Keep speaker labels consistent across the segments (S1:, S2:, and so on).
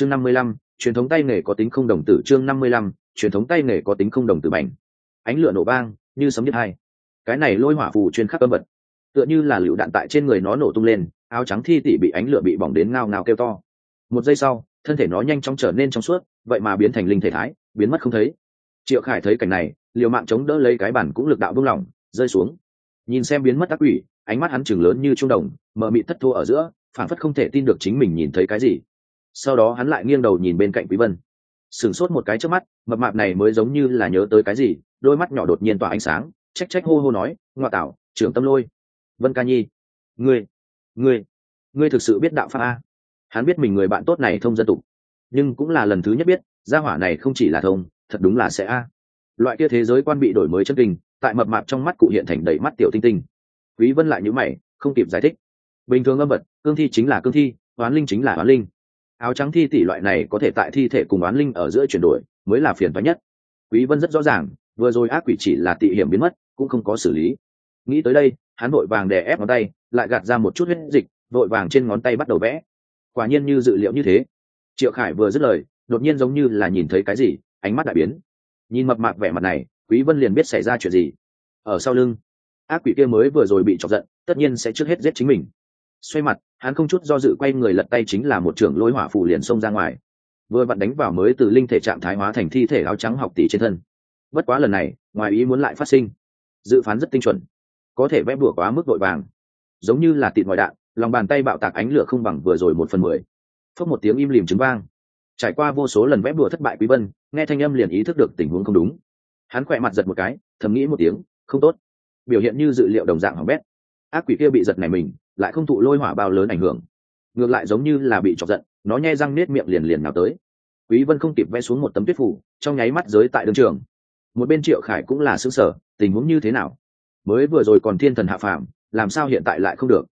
S1: chương năm mươi lăm, truyền thống tay nghề có tính không đồng tử, chương năm mươi lăm, truyền thống tay nghề có tính không đồng tử bành. Ánh lửa nổ vang, như sấm điện hai. Cái này lôi hỏa phù chuyên khắc âm vật. Tựa như là lựu đạn tại trên người nó nổ tung lên, áo trắng thi tỉ bị ánh lửa bị bỏng đến ngao ngao kêu to. Một giây sau, thân thể nó nhanh chóng trở nên trong suốt, vậy mà biến thành linh thể thái, biến mất không thấy. Triệu khải thấy cảnh này, liều mạng chống đỡ lấy cái bản cũng lực đạo buông lỏng rơi xuống. Nhìn xem biến mất ác quỷ, ánh mắt hắn chừng lớn như trung đồng, mờ mị thất thua ở giữa phản phất không thể tin được chính mình nhìn thấy cái gì sau đó hắn lại nghiêng đầu nhìn bên cạnh quý vân. Sửng sốt một cái trước mắt, mập mạp này mới giống như là nhớ tới cái gì, đôi mắt nhỏ đột nhiên tỏa ánh sáng trách trách hô hô nói ngoại tảo, trưởng tâm lôi. Vân ca nhi. Ngươi ngươi ngươi thực sự biết đạo pháp a? Hắn biết mình người bạn tốt này thông dân tục. Nhưng cũng là lần thứ nhất biết, gia hỏa này không chỉ là thông, thật đúng là sẽ a. Loại kia thế giới quan bị đổi mới chân kinh, tại mập mạp trong mắt cụ hiện thành đầy mắt tiểu tinh tinh. Quý vân lại nhíu mày, không kịp giải thích. Bình thường âm vật, cương thi chính là cương thi, oán linh chính là oán linh áo trắng thi tỷ loại này có thể tại thi thể cùng oán linh ở giữa chuyển đổi, mới là phiền toái nhất. Quý vân rất rõ ràng, vừa rồi ác quỷ chỉ là tị hiểm biến mất, cũng không có xử lý. Nghĩ tới đây, hắn vội vàng đè ép ngón tay, lại gạt ra một chút huyết dịch, vội vàng trên ngón tay bắt đầu vẽ. Quả nhiên như dự liệu như thế. Triệu khải vừa dứt lời, đột nhiên giống như là nhìn thấy cái gì, ánh mắt đại biến. Nhìn mập mạc vẻ mặt này, quý vân liền biết xảy ra chuyện gì. Ở sau lưng, ác quỷ kia mới vừa rồi bị chọc giận, tất nhiên sẽ trước hết giết chính mình xoay mặt, hắn không chút do dự quay người lật tay chính là một trưởng lôi hỏa phù liền xông ra ngoài. Vừa vặn đánh vào mới từ linh thể trạng thái hóa thành thi thể áo trắng học tỷ trên thân. Bất quá lần này, ngoài ý muốn lại phát sinh. Dự phán rất tinh chuẩn. Có thể vẽ bùa quá mức vội vàng. Giống như là tịt ngoại đạn, lòng bàn tay bạo tạc ánh lửa không bằng vừa rồi một phần mười. Phớt một tiếng im lìm trứng vang. Trải qua vô số lần vẽ bùa thất bại quý vân, nghe thanh âm liền ý thức được tình huống không đúng. Hắn khỏe mặt giật một cái, thầm nghĩ một tiếng, không tốt. Biểu hiện như dự liệu đồng dạng hỏng bét. Ác quỷ kia bị giật này mình lại không thụ lôi hỏa bao lớn ảnh hưởng. Ngược lại giống như là bị chọc giận, nó nhe răng nết miệng liền liền nào tới. Quý vân không kịp vẽ xuống một tấm tuyết phủ, trong nháy mắt giới tại đường trường. Một bên triệu khải cũng là sững sở tình huống như thế nào? Mới vừa rồi còn thiên thần hạ phàm, làm sao hiện tại lại không được?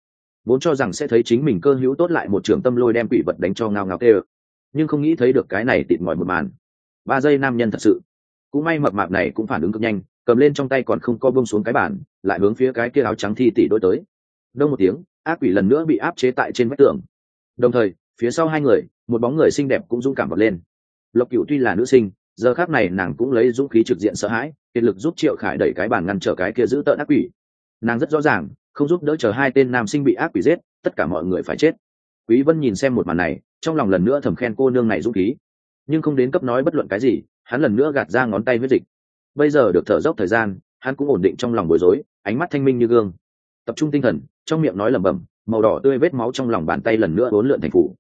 S1: Vốn cho rằng sẽ thấy chính mình cơ hữu tốt lại một trường tâm lôi đem quỷ vật đánh cho ngao ngao tê nhưng không nghĩ thấy được cái này tịt mỏi một màn. Ba giây nam nhân thật sự. Cũng may mập mạp này cũng phản ứng cực nhanh, cầm lên trong tay còn không co bông xuống cái bản lại hướng phía cái kia áo trắng thi tỷ đôi tới. Đông một tiếng ác quỷ lần nữa bị áp chế tại trên vách tường. Đồng thời, phía sau hai người, một bóng người xinh đẹp cũng dũng cảm bật lên. Lộc cựu tuy là nữ sinh, giờ khác này nàng cũng lấy dũng khí trực diện sợ hãi, kiệt lực giúp triệu khải đẩy cái bàn ngăn trở cái kia giữ tợn ác quỷ. Nàng rất rõ ràng, không giúp đỡ chờ hai tên nam sinh bị ác quỷ giết, tất cả mọi người phải chết. Quý vân nhìn xem một màn này, trong lòng lần nữa thầm khen cô nương này dũng khí. Nhưng không đến cấp nói bất luận cái gì, hắn lần nữa gạt ra ngón tay huyết dịch. Bây giờ được thở dốc thời gian, hắn cũng ổn định trong lòng bối rối, ánh mắt thanh minh như gương. Tập trung tinh thần trong miệng nói lẩm bẩm, màu đỏ tươi vết máu trong lòng bàn tay lần nữa bốn lượn thành phủ.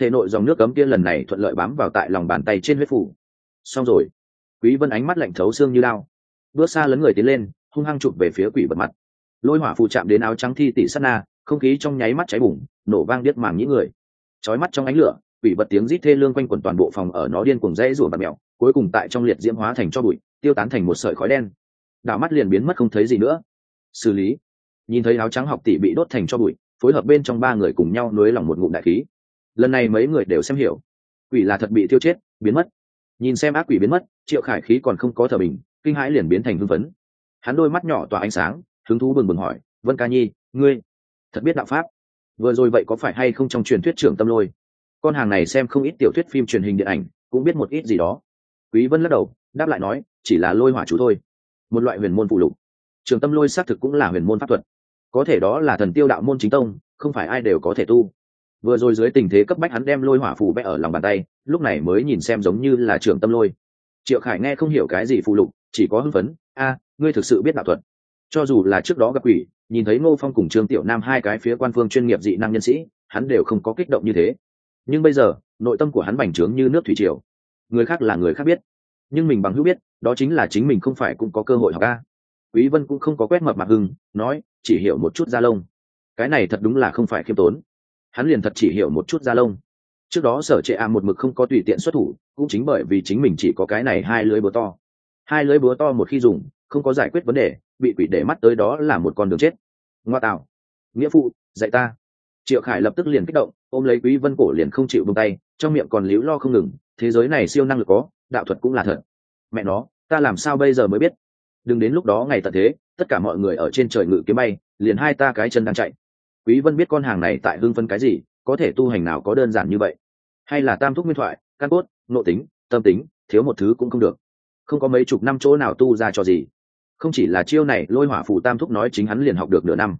S1: Thể nội dòng nước cấm kia lần này thuận lợi bám vào tại lòng bàn tay trên huyết phủ. Xong rồi. Quý vân ánh mắt lạnh thấu xương như lao bước xa lấn người tiến lên, hung hăng chụp về phía quỷ bật mặt. Lôi hỏa phù chạm đến áo trắng thi tỷ sát na, không khí trong nháy mắt cháy bùng, nổ vang điếc màng nhĩ người. Chói mắt trong ánh lửa, quỷ bật tiếng rít thê lương quanh quẩn toàn bộ phòng ở nó điên cuồng rẽ rủa và mèo, cuối cùng tại trong liệt diễm hóa thành cho bụi, tiêu tán thành một sợi khói đen. Đảo mắt liền biến mất không thấy gì nữa. Xử lý nhìn thấy áo trắng học tỷ bị đốt thành cho bụi, phối hợp bên trong ba người cùng nhau nối lòng một ngụm đại khí. Lần này mấy người đều xem hiểu. Quỷ là thật bị tiêu chết, biến mất. Nhìn xem ác quỷ biến mất, triệu khải khí còn không có thờ bình, kinh hãi liền biến thành hưng phấn. Hắn đôi mắt nhỏ tỏa ánh sáng, hứng thú bừng bừng hỏi, vân ca nhi, ngươi thật biết đạo pháp? Vừa rồi vậy có phải hay không trong truyền thuyết trưởng tâm lôi? Con hàng này xem không ít tiểu thuyết phim truyền hình điện ảnh, cũng biết một ít gì đó. Quý vân lắc đầu, đáp lại nói, chỉ là lôi hỏa chú thôi. Một loại huyền môn phụ lục. Trường tâm lôi xác thực cũng là huyền môn pháp thuật có thể đó là thần tiêu đạo môn chính tông, không phải ai đều có thể tu. Vừa rồi dưới tình thế cấp bách hắn đem lôi hỏa phù vẽ ở lòng bàn tay, lúc này mới nhìn xem giống như là trường tâm lôi. Triệu khải nghe không hiểu cái gì phụ lục, chỉ có hưng phấn, a, ngươi thực sự biết đạo thuật. Cho dù là trước đó gặp quỷ, nhìn thấy ngô phong cùng trương tiểu nam hai cái phía quan phương chuyên nghiệp dị năng nhân sĩ, hắn đều không có kích động như thế. Nhưng bây giờ, nội tâm của hắn bành trướng như nước thủy triều. Người khác là người khác biết, nhưng mình bằng hữu biết, đó chính là chính mình không phải cũng có cơ hội học ca quý vân cũng không có quét mập mạc hưng, nói, chỉ hiểu một chút da lông. Cái này thật đúng là không phải khiêm tốn. Hắn liền thật chỉ hiểu một chút da lông. Trước đó sở trệ a một mực không có tùy tiện xuất thủ, cũng chính bởi vì chính mình chỉ có cái này hai lưới búa to. Hai lưới búa to một khi dùng, không có giải quyết vấn đề, bị quỷ để mắt tới đó là một con đường chết. Ngoa tạo. Nghĩa phụ, dạy ta. Triệu khải lập tức liền kích động, ôm lấy quý vân cổ liền không chịu buông tay, trong miệng còn líu lo không ngừng, thế giới này siêu năng lực có, đạo thuật cũng là thật. Mẹ nó, ta làm sao bây giờ mới biết? Đừng đến lúc đó ngày tận thế, tất cả mọi người ở trên trời ngự kiếm bay, liền hai ta cái chân đang chạy. Quý vân biết con hàng này tại hưng phân cái gì, có thể tu hành nào có đơn giản như vậy? Hay là tam thúc nguyên thoại, căn cốt nộ tính, tâm tính, thiếu một thứ cũng không được. Không có mấy chục năm chỗ nào tu ra cho gì. Không chỉ là chiêu này, lôi hỏa phù tam thúc nói chính hắn liền học được nửa năm.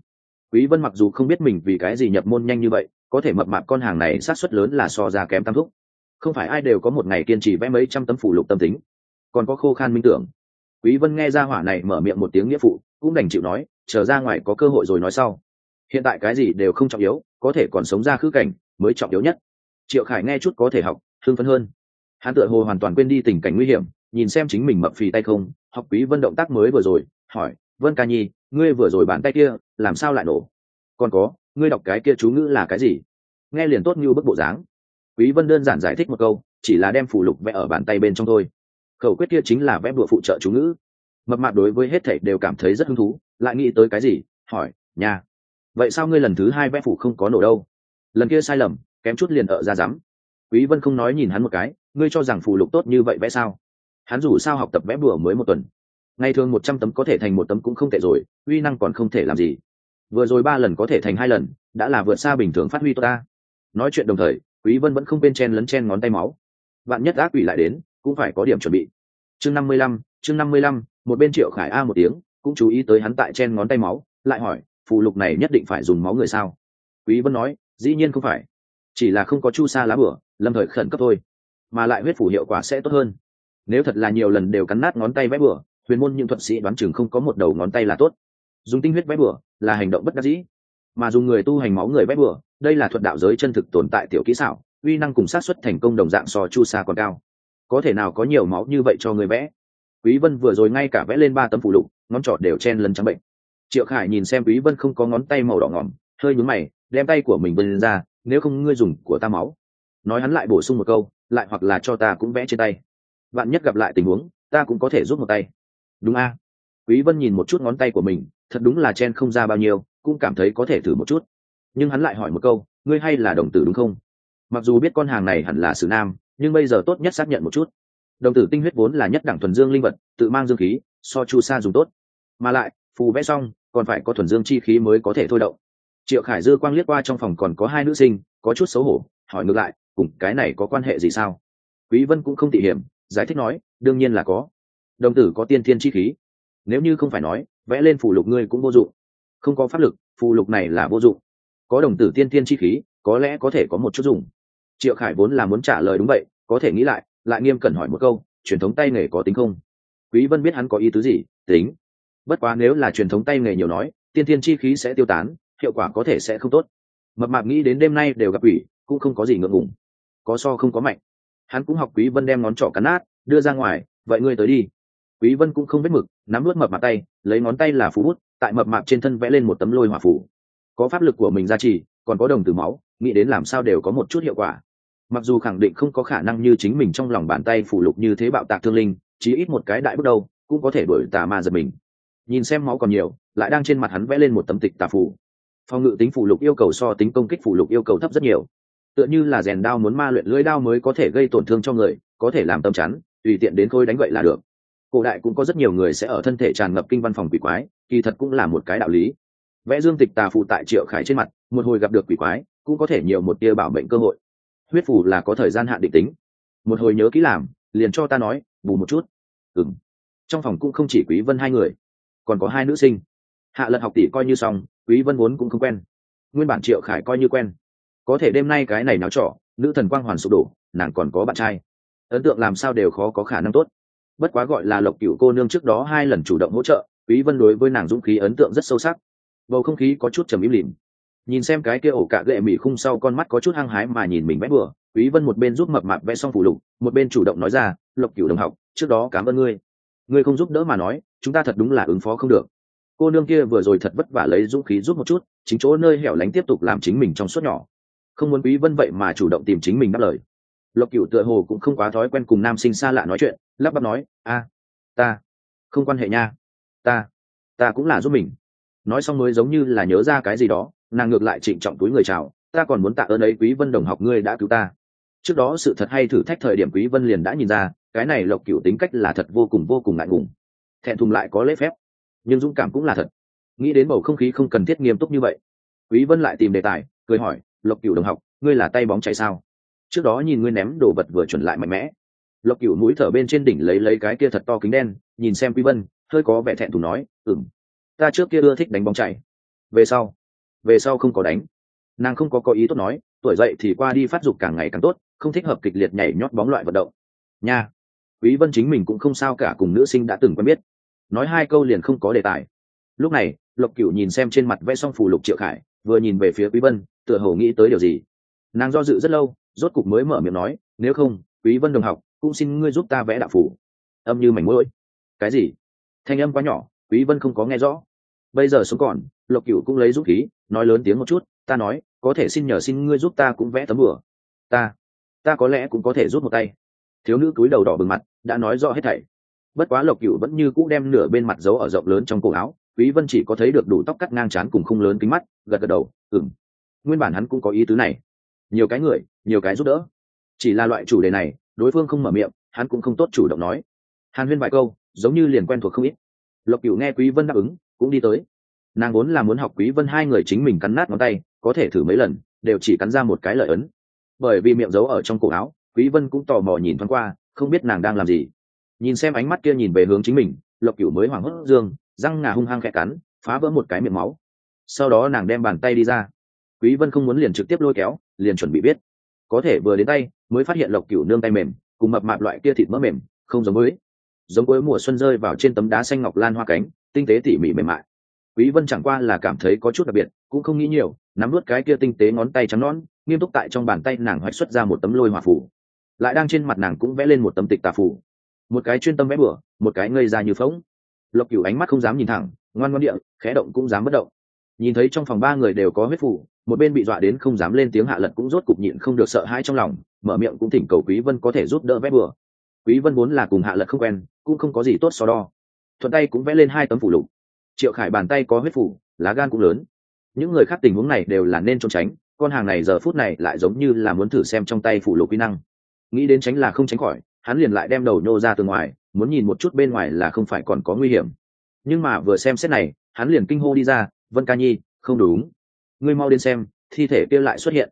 S1: Quý vân mặc dù không biết mình vì cái gì nhập môn nhanh như vậy, có thể mập mạp con hàng này sát suất lớn là so ra kém tam thúc. Không phải ai đều có một ngày kiên trì vẽ mấy trăm tấm phủ lục tâm tính. Còn có khô khan minh tưởng quý vân nghe ra hỏa này mở miệng một tiếng nghĩa phụ, cũng đành chịu nói, chờ ra ngoài có cơ hội rồi nói sau. Hiện tại cái gì đều không trọng yếu, có thể còn sống ra khứ cảnh mới trọng yếu nhất. Triệu khải nghe chút có thể học thương phấn hơn. Hắn tựa hồ hoàn toàn quên đi tình cảnh nguy hiểm, nhìn xem chính mình mập phì tay không, học quý vân động tác mới vừa rồi, hỏi, vân ca nhi, ngươi vừa rồi bàn tay kia, làm sao lại nổ? Còn có, ngươi đọc cái kia chú ngữ là cái gì? Nghe liền tốt như bức bộ dáng. Quý vân đơn giản giải thích một câu, chỉ là đem phủ lục vẽ ở bàn tay bên trong thôi khẩu quyết kia chính là vẽ bụa phụ trợ chú ngữ. Mập mạp đối với hết thảy đều cảm thấy rất hứng thú, lại nghĩ tới cái gì, hỏi nhà vậy sao ngươi lần thứ hai vẽ phủ không có nổ đâu? Lần kia sai lầm, kém chút liền ở ra dám quý vân không nói nhìn hắn một cái, ngươi cho rằng phù lục tốt như vậy vẽ sao? Hắn dù sao học tập vẽ bùa mới một tuần. Ngày thường một trăm tấm có thể thành một tấm cũng không tệ rồi, uy năng còn không thể làm gì. Vừa rồi ba lần có thể thành hai lần, đã là vượt xa bình thường phát huy tốt ta. Nói chuyện đồng thời, quý vân vẫn không bên chen lấn chen ngón tay máu. Bạn nhất ác quỷ lại đến cũng phải có điểm chuẩn bị. Chương năm mươi lăm, chương năm mươi lăm, một bên triệu khải a một tiếng cũng chú ý tới hắn tại chen ngón tay máu lại hỏi phụ lục này nhất định phải dùng máu người sao? Quý vân nói dĩ nhiên không phải. Chỉ là không có chu sa lá bửa lâm thời khẩn cấp thôi. Mà lại huyết phủ hiệu quả sẽ tốt hơn. Nếu thật là nhiều lần đều cắn nát ngón tay vẽ bửa huyền môn những thuật sĩ đoán chừng không có một đầu ngón tay là tốt. Dùng tinh huyết vẽ bửa là hành động bất đắc dĩ. Mà dùng người tu hành máu người vẽ bửa đây là thuật đạo giới chân thực tồn tại tiểu kỹ xảo uy năng cùng sát xuất thành công đồng dạng so chu sa còn cao có thể nào có nhiều máu như vậy cho người vẽ? Quý vân vừa rồi ngay cả vẽ lên ba tấm phụ lục, ngón trỏ đều chen lấn trắng bệnh. Triệu khải nhìn xem quý vân không có ngón tay màu đỏ ngỏm, hơi nhướng mày, đem tay của mình vươn ra, nếu không ngươi dùng của ta máu. Nói hắn lại bổ sung một câu, lại hoặc là cho ta cũng vẽ trên tay. Bạn nhất gặp lại tình huống, ta cũng có thể giúp một tay. Đúng a. Quý vân nhìn một chút ngón tay của mình, thật đúng là chen không ra bao nhiêu, cũng cảm thấy có thể thử một chút. Nhưng hắn lại hỏi một câu, ngươi hay là đồng tử đúng không? Mặc dù biết con hàng này hẳn là sử nam nhưng bây giờ tốt nhất xác nhận một chút. Đồng tử tinh huyết vốn là nhất đẳng thuần dương linh vật, tự mang dương khí, so chu sa dùng tốt. Mà lại, phù vẽ xong, còn phải có thuần dương chi khí mới có thể thôi động. Triệu khải dư quang liếc qua trong phòng còn có hai nữ sinh, có chút xấu hổ, hỏi ngược lại, cùng cái này có quan hệ gì sao? Quý vân cũng không tỉ hiểm, giải thích nói, đương nhiên là có. Đồng tử có tiên thiên chi khí. Nếu như không phải nói, vẽ lên phù lục ngươi cũng vô dụng. Không có pháp lực, phù lục này là vô dụng. Có đồng tử tiên thiên chi khí, có lẽ có thể có một chút dùng triệu khải vốn là muốn trả lời đúng vậy có thể nghĩ lại lại nghiêm cẩn hỏi một câu truyền thống tay nghề có tính không? Quý vân biết hắn có ý tứ gì tính. Bất quá nếu là truyền thống tay nghề nhiều nói tiên thiên chi khí sẽ tiêu tán hiệu quả có thể sẽ không tốt. Mập mạp nghĩ đến đêm nay đều gặp ủy, cũng không có gì ngượng ngùng. Có so không có mạnh. Hắn cũng học quý vân đem ngón trỏ cắn nát đưa ra ngoài vậy ngươi tới đi. Quý vân cũng không biết mực nắm nuốt mập mạp tay lấy ngón tay là phú bút tại mập mạp trên thân vẽ lên một tấm lôi hỏa phủ có pháp lực của mình gia trì còn có đồng từ máu nghĩ đến làm sao đều có một chút hiệu quả mặc dù khẳng định không có khả năng như chính mình trong lòng bàn tay phủ lục như thế bạo tạc thương linh chỉ ít một cái đại bước đầu cũng có thể đuổi tà ma giật mình. Nhìn xem máu còn nhiều, lại đang trên mặt hắn vẽ lên một tấm tịch tà phủ phòng ngự tính phủ lục yêu cầu so tính công kích phủ lục yêu cầu thấp rất nhiều. Tựa như là rèn đao muốn ma luyện lưỡi đao mới có thể gây tổn thương cho người, có thể làm tâm chắn, tùy tiện đến khôi đánh vậy là được. Cổ đại cũng có rất nhiều người sẽ ở thân thể tràn ngập kinh văn phòng quỷ quái, kỳ thật cũng là một cái đạo lý. Vẽ dương tịch tà phụ tại triệu khải trên mặt, một hồi gặp được quỷ quái, cũng có thể nhiều một tia bảo mệnh cơ hội huyết phủ là có thời gian hạn định tính. Một hồi nhớ kỹ làm, liền cho ta nói, bù một chút. Ừng trong phòng cũng không chỉ quý vân hai người, còn có hai nữ sinh. Hạ lật học tỷ coi như xong, quý vân vốn cũng không quen. Nguyên bản triệu khải coi như quen. Có thể đêm nay cái này náo trọ, nữ thần quang hoàn sụp đổ, nàng còn có bạn trai. Ấn tượng làm sao đều khó có khả năng tốt. Bất quá gọi là lộc cựu cô nương trước đó hai lần chủ động hỗ trợ, quý vân đối với nàng dũng khí ấn tượng rất sâu sắc. Bầu không khí có chút trầm im lìm nhìn xem cái kia ổ cả gệ mỉ khung sau con mắt có chút hăng hái mà nhìn mình vẽ bừa, quý vân một bên giúp mập mạp vẽ xong phụ lục, một bên chủ động nói ra, lộc cửu đồng học, trước đó cảm ơn ngươi. Ngươi không giúp đỡ mà nói, chúng ta thật đúng là ứng phó không được. Cô nương kia vừa rồi thật vất vả lấy dũng khí giúp một chút, chính chỗ nơi hẻo lánh tiếp tục làm chính mình trong suốt nhỏ. Không muốn quý vân vậy mà chủ động tìm chính mình đáp lời. Lộc cửu tựa hồ cũng không quá thói quen cùng nam sinh xa lạ nói chuyện, lắp bắp nói, a, ta, không quan hệ nha. Ta ta cũng là giúp mình. Nói xong mới giống như là nhớ ra cái gì đó nàng ngược lại trịnh trọng túi người chào, ta còn muốn tạ ơn ấy, quý vân đồng học ngươi đã cứu ta. Trước đó sự thật hay thử thách thời điểm quý vân liền đã nhìn ra, cái này lộc cửu tính cách là thật vô cùng vô cùng ngại ngùng. Thẹn thùng lại có lễ phép, nhưng dũng cảm cũng là thật. Nghĩ đến bầu không khí không cần thiết nghiêm túc như vậy, quý vân lại tìm đề tài, cười hỏi, lộc cửu đồng học, ngươi là tay bóng chạy sao? Trước đó nhìn ngươi ném đồ vật vừa chuẩn lại mạnh mẽ. Lộc cửu mũi thở bên trên đỉnh lấy lấy cái kia thật to kính đen, nhìn xem quý vân, hơi có vẻ thẹn thùng nói, ừm, ta trước kia ưa thích đánh bóng chạy. Về sau về sau không có đánh. Nàng không có có ý tốt nói, tuổi dậy thì qua đi phát dục càng ngày càng tốt, không thích hợp kịch liệt nhảy nhót bóng loại vận động. Nha. Quý vân chính mình cũng không sao cả cùng nữ sinh đã từng quen biết. Nói hai câu liền không có đề tài. Lúc này, lộc cửu nhìn xem trên mặt vẽ xong phù lục triệu khải, vừa nhìn về phía quý vân, tựa hồ nghĩ tới điều gì. Nàng do dự rất lâu, rốt cục mới mở miệng nói, nếu không, quý vân đồng học, cũng xin ngươi giúp ta vẽ đạo phủ âm như mảnh mũi cái gì? Thanh âm quá nhỏ, quý vân không có nghe rõ bây giờ sống còn, lộc cửu cũng lấy dũng khí, nói lớn tiếng một chút, ta nói, có thể xin nhờ xin ngươi giúp ta cũng vẽ tấm bửa ta ta có lẽ cũng có thể rút một tay. Thiếu nữ cúi đầu đỏ bừng mặt, đã nói rõ hết thảy. Bất quá lộc cửu vẫn như cũ đem nửa bên mặt giấu ở rộng lớn trong cổ áo, quý vân chỉ có thấy được đủ tóc cắt ngang trán cùng khung lớn kính mắt, gật gật đầu, ừm, nguyên bản hắn cũng có ý tứ này. Nhiều cái người, nhiều cái giúp đỡ. Chỉ là loại chủ đề này, đối phương không mở miệng, hắn cũng không tốt chủ động nói. Hàn huyên vài câu, giống như liền quen thuộc không ít. Lộc cửu nghe quý vân đáp ứng cũng đi tới. Nàng vốn là muốn học quý vân hai người chính mình cắn nát ngón tay, có thể thử mấy lần, đều chỉ cắn ra một cái lợi ấn. Bởi vì miệng giấu ở trong cổ áo, quý vân cũng tò mò nhìn thoáng qua, không biết nàng đang làm gì. Nhìn xem ánh mắt kia nhìn về hướng chính mình, lộc cửu mới hoảng hốt dương, răng ngà hung hăng khẽ cắn, phá vỡ một cái miệng máu. Sau đó nàng đem bàn tay đi ra. Quý vân không muốn liền trực tiếp lôi kéo, liền chuẩn bị biết có thể vừa đến tay, mới phát hiện lộc cửu nương tay mềm, cùng mập mạp loại kia thịt mỡ mềm, không giống mới giống cuối mùa xuân rơi vào trên tấm đá xanh ngọc lan hoa cánh tinh tế tỉ mỉ mềm mại. Quý vân chẳng qua là cảm thấy có chút đặc biệt, cũng không nghĩ nhiều, nắm nuốt cái kia tinh tế ngón tay trắng nõn, nghiêm túc tại trong bàn tay nàng hoạch xuất ra một tấm lôi hỏa phủ lại đang trên mặt nàng cũng vẽ lên một tấm tịch tà phủ một cái chuyên tâm vẽ bừa, một cái ngây ra như phóng lộc cửu ánh mắt không dám nhìn thẳng, ngoan ngoan địa, khẽ động cũng dám bất động. Nhìn thấy trong phòng ba người đều có huyết phủ một bên bị dọa đến không dám lên tiếng hạ lật cũng rốt cục nhịn không được sợ hãi trong lòng, mở miệng cũng thỉnh cầu quý vân có thể giúp đỡ vẽ bừa. Quý vân vốn là cùng hạ lật không quen, cũng không có gì tốt so đo thuận tay cũng vẽ lên hai tấm phủ lục. Triệu khải bàn tay có huyết phủ, lá gan cũng lớn. Những người khác tình huống này đều là nên trốn tránh, con hàng này giờ phút này lại giống như là muốn thử xem trong tay phủ lục kỹ năng. Nghĩ đến tránh là không tránh khỏi, hắn liền lại đem đầu nhô ra từ ngoài, muốn nhìn một chút bên ngoài là không phải còn có nguy hiểm. Nhưng mà vừa xem xét này, hắn liền kinh hô đi ra, vân ca nhi, không đúng. Ngươi mau đến xem, thi thể kia lại xuất hiện.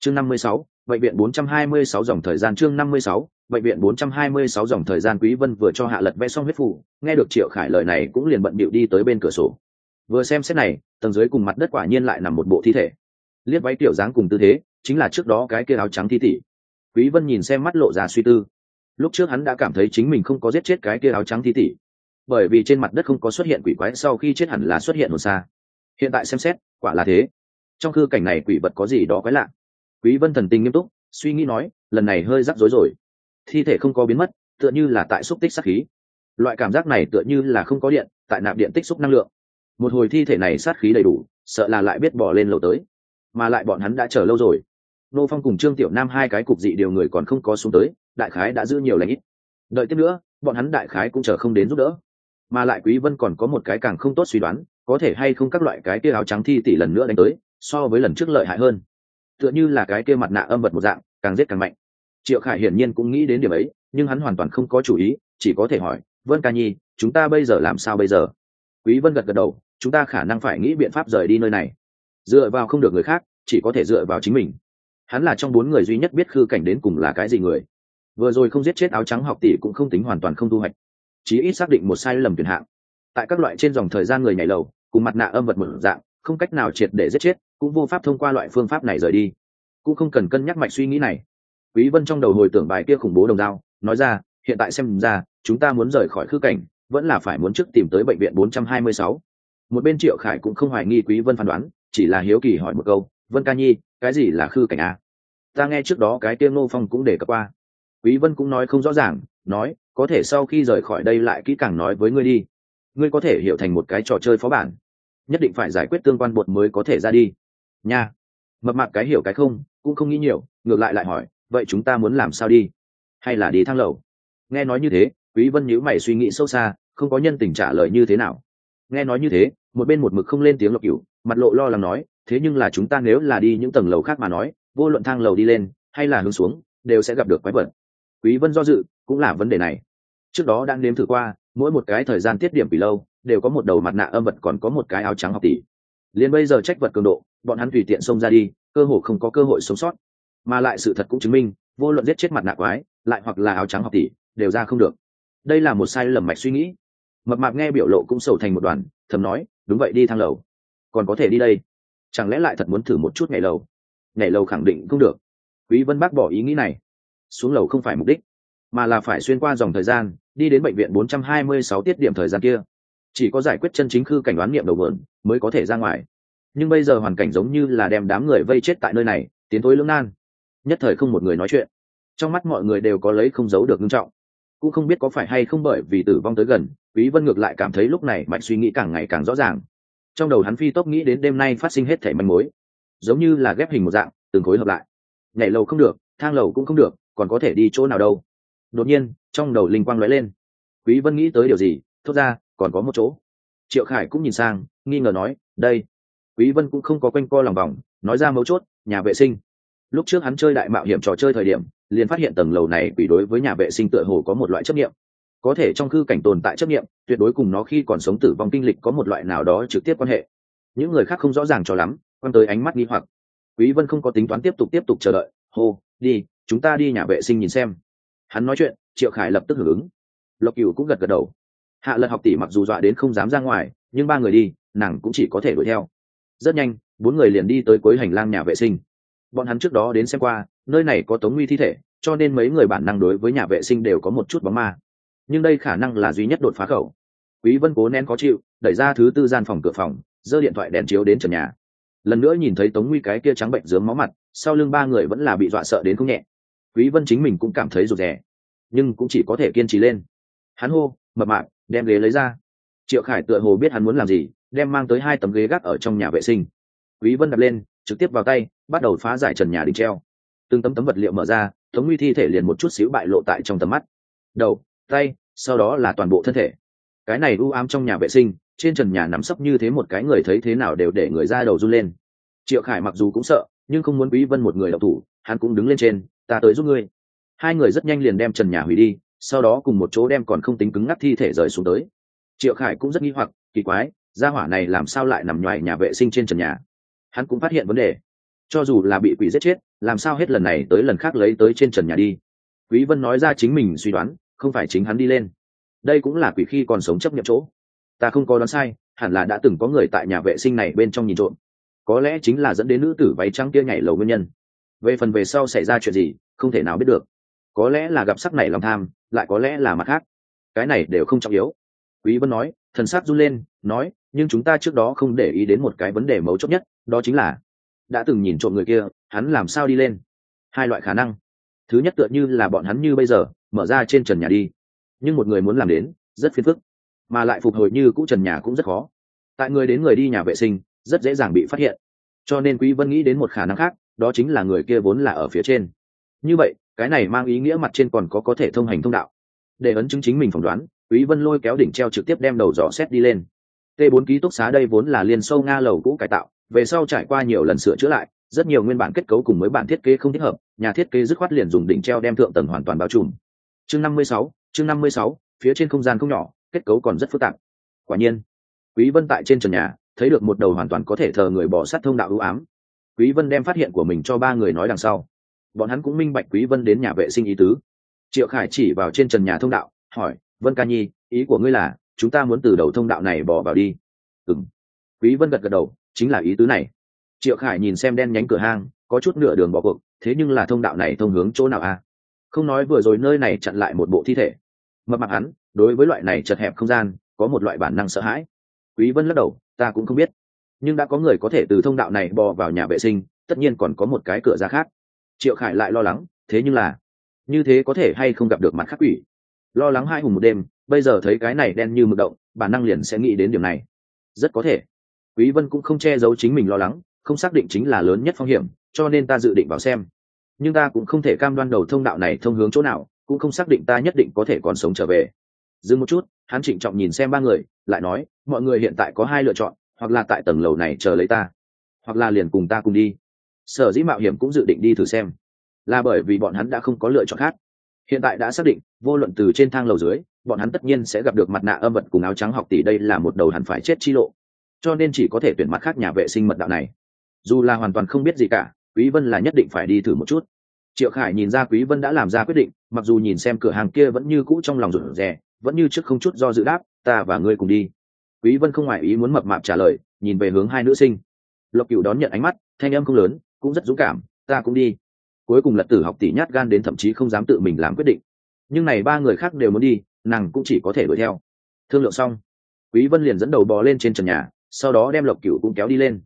S1: Chương năm mươi sáu, bệnh viện bốn trăm hai mươi sáu dòng thời gian chương năm mươi sáu bệnh viện bốn trăm hai mươi sáu dòng thời gian quý vân vừa cho hạ lật vẽ xong huyết phủ nghe được triệu khải lời này cũng liền bận bịu đi tới bên cửa sổ. Vừa xem xét này, tầng dưới cùng mặt đất quả nhiên lại nằm một bộ thi thể. Liếc váy tiểu dáng cùng tư thế, chính là trước đó cái kia áo trắng thi tỷ. Quý vân nhìn xem mắt lộ ra suy tư. Lúc trước hắn đã cảm thấy chính mình không có giết chết cái kia áo trắng thi tỷ. Bởi vì trên mặt đất không có xuất hiện quỷ quái, sau khi chết hẳn là xuất hiện hồn xa hiện tại xem xét, quả là thế. Trong khư cảnh này quỷ vật có gì đó quái lạ? Quý vân thần tình nghiêm túc, suy nghĩ nói, lần này hơi rắc rối rồi thi thể không có biến mất, tựa như là tại xúc tích sát khí. Loại cảm giác này tựa như là không có điện, tại nạp điện tích xúc năng lượng. Một hồi thi thể này sát khí đầy đủ, sợ là lại biết bỏ lên lầu tới. Mà lại bọn hắn đã chờ lâu rồi. Nô phong cùng trương tiểu nam hai cái cục dị điều người còn không có xuống tới, đại khái đã giữ nhiều lãnh ít. Đợi tiếp nữa, bọn hắn đại khái cũng chờ không đến giúp đỡ. Mà lại quý vân còn có một cái càng không tốt suy đoán, có thể hay không các loại cái kia áo trắng thi tỷ lần nữa đánh tới, so với lần trước lợi hại hơn. Tựa như là cái kia mặt nạ âm vật một dạng, càng giết càng mạnh triệu khải hiển nhiên cũng nghĩ đến điểm ấy, nhưng hắn hoàn toàn không có chủ ý, chỉ có thể hỏi, vân ca nhi, chúng ta bây giờ làm sao bây giờ? Quý vân gật gật đầu, chúng ta khả năng phải nghĩ biện pháp rời đi nơi này. Dựa vào không được người khác, chỉ có thể dựa vào chính mình. Hắn là trong bốn người duy nhất biết khư cảnh đến cùng là cái gì người. Vừa rồi không giết chết áo trắng học tỷ cũng không tính hoàn toàn không thu hoạch. Chí ít xác định một sai lầm tuyển hạng. Tại các loại trên dòng thời gian người nhảy lầu, cùng mặt nạ âm vật mở dạng, không cách nào triệt để giết chết, cũng vô pháp thông qua loại phương pháp này rời đi. Cũng không cần cân nhắc mạch suy nghĩ này quý vân trong đầu hồi tưởng bài kia khủng bố đồng dao, nói ra, hiện tại xem ra, chúng ta muốn rời khỏi khư cảnh, vẫn là phải muốn trước tìm tới bệnh viện 426. một bên triệu khải cũng không hoài nghi quý vân phán đoán, chỉ là hiếu kỳ hỏi một câu, vân ca nhi, cái gì là khư cảnh a? Ta nghe trước đó cái tiêm ngô phong cũng để cập qua. Quý vân cũng nói không rõ ràng, nói, có thể sau khi rời khỏi đây lại kỹ càng nói với ngươi đi. Ngươi có thể hiểu thành một cái trò chơi phó bản. Nhất định phải giải quyết tương quan bột mới có thể ra đi. Nha. Mập mạp cái hiểu cái không, cũng không nghĩ nhiều, ngược lại lại hỏi vậy chúng ta muốn làm sao đi? Hay là đi thang lầu? Nghe nói như thế, quý vân nhíu mày suy nghĩ sâu xa, không có nhân tình trả lời như thế nào. Nghe nói như thế, một bên một mực không lên tiếng lộc cửu, mặt lộ lo lắng nói, thế nhưng là chúng ta nếu là đi những tầng lầu khác mà nói, vô luận thang lầu đi lên, hay là hướng xuống, đều sẽ gặp được quái vật. Quý vân do dự, cũng là vấn đề này. Trước đó đang nếm thử qua, mỗi một cái thời gian tiết điểm vì lâu, đều có một đầu mặt nạ âm vật còn có một cái áo trắng học tỷ. Liền bây giờ trách vật cường độ, bọn hắn tùy tiện xông ra đi, cơ hội không có cơ hội sống sót mà lại sự thật cũng chứng minh, vô luận giết chết mặt nạ quái, lại hoặc là áo trắng học tỷ, đều ra không được. Đây là một sai lầm mạch suy nghĩ. Mập mạp nghe biểu lộ cũng sầu thành một đoàn, thầm nói, đúng vậy, đi thang lầu. Còn có thể đi đây. Chẳng lẽ lại thật muốn thử một chút nhảy lầu? Nhảy lầu khẳng định không được. Quý vân bác bỏ ý nghĩ này. Xuống lầu không phải mục đích, mà là phải xuyên qua dòng thời gian, đi đến bệnh viện 426 tiết điểm thời gian kia. Chỉ có giải quyết chân chính khư cảnh đoán niệm đầu vườn mới có thể ra ngoài. Nhưng bây giờ hoàn cảnh giống như là đem đám người vây chết tại nơi này, tiến thối lưỡng nan nhất thời không một người nói chuyện. Trong mắt mọi người đều có lấy không giấu được nghiêm trọng. Cũng không biết có phải hay không bởi vì tử vong tới gần, quý vân ngược lại cảm thấy lúc này mạch suy nghĩ càng ngày càng rõ ràng. Trong đầu hắn phi tốc nghĩ đến đêm nay phát sinh hết thảy manh mối. Giống như là ghép hình một dạng, từng khối hợp lại. Nhảy lầu không được, thang lầu cũng không được, còn có thể đi chỗ nào đâu. Đột nhiên, trong đầu linh quang lóe lên. Quý vân nghĩ tới điều gì, thốt ra, còn có một chỗ. Triệu khải cũng nhìn sang, nghi ngờ nói, đây. Quý vân cũng không có quanh co lòng vòng, nói ra mấu chốt, nhà vệ sinh lúc trước hắn chơi đại mạo hiểm trò chơi thời điểm, liền phát hiện tầng lầu này quỷ đối với nhà vệ sinh tựa hồ có một loại chấp nghiệm có thể trong khư cảnh tồn tại chấp nghiệm tuyệt đối cùng nó khi còn sống tử vong kinh lịch có một loại nào đó trực tiếp quan hệ. Những người khác không rõ ràng cho lắm, quan tới ánh mắt nghi hoặc. Quý vân không có tính toán tiếp tục tiếp tục chờ đợi, hô, đi, chúng ta đi nhà vệ sinh nhìn xem. Hắn nói chuyện, triệu khải lập tức hưởng ứng. Lộc cửu cũng gật gật đầu. Hạ lật học tỷ mặc dù dọa đến không dám ra ngoài, nhưng ba người đi, nàng cũng chỉ có thể đuổi theo. Rất nhanh, bốn người liền đi tới cuối hành lang nhà vệ sinh bọn hắn trước đó đến xem qua, nơi này có tống nguy thi thể, cho nên mấy người bản năng đối với nhà vệ sinh đều có một chút bóng ma. Nhưng đây khả năng là duy nhất đột phá khẩu. Quý vân cố nén khó chịu, đẩy ra thứ tư gian phòng cửa phòng, giơ điện thoại đèn chiếu đến trần nhà. Lần nữa nhìn thấy tống nguy cái kia trắng bệnh dướng máu mặt, sau lưng ba người vẫn là bị dọa sợ đến không nhẹ. Quý vân chính mình cũng cảm thấy rụt rè, nhưng cũng chỉ có thể kiên trì lên. Hắn hô, mập mạp, đem ghế lấy ra. Triệu khải tựa hồ biết hắn muốn làm gì, đem mang tới hai tấm ghế gác ở trong nhà vệ sinh. Quý vân đặt lên trực tiếp vào tay, bắt đầu phá giải trần nhà đỉnh treo. Từng tấm tấm vật liệu mở ra, tống nguy thi thể liền một chút xíu bại lộ tại trong tầm mắt. Đầu, tay, sau đó là toàn bộ thân thể. Cái này u ám trong nhà vệ sinh, trên trần nhà nắm sấp như thế một cái người thấy thế nào đều để người ra đầu run lên. Triệu khải mặc dù cũng sợ, nhưng không muốn quý vân một người đậu thủ, hắn cũng đứng lên trên, ta tới giúp ngươi. Hai người rất nhanh liền đem trần nhà hủy đi, sau đó cùng một chỗ đem còn không tính cứng ngắc thi thể rời xuống tới. Triệu khải cũng rất nghi hoặc, kỳ quái, gia hỏa này làm sao lại nằm ngoài nhà vệ sinh trên trần nhà? Hắn cũng phát hiện vấn đề. Cho dù là bị quỷ giết chết, làm sao hết lần này tới lần khác lấy tới trên trần nhà đi? Quý vân nói ra chính mình suy đoán, không phải chính hắn đi lên. Đây cũng là quỷ khi còn sống chấp nhận chỗ. Ta không có đoán sai, hẳn là đã từng có người tại nhà vệ sinh này bên trong nhìn trộm. Có lẽ chính là dẫn đến nữ tử váy trắng kia nhảy lầu nguyên nhân. Về phần về sau xảy ra chuyện gì, không thể nào biết được. Có lẽ là gặp sắc này lòng tham, lại có lẽ là mặt khác. Cái này đều không trọng yếu. Quý vân nói, thần sắc run lên, nói nhưng chúng ta trước đó không để ý đến một cái vấn đề mấu chốt nhất, đó chính là, đã từng nhìn trộm người kia, hắn làm sao đi lên? Hai loại khả năng. Thứ nhất tựa như là bọn hắn như bây giờ, mở ra trên trần nhà đi. Nhưng một người muốn làm đến, rất phiền phức. Mà lại phục hồi như cũ trần nhà cũng rất khó. Tại người đến người đi nhà vệ sinh, rất dễ dàng bị phát hiện. Cho nên quý vân nghĩ đến một khả năng khác, đó chính là người kia vốn là ở phía trên. Như vậy, cái này mang ý nghĩa mặt trên còn có có thể thông hành thông đạo. Để ấn chứng chính mình phỏng đoán, quý vân lôi kéo đỉnh treo trực tiếp đem đầu dò xét đi lên t 4 ký túc xá đây vốn là liên sâu nga lầu cũ cải tạo về sau trải qua nhiều lần sửa chữa lại rất nhiều nguyên bản kết cấu cùng mới bản thiết kế không thích hợp nhà thiết kế dứt khoát liền dùng đỉnh treo đem thượng tầng hoàn toàn bao trùm. Chương 56, chương 56, phía trên không gian không nhỏ kết cấu còn rất phức tạp. Quả nhiên quý vân tại trên trần nhà thấy được một đầu hoàn toàn có thể thờ người bỏ sát thông đạo ưu ám. Quý vân đem phát hiện của mình cho ba người nói đằng sau. Bọn hắn cũng minh bạch quý vân đến nhà vệ sinh ý tứ. Triệu khải chỉ vào trên trần nhà thông đạo hỏi vân ca nhi ý của ngươi là chúng ta muốn từ đầu thông đạo này bỏ vào đi. Ừng quý vân gật gật đầu, chính là ý tứ này. Triệu khải nhìn xem đen nhánh cửa hang, có chút nửa đường bỏ cuộc, thế nhưng là thông đạo này thông hướng chỗ nào a à? không nói vừa rồi nơi này chặn lại một bộ thi thể. Mập mặt hắn, đối với loại này chật hẹp không gian, có một loại bản năng sợ hãi. Quý vân lắc đầu, ta cũng không biết. Nhưng đã có người có thể từ thông đạo này bò vào nhà vệ sinh, tất nhiên còn có một cái cửa ra khác. Triệu khải lại lo lắng, thế nhưng là, như thế có thể hay không gặp được mặt khắc quỷ? Lo lắng hai hùng một đêm bây giờ thấy cái này đen như mực động, bản năng liền sẽ nghĩ đến điểm này. Rất có thể. Quý vân cũng không che giấu chính mình lo lắng, không xác định chính là lớn nhất phong hiểm, cho nên ta dự định vào xem. Nhưng ta cũng không thể cam đoan đầu thông đạo này thông hướng chỗ nào, cũng không xác định ta nhất định có thể còn sống trở về. Dừng một chút, hắn trịnh trọng nhìn xem ba người, lại nói, mọi người hiện tại có hai lựa chọn, hoặc là tại tầng lầu này chờ lấy ta, hoặc là liền cùng ta cùng đi. Sở dĩ mạo hiểm cũng dự định đi thử xem. Là bởi vì bọn hắn đã không có lựa chọn khác. Hiện tại đã xác định, vô luận từ trên thang lầu dưới bọn hắn tất nhiên sẽ gặp được mặt nạ âm vật cùng áo trắng học tỷ đây là một đầu hẳn phải chết chi lộ. Cho nên chỉ có thể tuyển mặt khác nhà vệ sinh mật đạo này. Dù là hoàn toàn không biết gì cả, quý vân là nhất định phải đi thử một chút. Triệu khải nhìn ra quý vân đã làm ra quyết định, mặc dù nhìn xem cửa hàng kia vẫn như cũ trong lòng rụt rè, vẫn như trước không chút do dự đáp, ta và ngươi cùng đi. Quý vân không ngoại ý muốn mập mạp trả lời, nhìn về hướng hai nữ sinh. Lộc cửu đón nhận ánh mắt, thanh âm không lớn, cũng rất dũng cảm, ta cũng đi. Cuối cùng lật tử học tỷ nhát gan đến thậm chí không dám tự mình làm quyết định. Nhưng này ba người khác đều muốn đi nàng cũng chỉ có thể đuổi theo. Thương lượng xong, quý vân liền dẫn đầu bò lên trên trần nhà, sau đó đem lộc cửu cũng kéo đi lên.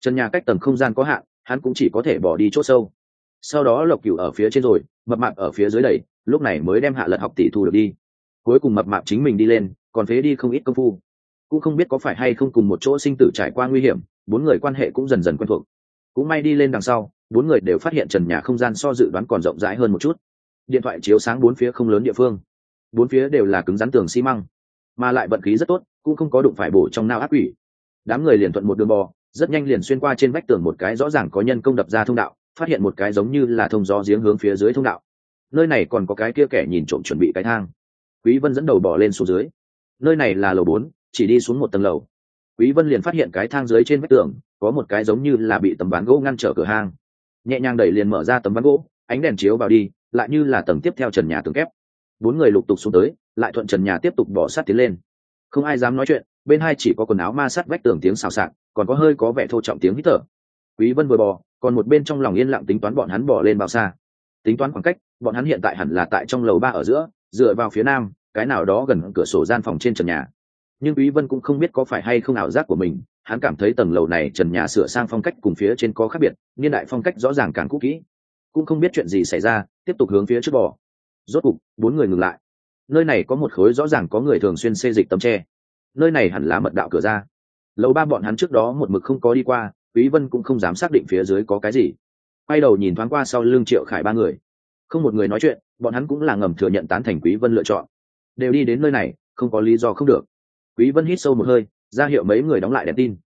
S1: Trần nhà cách tầng không gian có hạn, hắn cũng chỉ có thể bỏ đi chỗ sâu. Sau đó lộc cửu ở phía trên rồi, mập mạp ở phía dưới đẩy, lúc này mới đem hạ lật học tỷ thu được đi. Cuối cùng mập mạp chính mình đi lên, còn phế đi không ít công phu. Cũng không biết có phải hay không cùng một chỗ sinh tử trải qua nguy hiểm, bốn người quan hệ cũng dần dần quen thuộc. Cũng may đi lên đằng sau, bốn người đều phát hiện trần nhà không gian so dự đoán còn rộng rãi hơn một chút. Điện thoại chiếu sáng bốn phía không lớn địa phương bốn phía đều là cứng rắn tường xi măng, mà lại vận khí rất tốt, cũng không có đụng phải bổ trong nao ác quỷ. Đám người liền thuận một đường bò, rất nhanh liền xuyên qua trên vách tường một cái rõ ràng có nhân công đập ra thông đạo, phát hiện một cái giống như là thông gió giếng hướng phía dưới thông đạo. Nơi này còn có cái kia kẻ nhìn trộm chuẩn bị cái thang. Quý vân dẫn đầu bỏ lên xuống dưới. Nơi này là lầu bốn, chỉ đi xuống một tầng lầu. Quý vân liền phát hiện cái thang dưới trên vách tường, có một cái giống như là bị tấm ván gỗ ngăn trở cửa hang. Nhẹ nhàng đẩy liền mở ra tấm ván gỗ, ánh đèn chiếu vào đi, lại như là tầng tiếp theo trần nhà tường kép bốn người lục tục xuống tới, lại thuận trần nhà tiếp tục bỏ sát tiến lên. Không ai dám nói chuyện, bên hai chỉ có quần áo ma sát vách tường tiếng xào xạc, còn có hơi có vẻ thô trọng tiếng hít thở. Quý vân vừa bò, còn một bên trong lòng yên lặng tính toán bọn hắn bỏ lên bao xa. Tính toán khoảng cách, bọn hắn hiện tại hẳn là tại trong lầu ba ở giữa, dựa vào phía nam, cái nào đó gần cửa sổ gian phòng trên trần nhà. Nhưng quý vân cũng không biết có phải hay không ảo giác của mình, hắn cảm thấy tầng lầu này trần nhà sửa sang phong cách cùng phía trên có khác biệt, niên đại phong cách rõ ràng càng cũ kỹ. Cũng không biết chuyện gì xảy ra, tiếp tục hướng phía trước bò rốt cục, bốn người ngừng lại. Nơi này có một khối rõ ràng có người thường xuyên xê dịch tấm tre. Nơi này hẳn là mật đạo cửa ra. Lầu ba bọn hắn trước đó một mực không có đi qua, quý vân cũng không dám xác định phía dưới có cái gì. Quay đầu nhìn thoáng qua sau lưng triệu khải ba người. Không một người nói chuyện, bọn hắn cũng là ngầm thừa nhận tán thành quý vân lựa chọn. Đều đi đến nơi này, không có lý do không được. Quý vân hít sâu một hơi, ra hiệu mấy người đóng lại đèn tin.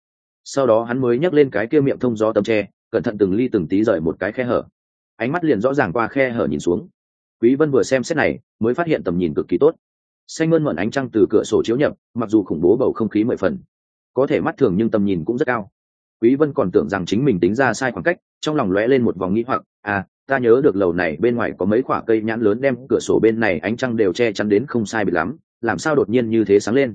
S1: Sau đó hắn mới nhấc lên cái kia miệng thông gió tấm tre, cẩn thận từng ly từng tí rời một cái khe hở. Ánh mắt liền rõ ràng qua khe hở nhìn xuống quý vân vừa xem xét này, mới phát hiện tầm nhìn cực kỳ tốt. Xanh mơn mận ánh trăng từ cửa sổ chiếu nhập, mặc dù khủng bố bầu không khí mười phần, có thể mắt thường nhưng tầm nhìn cũng rất cao. Quý vân còn tưởng rằng chính mình tính ra sai khoảng cách, trong lòng lóe lên một vòng nghĩ hoặc à ta nhớ được lầu này bên ngoài có mấy quả cây nhãn lớn đem cửa sổ bên này ánh trăng đều che chắn đến không sai bị lắm, làm sao đột nhiên như thế sáng lên?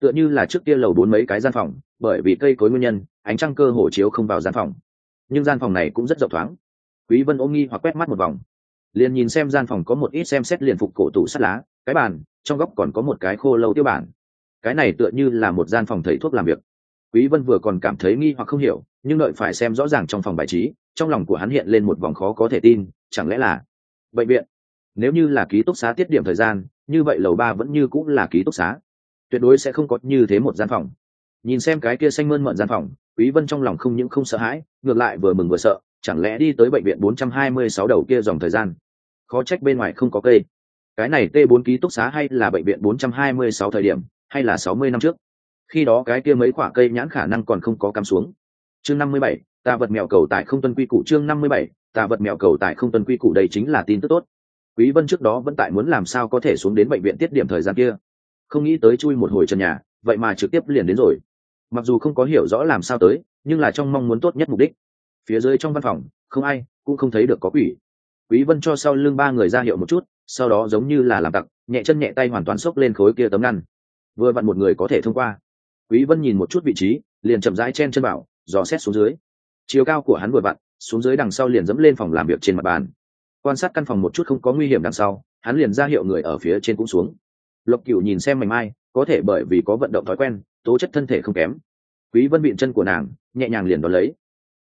S1: Tựa như là trước kia lầu bốn mấy cái gian phòng, bởi vì cây cối nguyên nhân, ánh trăng cơ hồ chiếu không vào gian phòng. Nhưng gian phòng này cũng rất rộng thoáng. Quý vân ôm nghi hoặc quét mắt một vòng liền nhìn xem gian phòng có một ít xem xét liền phục cổ tủ sắt lá, cái bàn, trong góc còn có một cái khô lâu tiêu bản. Cái này tựa như là một gian phòng thầy thuốc làm việc. Quý vân vừa còn cảm thấy nghi hoặc không hiểu, nhưng đợi phải xem rõ ràng trong phòng bài trí, trong lòng của hắn hiện lên một vòng khó có thể tin, chẳng lẽ là bệnh viện? Nếu như là ký túc xá tiết điểm thời gian, như vậy lầu ba vẫn như cũng là ký túc xá. Tuyệt đối sẽ không có như thế một gian phòng. Nhìn xem cái kia xanh mơn mận gian phòng, quý vân trong lòng không những không sợ hãi, ngược lại vừa mừng vừa sợ chẳng lẽ đi tới bệnh viện 426 đầu kia dòng thời gian? Khó trách bên ngoài không có cây. Cái này t 4 ký túc xá hay là bệnh viện 426 thời điểm hay là 60 năm trước? Khi đó cái kia mấy quả cây nhãn khả năng còn không có cắm xuống. Chương 57, tà vật mèo cầu tại không tuân quy củ. Chương 57, tà vật mèo cầu tại không tuân quy củ đây chính là tin tức tốt. Quý vân trước đó vẫn tại muốn làm sao có thể xuống đến bệnh viện tiết điểm thời gian kia. Không nghĩ tới chui một hồi chân nhà vậy mà trực tiếp liền đến rồi. Mặc dù không có hiểu rõ làm sao tới nhưng là trong mong muốn tốt nhất mục đích phía dưới trong văn phòng, không ai, cũng không thấy được có quỷ. Quý vân cho sau lưng ba người ra hiệu một chút, sau đó giống như là làm tặc, nhẹ chân nhẹ tay hoàn toàn xốc lên khối kia tấm ngăn. Vừa vặn một người có thể thông qua. Quý vân nhìn một chút vị trí, liền chậm rãi chen chân bảo, dò xét xuống dưới. Chiều cao của hắn vừa vặn, xuống dưới đằng sau liền dẫm lên phòng làm việc trên mặt bàn. Quan sát căn phòng một chút không có nguy hiểm đằng sau, hắn liền ra hiệu người ở phía trên cũng xuống. Lộc cửu nhìn xem mảnh mai, có thể bởi vì có vận động thói quen, tố chất thân thể không kém. Quý vân bịn chân của nàng, nhẹ nhàng liền đón lấy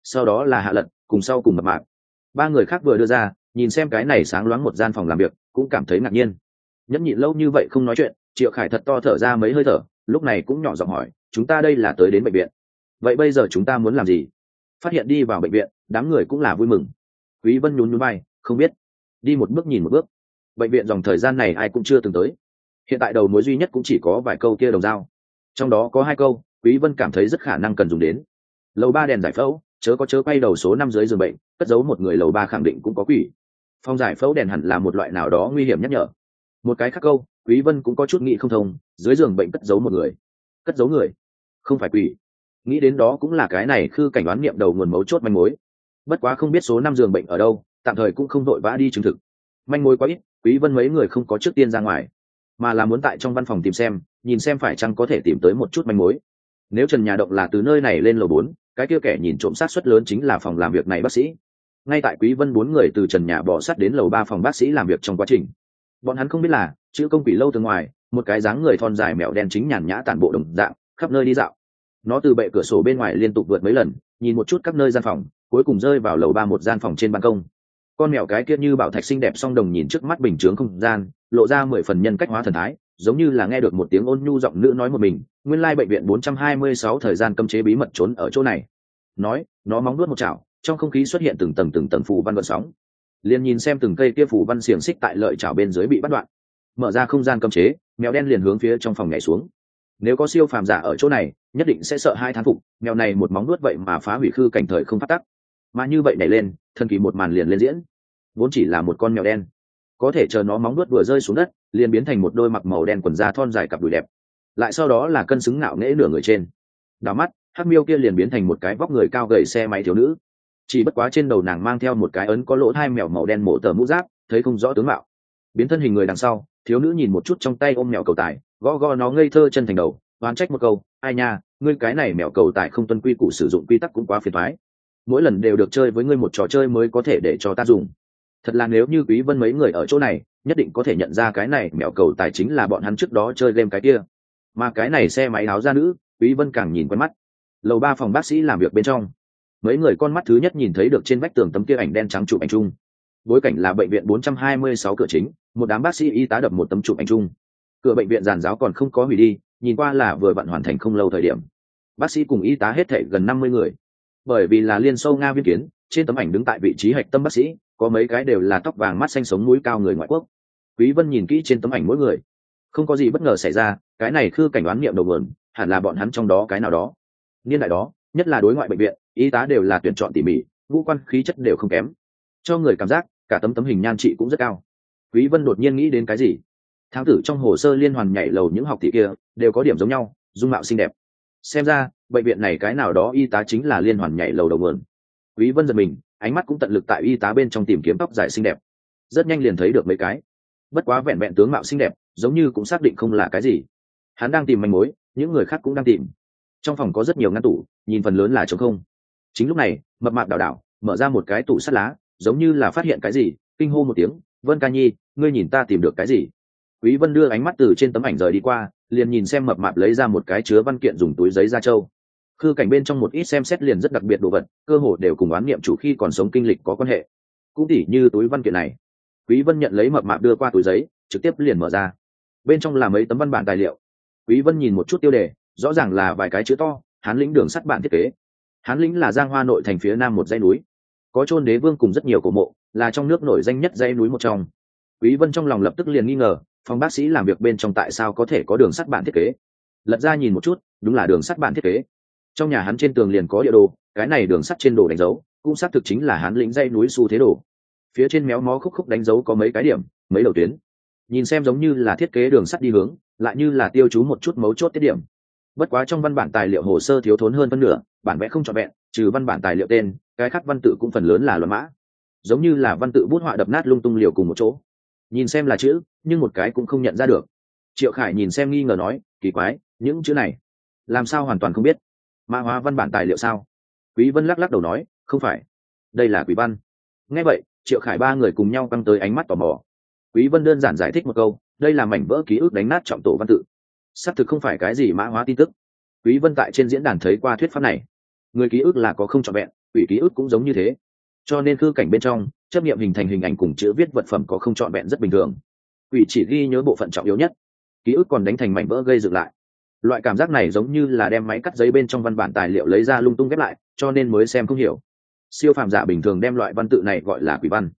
S1: sau đó là hạ lật, cùng sau cùng mập mạc ba người khác vừa đưa ra, nhìn xem cái này sáng loáng một gian phòng làm việc, cũng cảm thấy ngạc nhiên. Nhẫn nhịn lâu như vậy không nói chuyện, triệu khải thật to thở ra mấy hơi thở, lúc này cũng nhỏ giọng hỏi, chúng ta đây là tới đến bệnh viện. Vậy bây giờ chúng ta muốn làm gì? Phát hiện đi vào bệnh viện, đám người cũng là vui mừng. Quý vân nhún nhún bay không biết. Đi một bước nhìn một bước. Bệnh viện dòng thời gian này ai cũng chưa từng tới. Hiện tại đầu mối duy nhất cũng chỉ có vài câu kia đồng dao trong đó có hai câu, quý vân cảm thấy rất khả năng cần dùng đến. Lầu ba đèn giải phẫu chớ có chớ quay đầu số năm dưới giường bệnh, cất giấu một người lầu ba khẳng định cũng có quỷ. Phong giải phẫu đèn hẳn là một loại nào đó nguy hiểm nhắc nhở. Một cái khác câu, quý vân cũng có chút nghĩ không thông, dưới giường bệnh cất giấu một người. Cất giấu người? Không phải quỷ. Nghĩ đến đó cũng là cái này khư cảnh đoán niệm đầu nguồn mấu chốt manh mối. Bất quá không biết số năm giường bệnh ở đâu, tạm thời cũng không đội vã đi chứng thực. Manh mối quá ít, quý vân mấy người không có trước tiên ra ngoài, mà là muốn tại trong văn phòng tìm xem, nhìn xem phải chăng có thể tìm tới một chút manh mối. Nếu trần nhà động là từ nơi này lên lầu bốn cái kia kẻ nhìn trộm sát suất lớn chính là phòng làm việc này bác sĩ. Ngay tại quý vân bốn người từ trần nhà bỏ sát đến lầu ba phòng bác sĩ làm việc trong quá trình. Bọn hắn không biết là, chữ công quỷ lâu từ ngoài, một cái dáng người thon dài mèo đen chính nhàn nhã tản bộ đồng dạng, khắp nơi đi dạo. Nó từ bệ cửa sổ bên ngoài liên tục vượt mấy lần, nhìn một chút các nơi gian phòng, cuối cùng rơi vào lầu ba một gian phòng trên ban công. Con mèo cái kia như bảo thạch xinh đẹp song đồng nhìn trước mắt bình chướng không gian, lộ ra mười phần nhân cách hóa thần thái giống như là nghe được một tiếng ôn nhu giọng nữ nói một mình, nguyên lai bệnh viện 426 thời gian cấm chế bí mật trốn ở chỗ này. Nói, nó móng nuốt một chảo, trong không khí xuất hiện từng tầng từng tầng phù văn vận sóng. Liền nhìn xem từng cây kia phù văn xiềng xích tại lợi chảo bên dưới bị bắt đoạn. Mở ra không gian cấm chế, mèo đen liền hướng phía trong phòng nhảy xuống. Nếu có siêu phàm giả ở chỗ này, nhất định sẽ sợ hai thán phục, mèo này một móng nuốt vậy mà phá hủy khư cảnh thời không phát tắc. Mà như vậy nhảy lên, thần kỳ một màn liền lên diễn. Vốn chỉ là một con mèo đen. Có thể chờ nó móng nuốt vừa rơi xuống đất liền biến thành một đôi mặc màu đen quần da thon dài cặp đùi đẹp. Lại sau đó là cân xứng ngạo nghễ nửa người trên. Đào mắt, hắc miêu kia liền biến thành một cái vóc người cao gầy xe máy thiếu nữ. Chỉ bất quá trên đầu nàng mang theo một cái ấn có lỗ hai mèo màu đen mổ tờ mũ giáp, thấy không rõ tướng mạo. Biến thân hình người đằng sau, thiếu nữ nhìn một chút trong tay ôm mèo cầu tài gõ gõ nó ngây thơ chân thành đầu, oán trách một câu, ai nha, ngươi cái này mèo cầu tài không tuân quy củ sử dụng quy tắc cũng quá phiền thoái mỗi lần đều được chơi với ngươi một trò chơi mới có thể để cho ta dùng thật là nếu như quý vân mấy người ở chỗ này, nhất định có thể nhận ra cái này mèo cầu tài chính là bọn hắn trước đó chơi game cái kia. Mà cái này xe máy áo da nữ, quý vân càng nhìn quen mắt. Lầu ba phòng bác sĩ làm việc bên trong. Mấy người con mắt thứ nhất nhìn thấy được trên vách tường tấm kia ảnh đen trắng chụp ảnh chung. Bối cảnh là bệnh viện 426 cửa chính, một đám bác sĩ y tá đập một tấm chụp ảnh chung. Cửa bệnh viện giàn giáo còn không có hủy đi, nhìn qua là vừa vặn hoàn thành không lâu thời điểm. Bác sĩ cùng y tá hết thảy gần 50 người. Bởi vì là liên sâu nga viên kiến, trên tấm ảnh đứng tại vị trí hạch tâm bác sĩ có mấy cái đều là tóc vàng mắt xanh sống mũi cao người ngoại quốc. Quý vân nhìn kỹ trên tấm ảnh mỗi người. Không có gì bất ngờ xảy ra, cái này khư cảnh đoán niệm đầu vườn hẳn là bọn hắn trong đó cái nào đó. Niên đại đó, nhất là đối ngoại bệnh viện, y tá đều là tuyển chọn tỉ mỉ, ngũ quan khí chất đều không kém. Cho người cảm giác, cả tấm tấm hình nhan trị cũng rất cao. Quý vân đột nhiên nghĩ đến cái gì? Thám tử trong hồ sơ liên hoàn nhảy lầu những học tỷ kia, đều có điểm giống nhau, dung mạo xinh đẹp. Xem ra, bệnh viện này cái nào đó y tá chính là liên hoàn nhảy lầu đầu nguồn. Quý vân giật mình ánh mắt cũng tận lực tại y tá bên trong tìm kiếm tóc dài xinh đẹp. Rất nhanh liền thấy được mấy cái. Bất quá vẹn vẹn tướng mạo xinh đẹp, giống như cũng xác định không là cái gì. Hắn đang tìm manh mối, những người khác cũng đang tìm. Trong phòng có rất nhiều ngăn tủ, nhìn phần lớn là trống không. Chính lúc này, mập mạp đảo đảo, mở ra một cái tủ sắt lá, giống như là phát hiện cái gì, kinh hô một tiếng, vân ca nhi, ngươi nhìn ta tìm được cái gì? Quý vân đưa ánh mắt từ trên tấm ảnh rời đi qua, liền nhìn xem mập mạp lấy ra một cái chứa văn kiện dùng túi giấy da trâu khư cảnh bên trong một ít xem xét liền rất đặc biệt đồ vật, cơ hồ đều cùng oán niệm chủ khi còn sống kinh lịch có quan hệ. Cũng tỉ như túi văn kiện này. Quý vân nhận lấy mập mạp đưa qua túi giấy, trực tiếp liền mở ra. Bên trong là mấy tấm văn bản tài liệu. Quý vân nhìn một chút tiêu đề, rõ ràng là vài cái chữ to, hán lĩnh đường sắt bản thiết kế. Hán lĩnh là giang hoa nội thành phía nam một dãy núi. Có chôn đế vương cùng rất nhiều cổ mộ, là trong nước nổi danh nhất dãy núi một trong. Quý vân trong lòng lập tức liền nghi ngờ phòng bác sĩ làm việc bên trong tại sao có thể có đường sắt bản thiết kế? Lật ra nhìn một chút, đúng là đường sắt bản thiết kế trong nhà hắn trên tường liền có địa đồ, cái này đường sắt trên đồ đánh dấu, cũng xác thực chính là hắn lĩnh dây núi xu thế đồ. Phía trên méo mó khúc khúc đánh dấu có mấy cái điểm, mấy đầu tuyến. Nhìn xem giống như là thiết kế đường sắt đi hướng, lại như là tiêu chú một chút mấu chốt tiết điểm. Bất quá trong văn bản tài liệu hồ sơ thiếu thốn hơn phân nửa, bản vẽ không trọn vẹn, trừ văn bản tài liệu tên, cái khác văn tự cũng phần lớn là luận mã. Giống như là văn tự bút họa đập nát lung tung liều cùng một chỗ. Nhìn xem là chữ, nhưng một cái cũng không nhận ra được. Triệu khải nhìn xem nghi ngờ nói, kỳ quái, những chữ này, làm sao hoàn toàn không biết? Mã hóa văn bản tài liệu sao? Quý vân lắc lắc đầu nói, không phải. Đây là quý văn. Nghe vậy, triệu khải ba người cùng nhau căng tới ánh mắt tò mò. Quý vân đơn giản giải thích một câu, đây là mảnh vỡ ký ức đánh nát trọng tổ văn tự. Xác thực không phải cái gì mã hóa tin tức. Quý vân tại trên diễn đàn thấy qua thuyết pháp này. Người ký ức là có không trọn vẹn ủy ký ức cũng giống như thế. Cho nên khư cảnh bên trong, chấp nghiệm hình thành hình ảnh cùng chữ viết vật phẩm có không trọn vẹn rất bình thường. Ủy chỉ ghi nhớ bộ phận trọng yếu nhất. Ký ức còn đánh thành mảnh vỡ gây dựng lại loại cảm giác này giống như là đem máy cắt giấy bên trong văn bản tài liệu lấy ra lung tung ghép lại, cho nên mới xem không hiểu. Siêu phàm giả bình thường đem loại văn tự này gọi là quỷ văn.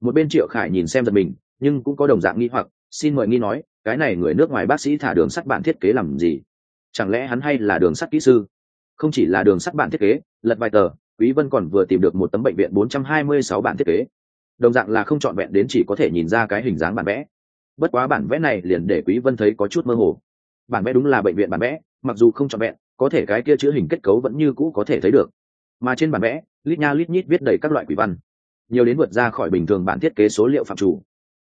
S1: Một bên triệu khải nhìn xem giật mình, nhưng cũng có đồng dạng nghi hoặc, xin mời nghi nói, cái này người nước ngoài bác sĩ thả đường sắt bản thiết kế làm gì? Chẳng lẽ hắn hay là đường sắt kỹ sư? Không chỉ là đường sắt bản thiết kế, lật vài tờ, quý vân còn vừa tìm được một tấm bệnh viện 426 bản thiết kế. Đồng dạng là không chọn vẹn đến chỉ có thể nhìn ra cái hình dáng bản vẽ. Bất quá bản vẽ này liền để quý vân thấy có chút mơ hồ bản vẽ đúng là bệnh viện bản vẽ, mặc dù không trọn vẹn, có thể cái kia chữ hình kết cấu vẫn như cũ có thể thấy được. Mà trên bản vẽ, lít nha lít nhít viết đầy các loại quỷ văn. Nhiều đến vượt ra khỏi bình thường bản thiết kế số liệu phạm chủ.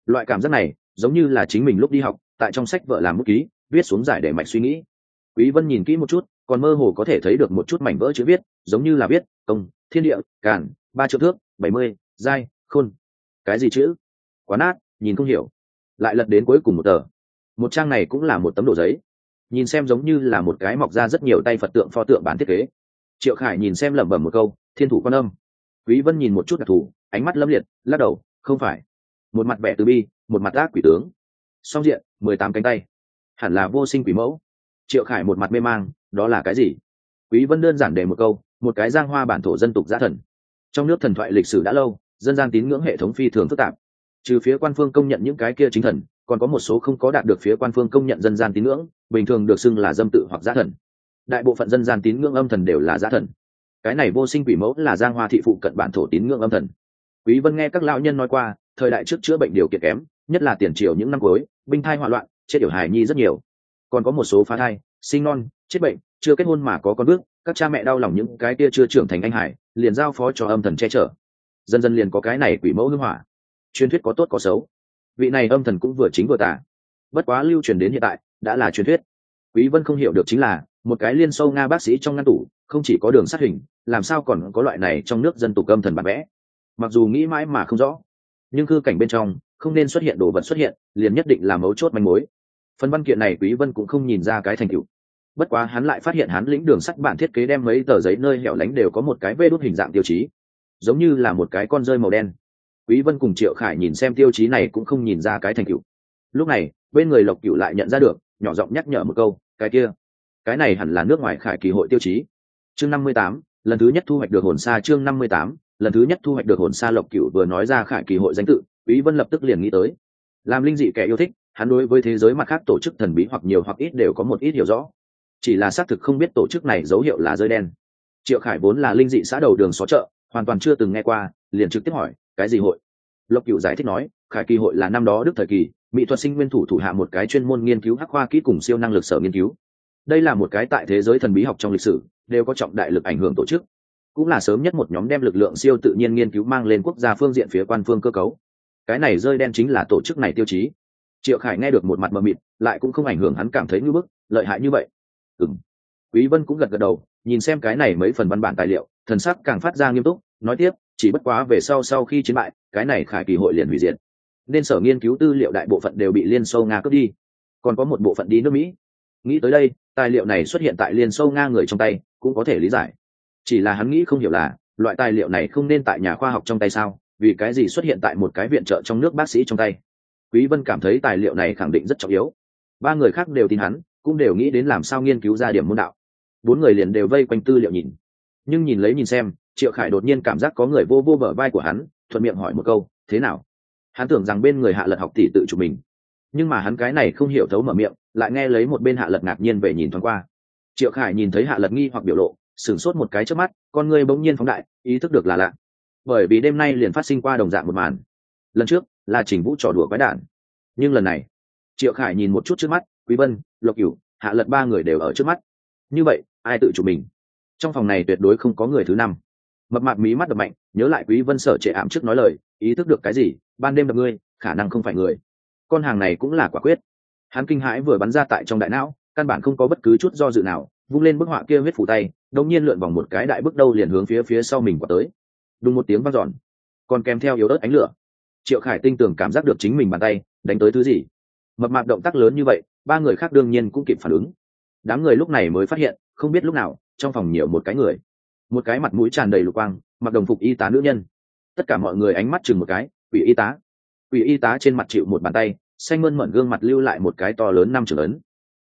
S1: Loại cảm giác này, giống như là chính mình lúc đi học, tại trong sách vợ làm bút ký, viết xuống giải để mạch suy nghĩ. Quý vân nhìn kỹ một chút, còn mơ hồ có thể thấy được một chút mảnh vỡ chữ viết, giống như là viết, công, thiên địa, càn, ba triệu thước, bảy mươi, giai, khôn. Cái gì chữ? Quá nát, nhìn không hiểu. Lại lật đến cuối cùng một tờ. Một trang này cũng là một tấm đồ giấy nhìn xem giống như là một cái mọc ra rất nhiều tay phật tượng pho tượng bản thiết kế. Triệu khải nhìn xem lẩm bẩm một câu, thiên thủ quan âm. Quý vân nhìn một chút đặc thù, ánh mắt lâm liệt, lắc đầu, không phải. Một mặt vẻ từ bi, một mặt ác quỷ tướng. Song diện, mười tám cánh tay. Hẳn là vô sinh quỷ mẫu. Triệu khải một mặt mê mang, đó là cái gì? Quý vân đơn giản để một câu, một cái giang hoa bản thổ dân tục giã thần. Trong nước thần thoại lịch sử đã lâu, dân gian tín ngưỡng hệ thống phi thường phức tạp. Trừ phía quan phương công nhận những cái kia chính thần, còn có một số không có đạt được phía quan phương công nhận dân gian tín ngưỡng bình thường được xưng là dâm tự hoặc giá thần. Đại bộ phận dân gian tín ngưỡng âm thần đều là giá thần. Cái này vô sinh quỷ mẫu là giang hoa thị phụ cận bản thổ tín ngưỡng âm thần. Quý vân nghe các lão nhân nói qua, thời đại trước chữa bệnh điều kiện kém, nhất là tiền triều những năm cuối, binh thai hoạn loạn, chết tiểu hài nhi rất nhiều. Còn có một số phá thai, sinh non, chết bệnh, chưa kết hôn mà có con bước, các cha mẹ đau lòng những cái kia chưa trưởng thành anh hải liền giao phó cho âm thần che chở. Dần dần liền có cái này quỷ mẫu hưng hỏa. Truyền thuyết có tốt có xấu. Vị này âm thần cũng vừa chính vừa tả bất quá lưu truyền đến hiện tại đã là truyền thuyết. Quý vân không hiểu được chính là, một cái liên sâu nga bác sĩ trong ngăn tủ, không chỉ có đường sát hình, làm sao còn có loại này trong nước dân tục âm thần bản vẽ. Mặc dù nghĩ mãi mà không rõ, nhưng cư cảnh bên trong, không nên xuất hiện đồ vật xuất hiện, liền nhất định là mấu chốt manh mối. Phần văn kiện này quý vân cũng không nhìn ra cái thành tựu. Bất quá hắn lại phát hiện hắn lĩnh đường sắt bản thiết kế đem mấy tờ giấy nơi hẻo lánh đều có một cái vê đốt hình dạng tiêu chí, giống như là một cái con rơi màu đen. Quý vân cùng triệu khải nhìn xem tiêu chí này cũng không nhìn ra cái thành tựu. Lúc này, bên người lộc cửu lại nhận ra được nhỏ giọng nhắc nhở một câu cái kia cái này hẳn là nước ngoài khải kỳ hội tiêu chí. Chương 58, lần thứ nhất thu hoạch được hồn sa chương 58, lần thứ nhất thu hoạch được hồn sa lộc cựu vừa nói ra khải kỳ hội danh tự quý vân lập tức liền nghĩ tới. Làm linh dị kẻ yêu thích hắn đối với thế giới mặt khác tổ chức thần bí hoặc nhiều hoặc ít đều có một ít hiểu rõ. Chỉ là xác thực không biết tổ chức này dấu hiệu là rơi đen. Triệu khải vốn là linh dị xã đầu đường xó chợ hoàn toàn chưa từng nghe qua liền trực tiếp hỏi cái gì hội? Lộc cựu giải thích nói khải kỳ hội là năm đó đức thời kỳ mỹ thuật sinh nguyên thủ thủ hạ một cái chuyên môn nghiên cứu hắc khoa kỹ cùng siêu năng lực sở nghiên cứu. Đây là một cái tại thế giới thần bí học trong lịch sử, đều có trọng đại lực ảnh hưởng tổ chức. Cũng là sớm nhất một nhóm đem lực lượng siêu tự nhiên nghiên cứu mang lên quốc gia phương diện phía quan phương cơ cấu. Cái này rơi đen chính là tổ chức này tiêu chí. Triệu khải nghe được một mặt mờ mịt, lại cũng không ảnh hưởng hắn cảm thấy ngưỡng bức, lợi hại như vậy. Ừng quý vân cũng gật gật đầu, nhìn xem cái này mấy phần văn bản tài liệu, thần sắc càng phát ra nghiêm túc, nói tiếp, chỉ bất quá về sau sau khi chiến bại, cái này khải kỳ hội liền hủy diệt nên sở nghiên cứu tư liệu đại bộ phận đều bị liên xô nga cướp đi. Còn có một bộ phận đi nước mỹ. Nghĩ tới đây, tài liệu này xuất hiện tại liên xô nga người trong tay, cũng có thể lý giải. Chỉ là hắn nghĩ không hiểu là, loại tài liệu này không nên tại nhà khoa học trong tay sao? Vì cái gì xuất hiện tại một cái viện trợ trong nước bác sĩ trong tay? Quý vân cảm thấy tài liệu này khẳng định rất trọng yếu. Ba người khác đều tin hắn, cũng đều nghĩ đến làm sao nghiên cứu ra điểm môn đạo. Bốn người liền đều vây quanh tư liệu nhìn. Nhưng nhìn lấy nhìn xem, triệu khải đột nhiên cảm giác có người vô vô bờ vai của hắn, thuận miệng hỏi một câu, thế nào? Hắn tưởng rằng bên người hạ lật học tỷ tự chủ mình. Nhưng mà hắn cái này không hiểu thấu mở miệng, lại nghe lấy một bên hạ lật ngạc nhiên về nhìn thoáng qua. Triệu khải nhìn thấy hạ lật nghi hoặc biểu lộ, sửng sốt một cái trước mắt, con người bỗng nhiên phóng đại, ý thức được là lạ. Bởi vì đêm nay liền phát sinh qua đồng dạng một màn. Lần trước, là trình vũ trò đùa quái đản. Nhưng lần này, triệu khải nhìn một chút trước mắt, quý vân, lộc cửu, hạ lật ba người đều ở trước mắt. Như vậy, ai tự chủ mình? Trong phòng này tuyệt đối không có người thứ năm. Mập mạp mí mắt đập mạnh, nhớ lại quý vân sở trệ ảm trước nói lời ý thức được cái gì, ban đêm đập ngươi, khả năng không phải người. Con hàng này cũng là quả quyết. Hắn kinh hãi vừa bắn ra tại trong đại não, căn bản không có bất cứ chút do dự nào, vung lên bức họa kia huyết phủ tay đống nhiên lượn vòng một cái đại bước đâu liền hướng phía phía sau mình quả tới. Đúng một tiếng vang dọn. Còn kèm theo yếu ớt ánh lửa. Triệu khải tinh tưởng cảm giác được chính mình bàn tay, đánh tới thứ gì. Mập mạp động tác lớn như vậy, ba người khác đương nhiên cũng kịp phản ứng. Đám người lúc này mới phát hiện, không biết lúc nào, trong phòng nhiều một cái người. Một cái mặt mũi tràn đầy lục quang, mặc đồng phục y tá nữ nhân tất cả mọi người ánh mắt chừng một cái, quỷ y tá. Quỷ y tá trên mặt chịu một bàn tay, xanh mơn mận gương mặt lưu lại một cái to lớn năm trưởng ấn.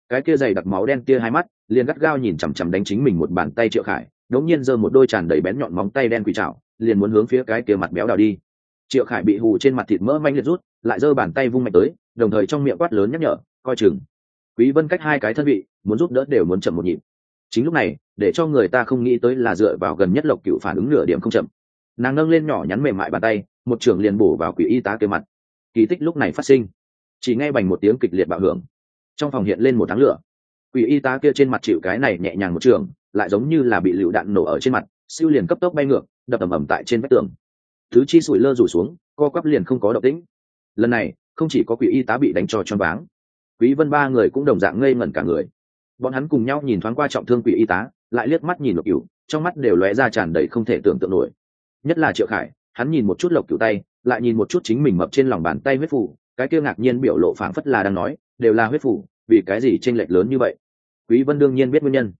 S1: Cái kia dày đặc máu đen tia hai mắt, liền gắt gao nhìn chằm chằm đánh chính mình một bàn tay triệu khải, đống nhiên giơ một đôi tràn đầy bén nhọn móng tay đen quỷ trào liền muốn hướng phía cái kia mặt béo đào đi. Triệu khải bị hù trên mặt thịt mỡ manh liệt rút, lại giơ bàn tay vung mạnh tới, đồng thời trong miệng quát lớn nhắc nhở, coi chừng. Quý vân cách hai cái thân vị, muốn giúp đỡ đều muốn chậm một nhịp. Chính lúc này, để cho người ta không nghĩ tới là dựa vào gần nhất lộc cựu phản ứng nửa điểm không chậm nàng nâng lên nhỏ nhắn mềm mại bàn tay, một trường liền bổ vào quỷ y tá kia mặt. Kỳ tích lúc này phát sinh. Chỉ nghe bành một tiếng kịch liệt bạo hưởng. Trong phòng hiện lên một tháng lửa. Quỷ y tá kia trên mặt chịu cái này nhẹ nhàng một trường, lại giống như là bị lựu đạn nổ ở trên mặt, siêu liền cấp tốc bay ngược, đập ầm ầm tại trên vách tường. Thứ chi sủi lơ rủ xuống, co quắp liền không có động tĩnh. Lần này, không chỉ có quỷ y tá bị đánh cho choáng váng, quý vân ba người cũng đồng dạng ngây ngẩn cả người. Bọn hắn cùng nhau nhìn thoáng qua trọng thương quỷ y tá, lại liếc mắt nhìn lục cửu, trong mắt đều lóe ra tràn đầy không thể tưởng tượng nổi nhất là triệu khải, hắn nhìn một chút lộc cửu tay, lại nhìn một chút chính mình mập trên lòng bàn tay huyết phủ cái kia ngạc nhiên biểu lộ phảng phất là đang nói, đều là huyết phủ vì cái gì tranh lệch lớn như vậy? Quý vân đương nhiên biết nguyên nhân.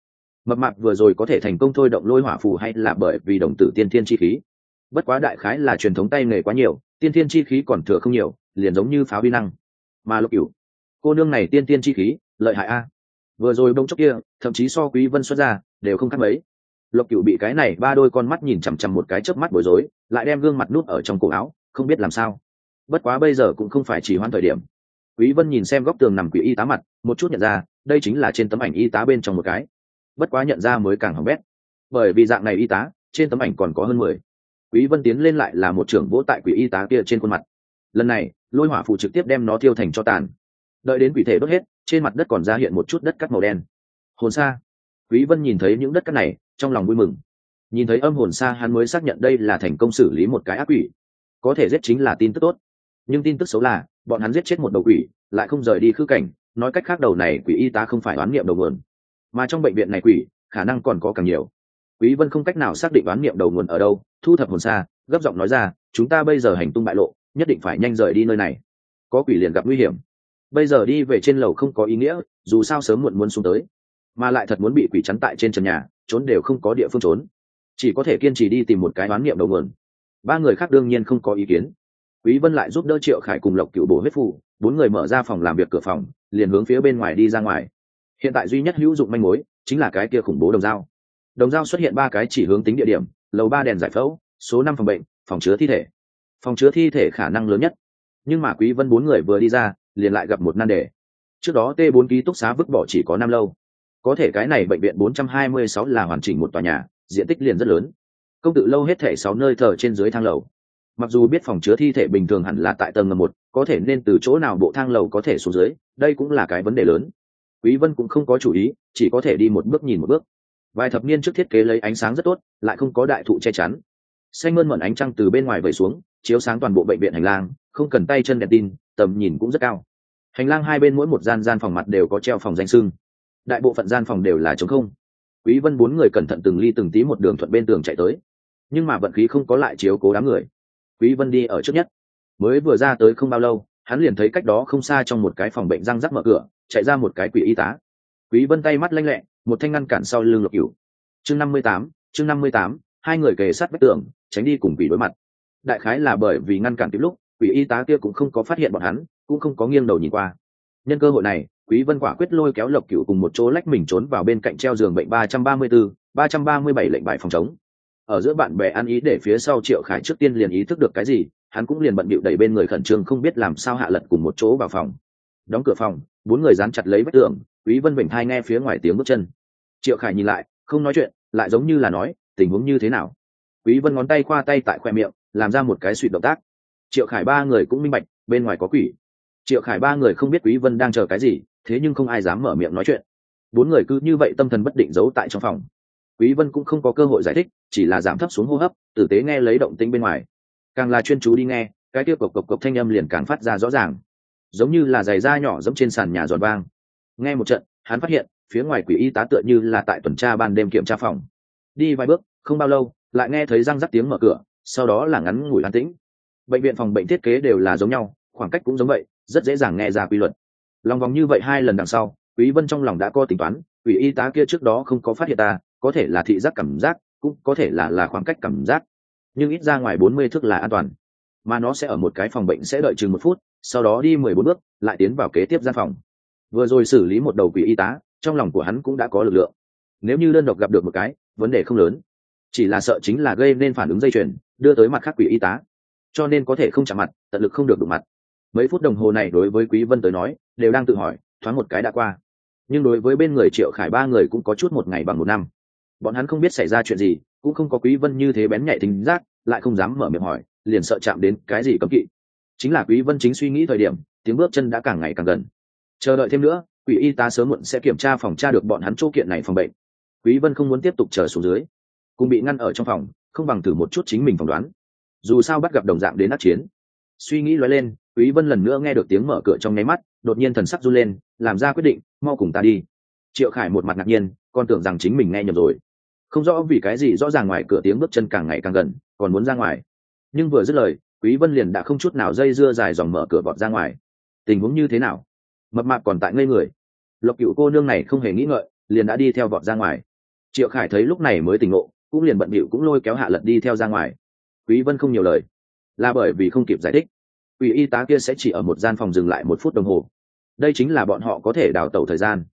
S1: Mập mạp vừa rồi có thể thành công thôi động lôi hỏa phù hay là bởi vì đồng tử tiên thiên chi khí? Bất quá đại khái là truyền thống tay nghề quá nhiều, tiên thiên chi khí còn thừa không nhiều, liền giống như pháo vi năng. Mà lục cửu, cô nương này tiên tiên chi khí, lợi hại a. Vừa rồi bông chốc kia, thậm chí so quý vân xuất ra, đều không khác mấy lục cửu bị cái này ba đôi con mắt nhìn chằm chằm một cái chớp mắt bối rối, lại đem gương mặt nút ở trong cổ áo, không biết làm sao. Bất quá bây giờ cũng không phải chỉ hoãn thời điểm. Quý vân nhìn xem góc tường nằm quỷ y tá mặt, một chút nhận ra, đây chính là trên tấm ảnh y tá bên trong một cái. Bất quá nhận ra mới càng hỏng bét. Bởi vì dạng này y tá, trên tấm ảnh còn có hơn mười. Quý vân tiến lên lại là một trưởng vỗ tại quỷ y tá kia trên khuôn mặt. Lần này, lôi hỏa phụ trực tiếp đem nó thiêu thành cho tàn. Đợi đến quỷ thể đốt hết, trên mặt đất còn ra hiện một chút đất cắt màu đen. Hồn xa quý vân nhìn thấy những đất cắt này trong lòng vui mừng. Nhìn thấy âm hồn xa hắn mới xác nhận đây là thành công xử lý một cái ác quỷ. Có thể giết chính là tin tức tốt. Nhưng tin tức xấu là, bọn hắn giết chết một đầu quỷ, lại không rời đi khư cảnh, nói cách khác đầu này quỷ y tá không phải oán niệm đầu nguồn. Mà trong bệnh viện này quỷ, khả năng còn có càng nhiều. Quý vân không cách nào xác định oán niệm đầu nguồn ở đâu, thu thập hồn xa, gấp giọng nói ra, chúng ta bây giờ hành tung bại lộ, nhất định phải nhanh rời đi nơi này. Có quỷ liền gặp nguy hiểm. Bây giờ đi về trên lầu không có ý nghĩa, dù sao sớm muộn muốn xuống tới mà lại thật muốn bị quỷ chắn tại trên trần nhà trốn đều không có địa phương trốn. Chỉ có thể kiên trì đi tìm một cái đoán niệm đầu nguồn. Ba người khác đương nhiên không có ý kiến. Quý vân lại giúp đỡ triệu khải cùng lộc cựu bổ huyết phụ, bốn người mở ra phòng làm việc cửa phòng liền hướng phía bên ngoài đi ra ngoài. Hiện tại duy nhất hữu dụng manh mối chính là cái kia khủng bố đồng dao. Đồng dao xuất hiện ba cái chỉ hướng tính địa điểm lầu ba đèn giải phẫu số năm phòng bệnh phòng chứa thi thể. Phòng chứa thi thể khả năng lớn nhất. Nhưng mà quý vân bốn người vừa đi ra liền lại gặp một nan đề. Trước đó t 4 ký túc xá vứt bỏ chỉ có năm lâu có thể cái này bệnh viện 426 là hoàn chỉnh một tòa nhà, diện tích liền rất lớn. Công tự lâu hết thể sáu nơi thờ trên dưới thang lầu. Mặc dù biết phòng chứa thi thể bình thường hẳn là tại tầng ngầm một, có thể nên từ chỗ nào bộ thang lầu có thể xuống dưới, đây cũng là cái vấn đề lớn. Quý vân cũng không có chủ ý, chỉ có thể đi một bước nhìn một bước. Vài thập niên trước thiết kế lấy ánh sáng rất tốt, lại không có đại thụ che chắn. Xanh mơn mận ánh trăng từ bên ngoài vẩy xuống, chiếu sáng toàn bộ bệnh viện hành lang, không cần tay chân đèn tin, tầm nhìn cũng rất cao. Hành lang hai bên mỗi một gian gian phòng mặt đều có treo phòng danh sưng đại bộ phận gian phòng đều là trống không. Quý vân bốn người cẩn thận từng ly từng tí một đường thuận bên tường chạy tới. Nhưng mà vận khí không có lại chiếu cố đám người. Quý vân đi ở trước nhất. Mới vừa ra tới không bao lâu hắn liền thấy cách đó không xa trong một cái phòng bệnh răng rắc mở cửa chạy ra một cái quỷ y tá. Quý vân tay mắt lanh lẹ một thanh ngăn cản sau lưng lục cửu. Chương 58, chương 58, hai người kề sát vách tường tránh đi cùng quỷ đối mặt. Đại khái là bởi vì ngăn cản kịp lúc quỷ y tá kia cũng không có phát hiện bọn hắn cũng không có nghiêng đầu nhìn qua. Nhân cơ hội này quý vân quả quyết lôi kéo lộc cửu cùng một chỗ lách mình trốn vào bên cạnh treo giường bệnh 334, 337 lệnh bài phòng chống. Ở giữa bạn bè ăn ý để phía sau triệu khải trước tiên liền ý thức được cái gì hắn cũng liền bận bịu đẩy bên người khẩn trương không biết làm sao hạ lật cùng một chỗ vào phòng. Đóng cửa phòng bốn người dán chặt lấy vách tường quý vân bình thai nghe phía ngoài tiếng bước chân. Triệu khải nhìn lại không nói chuyện lại giống như là nói tình huống như thế nào? Quý vân ngón tay khoa tay tại khoe miệng làm ra một cái suy động tác. Triệu khải ba người cũng minh bạch bên ngoài có quỷ. Triệu khải ba người không biết quý vân đang chờ cái gì thế nhưng không ai dám mở miệng nói chuyện. Bốn người cứ như vậy tâm thần bất định giấu tại trong phòng. Quý vân cũng không có cơ hội giải thích, chỉ là giảm thấp xuống hô hấp, tử tế nghe lấy động tĩnh bên ngoài. Càng là chuyên chú đi nghe, cái tiêu cộc cộc cộc thanh âm liền càng phát ra rõ ràng. Giống như là giày da nhỏ giẫm trên sàn nhà giòn vang. Nghe một trận, hắn phát hiện, phía ngoài quỷ y tá tựa như là tại tuần tra ban đêm kiểm tra phòng. Đi vài bước, không bao lâu, lại nghe thấy răng rắc tiếng mở cửa, sau đó là ngắn ngủi an tĩnh. Bệnh viện phòng bệnh thiết kế đều là giống nhau, khoảng cách cũng giống vậy, rất dễ dàng nghe ra quy luật lòng vòng như vậy hai lần đằng sau, quý vân trong lòng đã có tính toán ủy y tá kia trước đó không có phát hiện ta, có thể là thị giác cảm giác, cũng có thể là là khoảng cách cảm giác. Nhưng ít ra ngoài 40 thước là an toàn. Mà nó sẽ ở một cái phòng bệnh sẽ đợi chừng một phút, sau đó đi 14 bước, lại tiến vào kế tiếp gian phòng. Vừa rồi xử lý một đầu quỷ y tá, trong lòng của hắn cũng đã có lực lượng. Nếu như đơn độc gặp được một cái, vấn đề không lớn. Chỉ là sợ chính là gây nên phản ứng dây chuyền, đưa tới mặt khác quỷ y tá. Cho nên có thể không chạm mặt, tận lực không được đụng mặt mấy phút đồng hồ này đối với quý vân tới nói, đều đang tự hỏi, thoáng một cái đã qua. Nhưng đối với bên người triệu khải ba người cũng có chút một ngày bằng một năm. Bọn hắn không biết xảy ra chuyện gì, cũng không có quý vân như thế bén nhạy thính giác, lại không dám mở miệng hỏi, liền sợ chạm đến cái gì cấm kỵ. Chính là quý vân chính suy nghĩ thời điểm, tiếng bước chân đã càng ngày càng gần. Chờ đợi thêm nữa, quỷ y tá sớm muộn sẽ kiểm tra phòng tra được bọn hắn chỗ kiện này phòng bệnh. Quý vân không muốn tiếp tục chờ xuống dưới. Cùng bị ngăn ở trong phòng, không bằng thử một chút chính mình phỏng đoán. Dù sao bắt gặp đồng dạng đến nát chiến. Suy nghĩ lóe lên quý vân lần nữa nghe được tiếng mở cửa trong nháy mắt, đột nhiên thần sắc run lên, làm ra quyết định, mau cùng ta đi. Triệu khải một mặt ngạc nhiên còn tưởng rằng chính mình nghe nhầm rồi. Không rõ vì cái gì rõ ràng ngoài cửa tiếng bước chân càng ngày càng gần, còn muốn ra ngoài. Nhưng vừa dứt lời, quý vân liền đã không chút nào dây dưa dài dòng mở cửa vọt ra ngoài. Tình huống như thế nào? Mập mạp còn tại ngây người. Lộc cựu cô nương này không hề nghĩ ngợi, liền đã đi theo vọt ra ngoài. Triệu khải thấy lúc này mới tỉnh ngộ, cũng liền bận bịu cũng lôi kéo hạ lật đi theo ra ngoài. Quý vân không nhiều lời, là bởi vì không kịp giải thích ủy y tá kia sẽ chỉ ở một gian phòng dừng lại một phút đồng hồ. Đây chính là bọn họ có thể đào tẩu thời gian.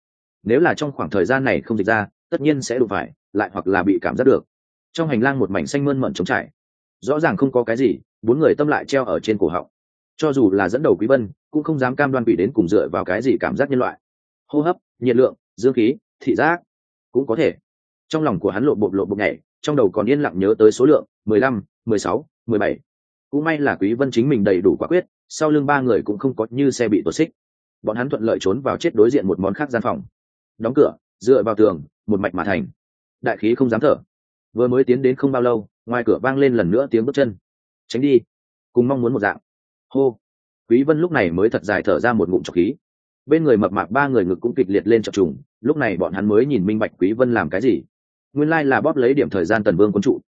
S1: Nếu là trong khoảng thời gian này không dịch ra, tất nhiên sẽ đụng phải, lại hoặc là bị cảm giác được. Trong hành lang một mảnh xanh mơn mận trống trải. Rõ ràng không có cái gì, bốn người tâm lại treo ở trên cổ họng. Cho dù là dẫn đầu quý vân, cũng không dám cam đoan quỷ đến cùng dựa vào cái gì cảm giác nhân loại. Hô hấp, nhiệt lượng, dương khí, thị giác, cũng có thể. Trong lòng của hắn lộ bộ lộ bột nhảy, trong đầu còn yên lặng nhớ tới số lượng, mười lăm, mười sáu, mười bảy cũng may là quý vân chính mình đầy đủ quả quyết, sau lưng ba người cũng không có như xe bị tuột xích. Bọn hắn thuận lợi trốn vào chết đối diện một món khác gian phòng. Đóng cửa, dựa vào tường, một mạch mà thành. Đại khí không dám thở. Vừa mới tiến đến không bao lâu, ngoài cửa vang lên lần nữa tiếng bước chân. Tránh đi. Cùng mong muốn một dạng. Hô. Quý vân lúc này mới thật dài thở ra một ngụm trọc khí. Bên người mập mạc ba người ngực cũng kịch liệt lên chập trùng, lúc này bọn hắn mới nhìn minh bạch quý vân làm cái gì. Nguyên lai là bóp lấy điểm thời gian tần vương quân trụ.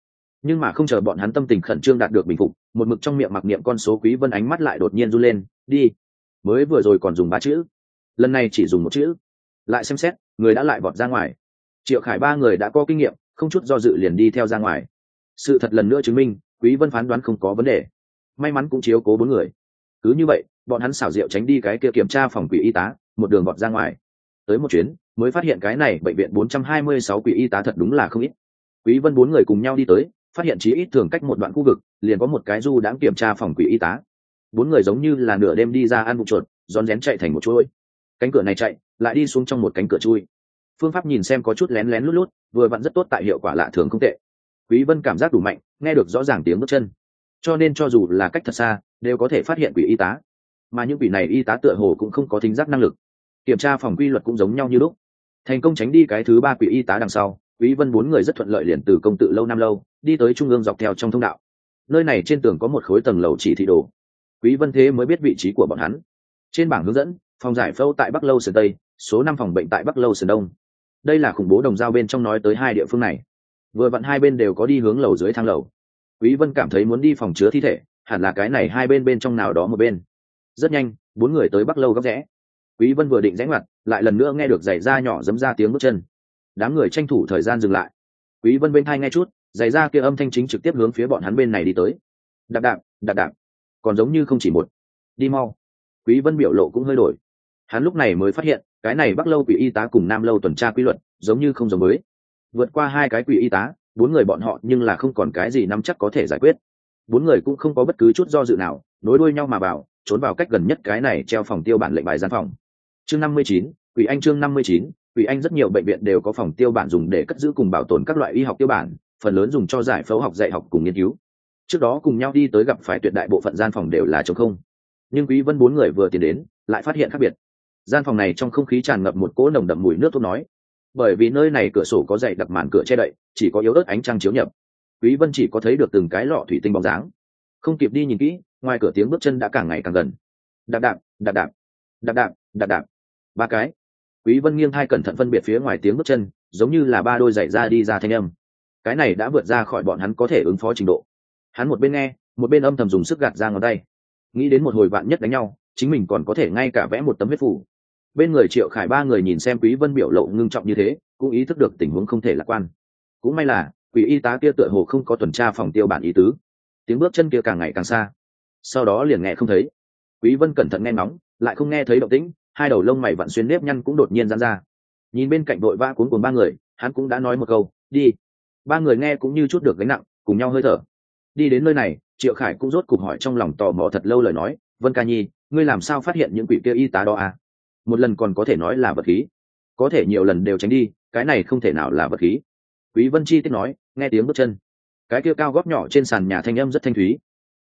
S1: Nhưng mà không chờ bọn hắn tâm tình khẩn trương đạt được bình phục một mực trong miệng mặc niệm con số quý vân ánh mắt lại đột nhiên run lên, đi, mới vừa rồi còn dùng ba chữ, lần này chỉ dùng một chữ. Lại xem xét, người đã lại vọt ra ngoài. Triệu khải ba người đã có kinh nghiệm, không chút do dự liền đi theo ra ngoài. Sự thật lần nữa chứng minh, quý vân phán đoán không có vấn đề. May mắn cũng chiếu cố bốn người. Cứ như vậy, bọn hắn xảo diệu tránh đi cái kia kiểm tra phòng quỷ y tá, một đường vọt ra ngoài. Tới một chuyến, mới phát hiện cái này bệnh viện 426 quỷ y tá thật đúng là không ít. Quý vân bốn người cùng nhau đi tới, phát hiện chí ít thường cách một đoạn khu vực liền có một cái du đãng kiểm tra phòng quỷ y tá. Bốn người giống như là nửa đêm đi ra ăn bụng chuột, rón rén chạy thành một chuỗi. Cánh cửa này chạy, lại đi xuống trong một cánh cửa chui. Phương pháp nhìn xem có chút lén lén lút lút, vừa vặn rất tốt tại hiệu quả lạ thường không tệ. Quý vân cảm giác đủ mạnh, nghe được rõ ràng tiếng bước chân. Cho nên cho dù là cách thật xa, đều có thể phát hiện quỷ y tá. Mà những quỷ này y tá tựa hồ cũng không có thính giác năng lực. Kiểm tra phòng quy luật cũng giống nhau như lúc. Thành công tránh đi cái thứ ba quỷ y tá đằng sau, quý vân bốn người rất thuận lợi liền từ công tự lâu năm lâu, đi tới trung ương dọc theo trong thông đạo nơi này trên tường có một khối tầng lầu chỉ thị đồ. Quý vân thế mới biết vị trí của bọn hắn. Trên bảng hướng dẫn, phòng giải phẫu tại bắc lâu sơn tây, số năm phòng bệnh tại bắc lâu sơn đông. Đây là khủng bố đồng giao bên trong nói tới hai địa phương này. Vừa vặn hai bên đều có đi hướng lầu dưới thang lầu. Quý vân cảm thấy muốn đi phòng chứa thi thể, hẳn là cái này hai bên bên trong nào đó một bên. Rất nhanh, bốn người tới bắc lâu góc rẽ. Quý vân vừa định rẽ ngoặt, lại lần nữa nghe được giày da nhỏ dấm ra tiếng bước chân. Đám người tranh thủ thời gian dừng lại. Quý vân bên thay nghe chút giày ra kia âm thanh chính trực tiếp hướng phía bọn hắn bên này đi tới. Đạp đạp đạp đạp. Còn giống như không chỉ một. Đi mau. Quý vân biểu lộ cũng hơi đổi. Hắn lúc này mới phát hiện, cái này bắc lâu quỷ y tá cùng nam lâu tuần tra quy luật giống như không giống mới vượt qua hai cái quỷ y tá, bốn người bọn họ nhưng là không còn cái gì nắm chắc có thể giải quyết. Bốn người cũng không có bất cứ chút do dự nào, nối đuôi nhau mà vào, trốn vào cách gần nhất cái này treo phòng tiêu bản lệnh bài gian phòng. Chương năm mươi chín, quỷ anh chương năm mươi chín, quỷ anh rất nhiều bệnh viện đều có phòng tiêu bản dùng để cất giữ cùng bảo tồn các loại y học tiêu bản phần lớn dùng cho giải phẫu học dạy học cùng nghiên cứu. Trước đó cùng nhau đi tới gặp phải tuyệt đại bộ phận gian phòng đều là chống không. Nhưng quý vân bốn người vừa tiến đến, lại phát hiện khác biệt. Gian phòng này trong không khí tràn ngập một cỗ nồng đậm mùi nước thuốc nói. Bởi vì nơi này cửa sổ có dày đặc màn cửa che đậy, chỉ có yếu ớt ánh trăng chiếu nhập. Quý vân chỉ có thấy được từng cái lọ thủy tinh bóng dáng. Không kịp đi nhìn kỹ, ngoài cửa tiếng bước chân đã càng ngày càng gần. Đạp đạp đạp đạp đạp đạp đạp đạp. Ba cái. Quý vân nghiêng thai cẩn thận phân biệt phía ngoài tiếng bước chân, giống như là ba đôi giày ra đi ra thanh âm cái này đã vượt ra khỏi bọn hắn có thể ứng phó trình độ. Hắn một bên nghe, một bên âm thầm dùng sức gạt ra ngón tay. Nghĩ đến một hồi vạn nhất đánh nhau, chính mình còn có thể ngay cả vẽ một tấm huyết phủ. Bên người triệu khải ba người nhìn xem quý vân biểu lộ ngưng trọng như thế, cũng ý thức được tình huống không thể lạc quan. Cũng may là, quỷ y tá kia tựa hồ không có tuần tra phòng tiêu bản ý tứ. Tiếng bước chân kia càng ngày càng xa. Sau đó liền nghe không thấy. Quý vân cẩn thận nghe ngóng, lại không nghe thấy động tĩnh, hai đầu lông mày vặn xuyên nếp nhăn cũng đột nhiên giãn ra. Nhìn bên cạnh đội vã cuốn cuồng ba người, hắn cũng đã nói một câu, đi ba người nghe cũng như chút được gánh nặng, cùng nhau hơi thở. Đi đến nơi này, triệu khải cũng rốt cục hỏi trong lòng tò mò thật lâu lời nói, vân ca nhi, ngươi làm sao phát hiện những quỷ kia y tá đó à? Một lần còn có thể nói là vật khí. Có thể nhiều lần đều tránh đi, cái này không thể nào là vật khí. Quý vân chi tiếp nói, nghe tiếng bước chân. Cái kia cao góp nhỏ trên sàn nhà thanh âm rất thanh thúy.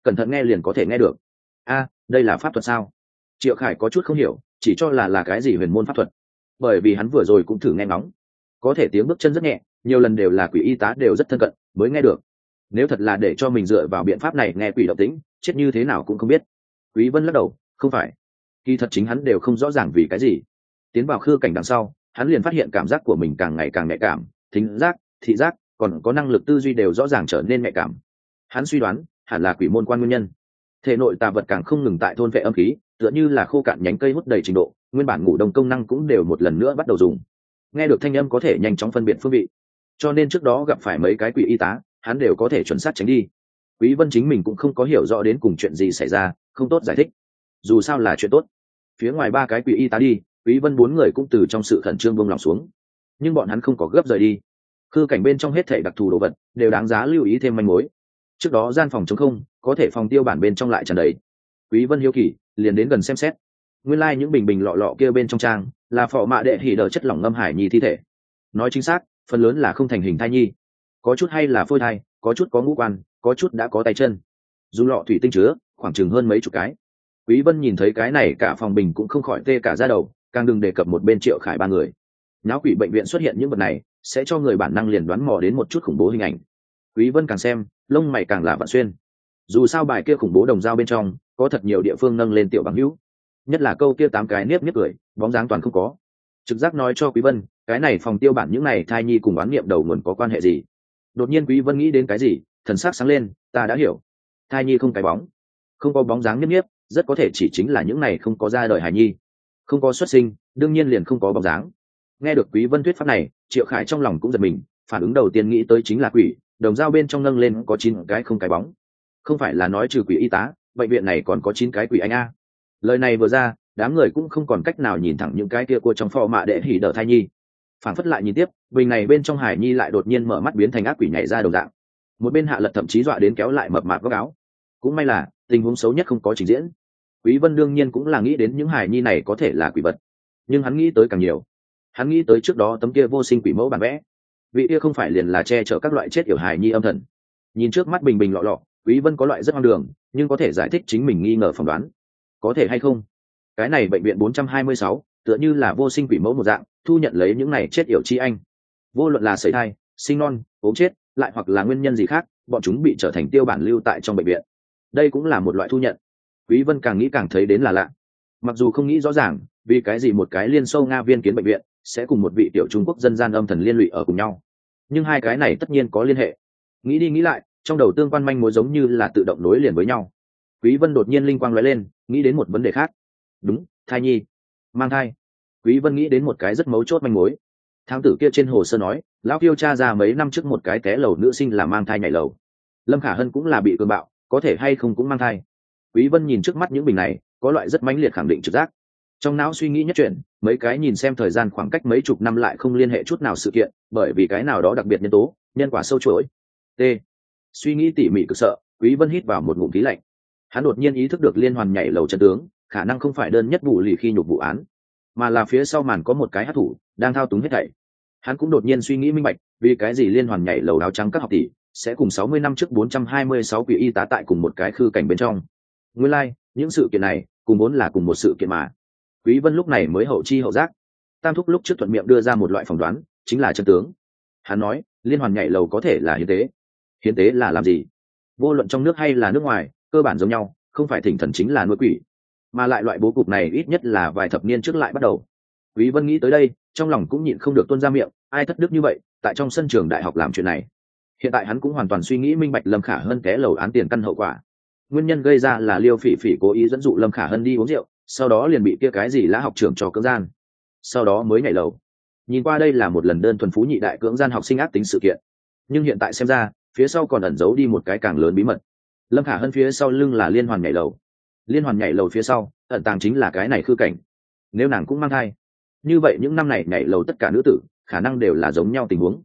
S1: Cẩn thận nghe liền có thể nghe được. A, đây là pháp thuật sao? Triệu khải có chút không hiểu, chỉ cho là là cái gì huyền môn pháp thuật. Bởi vì hắn vừa rồi cũng thử nghe ngóng. Có thể tiếng bước chân rất nhẹ nhiều lần đều là quỷ y tá đều rất thân cận, mới nghe được. Nếu thật là để cho mình dựa vào biện pháp này nghe quỷ động tĩnh, chết như thế nào cũng không biết. Quý vân lắc đầu, không phải. Kỳ thật chính hắn đều không rõ ràng vì cái gì. Tiến vào khư cảnh đằng sau, hắn liền phát hiện cảm giác của mình càng ngày càng nhạy cảm, thính giác, thị giác, còn có năng lực tư duy đều rõ ràng trở nên nhạy cảm. Hắn suy đoán, hẳn là quỷ môn quan nguyên nhân. Thể nội tà vật càng không ngừng tại thôn vệ âm khí, tựa như là khô cạn nhánh cây hút đầy trình độ, nguyên bản ngủ đông công năng cũng đều một lần nữa bắt đầu dùng. Nghe được thanh âm có thể nhanh chóng phân biệt phương vị cho nên trước đó gặp phải mấy cái quỷ y tá, hắn đều có thể chuẩn xác tránh đi. Quý vân chính mình cũng không có hiểu rõ đến cùng chuyện gì xảy ra, không tốt giải thích. Dù sao là chuyện tốt. Phía ngoài ba cái quỷ y tá đi, quý vân bốn người cũng từ trong sự khẩn trương buông lòng xuống. Nhưng bọn hắn không có gấp rời đi. Khư cảnh bên trong hết thể đặc thù đồ vật đều đáng giá lưu ý thêm manh mối. Trước đó gian phòng chống không, có thể phòng tiêu bản bên trong lại tràn đầy. Quý vân hiếu kỳ, liền đến gần xem xét. Nguyên lai like những bình bình lọ lọ kia bên trong trang là phò mạ đệ hỉ đờ chất lỏng ngâm hải nhi thi thể. Nói chính xác phần lớn là không thành hình thai nhi. Có chút hay là phôi thai, có chút có ngũ quan, có chút đã có tay chân. Dù lọ thủy tinh chứa, khoảng chừng hơn mấy chục cái. Quý vân nhìn thấy cái này, cả phòng bình cũng không khỏi tê cả ra đầu, càng đừng đề cập một bên triệu khải ba người. Nháo quỷ bệnh viện xuất hiện những vật này, sẽ cho người bản năng liền đoán mò đến một chút khủng bố hình ảnh. Quý vân càng xem, lông mày càng là vạn xuyên. Dù sao bài kia khủng bố đồng dao bên trong, có thật nhiều địa phương nâng lên tiểu bằng hữu. Nhất là câu kia tám cái nếp nếp cười, bóng dáng toàn không có trực giác nói cho quý vân, cái này phòng tiêu bản những này thai nhi cùng oán niệm đầu nguồn có quan hệ gì? Đột nhiên quý vân nghĩ đến cái gì, thần sắc sáng lên, ta đã hiểu. Thai nhi không cái bóng, không có bóng dáng nhất nếp rất có thể chỉ chính là những này không có ra đời hài nhi. Không có xuất sinh, đương nhiên liền không có bóng dáng. Nghe được quý vân thuyết pháp này, triệu khải trong lòng cũng giật mình, phản ứng đầu tiên nghĩ tới chính là quỷ, đồng dao bên trong nâng lên có chín cái không cái bóng. Không phải là nói trừ quỷ y tá, bệnh viện này còn có chín cái quỷ anh a. Lời này vừa ra đám người cũng không còn cách nào nhìn thẳng những cái kia của trong phò mạ đệ hỉ đỡ thai nhi. Phản phất lại nhìn tiếp, bình này bên trong hải nhi lại đột nhiên mở mắt biến thành ác quỷ nhảy ra đầu dạng. Một bên hạ lật thậm chí dọa đến kéo lại mập mạp góc áo. Cũng may là, tình huống xấu nhất không có trình diễn. Quý vân đương nhiên cũng là nghĩ đến những hải nhi này có thể là quỷ vật. Nhưng hắn nghĩ tới càng nhiều. Hắn nghĩ tới trước đó tấm kia vô sinh quỷ mẫu bản vẽ. Vị kia không phải liền là che chở các loại chết yểu hải nhi âm thần. Nhìn trước mắt bình bình lọ lọ, quý vân có loại rất hoang đường, nhưng có thể giải thích chính mình nghi ngờ phỏng đoán. Có thể hay không? Cái này bệnh viện 426, tựa như là vô sinh quỷ mẫu một dạng thu nhận lấy những này chết yểu chi anh. Vô luận là sẩy thai sinh non ốm chết lại hoặc là nguyên nhân gì khác bọn chúng bị trở thành tiêu bản lưu tại trong bệnh viện. Đây cũng là một loại thu nhận. Quý vân càng nghĩ càng thấy đến là lạ. Mặc dù không nghĩ rõ ràng vì cái gì một cái liên sâu nga viên kiến bệnh viện sẽ cùng một vị tiểu trung quốc dân gian âm thần liên lụy ở cùng nhau. Nhưng hai cái này tất nhiên có liên hệ. Nghĩ đi nghĩ lại trong đầu tương quan manh mối giống như là tự động nối liền với nhau. Quý vân đột nhiên linh quang lóe lên nghĩ đến một vấn đề khác đúng, thai nhi. Mang thai. Quý vân nghĩ đến một cái rất mấu chốt manh mối. Thám tử kia trên hồ sơ nói, lão kiêu cha ra mấy năm trước một cái té lầu nữ sinh là mang thai nhảy lầu. Lâm khả hân cũng là bị cường bạo, có thể hay không cũng mang thai. Quý vân nhìn trước mắt những bình này, có loại rất mãnh liệt khẳng định trực giác. Trong não suy nghĩ nhất chuyện, mấy cái nhìn xem thời gian khoảng cách mấy chục năm lại không liên hệ chút nào sự kiện, bởi vì cái nào đó đặc biệt nhân tố, nhân quả sâu chuỗi. T. Suy nghĩ tỉ mỉ cực sợ, quý vân hít vào một ngụm khí lạnh. Hắn đột nhiên ý thức được liên hoàn nhảy lầu chân tướng khả năng không phải đơn nhất vụ lì khi nhục vụ án mà là phía sau màn có một cái hát thủ đang thao túng hết thảy. Hắn cũng đột nhiên suy nghĩ minh bạch vì cái gì liên hoàn nhảy lầu áo trắng các học tỷ sẽ cùng 60 năm trước 426 quỷ y tá tại cùng một cái khư cảnh bên trong. Nguyên lai like, những sự kiện này cùng vốn là cùng một sự kiện mà. Quý vân lúc này mới hậu chi hậu giác. Tam thúc lúc trước thuận miệng đưa ra một loại phỏng đoán chính là chân tướng. Hắn nói liên hoàn nhảy lầu có thể là hiến tế. Hiến tế là làm gì? Vô luận trong nước hay là nước ngoài cơ bản giống nhau không phải thỉnh thần chính là nuôi quỷ mà lại loại bố cục này ít nhất là vài thập niên trước lại bắt đầu. Quý vân nghĩ tới đây, trong lòng cũng nhịn không được tuôn ra miệng, ai thất đức như vậy, tại trong sân trường đại học làm chuyện này. Hiện tại hắn cũng hoàn toàn suy nghĩ minh bạch lâm khả hơn té lầu án tiền căn hậu quả. Nguyên nhân gây ra là liêu phỉ phỉ cố ý dẫn dụ lâm khả hân đi uống rượu, sau đó liền bị kia cái gì lã học trưởng cho cưỡng gian. Sau đó mới nhảy lầu. Nhìn qua đây là một lần đơn thuần phú nhị đại cưỡng gian học sinh ác tính sự kiện. Nhưng hiện tại xem ra, phía sau còn ẩn giấu đi một cái càng lớn bí mật. Lâm khả hân phía sau lưng là liên hoàn nhảy lầu liên hoàn nhảy lầu phía sau, ẩn tàng chính là cái này khư cảnh. Nếu nàng cũng mang thai, như vậy những năm này nhảy lầu tất cả nữ tử, khả năng đều là giống nhau tình huống.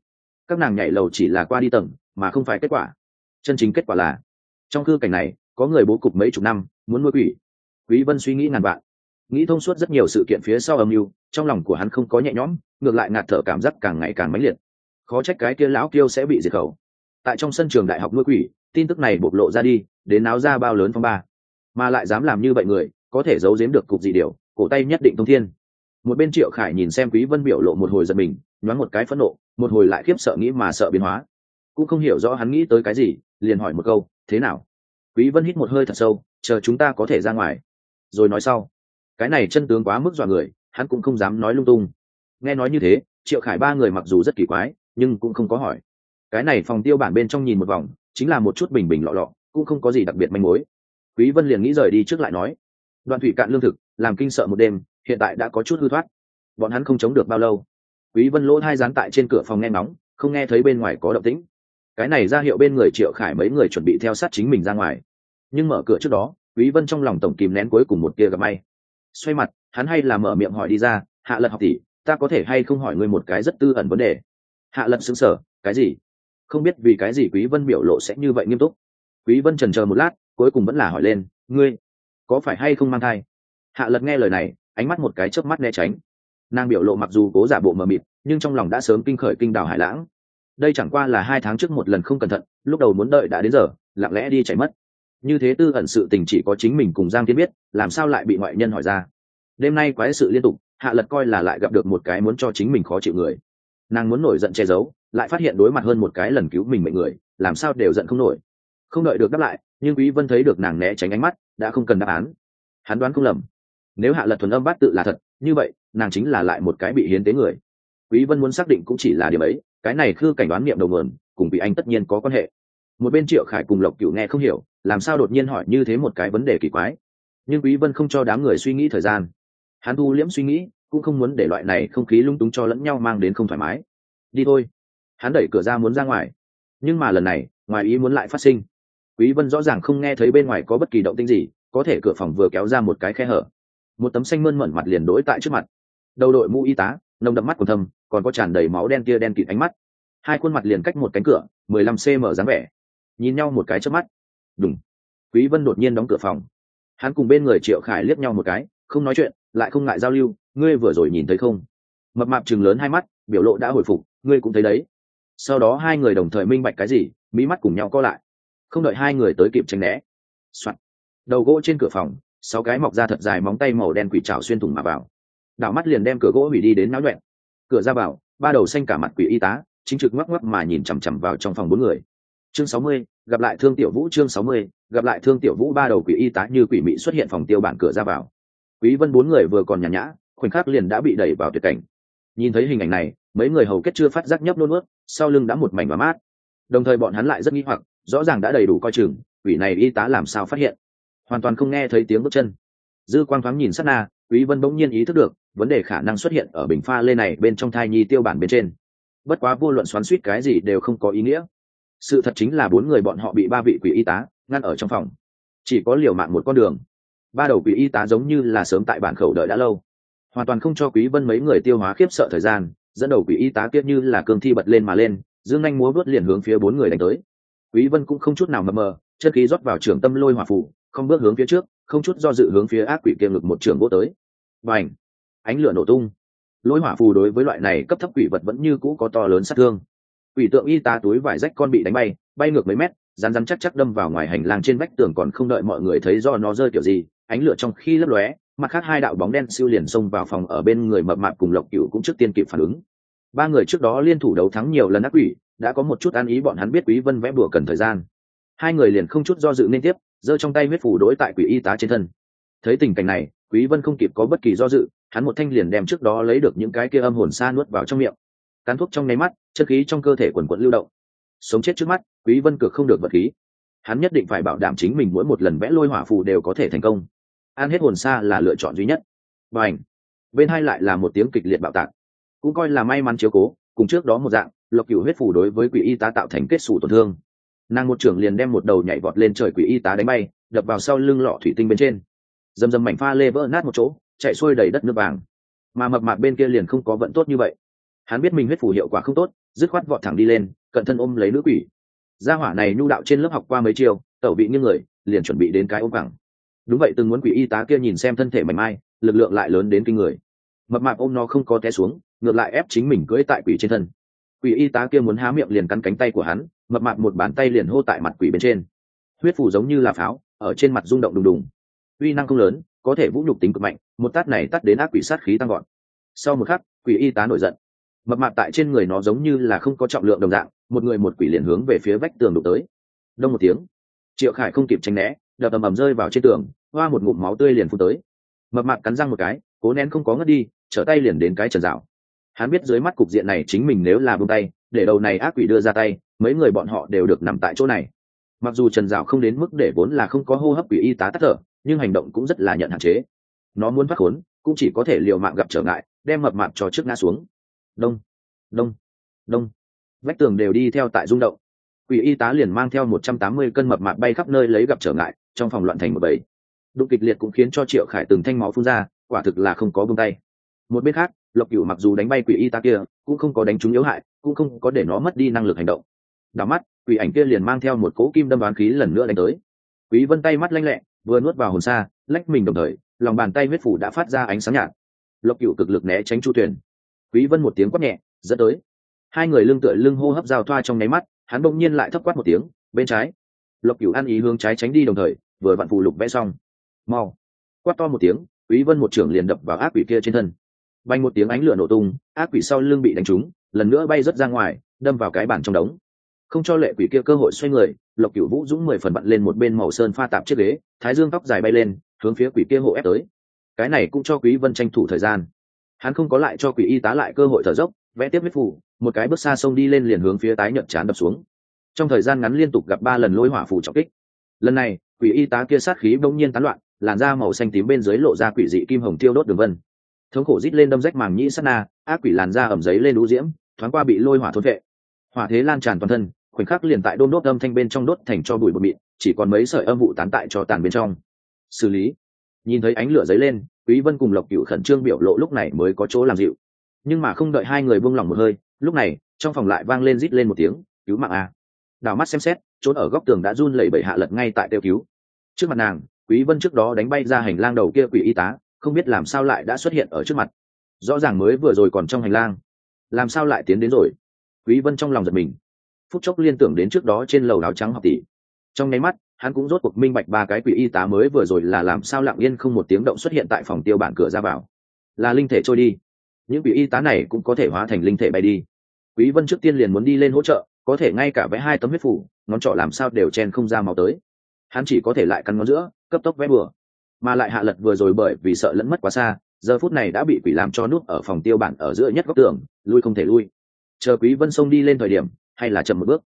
S1: Các nàng nhảy lầu chỉ là qua đi tầng, mà không phải kết quả. Chân chính kết quả là, trong khư cảnh này, có người bố cục mấy chục năm, muốn nuôi quỷ. Quý vân suy nghĩ ngàn vạn. Nghĩ thông suốt rất nhiều sự kiện phía sau âm mưu, trong lòng của hắn không có nhẹ nhõm, ngược lại ngạt thở cảm giác càng ngày càng mãnh liệt. Khó trách cái kia lão kiêu sẽ bị diệt khẩu. Tại trong sân trường đại học nuôi quỷ, tin tức này bộc lộ ra đi, đến náo ra bao lớn phong ba mà lại dám làm như vậy người, có thể giấu giếm được cục gì điều, cổ tay nhất định thông thiên. Một bên triệu khải nhìn xem quý vân biểu lộ một hồi giật mình, nhoáng một cái phẫn nộ, một hồi lại khiếp sợ nghĩ mà sợ biến hóa. Cũng không hiểu rõ hắn nghĩ tới cái gì, liền hỏi một câu, thế nào? Quý vân hít một hơi thật sâu, chờ chúng ta có thể ra ngoài. Rồi nói sau, cái này chân tướng quá mức dọa người, hắn cũng không dám nói lung tung. Nghe nói như thế, triệu khải ba người mặc dù rất kỳ quái, nhưng cũng không có hỏi. Cái này phòng tiêu bản bên trong nhìn một vòng, chính là một chút bình bình lọ lọ, cũng không có gì đặc biệt manh mối quý vân liền nghĩ rời đi trước lại nói, đoạn thủy cạn lương thực, làm kinh sợ một đêm, hiện tại đã có chút hư thoát. Bọn hắn không chống được bao lâu. Quý vân lỗ hai dán tại trên cửa phòng nghe ngóng, không nghe thấy bên ngoài có động tĩnh. Cái này ra hiệu bên người triệu khải mấy người chuẩn bị theo sát chính mình ra ngoài. Nhưng mở cửa trước đó, quý vân trong lòng tổng kìm nén cuối cùng một tia gặp may. Xoay mặt, hắn hay là mở miệng hỏi đi ra, hạ lật học tỷ, ta có thể hay không hỏi ngươi một cái rất tư ẩn vấn đề? Hạ lật sững sờ, cái gì? Không biết vì cái gì quý vân biểu lộ sẽ như vậy nghiêm túc. Quý vân chần chờ một lát cuối cùng vẫn là hỏi lên, ngươi có phải hay không mang thai? Hạ lật nghe lời này, ánh mắt một cái chớp mắt né tránh. Nàng biểu lộ mặc dù cố giả bộ mờ mịt, nhưng trong lòng đã sớm kinh khởi kinh đảo hải lãng. Đây chẳng qua là hai tháng trước một lần không cẩn thận, lúc đầu muốn đợi đã đến giờ, lặng lẽ đi chạy mất. Như thế tư ẩn sự tình chỉ có chính mình cùng giang thiên biết, làm sao lại bị ngoại nhân hỏi ra? Đêm nay quái sự liên tục, hạ lật coi là lại gặp được một cái muốn cho chính mình khó chịu người. Nàng muốn nổi giận che giấu, lại phát hiện đối mặt hơn một cái lần cứu mình mệnh người, làm sao đều giận không nổi. Không đợi được đáp lại nhưng quý vân thấy được nàng né tránh ánh mắt, đã không cần đáp án. Hắn đoán không lầm. Nếu hạ lật thuần âm bát tự là thật, như vậy, nàng chính là lại một cái bị hiến tế người. Quý vân muốn xác định cũng chỉ là điểm ấy, cái này khư cảnh đoán niệm đầu nguồn, cùng bị anh tất nhiên có quan hệ. Một bên triệu khải cùng lộc cửu nghe không hiểu, làm sao đột nhiên hỏi như thế một cái vấn đề kỳ quái. Nhưng quý vân không cho đám người suy nghĩ thời gian. Hắn thu liễm suy nghĩ, cũng không muốn để loại này không khí lung túng cho lẫn nhau mang đến không thoải mái. Đi thôi. Hắn đẩy cửa ra muốn ra ngoài. Nhưng mà lần này, ngoài ý muốn lại phát sinh quý vân rõ ràng không nghe thấy bên ngoài có bất kỳ động tĩnh gì, có thể cửa phòng vừa kéo ra một cái khe hở. Một tấm xanh mơn mởn mặt liền đối tại trước mặt. Đầu đội mũ y tá, nồng đậm mắt còn thâm, còn có tràn đầy máu đen kia đen kịt ánh mắt. Hai khuôn mặt liền cách một cánh cửa 15 cm dáng vẻ. Nhìn nhau một cái trước mắt. Đúng quý vân đột nhiên đóng cửa phòng. Hắn cùng bên người triệu khải liếc nhau một cái, không nói chuyện, lại không ngại giao lưu, ngươi vừa rồi nhìn thấy không? Mập mạp chừng lớn hai mắt, biểu lộ đã hồi phục, ngươi cũng thấy đấy. Sau đó hai người đồng thời minh bạch cái gì mỹ mắt cùng nhau co lại không đợi hai người tới kịp tránh né. Soạn. đầu gỗ trên cửa phòng, sáu cái mọc ra thật dài móng tay màu đen quỷ trào xuyên thủng mà vào. Đảo mắt liền đem cửa gỗ hủy đi đến náo nhuẹn cửa ra vào, ba đầu xanh cả mặt quỷ y tá, chính trực ngoắc ngoắc mà nhìn chằm chằm vào trong phòng bốn người. Chương sáu mươi, gặp lại thương tiểu vũ chương sáu mươi, gặp lại thương tiểu vũ ba đầu quỷ y tá như quỷ mị xuất hiện phòng tiêu bản cửa ra vào. Quý vân bốn người vừa còn nhàn nhã, khoảnh khắc liền đã bị đẩy vào tuyệt cảnh. Nhìn thấy hình ảnh này, mấy người hầu kết chưa phát giác nhấp nôn ướt sau lưng đã một mảnh và mát. Đồng thời bọn hắn lại rất nghi hoặc rõ ràng đã đầy đủ coi chừng, quỷ này y tá làm sao phát hiện? Hoàn toàn không nghe thấy tiếng bước chân. Dư quang thoáng nhìn sát na, quý vân bỗng nhiên ý thức được, vấn đề khả năng xuất hiện ở bình pha lê này bên trong thai nhi tiêu bản bên trên. Bất quá vô luận xoắn suýt cái gì đều không có ý nghĩa. Sự thật chính là bốn người bọn họ bị ba vị quỷ y tá ngăn ở trong phòng. Chỉ có liều mạng một con đường. Ba đầu quỷ y tá giống như là sớm tại bản khẩu đợi đã lâu. Hoàn toàn không cho quý vân mấy người tiêu hóa khiếp sợ thời gian, dẫn đầu quỷ y tá tiếp như là cương thi bật lên mà lên, dương anh múa vớt liền hướng phía bốn người đánh tới quý vân cũng không chút nào mờ mờ, chân khí rót vào trường tâm lôi hỏa phủ, không bước hướng phía trước, không chút do dự hướng phía ác quỷ kia ngực một trường gỗ tới. Bành! Ánh lửa nổ tung. Lôi hỏa phù đối với loại này cấp thấp quỷ vật vẫn như cũ có to lớn sát thương. Quỷ tượng y tá túi vải rách con bị đánh bay bay ngược mấy mét rán rán chắc chắc đâm vào ngoài hành lang trên vách tường còn không đợi mọi người thấy do nó rơi kiểu gì, ánh lửa trong khi lấp lóe, mặt khác hai đạo bóng đen siêu liền xông vào phòng ở bên người mập mạp cùng lộc cựu cũng trước tiên kịp phản ứng ba người trước đó liên thủ đấu thắng nhiều lần ác quỷ, đã có một chút ăn ý bọn hắn biết quý vân vẽ bùa cần thời gian. Hai người liền không chút do dự nên tiếp, giơ trong tay huyết phủ đối tại quỷ y tá trên thân. Thấy tình cảnh này, quý vân không kịp có bất kỳ do dự, hắn một thanh liền đem trước đó lấy được những cái kia âm hồn xa nuốt vào trong miệng. Cán thuốc trong nháy mắt, chất khí trong cơ thể quần quận lưu động. Sống chết trước mắt, quý vân cực không được vật khí. Hắn nhất định phải bảo đảm chính mình mỗi một lần vẽ lôi hỏa phù đều có thể thành công. Ăn hết hồn xa là lựa chọn duy nhất. Và ảnh bên hai lại là một tiếng kịch liệt bạo tạc cũng coi là may mắn chiếu cố, cùng trước đó một dạng, lộc cửu huyết phủ đối với quỷ y tá tạo thành kết xù tổn thương. Nàng một trưởng liền đem một đầu nhảy vọt lên trời quỷ y tá đánh bay, đập vào sau lưng lọ thủy tinh bên trên. Dầm dầm mảnh pha lê vỡ nát một chỗ, chạy xuôi đầy đất nước vàng. Mà mập mạp bên kia liền không có vận tốt như vậy. Hắn biết mình huyết phủ hiệu quả không tốt, dứt khoát vọt thẳng đi lên, cận thân ôm lấy nữ quỷ. Gia hỏa này nhu đạo trên lớp học qua mấy chiều tẩu bị như người, liền chuẩn bị đến cái ôm cẳng đúng vậy, từng muốn quỷ y tá kia nhìn xem thân thể mảnh mai, lực lượng lại lớn đến kinh người. Mập mạp ôm nó không có té xuống ngược lại ép chính mình cưỡi tại quỷ trên thân. Quỷ y tá kia muốn há miệng liền cắn cánh tay của hắn, mập mặt một bàn tay liền hô tại mặt quỷ bên trên. Huyết phủ giống như là pháo, ở trên mặt rung động đùng đùng. Uy năng không lớn, có thể vũ nhục tính cực mạnh, một tát này tắt đến ác quỷ sát khí tăng gọn sau một khắc, quỷ y tá nổi giận. Mập mạp tại trên người nó giống như là không có trọng lượng đồng dạng, một người một quỷ liền hướng về phía vách tường đục tới. Đông một tiếng, triệu khải không kịp tranh né, đập ầm ầm rơi vào trên tường, hoa một ngụm máu tươi liền phun tới. Mập mạp cắn răng một cái, cố nén không có ngất đi, trở tay liền đến cái trần rào hắn biết dưới mắt cục diện này chính mình nếu là bông tay, để đầu này ác quỷ đưa ra tay, mấy người bọn họ đều được nằm tại chỗ này. Mặc dù trần dạo không đến mức để vốn là không có hô hấp quỷ y tá tắt thở, nhưng hành động cũng rất là nhận hạn chế. Nó muốn phát khốn, cũng chỉ có thể liều mạng gặp trở ngại, đem mập mạp cho trước ngã xuống. Đông đông đông. Vách tường đều đi theo tại rung động. Quỷ y tá liền mang theo một trăm tám mươi cân mập mạp bay khắp nơi lấy gặp trở ngại, trong phòng loạn thành một bầy. Đụng kịch liệt cũng khiến cho triệu khải từng thanh máu phun ra, quả thực là không có bông tay. Một bên khác lộc cửu mặc dù đánh bay quỷ y ta kia, cũng không có đánh trúng yếu hại, cũng không có để nó mất đi năng lực hành động. Đảo mắt, quỷ ảnh kia liền mang theo một cỗ kim đâm đoán khí lần nữa đánh tới. Quý vân tay mắt lanh lẹ, vừa nuốt vào hồn xa lách mình đồng thời, lòng bàn tay huyết phủ đã phát ra ánh sáng nhạt. Lộc cửu cực lực né tránh chu tuyển quý vân một tiếng quát nhẹ, dẫn tới. Hai người lưng tựa lưng hô hấp giao thoa trong nháy mắt, hắn bỗng nhiên lại thấp quát một tiếng, bên trái. Lộc cửu ăn ý hướng trái tránh đi đồng thời, vừa vặn phù lục vẽ xong. Mau. Quát to một tiếng, quý vân một trưởng liền đập vào ác quỷ kia trên thân bay một tiếng ánh lửa nổ tung, ác quỷ sau lưng bị đánh trúng, lần nữa bay rớt ra ngoài, đâm vào cái bàn trong đống. Không cho lệ quỷ kia cơ hội xoay người, lộc cửu vũ dũng mười phần bận lên một bên màu sơn pha tạp chiếc ghế, thái dương tóc dài bay lên, hướng phía quỷ kia hộ ép tới. Cái này cũng cho quý vân tranh thủ thời gian. Hắn không có lại cho quỷ y tá lại cơ hội thở dốc, vẽ tiếp huyết phủ một cái bước xa sông đi lên liền hướng phía tái nhợt chán đập xuống. Trong thời gian ngắn liên tục gặp ba lần lôi hỏa phù trọng kích. Lần này, quỷ y tá kia sát khí bỗng nhiên tán loạn, làn da màu xanh tím bên dưới lộ ra quỷ dị kim hồng tiêu đốt đường vân thống khổ rít lên đâm rách màng nhĩ sát na, ác quỷ làn da ẩm giấy lên lũ diễm, thoáng qua bị lôi hỏa thốt vệ. Hỏa thế lan tràn toàn thân, khoảnh khắc liền tại đôn đốt âm thanh bên trong đốt thành cho bụi bụi mịn, chỉ còn mấy sợi âm vụ tán tại cho tàn bên trong. Xử lý. Nhìn thấy ánh lửa dấy lên, quý vân cùng lộc cửu khẩn trương biểu lộ lúc này mới có chỗ làm dịu. Nhưng mà không đợi hai người buông lỏng một hơi, lúc này, trong phòng lại vang lên rít lên một tiếng, cứu mạng a. Đào mắt xem xét, trốn ở góc tường đã run lẩy bẩy hạ lật ngay tại tiêu cứu. Trước mặt nàng, quý vân trước đó đánh bay ra hành lang đầu kia quỷ y tá không biết làm sao lại đã xuất hiện ở trước mặt. Rõ ràng mới vừa rồi còn trong hành lang. Làm sao lại tiến đến rồi? Quý vân trong lòng giật mình. Phút chốc liên tưởng đến trước đó trên lầu áo trắng học tỷ. Trong nháy mắt, hắn cũng rốt cuộc minh bạch ba cái quỷ y tá mới vừa rồi là làm sao lặng yên không một tiếng động xuất hiện tại phòng tiêu bản cửa ra vào. Là linh thể trôi đi. Những quỷ y tá này cũng có thể hóa thành linh thể bay đi. Quý vân trước tiên liền muốn đi lên hỗ trợ, có thể ngay cả vẽ hai tấm huyết phủ, ngón trỏ làm sao đều chen không ra máu tới. Hắn chỉ có thể lại căn ngón giữa, cấp tốc vẽ bừa mà lại hạ lật vừa rồi bởi vì sợ lẫn mất quá xa, giờ phút này đã bị quỷ làm cho nút ở phòng tiêu bản ở giữa nhất góc tường, lui không thể lui. Chờ quý vân sông đi lên thời điểm, hay là chậm một bước?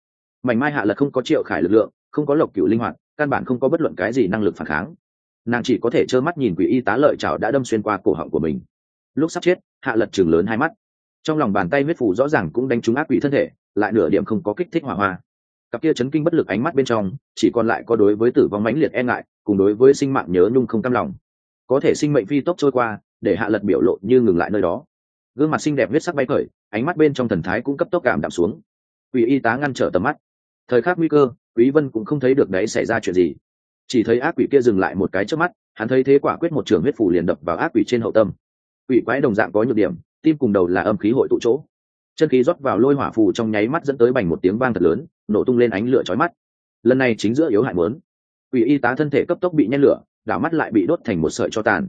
S1: Mảnh mai hạ lật không có triệu khải lực lượng, không có lộc cửu linh hoạt, căn bản không có bất luận cái gì năng lực phản kháng. Nàng chỉ có thể trơ mắt nhìn quỷ y tá lợi chảo đã đâm xuyên qua cổ họng của mình. Lúc sắp chết, hạ lật chừng lớn hai mắt. Trong lòng bàn tay huyết phủ rõ ràng cũng đánh trúng ác quỷ thân thể, lại nửa điểm không có kích thích hỏa hoa cặp kia chấn kinh bất lực ánh mắt bên trong, chỉ còn lại có đối với tử vong mãnh liệt e ngại, cùng đối với sinh mạng nhớ nhung không cam lòng. Có thể sinh mệnh phi tốc trôi qua, để hạ lật biểu lộ như ngừng lại nơi đó. Gương mặt xinh đẹp huyết sắc bay khởi, ánh mắt bên trong thần thái cũng cấp tốc cảm đạm xuống. Quỷ y tá ngăn trở tầm mắt. Thời khắc nguy cơ, quý vân cũng không thấy được đấy xảy ra chuyện gì. Chỉ thấy ác quỷ kia dừng lại một cái trước mắt, hắn thấy thế quả quyết một trường huyết phủ liền đập vào ác quỷ trên hậu tâm. Quỷ quái đồng dạng có nhược điểm, tim cùng đầu là âm khí hội tụ chỗ chân khí rót vào lôi hỏa phù trong nháy mắt dẫn tới bành một tiếng vang thật lớn nổ tung lên ánh lửa chói mắt. Lần này chính giữa yếu hại muốn. Quỷ y tá thân thể cấp tốc bị nhen lửa đảo mắt lại bị đốt thành một sợi cho tàn.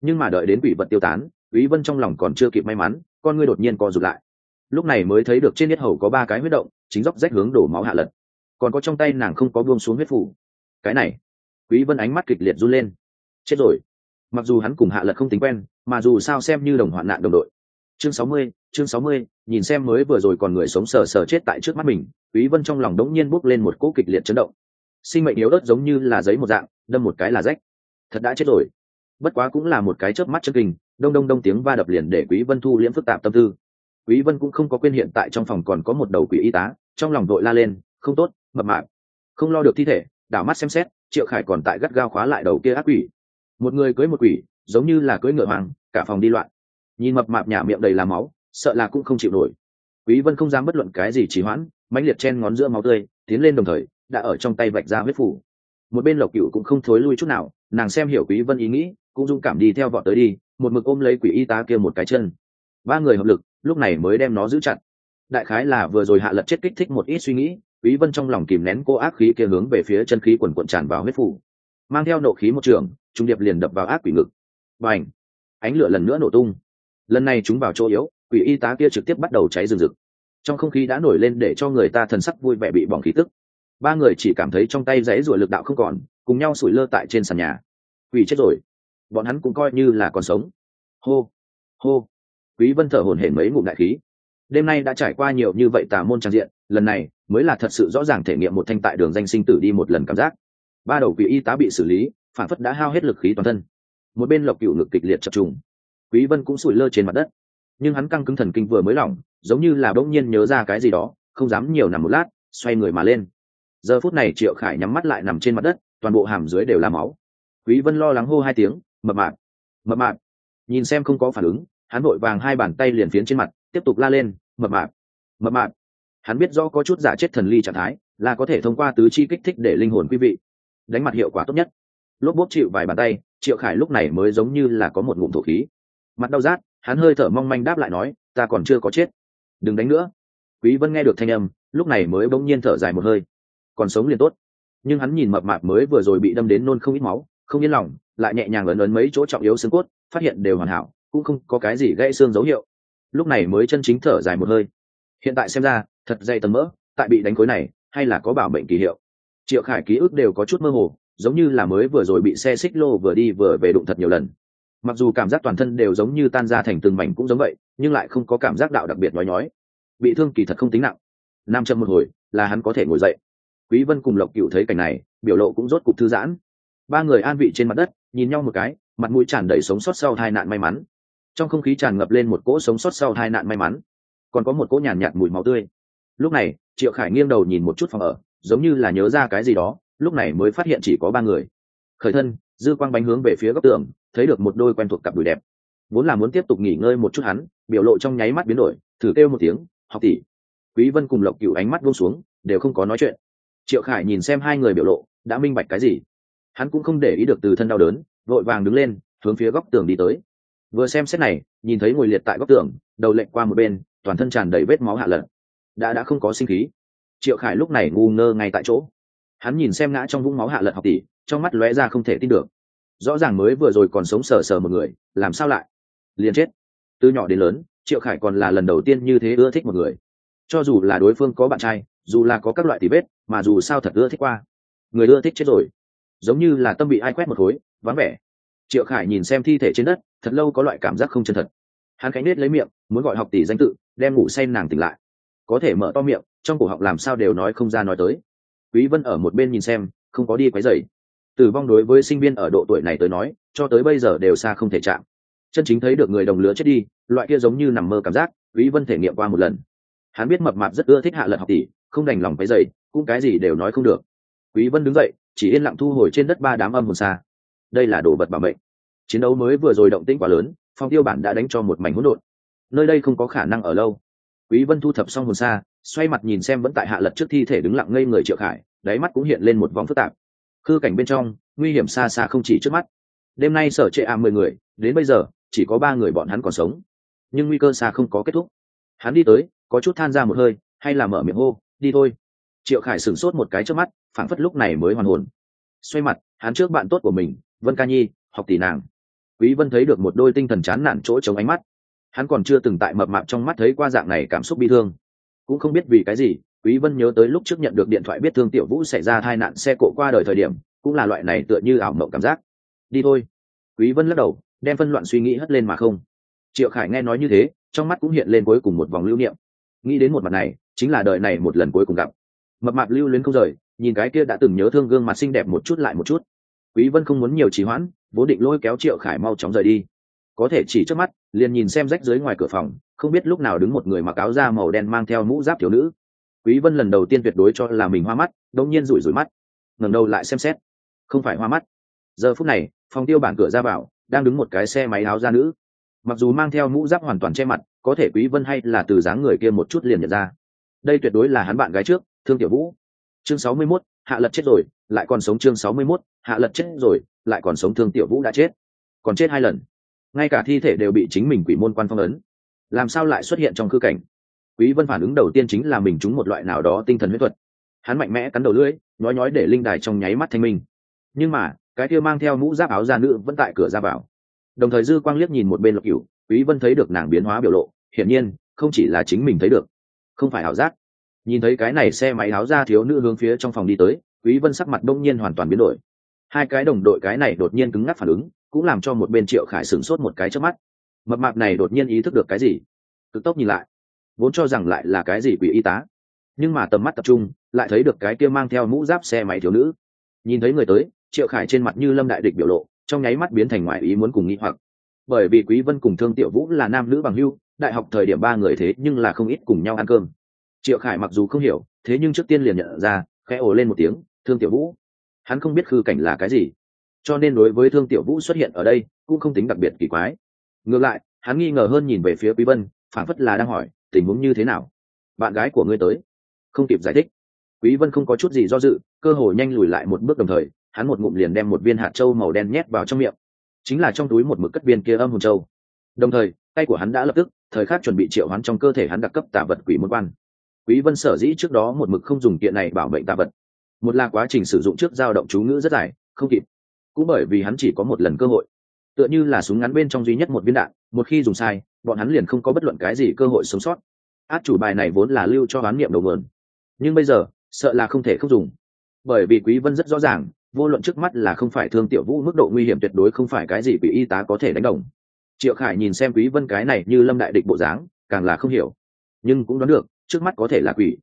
S1: Nhưng mà đợi đến quỷ vật tiêu tán quý vân trong lòng còn chưa kịp may mắn con ngươi đột nhiên co rụt lại. Lúc này mới thấy được trên yết hầu có ba cái huyết động chính dốc rách hướng đổ máu hạ lật. Còn có trong tay nàng không có buông xuống huyết phủ cái này quý vân ánh mắt kịch liệt run lên. Chết rồi. Mặc dù hắn cùng hạ lật không tính quen mà dù sao xem như đồng hoạn nạn đồng đội. Chương 60, chương 60, nhìn xem mới vừa rồi còn người sống sờ sờ chết tại trước mắt mình, quý vân trong lòng đống nhiên bốc lên một cỗ kịch liệt chấn động. Sinh mệnh yếu ớt giống như là giấy một dạng, đâm một cái là rách. Thật đã chết rồi. Bất quá cũng là một cái chớp mắt chân kinh, đông đông đông tiếng va đập liền để quý vân thu liễm phức tạp tâm tư. Quý vân cũng không có quên hiện tại trong phòng còn có một đầu quỷ y tá, trong lòng đội la lên, không tốt, mập mạp. Không lo được thi thể, đảo mắt xem xét, triệu khải còn tại gắt gao khóa lại đầu kia ác quỷ. Một người cưới một quỷ, giống như là cưới ngựa hoàng cả phòng đi loạn. Nhìn mập mạp nhả miệng đầy là máu sợ là cũng không chịu nổi. Quý vân không dám bất luận cái gì trì hoãn, mãnh liệt chen ngón giữa máu tươi, tiến lên đồng thời, đã ở trong tay vạch ra huyết phủ. Một bên lộc cựu cũng không thối lui chút nào, nàng xem hiểu quý vân ý nghĩ, cũng dung cảm đi theo vọt tới đi, một mực ôm lấy quỷ y tá kia một cái chân. Ba người hợp lực, lúc này mới đem nó giữ chặt. Đại khái là vừa rồi hạ lật chết kích thích một ít suy nghĩ, quý vân trong lòng kìm nén cô ác khí kia hướng về phía chân khí quần cuộn tràn vào huyết phủ. Mang theo nộ khí một trường, trung điệp liền đập vào ác quỷ ngực. Và ánh lửa lần nữa nổ tung. Lần này chúng vào chỗ yếu quỷ y tá kia trực tiếp bắt đầu cháy rừng rực. Trong không khí đã nổi lên để cho người ta thần sắc vui vẻ bị bỏng khí tức. Ba người chỉ cảm thấy trong tay giấy ruổi lực đạo không còn, cùng nhau sủi lơ tại trên sàn nhà. Quỷ chết rồi. Bọn hắn cũng coi như là còn sống. Hô hô. Quý vân thở hổn hển mấy ngụm đại khí. Đêm nay đã trải qua nhiều như vậy tà môn trang diện, lần này mới là thật sự rõ ràng thể nghiệm một thanh tại đường danh sinh tử đi một lần cảm giác. Ba đầu quỷ y tá bị xử lý, phản phất đã hao hết lực khí toàn thân. Một bên lộc cựu ngực kịch liệt chập trùng. Quý vân cũng sủi lơ trên mặt đất nhưng hắn căng cứng thần kinh vừa mới lỏng, giống như là bỗng nhiên nhớ ra cái gì đó, không dám nhiều nằm một lát, xoay người mà lên. Giờ phút này triệu khải nhắm mắt lại nằm trên mặt đất, toàn bộ hàm dưới đều là máu. Quý vân lo lắng hô hai tiếng, mập mạp mập mạp. Nhìn xem không có phản ứng, hắn vội vàng hai bàn tay liền phiến trên mặt, tiếp tục la lên, mập mạp mập mạp. Hắn biết do có chút giả chết thần ly trạng thái, là có thể thông qua tứ chi kích thích để linh hồn quý vị đánh mặt hiệu quả tốt nhất. Lốp bốp chịu vài bàn tay, triệu khải lúc này mới giống như là có một ngụm thổ khí. Mặt đau rát hắn hơi thở mong manh đáp lại nói, ta còn chưa có chết. Đừng đánh nữa. Quý vân nghe được thanh âm, lúc này mới bỗng nhiên thở dài một hơi. Còn sống liền tốt. Nhưng hắn nhìn mập mạp mới vừa rồi bị đâm đến nôn không ít máu, không yên lòng, lại nhẹ nhàng ấn ấn mấy chỗ trọng yếu xương cốt, phát hiện đều hoàn hảo, cũng không có cái gì gãy xương dấu hiệu. Lúc này mới chân chính thở dài một hơi. Hiện tại xem ra, thật dày tầng mỡ, tại bị đánh cối này, hay là có bảo mệnh kỳ hiệu. Triệu khải ký ức đều có chút mơ hồ, giống như là mới vừa rồi bị xe xích lô vừa đi vừa về đụng thật nhiều lần mặc dù cảm giác toàn thân đều giống như tan ra thành từng mảnh cũng giống vậy nhưng lại không có cảm giác đạo đặc biệt nói nhói. Bị thương kỳ thật không tính nặng. Nam châm một hồi là hắn có thể ngồi dậy. Quý vân cùng lộc cựu thấy cảnh này biểu lộ cũng rốt cục thư giãn. Ba người an vị trên mặt đất nhìn nhau một cái mặt mũi tràn đầy sống sót sau hai nạn may mắn. Trong không khí tràn ngập lên một cỗ sống sót sau hai nạn may mắn. Còn có một cỗ nhàn nhạt, nhạt mùi máu tươi. Lúc này triệu khải nghiêng đầu nhìn một chút phòng ở giống như là nhớ ra cái gì đó lúc này mới phát hiện chỉ có ba người. Khởi thân dư quang bánh hướng về phía góc tường, thấy được một đôi quen thuộc cặp đùi đẹp. Vốn là muốn tiếp tục nghỉ ngơi một chút hắn, biểu lộ trong nháy mắt biến đổi, thử kêu một tiếng, học tỷ. Quý vân cùng lộc cựu ánh mắt buông xuống, đều không có nói chuyện. Triệu khải nhìn xem hai người biểu lộ, đã minh bạch cái gì? Hắn cũng không để ý được từ thân đau đớn, vội vàng đứng lên, hướng phía góc tường đi tới. Vừa xem xét này, nhìn thấy ngồi liệt tại góc tường, đầu lệnh qua một bên, toàn thân tràn đầy vết máu hạ lợn đã đã không có sinh khí. Triệu khải lúc này ngu ngơ ngay tại chỗ. Hắn nhìn xem ngã trong vũng máu hạ lợn học tỷ trong mắt lóe ra không thể tin được. Rõ ràng mới vừa rồi còn sống sờ sờ một người, làm sao lại? Liền chết. Từ nhỏ đến lớn, triệu khải còn là lần đầu tiên như thế ưa thích một người. Cho dù là đối phương có bạn trai, dù là có các loại tỉ vết, mà dù sao thật ưa thích qua, người ưa thích chết rồi. Giống như là tâm bị ai quét một khối, vắng vẻ. Triệu khải nhìn xem thi thể trên đất, thật lâu có loại cảm giác không chân thật. Hắn cánh nết lấy miệng, muốn gọi học tỷ danh tự, đem ngủ say nàng tỉnh lại. Có thể mở to miệng, trong cổ họng làm sao đều nói không ra nói tới. Quý vân ở một bên nhìn xem, không có đi quấy rầy tử vong đối với sinh viên ở độ tuổi này tới nói cho tới bây giờ đều xa không thể chạm. Chân chính thấy được người đồng lứa chết đi loại kia giống như nằm mơ cảm giác quý vân thể nghiệm qua một lần. Hắn biết mập mạp rất ưa thích hạ lật học tỷ không đành lòng quấy dày, cũng cái gì đều nói không được. Quý vân đứng dậy chỉ yên lặng thu hồi trên đất ba đám âm hồn xa. Đây là đồ vật bảo mệnh. Chiến đấu mới vừa rồi động tĩnh quá lớn phong tiêu bản đã đánh cho một mảnh hỗn độn. Nơi đây không có khả năng ở lâu. Quý vân thu thập xong hồn xa xoay mặt nhìn xem vẫn tại hạ lật trước thi thể đứng lặng ngây người triệu khải đáy mắt cũng hiện lên một vòng phức tạp khư cảnh bên trong, nguy hiểm xa xa không chỉ trước mắt. Đêm nay sở trệ a mười người, đến bây giờ, chỉ có ba người bọn hắn còn sống. Nhưng nguy cơ xa không có kết thúc. Hắn đi tới, có chút than ra một hơi, hay là mở miệng hô, đi thôi. Triệu khải sửng sốt một cái trước mắt, phảng phất lúc này mới hoàn hồn. Xoay mặt, hắn trước bạn tốt của mình, vân ca nhi, học tỷ nàng. Quý vân thấy được một đôi tinh thần chán nản chỗ chống ánh mắt. Hắn còn chưa từng tại mập mạp trong mắt thấy qua dạng này cảm xúc bi thương. Cũng không biết vì cái gì quý vân nhớ tới lúc trước nhận được điện thoại biết thương tiểu vũ xảy ra tai nạn xe cộ qua đời thời điểm, cũng là loại này tựa như ảo mộng cảm giác. Đi thôi. Quý vân lắc đầu, đem phân loạn suy nghĩ hất lên mà không. Triệu khải nghe nói như thế, trong mắt cũng hiện lên cuối cùng một vòng lưu niệm. Nghĩ đến một mặt này, chính là đời này một lần cuối cùng gặp. Mập mạp lưu luyến không rời, nhìn cái kia đã từng nhớ thương gương mặt xinh đẹp một chút lại một chút. Quý vân không muốn nhiều trì hoãn, vốn định lôi kéo triệu khải mau chóng rời đi. Có thể chỉ trước mắt, liền nhìn xem rách dưới ngoài cửa phòng, không biết lúc nào đứng một người mặc áo da màu đen mang theo mũ giáp thiếu nữ quý vân lần đầu tiên tuyệt đối cho là mình hoa mắt đột nhiên rủi rủi mắt. Ngẩng đầu lại xem xét. Không phải hoa mắt. Giờ phút này phòng tiêu bản cửa ra vào đang đứng một cái xe máy áo da nữ. Mặc dù mang theo mũ giáp hoàn toàn che mặt có thể quý vân hay là từ dáng người kia một chút liền nhận ra. Đây tuyệt đối là hắn bạn gái trước thương tiểu vũ. Chương 61, hạ lật chết rồi lại còn sống chương 61, hạ lật chết rồi lại còn sống thương tiểu vũ đã chết. Còn chết hai lần. Ngay cả thi thể đều bị chính mình quỷ môn quan phong ấn. Làm sao lại xuất hiện trong khư cảnh? Quý vân phản ứng đầu tiên chính là mình trúng một loại nào đó tinh thần huyết thuật. Hắn mạnh mẽ cắn đầu lưỡi nói nói để linh đài trong nháy mắt thanh minh. Nhưng mà, cái kia mang theo mũ giáp áo da nữ vẫn tại cửa ra vào. Đồng thời dư quang liếc nhìn một bên lục cửu, quý vân thấy được nàng biến hóa biểu lộ, hiển nhiên, không chỉ là chính mình thấy được. Không phải ảo giác. Nhìn thấy cái này xe máy áo da thiếu nữ hướng phía trong phòng đi tới, quý vân sắc mặt đông nhiên hoàn toàn biến đổi. Hai cái đồng đội cái này đột nhiên cứng ngắc phản ứng, cũng làm cho một bên triệu khải sửng sốt một cái trước mắt. Mập mạp này đột nhiên ý thức được cái gì? Cực tốc nhìn lại vốn cho rằng lại là cái gì quỷ y tá. Nhưng mà tầm mắt tập trung, lại thấy được cái kia mang theo mũ giáp xe máy thiếu nữ. Nhìn thấy người tới, triệu khải trên mặt như lâm đại địch biểu lộ, trong nháy mắt biến thành ngoại ý muốn cùng nghĩ hoặc. Bởi vì quý vân cùng thương tiểu vũ là nam nữ bằng hưu đại học thời điểm ba người thế nhưng là không ít cùng nhau ăn cơm. Triệu khải mặc dù không hiểu, thế nhưng trước tiên liền nhận ra, khẽ ồ lên một tiếng, thương tiểu vũ, hắn không biết khư cảnh là cái gì. Cho nên đối với thương tiểu vũ xuất hiện ở đây, cũng không tính đặc biệt kỳ quái. Ngược lại, hắn nghi ngờ hơn nhìn về phía quý vân, phản phất là đang hỏi tình huống như thế nào? Bạn gái của ngươi tới. Không kịp giải thích. Quý vân không có chút gì do dự, cơ hội nhanh lùi lại một bước đồng thời, hắn một ngụm liền đem một viên hạt châu màu đen nhét vào trong miệng. Chính là trong túi một mực cất viên kia âm hồn châu. Đồng thời, tay của hắn đã lập tức, thời khắc chuẩn bị triệu hắn trong cơ thể hắn đặc cấp tà vật quỷ môn quan. Quý vân sở dĩ trước đó một mực không dùng kiện này bảo mệnh tà vật. Một là quá trình sử dụng trước dao động chú ngữ rất dài, không kịp. Cũng bởi vì hắn chỉ có một lần cơ hội. Tựa như là súng ngắn bên trong duy nhất một viên đạn, một khi dùng sai bọn hắn liền không có bất luận cái gì cơ hội sống sót. Át chủ bài này vốn là lưu cho bán niệm đầu mượn nhưng bây giờ, sợ là không thể không dùng. Bởi vì quý vân rất rõ ràng, vô luận trước mắt là không phải thương tiểu vũ mức độ nguy hiểm tuyệt đối không phải cái gì bị y tá có thể đánh đồng. Triệu khải nhìn xem quý vân cái này như lâm đại địch bộ dáng, càng là không hiểu. Nhưng cũng đoán được, trước mắt có thể là quỷ.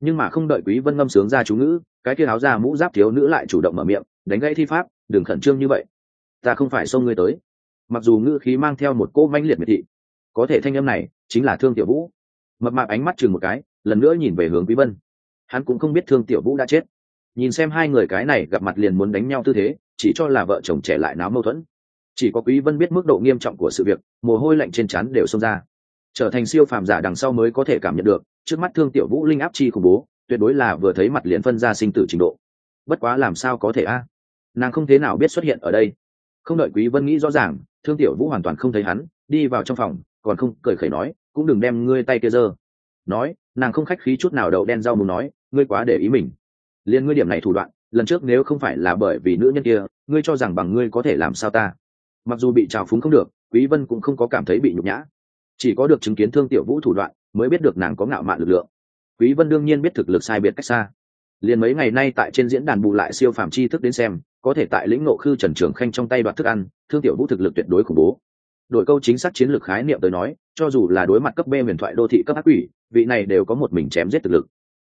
S1: Nhưng mà không đợi quý vân ngâm sướng ra chú ngữ, cái kia áo ra mũ giáp thiếu nữ lại chủ động mở miệng, đánh gãy thi pháp, đừng khẩn trương như vậy. Ta không phải xông ngươi tới. Mặc dù ngữ khí mang theo một cô manh liệt miệt thị có thể thanh âm này chính là thương tiểu vũ. Mập mạp ánh mắt chừng một cái, lần nữa nhìn về hướng quý vân. Hắn cũng không biết thương tiểu vũ đã chết. Nhìn xem hai người cái này gặp mặt liền muốn đánh nhau tư thế, chỉ cho là vợ chồng trẻ lại náo mâu thuẫn. Chỉ có quý vân biết mức độ nghiêm trọng của sự việc, mồ hôi lạnh trên trán đều xông ra. Trở thành siêu phàm giả đằng sau mới có thể cảm nhận được, trước mắt thương tiểu vũ linh áp chi khủng bố, tuyệt đối là vừa thấy mặt liền phân ra sinh tử trình độ. Bất quá làm sao có thể a? Nàng không thế nào biết xuất hiện ở đây. Không đợi quý vân nghĩ rõ ràng, thương tiểu vũ hoàn toàn không thấy hắn, đi vào trong phòng còn không cười khẩy nói, cũng đừng đem ngươi tay kia dơ. Nói, nàng không khách khí chút nào đậu đen rau muốn nói, ngươi quá để ý mình. Liên ngươi điểm này thủ đoạn, lần trước nếu không phải là bởi vì nữ nhân kia, ngươi cho rằng bằng ngươi có thể làm sao ta? Mặc dù bị trào phúng không được, quý vân cũng không có cảm thấy bị nhục nhã. Chỉ có được chứng kiến thương tiểu vũ thủ đoạn, mới biết được nàng có ngạo mạn lực lượng. Quý vân đương nhiên biết thực lực sai biệt cách xa. Liền mấy ngày nay tại trên diễn đàn bù lại siêu phàm chi thức đến xem, có thể tại lĩnh ngộ khư trần trường khanh trong tay đoạt thức ăn, thương tiểu vũ thực lực tuyệt đối khủng bố đổi câu chính xác chiến lược khái niệm tới nói, cho dù là đối mặt cấp b huyền thoại đô thị cấp ác quỷ, vị này đều có một mình chém giết thực lực.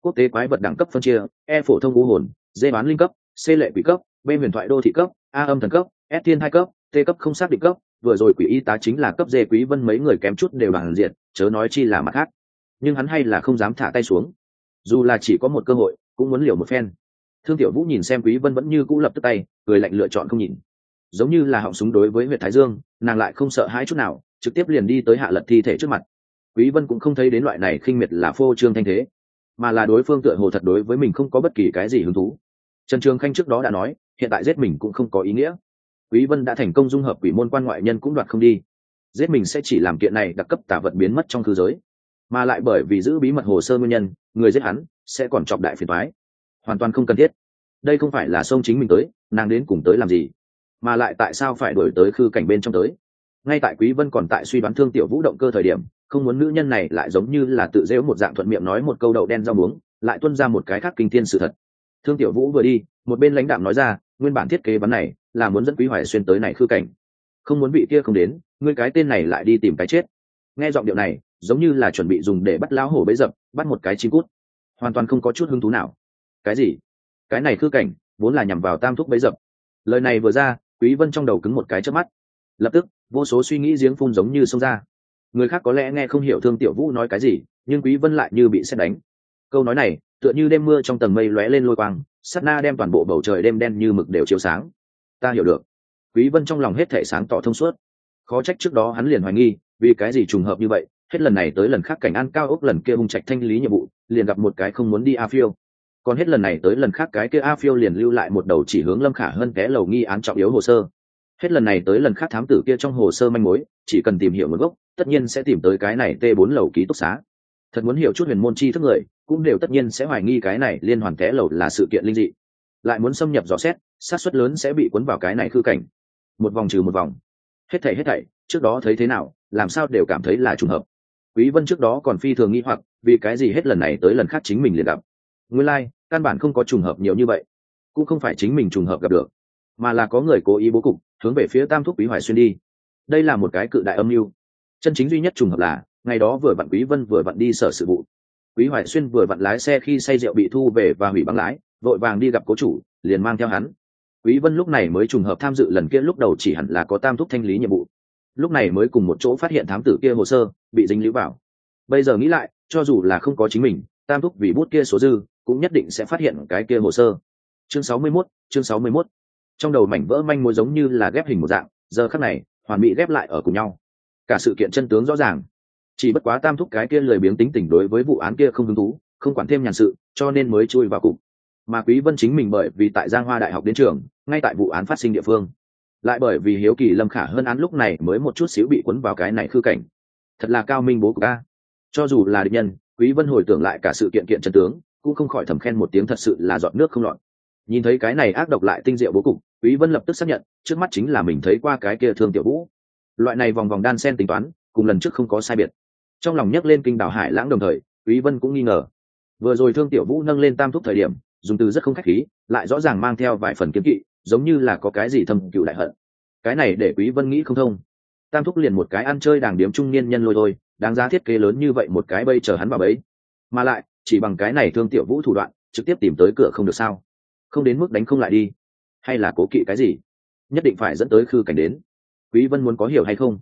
S1: Quốc tế quái vật đẳng cấp phân chia e phổ thông vũ hồn, d bán linh cấp, c lệ quỷ cấp, b huyền thoại đô thị cấp, a âm thần cấp, s thiên hai cấp, t cấp không xác định cấp, vừa rồi quỷ y tá chính là cấp d quý vân mấy người kém chút đều bằng diện, chớ nói chi là mặt khác. Nhưng hắn hay là không dám thả tay xuống. Dù là chỉ có một cơ hội, cũng muốn liều một phen. Thương tiểu vũ nhìn xem quý vân vẫn như cũ lập tức tay, cười lạnh lựa chọn không nhìn giống như là họng súng đối với huyện thái dương, nàng lại không sợ hãi chút nào, trực tiếp liền đi tới hạ lật thi thể trước mặt. Quý vân cũng không thấy đến loại này khinh miệt là phô trương thanh thế, mà là đối phương tựa hồ thật đối với mình không có bất kỳ cái gì hứng thú. Trần trường khanh trước đó đã nói, hiện tại giết mình cũng không có ý nghĩa. Quý vân đã thành công dung hợp quỷ môn quan ngoại nhân cũng đoạt không đi. Giết mình sẽ chỉ làm kiện này đặc cấp tả vật biến mất trong thư giới. Mà lại bởi vì giữ bí mật hồ sơ nguyên nhân, người giết hắn sẽ còn chọc đại phiền toái. Hoàn toàn không cần thiết. Đây không phải là sông chính mình tới, nàng đến cùng tới làm gì? Mà lại tại sao phải đổi tới khư cảnh bên trong tới? Ngay tại quý vân còn tại suy đoán thương tiểu vũ động cơ thời điểm, không muốn nữ nhân này lại giống như là tự dễu một dạng thuận miệng nói một câu đậu đen rau muống, lại tuân ra một cái khác kinh thiên sự thật. Thương tiểu vũ vừa đi, một bên lãnh đạm nói ra, nguyên bản thiết kế bắn này là muốn dẫn quý hoài xuyên tới này khư cảnh. Không muốn bị kia không đến, ngươi cái tên này lại đi tìm cái chết. Nghe giọng điệu này, giống như là chuẩn bị dùng để bắt lão hổ bấy dập, bắt một cái chim cút. Hoàn toàn không có chút hứng thú nào. Cái gì? Cái này khư cảnh, vốn là nhằm vào tam thúc bấy dập. Lời này vừa ra quý vân trong đầu cứng một cái trước mắt. Lập tức, vô số suy nghĩ giếng phun giống như sông ra. Người khác có lẽ nghe không hiểu thương tiểu vũ nói cái gì, nhưng quý vân lại như bị xét đánh. Câu nói này, tựa như đêm mưa trong tầng mây lóe lên lôi quang, sát na đem toàn bộ bầu trời đêm đen như mực đều chiếu sáng. Ta hiểu được. Quý vân trong lòng hết thể sáng tỏ thông suốt. Khó trách trước đó hắn liền hoài nghi, vì cái gì trùng hợp như vậy, hết lần này tới lần khác cảnh an cao ốc lần kia hung trạch thanh lý nhiệm vụ, liền gặp một cái không muốn đi a phiêu còn hết lần này tới lần khác cái kia a phiêu liền lưu lại một đầu chỉ hướng lâm khả hơn té lầu nghi án trọng yếu hồ sơ. Hết lần này tới lần khác thám tử kia trong hồ sơ manh mối, chỉ cần tìm hiểu nguồn gốc, tất nhiên sẽ tìm tới cái này t 4 lầu ký túc xá. Thật muốn hiểu chút huyền môn chi thức người, cũng đều tất nhiên sẽ hoài nghi cái này liên hoàn té lầu là sự kiện linh dị. Lại muốn xâm nhập dò xét sát suất lớn sẽ bị cuốn vào cái này khư cảnh. Một vòng trừ một vòng. Hết thảy hết thảy, trước đó thấy thế nào, làm sao đều cảm thấy là trùng hợp. Quý vân trước đó còn phi thường nghi hoặc, vì cái gì hết lần này tới lần khác chính mình liền gặp. Nguyên lai căn bản không có trùng hợp nhiều như vậy, cũng không phải chính mình trùng hợp gặp được, mà là có người cố ý bố cục, hướng về phía tam thúc quý hoài xuyên đi. Đây là một cái cự đại âm mưu. Chân chính duy nhất trùng hợp là, ngày đó vừa vặn quý vân vừa vặn đi sở sự vụ. Quý hoài xuyên vừa vặn lái xe khi say rượu bị thu về và hủy băng lái, vội vàng đi gặp cố chủ, liền mang theo hắn. Quý vân lúc này mới trùng hợp tham dự lần kia, lúc đầu chỉ hẳn là có tam thúc thanh lý nhiệm vụ. Lúc này mới cùng một chỗ phát hiện thám tử kia hồ sơ, bị dính lũ vào. Bây giờ nghĩ lại, cho dù là không có chính mình, tam thúc vì bút kia số dư cũng nhất định sẽ phát hiện cái kia hồ sơ. Chương 61, chương 61. trong đầu mảnh vỡ manh mối giống như là ghép hình một dạng giờ khắc này hoàn mỹ ghép lại ở cùng nhau. Cả sự kiện chân tướng rõ ràng. Chỉ bất quá tam thúc cái kia lười biếng tính tình đối với vụ án kia không hứng thú không quản thêm nhàn sự cho nên mới chui vào cục. Mà quý vân chính mình bởi vì tại giang hoa đại học đến trường ngay tại vụ án phát sinh địa phương. Lại bởi vì hiếu kỳ lâm khả hơn án lúc này mới một chút xíu bị cuốn vào cái này khư cảnh. Thật là cao minh bố của ca cho dù là địch nhân quý vân hồi tưởng lại cả sự kiện kiện chân tướng cũng không khỏi thầm khen một tiếng thật sự là giọt nước không lọt. Nhìn thấy cái này ác độc lại tinh diệu bố cục, quý vân lập tức xác nhận, trước mắt chính là mình thấy qua cái kia thương tiểu vũ. Loại này vòng vòng đan sen tính toán, cùng lần trước không có sai biệt. Trong lòng nhấc lên kinh đảo hải lãng đồng thời, quý vân cũng nghi ngờ. Vừa rồi thương tiểu vũ nâng lên tam thúc thời điểm, dùng từ rất không khách khí, lại rõ ràng mang theo vài phần kiếm kỵ, giống như là có cái gì thâm cựu đại hận. Cái này để quý vân nghĩ không thông. Tam thúc liền một cái ăn chơi đàng điếm trung niên nhân lôi thôi, đáng giá thiết kế lớn như vậy một cái bây chờ hắn vào bấy mà lại chỉ bằng cái này thương tiểu vũ thủ đoạn, trực tiếp tìm tới cửa không được sao? Không đến mức đánh không lại đi? Hay là cố kỵ cái gì? Nhất định phải dẫn tới khư cảnh đến. Quý vân muốn có hiểu hay không?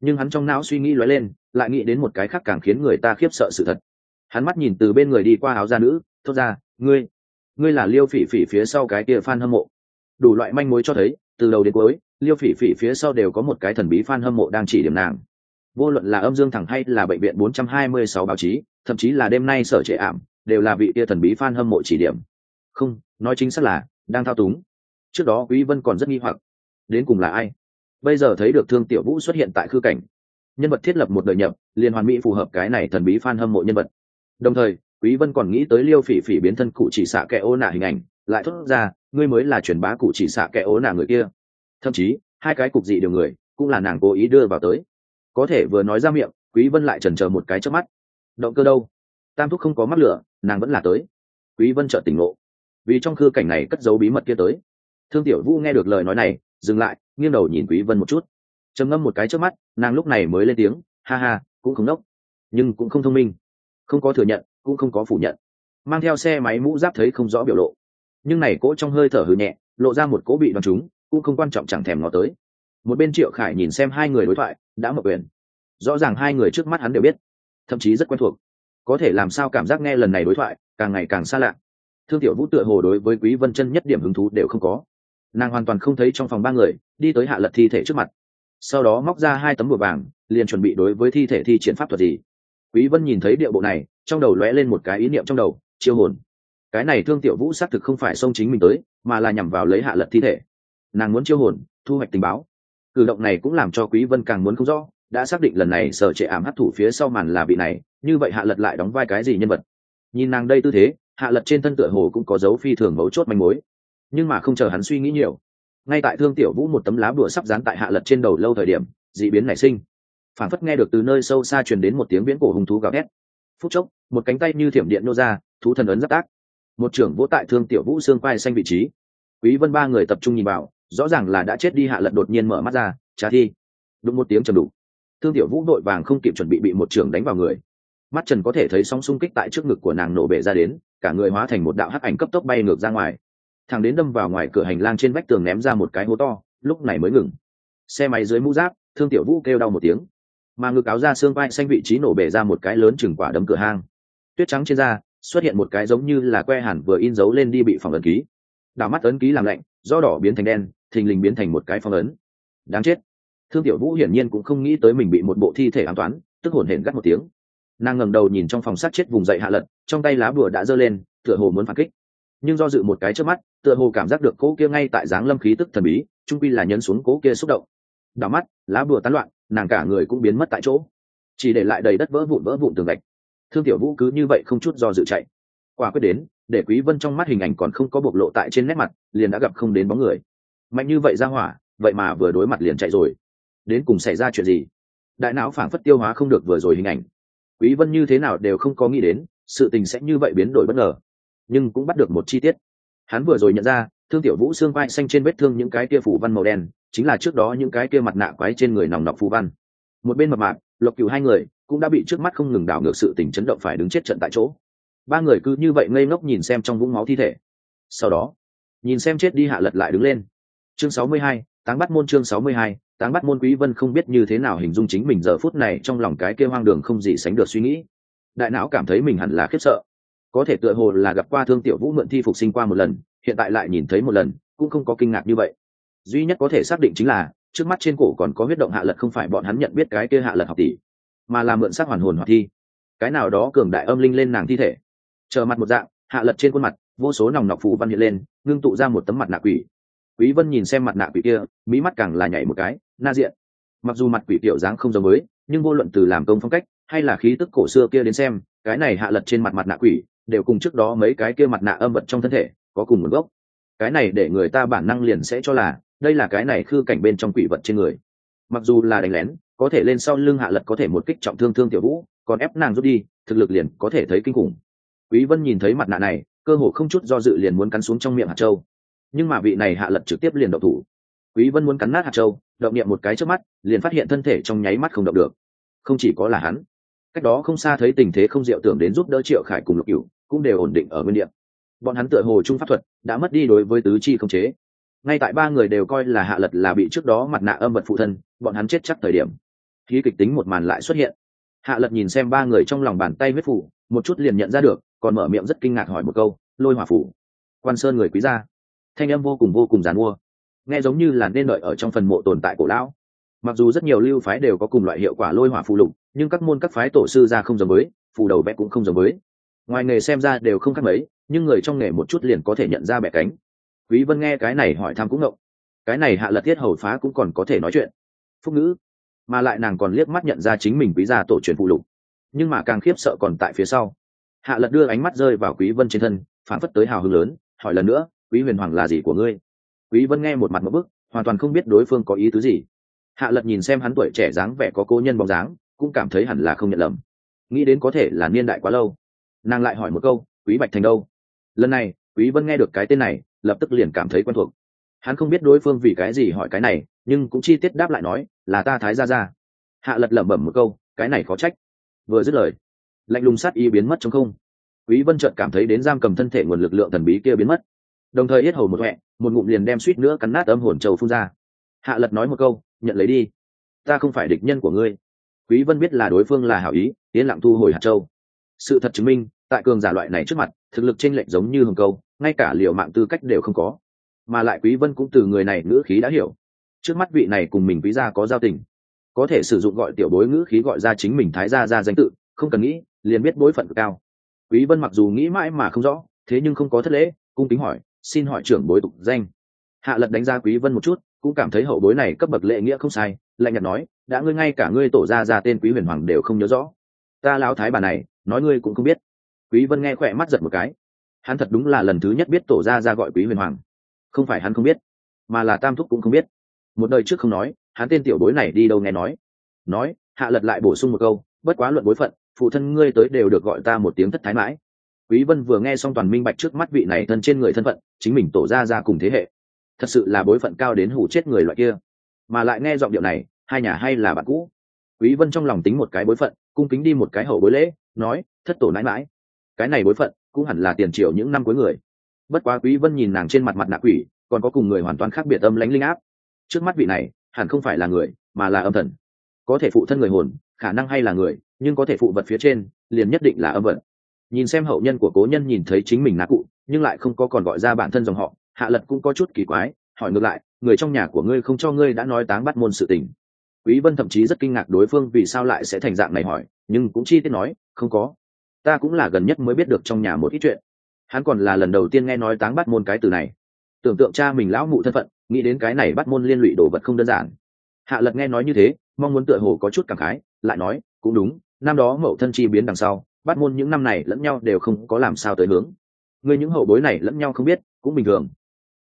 S1: Nhưng hắn trong não suy nghĩ lóe lên, lại nghĩ đến một cái khác càng khiến người ta khiếp sợ sự thật. Hắn mắt nhìn từ bên người đi qua áo da nữ, thốt ra, ngươi ngươi là liêu phỉ phỉ phía sau cái kia fan hâm mộ. Đủ loại manh mối cho thấy, từ đầu đến cuối, liêu phỉ phỉ phía sau đều có một cái thần bí fan hâm mộ đang chỉ điểm nàng. Vô luận là âm dương thẳng hay là bệnh viện 426 báo chí thậm chí là đêm nay sở trệ ảm, đều là vị kia thần bí fan hâm mộ chỉ điểm. Không, nói chính xác là, đang thao túng. Trước đó quý vân còn rất nghi hoặc. Đến cùng là ai? Bây giờ thấy được thương tiểu vũ xuất hiện tại khư cảnh. Nhân vật thiết lập một đời nhập, liền hoàn mỹ phù hợp cái này thần bí fan hâm mộ nhân vật. Đồng thời, quý vân còn nghĩ tới liêu phỉ phỉ biến thân cụ chỉ xạ kẻ ô nạ hình ảnh, lại thốt ra, ngươi mới là truyền bá cụ chỉ xạ kẻ ô nạ người kia. Thậm chí, hai cái cục dị điều người, cũng là nàng cố ý đưa vào tới. Có thể vừa nói ra miệng, quý vân lại chần chờ một cái trước mắt động cơ đâu? Tam thúc không có mắt lửa, nàng vẫn là tới. Quý vân chợt tỉnh ngộ. Vì trong khư cảnh này cất giấu bí mật kia tới. Thương tiểu vũ nghe được lời nói này, dừng lại, nghiêng đầu nhìn quý vân một chút. Trầm ngâm một cái trước mắt, nàng lúc này mới lên tiếng, ha ha, cũng không nốc nhưng cũng không thông minh. Không có thừa nhận, cũng không có phủ nhận. Mang theo xe máy mũ giáp thấy không rõ biểu lộ. Nhưng này cỗ trong hơi thở hừ nhẹ, lộ ra một cỗ bị đoán chúng, cũng không quan trọng chẳng thèm ngó tới. Một bên triệu khải nhìn xem hai người đối thoại, đã mở quyền. Rõ ràng hai người trước mắt hắn đều biết thậm chí rất quen thuộc. Có thể làm sao cảm giác nghe lần này đối thoại, càng ngày càng xa lạ. Thương tiểu vũ tựa hồ đối với quý vân chân nhất điểm hứng thú đều không có. Nàng hoàn toàn không thấy trong phòng ba người, đi tới hạ lật thi thể trước mặt. Sau đó móc ra hai tấm bùa vàng, liền chuẩn bị đối với thi thể thi triển pháp thuật gì. Quý vân nhìn thấy địa bộ này, trong đầu lóe lên một cái ý niệm trong đầu, chiêu hồn. Cái này thương tiểu vũ xác thực không phải xông chính mình tới, mà là nhằm vào lấy hạ lật thi thể. Nàng muốn chiêu hồn, thu hoạch tình báo. Cử động này cũng làm cho quý vân càng muốn không rõ đã xác định lần này sở trệ ảm hấp thụ phía sau màn là vị này, như vậy hạ lật lại đóng vai cái gì nhân vật? Nhìn nàng đây tư thế, hạ lật trên thân tựa hồ cũng có dấu phi thường mấu chốt manh mối. Nhưng mà không chờ hắn suy nghĩ nhiều, ngay tại thương tiểu vũ một tấm lá bùa sắp dán tại hạ lật trên đầu lâu thời điểm, dị biến nảy sinh. Phản phất nghe được từ nơi sâu xa truyền đến một tiếng viễn cổ hung thú gào thét. Phút chốc, một cánh tay như thiểm điện nô ra, thú thần ấn giáp tác. Một trưởng vỗ tại thương tiểu vũ xương quai xanh vị trí. Quý vân ba người tập trung nhìn vào, rõ ràng là đã chết đi hạ lật đột nhiên mở mắt ra trả thi. Đúng một tiếng trầm đủ thương tiểu vũ đội vàng không kịp chuẩn bị bị một trưởng đánh vào người. Mắt trần có thể thấy sóng xung kích tại trước ngực của nàng nổ bể ra đến, cả người hóa thành một đạo hắc ảnh cấp tốc bay ngược ra ngoài. Thằng đến đâm vào ngoài cửa hành lang trên vách tường ném ra một cái hố to, lúc này mới ngừng. Xe máy dưới mũ giáp, thương tiểu vũ kêu đau một tiếng. Mà ngực áo ra xương vai xanh vị trí nổ bể ra một cái lớn chừng quả đấm cửa hang. Tuyết trắng trên da, xuất hiện một cái giống như là que hẳn vừa in dấu lên đi bị phòng ấn ký. Đảo mắt ấn ký làm lạnh, do đỏ biến thành đen, thình lình biến thành một cái phong ấn. Đáng chết thương tiểu vũ hiển nhiên cũng không nghĩ tới mình bị một bộ thi thể an toán, tức hổn hển gắt một tiếng. Nàng ngẩng đầu nhìn trong phòng sát chết vùng dậy hạ lật, trong tay lá bùa đã giơ lên, tựa hồ muốn phản kích. Nhưng do dự một cái trước mắt, tựa hồ cảm giác được cố kia ngay tại dáng lâm khí tức thần bí trung quy là nhấn xuống cố kia xúc động. Đảo mắt, lá bùa tán loạn, nàng cả người cũng biến mất tại chỗ. Chỉ để lại đầy đất vỡ vụn vỡ vụn tường gạch. Thương tiểu vũ cứ như vậy không chút do dự chạy. Quả quyết đến, để quý vân trong mắt hình ảnh còn không có bộc lộ tại trên nét mặt, liền đã gặp không đến bóng người. Mạnh như vậy ra hỏa, vậy mà vừa đối mặt liền chạy rồi đến cùng xảy ra chuyện gì? Đại não phảng phất tiêu hóa không được vừa rồi hình ảnh. Quý vân như thế nào đều không có nghĩ đến sự tình sẽ như vậy biến đổi bất ngờ. Nhưng cũng bắt được một chi tiết. Hắn vừa rồi nhận ra thương tiểu vũ xương vai xanh trên vết thương những cái kia phủ văn màu đen chính là trước đó những cái kia mặt nạ quái trên người nòng nọc phù văn. Một bên mập mạp lộc cửu hai người cũng đã bị trước mắt không ngừng đảo ngược sự tình chấn động phải đứng chết trận tại chỗ. Ba người cứ như vậy ngây ngốc nhìn xem trong vũng máu thi thể. Sau đó nhìn xem chết đi hạ lật lại đứng lên. Chương 62, táng bắt môn chương 62, táng bắt môn quý vân không biết như thế nào hình dung chính mình giờ phút này trong lòng cái kia hoang đường không gì sánh được suy nghĩ. Đại não cảm thấy mình hẳn là khiếp sợ. Có thể tựa hồ là gặp qua thương tiểu vũ mượn thi phục sinh qua một lần, hiện tại lại nhìn thấy một lần, cũng không có kinh ngạc như vậy. Duy nhất có thể xác định chính là, trước mắt trên cổ còn có huyết động hạ lật không phải bọn hắn nhận biết cái kia hạ lật học tỷ, mà là mượn sắc hoàn hồn hoạt thi. Cái nào đó cường đại âm linh lên nàng thi thể. Chờ mặt một dạng, hạ lật trên khuôn mặt, vô số nòng nọc phù văn hiện lên, ngưng tụ ra một tấm mặt nạ quỷ quý vân nhìn xem mặt nạ quỷ kia, mỹ mắt càng là nhảy một cái, na diện. Mặc dù mặt quỷ tiểu dáng không giống mới nhưng vô luận từ làm công phong cách, hay là khí tức cổ xưa kia đến xem, cái này hạ lật trên mặt mặt nạ quỷ, đều cùng trước đó mấy cái kia mặt nạ âm vật trong thân thể, có cùng một gốc. Cái này để người ta bản năng liền sẽ cho là, đây là cái này khư cảnh bên trong quỷ vật trên người. Mặc dù là đánh lén, có thể lên sau lưng hạ lật có thể một kích trọng thương thương tiểu vũ, còn ép nàng rút đi, thực lực liền có thể thấy kinh khủng. Quý vân nhìn thấy mặt nạ này, cơ hồ không chút do dự liền muốn cắn xuống trong miệng hạt châu nhưng mà vị này hạ lật trực tiếp liền động thủ. Quý vân muốn cắn nát hạt châu, động niệm một cái trước mắt, liền phát hiện thân thể trong nháy mắt không động được. Không chỉ có là hắn, cách đó không xa thấy tình thế không diệu tưởng đến giúp đỡ triệu khải cùng lục cửu, cũng đều ổn định ở nguyên địa. Bọn hắn tựa hồ trung pháp thuật, đã mất đi đối với tứ chi không chế. Ngay tại ba người đều coi là hạ lật là bị trước đó mặt nạ âm vật phụ thân, bọn hắn chết chắc thời điểm. Khí kịch tính một màn lại xuất hiện. Hạ lật nhìn xem ba người trong lòng bàn tay huyết phủ, một chút liền nhận ra được, còn mở miệng rất kinh ngạc hỏi một câu, lôi hỏa phủ, quan sơn người quý gia? Thanh âm vô cùng vô cùng giàn mua. Nghe giống như là nên đợi ở trong phần mộ tồn tại cổ lão. Mặc dù rất nhiều lưu phái đều có cùng loại hiệu quả lôi hỏa phù lục nhưng các môn các phái tổ sư ra không giống mới, phù đầu vẽ cũng không giống mới. ngoài nghề xem ra đều không khác mấy nhưng người trong nghề một chút liền có thể nhận ra bẻ cánh. Quý vân nghe cái này hỏi thăm cũng ngộng. Cái này hạ lật thiết hầu phá cũng còn có thể nói chuyện. Phúc ngữ. Mà lại nàng còn liếc mắt nhận ra chính mình quý gia tổ truyền phụ lục. Nhưng mà càng khiếp sợ còn tại phía sau. Hạ lật đưa ánh mắt rơi vào quý vân trên thân phản phất tới hào hứng lớn hỏi lần nữa quý huyền hoàng là gì của ngươi? Quý vân nghe một mặt một bức, hoàn toàn không biết đối phương có ý tứ gì. Hạ lật nhìn xem hắn tuổi trẻ dáng vẻ có cố nhân bóng dáng, cũng cảm thấy hẳn là không nhận lầm. Nghĩ đến có thể là niên đại quá lâu. Nàng lại hỏi một câu, quý bạch thành đâu? Lần này, quý vân nghe được cái tên này, lập tức liền cảm thấy quen thuộc. Hắn không biết đối phương vì cái gì hỏi cái này, nhưng cũng chi tiết đáp lại nói, là ta thái gia gia. Hạ lật lẩm bẩm một câu, cái này khó trách. Vừa dứt lời, lạnh lùng sát y biến mất trong không. Quý vân chợt cảm thấy đến giam cầm thân thể nguồn lực lượng thần bí kia biến mất đồng thời yết hầu một huệ một ngụm liền đem suýt nữa cắn nát âm hồn châu phun ra. Hạ lật nói một câu, nhận lấy đi. Ta không phải địch nhân của ngươi. Quý vân biết là đối phương là hảo ý tiến lặng thu hồi hạt châu. Sự thật chứng minh, tại cường giả loại này trước mặt, thực lực trên lệnh giống như hồng câu, ngay cả liệu mạng tư cách đều không có. Mà lại quý vân cũng từ người này ngữ khí đã hiểu. Trước mắt vị này cùng mình quý gia có giao tình. Có thể sử dụng gọi tiểu bối ngữ khí gọi ra chính mình thái gia ra danh tự, không cần nghĩ, liền biết bối phận cao. Quý vân mặc dù nghĩ mãi mà không rõ, thế nhưng không có thất lễ, cung kính hỏi xin hỏi trưởng bối tục danh. Hạ lật đánh giá quý vân một chút, cũng cảm thấy hậu bối này cấp bậc lệ nghĩa không sai, lạnh nhạt nói, đã ngươi ngay cả ngươi tổ gia ra tên quý huyền hoàng đều không nhớ rõ. Ta lão thái bà này, nói ngươi cũng không biết. Quý vân nghe khỏe mắt giật một cái. Hắn thật đúng là lần thứ nhất biết tổ gia ra gọi quý huyền hoàng. Không phải hắn không biết, mà là tam thúc cũng không biết. Một đời trước không nói, hắn tên tiểu bối này đi đâu nghe nói. Nói, hạ lật lại bổ sung một câu, bất quá luận bối phận, phụ thân ngươi tới đều được gọi ta một tiếng thất thái mãi quý vân vừa nghe xong toàn minh bạch trước mắt vị này thân trên người thân phận, chính mình tổ ra ra cùng thế hệ. Thật sự là bối phận cao đến hủ chết người loại kia. Mà lại nghe giọng điệu này, hai nhà hay là bạn cũ. Quý vân trong lòng tính một cái bối phận, cung kính đi một cái hậu bối lễ, nói, thất tổ nãi mãi. Cái này bối phận, cũng hẳn là tiền triệu những năm cuối người. Bất quá quý vân nhìn nàng trên mặt mặt nạ quỷ, còn có cùng người hoàn toàn khác biệt âm lãnh linh áp. Trước mắt vị này, hẳn không phải là người, mà là âm thần. Có thể phụ thân người hồn, khả năng hay là người, nhưng có thể phụ vật phía trên, liền nhất định là âm vật nhìn xem hậu nhân của cố nhân nhìn thấy chính mình nạ cụ, nhưng lại không có còn gọi ra bản thân dòng họ, hạ lật cũng có chút kỳ quái, hỏi ngược lại, người trong nhà của ngươi không cho ngươi đã nói táng bắt môn sự tình. Quý vân thậm chí rất kinh ngạc đối phương vì sao lại sẽ thành dạng này hỏi, nhưng cũng chi tiết nói, không có. Ta cũng là gần nhất mới biết được trong nhà một ít chuyện. Hắn còn là lần đầu tiên nghe nói táng bắt môn cái từ này. Tưởng tượng cha mình lão mụ thân phận, nghĩ đến cái này bắt môn liên lụy đồ vật không đơn giản. Hạ lật nghe nói như thế, mong muốn tựa hồ có chút cảm khái, lại nói, cũng đúng, năm đó mậu thân chi biến đằng sau bắt môn những năm này lẫn nhau đều không có làm sao tới hướng. Ngươi những hậu bối này lẫn nhau không biết, cũng bình thường.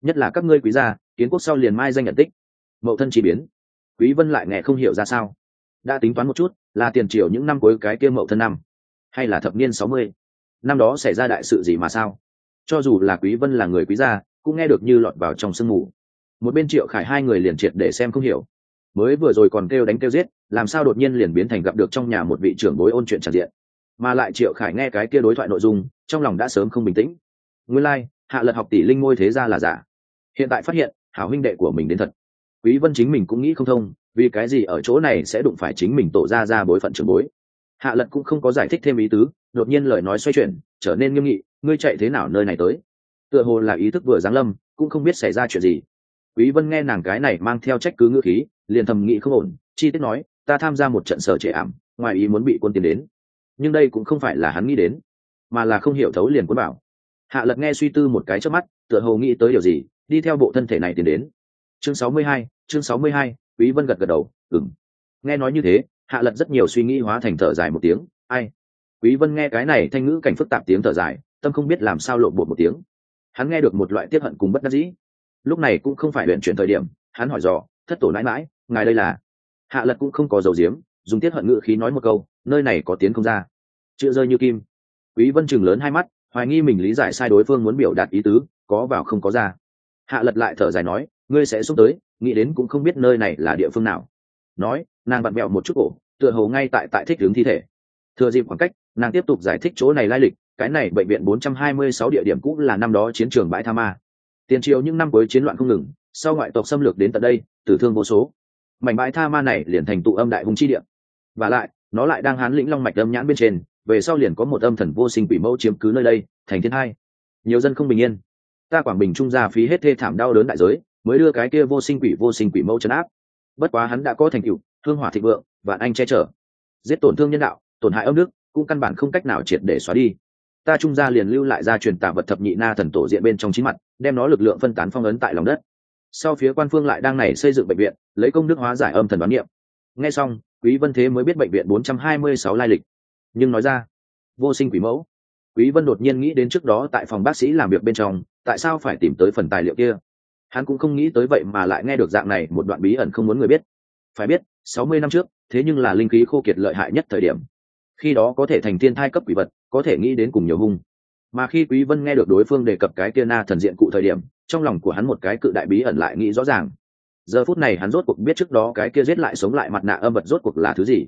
S1: Nhất là các ngươi quý gia, kiến quốc sau liền mai danh nhận tích. Mậu thân chi biến. Quý vân lại nghe không hiểu ra sao. Đã tính toán một chút, là tiền triều những năm cuối cái kia mậu thân năm, hay là thập niên sáu mươi. Năm đó xảy ra đại sự gì mà sao? Cho dù là quý vân là người quý gia, cũng nghe được như lọt vào trong sương mù. Một bên triệu khải hai người liền triệt để xem không hiểu. Mới vừa rồi còn kêu đánh kêu giết, làm sao đột nhiên liền biến thành gặp được trong nhà một vị trưởng bối ôn chuyện tràn diện mà lại triệu khải nghe cái kia đối thoại nội dung trong lòng đã sớm không bình tĩnh. Nguyên lai、like, hạ lật học tỷ linh ngôi thế ra là giả. Hiện tại phát hiện hảo huynh đệ của mình đến thật. Quý vân chính mình cũng nghĩ không thông vì cái gì ở chỗ này sẽ đụng phải chính mình tổ ra ra bối phận trưởng bối. Hạ lật cũng không có giải thích thêm ý tứ đột nhiên lời nói xoay chuyển trở nên nghiêm nghị ngươi chạy thế nào nơi này tới? Tựa hồ là ý thức vừa giáng lâm cũng không biết xảy ra chuyện gì. Quý vân nghe nàng cái này mang theo trách cứ ngữ khí liền thầm nghĩ không ổn chi tiết nói ta tham gia một trận sở trệ ảm ngoài ý muốn bị quân tiền đến nhưng đây cũng không phải là hắn nghĩ đến mà là không hiểu thấu liền quân bảo hạ lật nghe suy tư một cái trước mắt tựa hồ nghĩ tới điều gì đi theo bộ thân thể này tiến đến. Chương 62, chương 62, quý vân gật gật đầu ừm. Nghe nói như thế hạ lật rất nhiều suy nghĩ hóa thành thở dài một tiếng ai? Quý vân nghe cái này thanh ngữ cảnh phức tạp tiếng thở dài tâm không biết làm sao lộn bột một tiếng. Hắn nghe được một loại tiếp hận cùng bất đắc dĩ. Lúc này cũng không phải luyện chuyển thời điểm hắn hỏi dò thất tổ nãi mãi ngài đây là? Hạ lật cũng không có dầu diếm dùng tiết hận ngữ khí nói một câu, nơi này có tiến không ra. Chữ rơi như kim. Quý vân chừng lớn hai mắt, hoài nghi mình lý giải sai đối phương muốn biểu đạt ý tứ, có vào không có ra. Hạ lật lại thở dài nói, ngươi sẽ xuống tới, nghĩ đến cũng không biết nơi này là địa phương nào. Nói, nàng bận mẹo một chút cổ, tựa hồ ngay tại tại thích hướng thi thể. Thừa dịp khoảng cách, nàng tiếp tục giải thích chỗ này lai lịch, cái này bệnh viện 426 địa điểm cũng là năm đó chiến trường bãi tha ma. Tiền triều những năm cuối chiến loạn không ngừng, sau ngoại tộc xâm lược đến tận đây, tử thương vô số. Mảnh bãi tha ma này liền thành tụ âm đại hùng chi địa và lại, nó lại đang hán lĩnh long mạch âm nhãn bên trên, về sau liền có một âm thần vô sinh quỷ mẫu chiếm cứ nơi đây, thành thiên hai. Nhiều dân không bình yên. Ta quảng bình trung gia phí hết thê thảm đau đớn đại giới, mới đưa cái kia vô sinh quỷ vô sinh quỷ mẫu chấn áp. Bất quá hắn đã có thành tựu, hương hỏa thịnh vượng và anh che chở. Giết tổn thương nhân đạo, tổn hại âm đức, cũng căn bản không cách nào triệt để xóa đi. Ta trung gia liền lưu lại ra truyền tả vật thập nhị na thần tổ diện bên trong chín mặt, đem nó lực lượng phân tán phong ấn tại lòng đất. Sau phía quan phương lại đang này xây dựng bệnh viện, lấy công đức hóa giải âm thần đoán niệm. Nghe xong quý vân thế mới biết bệnh viện 426 lai lịch. Nhưng nói ra, vô sinh quỷ mẫu. Quý vân đột nhiên nghĩ đến trước đó tại phòng bác sĩ làm việc bên trong, tại sao phải tìm tới phần tài liệu kia? Hắn cũng không nghĩ tới vậy mà lại nghe được dạng này một đoạn bí ẩn không muốn người biết. Phải biết 60 năm trước, thế nhưng là linh khí khô kiệt lợi hại nhất thời điểm. Khi đó có thể thành thiên thai cấp quỷ vật, có thể nghĩ đến cùng nhiều hung. Mà khi quý vân nghe được đối phương đề cập cái kia na thần diện cụ thời điểm, trong lòng của hắn một cái cự đại bí ẩn lại nghĩ rõ ràng giờ phút này hắn rốt cuộc biết trước đó cái kia giết lại sống lại mặt nạ âm vật rốt cuộc là thứ gì.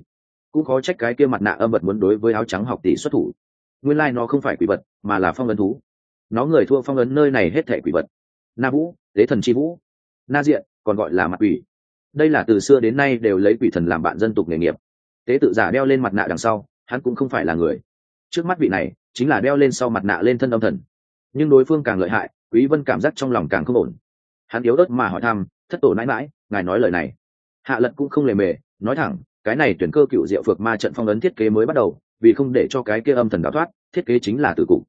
S1: Cũng khó trách cái kia mặt nạ âm vật muốn đối với áo trắng học tỷ xuất thủ. Nguyên lai nó không phải quỷ vật, mà là phong ấn thú. Nó người thua phong ấn nơi này hết thể quỷ vật. Na vũ, tế thần chi vũ. Na diện, còn gọi là mặt quỷ. Đây là từ xưa đến nay đều lấy quỷ thần làm bạn dân tục nghề nghiệp. Tế tự giả đeo lên mặt nạ đằng sau, hắn cũng không phải là người. Trước mắt vị này, chính là đeo lên sau mặt nạ lên thân âm thần. Nhưng đối phương càng lợi hại, quý vân cảm giác trong lòng càng không ổn. Hắn yếu ớt mà hỏi thăm thất tổ nãi mãi, ngài nói lời này. Hạ lật cũng không lề mề, nói thẳng, cái này tuyển cơ cựu diệu phược ma trận phong ấn thiết kế mới bắt đầu, vì không để cho cái kia âm thần đào thoát, thiết kế chính là tử cụ.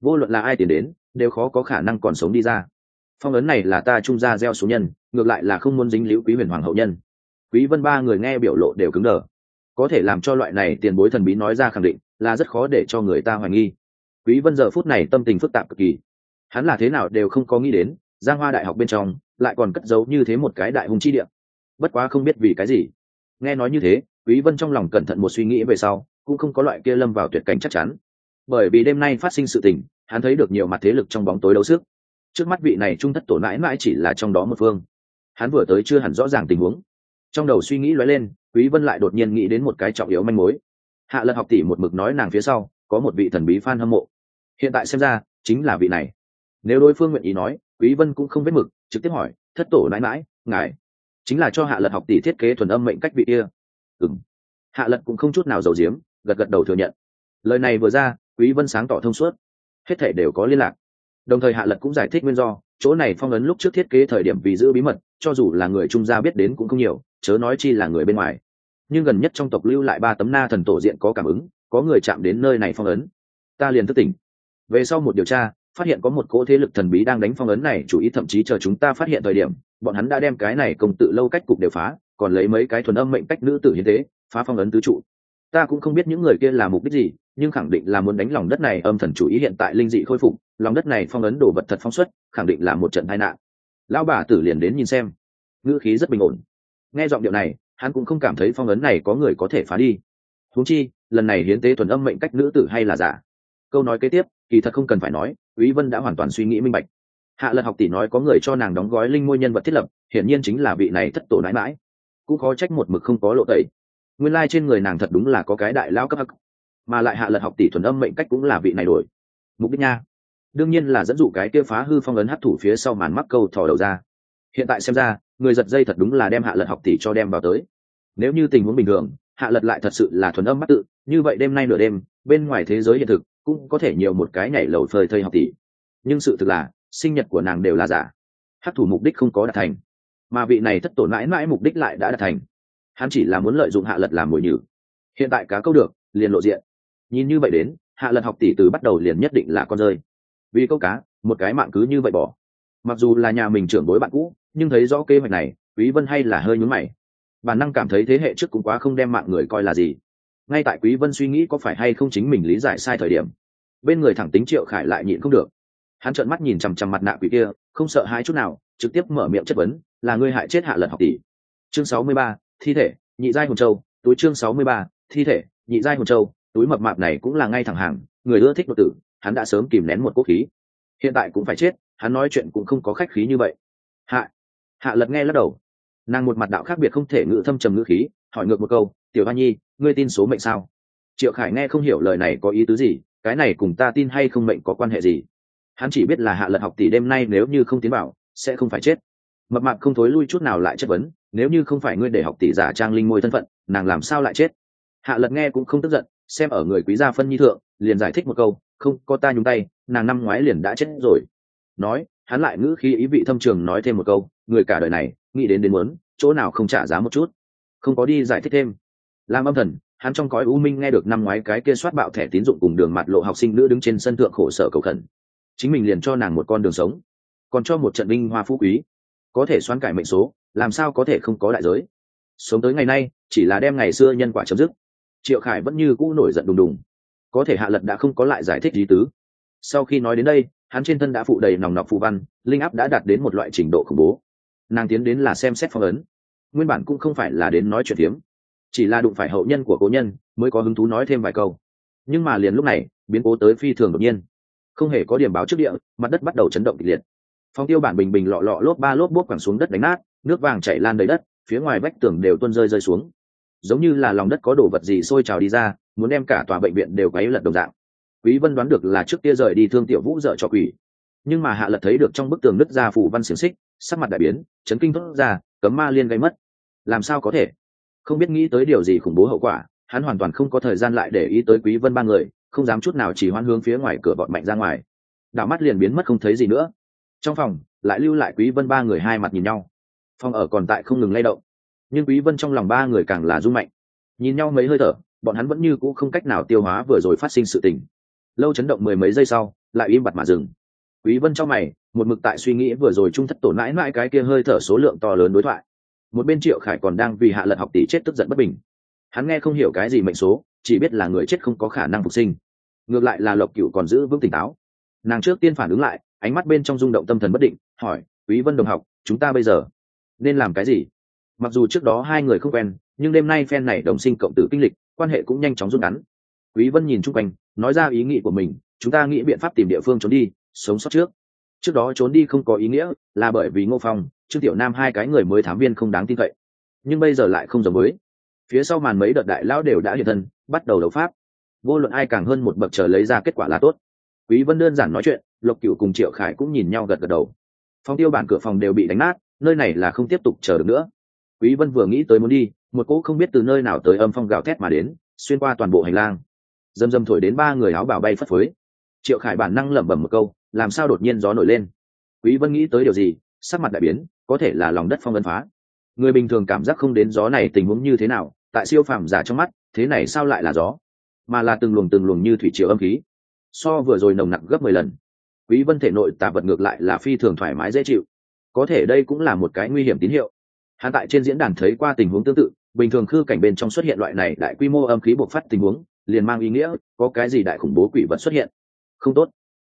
S1: Vô luận là ai tiến đến, đều khó có khả năng còn sống đi ra. Phong ấn này là ta trung gia gieo số nhân, ngược lại là không muốn dính liễu quý huyền hoàng hậu nhân. Quý vân ba người nghe biểu lộ đều cứng đờ. Có thể làm cho loại này tiền bối thần bí nói ra khẳng định, là rất khó để cho người ta hoài nghi. Quý vân giờ phút này tâm tình phức tạp cực kỳ. Hắn là thế nào đều không có nghĩ đến, giang hoa đại học bên trong lại còn cất giấu như thế một cái đại hùng chi địa. Bất quá không biết vì cái gì. Nghe nói như thế, quý vân trong lòng cẩn thận một suy nghĩ về sau, cũng không có loại kia lâm vào tuyệt cảnh chắc chắn. Bởi vì đêm nay phát sinh sự tình, hắn thấy được nhiều mặt thế lực trong bóng tối đấu sức. Trước mắt vị này trung thất tổ mãi mãi chỉ là trong đó một phương. Hắn vừa tới chưa hẳn rõ ràng tình huống. Trong đầu suy nghĩ lóe lên, quý vân lại đột nhiên nghĩ đến một cái trọng yếu manh mối. Hạ lật học tỷ một mực nói nàng phía sau, có một vị thần bí fan hâm mộ. Hiện tại xem ra, chính là vị này. Nếu đối phương nguyện ý nói quý vân cũng không biết mực, trực tiếp hỏi, thất tổ nãi mãi ngài chính là cho hạ lật học tỷ thiết kế thuần âm mệnh cách vị kia? Ừm. Hạ lật cũng không chút nào giàu giếm, gật gật đầu thừa nhận. Lời này vừa ra, quý vân sáng tỏ thông suốt. Hết thể đều có liên lạc. Đồng thời hạ lật cũng giải thích nguyên do, chỗ này phong ấn lúc trước thiết kế thời điểm vì giữ bí mật, cho dù là người trung gia biết đến cũng không nhiều, chớ nói chi là người bên ngoài. Nhưng gần nhất trong tộc lưu lại ba tấm na thần tổ diện có cảm ứng, có người chạm đến nơi này phong ấn. Ta liền thức tỉnh. Về sau một điều tra phát hiện có một cỗ thế lực thần bí đang đánh phong ấn này, chủ ý thậm chí chờ chúng ta phát hiện thời điểm, bọn hắn đã đem cái này công tự lâu cách cục đều phá, còn lấy mấy cái thuần âm mệnh cách nữ tử như thế phá phong ấn tứ trụ. Ta cũng không biết những người kia là mục đích gì, nhưng khẳng định là muốn đánh lòng đất này, âm thần chủ ý hiện tại linh dị khôi phục, lòng đất này phong ấn đồ vật thật phong xuất, khẳng định là một trận tai nạn. Lão bà tử liền đến nhìn xem. Ngữ khí rất bình ổn. Nghe giọng điệu này, hắn cũng không cảm thấy phong ấn này có người có thể phá đi. Huống chi, lần này hiến tế thuần âm mệnh cách nữ tử hay là giả? Câu nói kế tiếp, kỳ thật không cần phải nói quý vân đã hoàn toàn suy nghĩ minh bạch. Hạ lật học tỷ nói có người cho nàng đóng gói linh môi nhân vật thiết lập, hiển nhiên chính là vị này thất tổ nãi mãi cũng khó trách một mực không có lộ tẩy. Nguyên lai like trên người nàng thật đúng là có cái đại lao cấp hắc. Mà lại hạ lật học tỷ thuần âm mệnh cách cũng là vị này đổi. Mục đích nha. Đương nhiên là dẫn dụ cái kia phá hư phong ấn hấp thủ phía sau màn mắc câu thò đầu ra. Hiện tại xem ra, người giật dây thật đúng là đem hạ lật học tỷ cho đem vào tới. Nếu như tình huống bình thường, hạ lật lại thật sự là thuần âm mắt tự, như vậy đêm nay nửa đêm, bên ngoài thế giới hiện thực cũng có thể nhiều một cái nhảy lầu phơi thây học tỷ. Nhưng sự thực là, sinh nhật của nàng đều là giả. Hát thủ mục đích không có đạt thành. Mà vị này thất tổn mãi mãi mục đích lại đã đạt thành. Hắn chỉ là muốn lợi dụng hạ lật làm mồi nhử. Hiện tại cá câu được, liền lộ diện. Nhìn như vậy đến, hạ lật học tỷ từ bắt đầu liền nhất định là con rơi. Vì câu cá, một cái mạng cứ như vậy bỏ. Mặc dù là nhà mình trưởng bối bạn cũ, nhưng thấy rõ kế hoạch này, quý vân hay là hơi nhún mày. Bản năng cảm thấy thế hệ trước cũng quá không đem mạng người coi là gì ngay tại quý vân suy nghĩ có phải hay không chính mình lý giải sai thời điểm bên người thẳng tính triệu khải lại nhịn không được. Hắn trợn mắt nhìn chằm chằm mặt nạ quỷ kia không sợ hãi chút nào trực tiếp mở miệng chất vấn là ngươi hại chết hạ lật học tỷ. Chương 63, thi thể nhị giai hồn châu túi chương 63, thi thể nhị giai hồn châu túi mập mạp này cũng là ngay thẳng hàng người ưa thích đột tử hắn đã sớm kìm nén một quốc khí. Hiện tại cũng phải chết hắn nói chuyện cũng không có khách khí như vậy. Hạ hạ lật nghe lắc đầu. Nàng một mặt đạo khác biệt không thể ngự thâm trầm ngữ khí hỏi ngược một câu, tiểu hoa nhi, ngươi tin số mệnh sao? Triệu khải nghe không hiểu lời này có ý tứ gì, cái này cùng ta tin hay không mệnh có quan hệ gì? Hắn chỉ biết là hạ lật học tỷ đêm nay nếu như không tiến bảo, sẽ không phải chết. Mập mạp không thối lui chút nào lại chất vấn, nếu như không phải ngươi để học tỷ giả trang linh môi thân phận, nàng làm sao lại chết? Hạ lật nghe cũng không tức giận, xem ở người quý gia phân nhi thượng, liền giải thích một câu, không, có ta nhúng tay, nàng năm ngoái liền đã chết rồi. Nói, hắn lại ngữ khi ý vị thâm trường nói thêm một câu, người cả đời này, nghĩ đến đến muốn, chỗ nào không trả giá một chút? Không có đi giải thích thêm. Làm âm thần, hắn trong cõi u minh nghe được năm ngoái cái kia soát bạo thẻ tín dụng cùng đường mặt lộ học sinh nữ đứng trên sân thượng khổ sở cầu khẩn. Chính mình liền cho nàng một con đường sống, còn cho một trận binh hoa phú quý. Có thể xoán cải mệnh số, làm sao có thể không có đại giới? Sống tới ngày nay, chỉ là đem ngày xưa nhân quả chấm dứt. Triệu khải vẫn như cũ nổi giận đùng đùng. Có thể hạ lật đã không có lại giải thích lý tứ. Sau khi nói đến đây, hắn trên thân đã phụ đầy nòng nọc phù văn, linh áp đã đạt đến một loại trình độ khủng bố. Nàng tiến đến là xem xét phong ấn nguyên bản cũng không phải là đến nói chuyện tiếm chỉ là đụng phải hậu nhân của cố nhân mới có hứng thú nói thêm vài câu. Nhưng mà liền lúc này, biến cố tới phi thường đột nhiên. Không hề có điểm báo trước địa, mặt đất bắt đầu chấn động kịch liệt. Phong tiêu bản bình bình lọ lọ lốp ba lốp bốp quẳng xuống đất đánh nát, nước vàng chảy lan đầy đất, phía ngoài vách tường đều tuôn rơi rơi xuống. Giống như là lòng đất có đồ vật gì sôi trào đi ra, muốn đem cả tòa bệnh viện đều quấy lật đồng dạng. Quý vân đoán được là trước kia rời đi thương tiểu vũ dợ cho quỷ. Nhưng mà hạ lật thấy được trong bức tường nứt ra phủ văn xiềng xích, sắc mặt đại biến, chấn kinh thốt ra, cấm ma liên gây mất làm sao có thể? Không biết nghĩ tới điều gì khủng bố hậu quả, hắn hoàn toàn không có thời gian lại để ý tới quý vân ba người, không dám chút nào chỉ hoan hướng phía ngoài cửa bọn mạnh ra ngoài. Đảo mắt liền biến mất không thấy gì nữa. Trong phòng, lại lưu lại quý vân ba người hai mặt nhìn nhau. Phòng ở còn tại không ngừng lay động, nhưng quý vân trong lòng ba người càng là rung mạnh. Nhìn nhau mấy hơi thở, bọn hắn vẫn như cũ không cách nào tiêu hóa vừa rồi phát sinh sự tình. Lâu chấn động mười mấy giây sau, lại im bặt mà dừng. Quý vân trong mày, một mực tại suy nghĩ vừa rồi trung thất tổn nãi mãi cái kia hơi thở số lượng to lớn đối thoại một bên triệu khải còn đang vì hạ lật học tỷ chết tức giận bất bình. Hắn nghe không hiểu cái gì mệnh số, chỉ biết là người chết không có khả năng phục sinh. Ngược lại là lộc cựu còn giữ vững tỉnh táo. Nàng trước tiên phản ứng lại, ánh mắt bên trong rung động tâm thần bất định, hỏi, quý vân đồng học, chúng ta bây giờ nên làm cái gì? Mặc dù trước đó hai người không quen, nhưng đêm nay phen này đồng sinh cộng tử kinh lịch, quan hệ cũng nhanh chóng rút ngắn. Quý vân nhìn chung quanh, nói ra ý nghĩ của mình, chúng ta nghĩ biện pháp tìm địa phương trốn đi, sống sót trước. Trước đó trốn đi không có ý nghĩa, là bởi vì ngô phong trương tiểu nam hai cái người mới thám viên không đáng tin cậy. Nhưng bây giờ lại không giống với. Phía sau màn mấy đợt đại lão đều đã hiện thân, bắt đầu đấu pháp. Vô luận ai càng hơn một bậc chờ lấy ra kết quả là tốt. Quý vân đơn giản nói chuyện, lộc cửu cùng triệu khải cũng nhìn nhau gật gật đầu. Phòng tiêu bản cửa phòng đều bị đánh nát, nơi này là không tiếp tục chờ được nữa. Quý vân vừa nghĩ tới muốn đi, một cỗ không biết từ nơi nào tới âm phong gào thét mà đến, xuyên qua toàn bộ hành lang. Dầm dầm thổi đến ba người áo bào bay phất phới. Triệu khải bản năng lẩm bẩm một câu, làm sao đột nhiên gió nổi lên? Quý vân nghĩ tới điều gì, sắc mặt đại biến có thể là lòng đất phong ấn phá. Người bình thường cảm giác không đến gió này tình huống như thế nào, tại siêu phàm giả trong mắt, thế này sao lại là gió? Mà là từng luồng từng luồng như thủy triều âm khí. So vừa rồi nồng nặc gấp mười lần. Quý vân thể nội tà vật ngược lại là phi thường thoải mái dễ chịu. Có thể đây cũng là một cái nguy hiểm tín hiệu. Hắn tại trên diễn đàn thấy qua tình huống tương tự, bình thường khư cảnh bên trong xuất hiện loại này đại quy mô âm khí bộc phát tình huống, liền mang ý nghĩa, có cái gì đại khủng bố quỷ vật xuất hiện. Không tốt.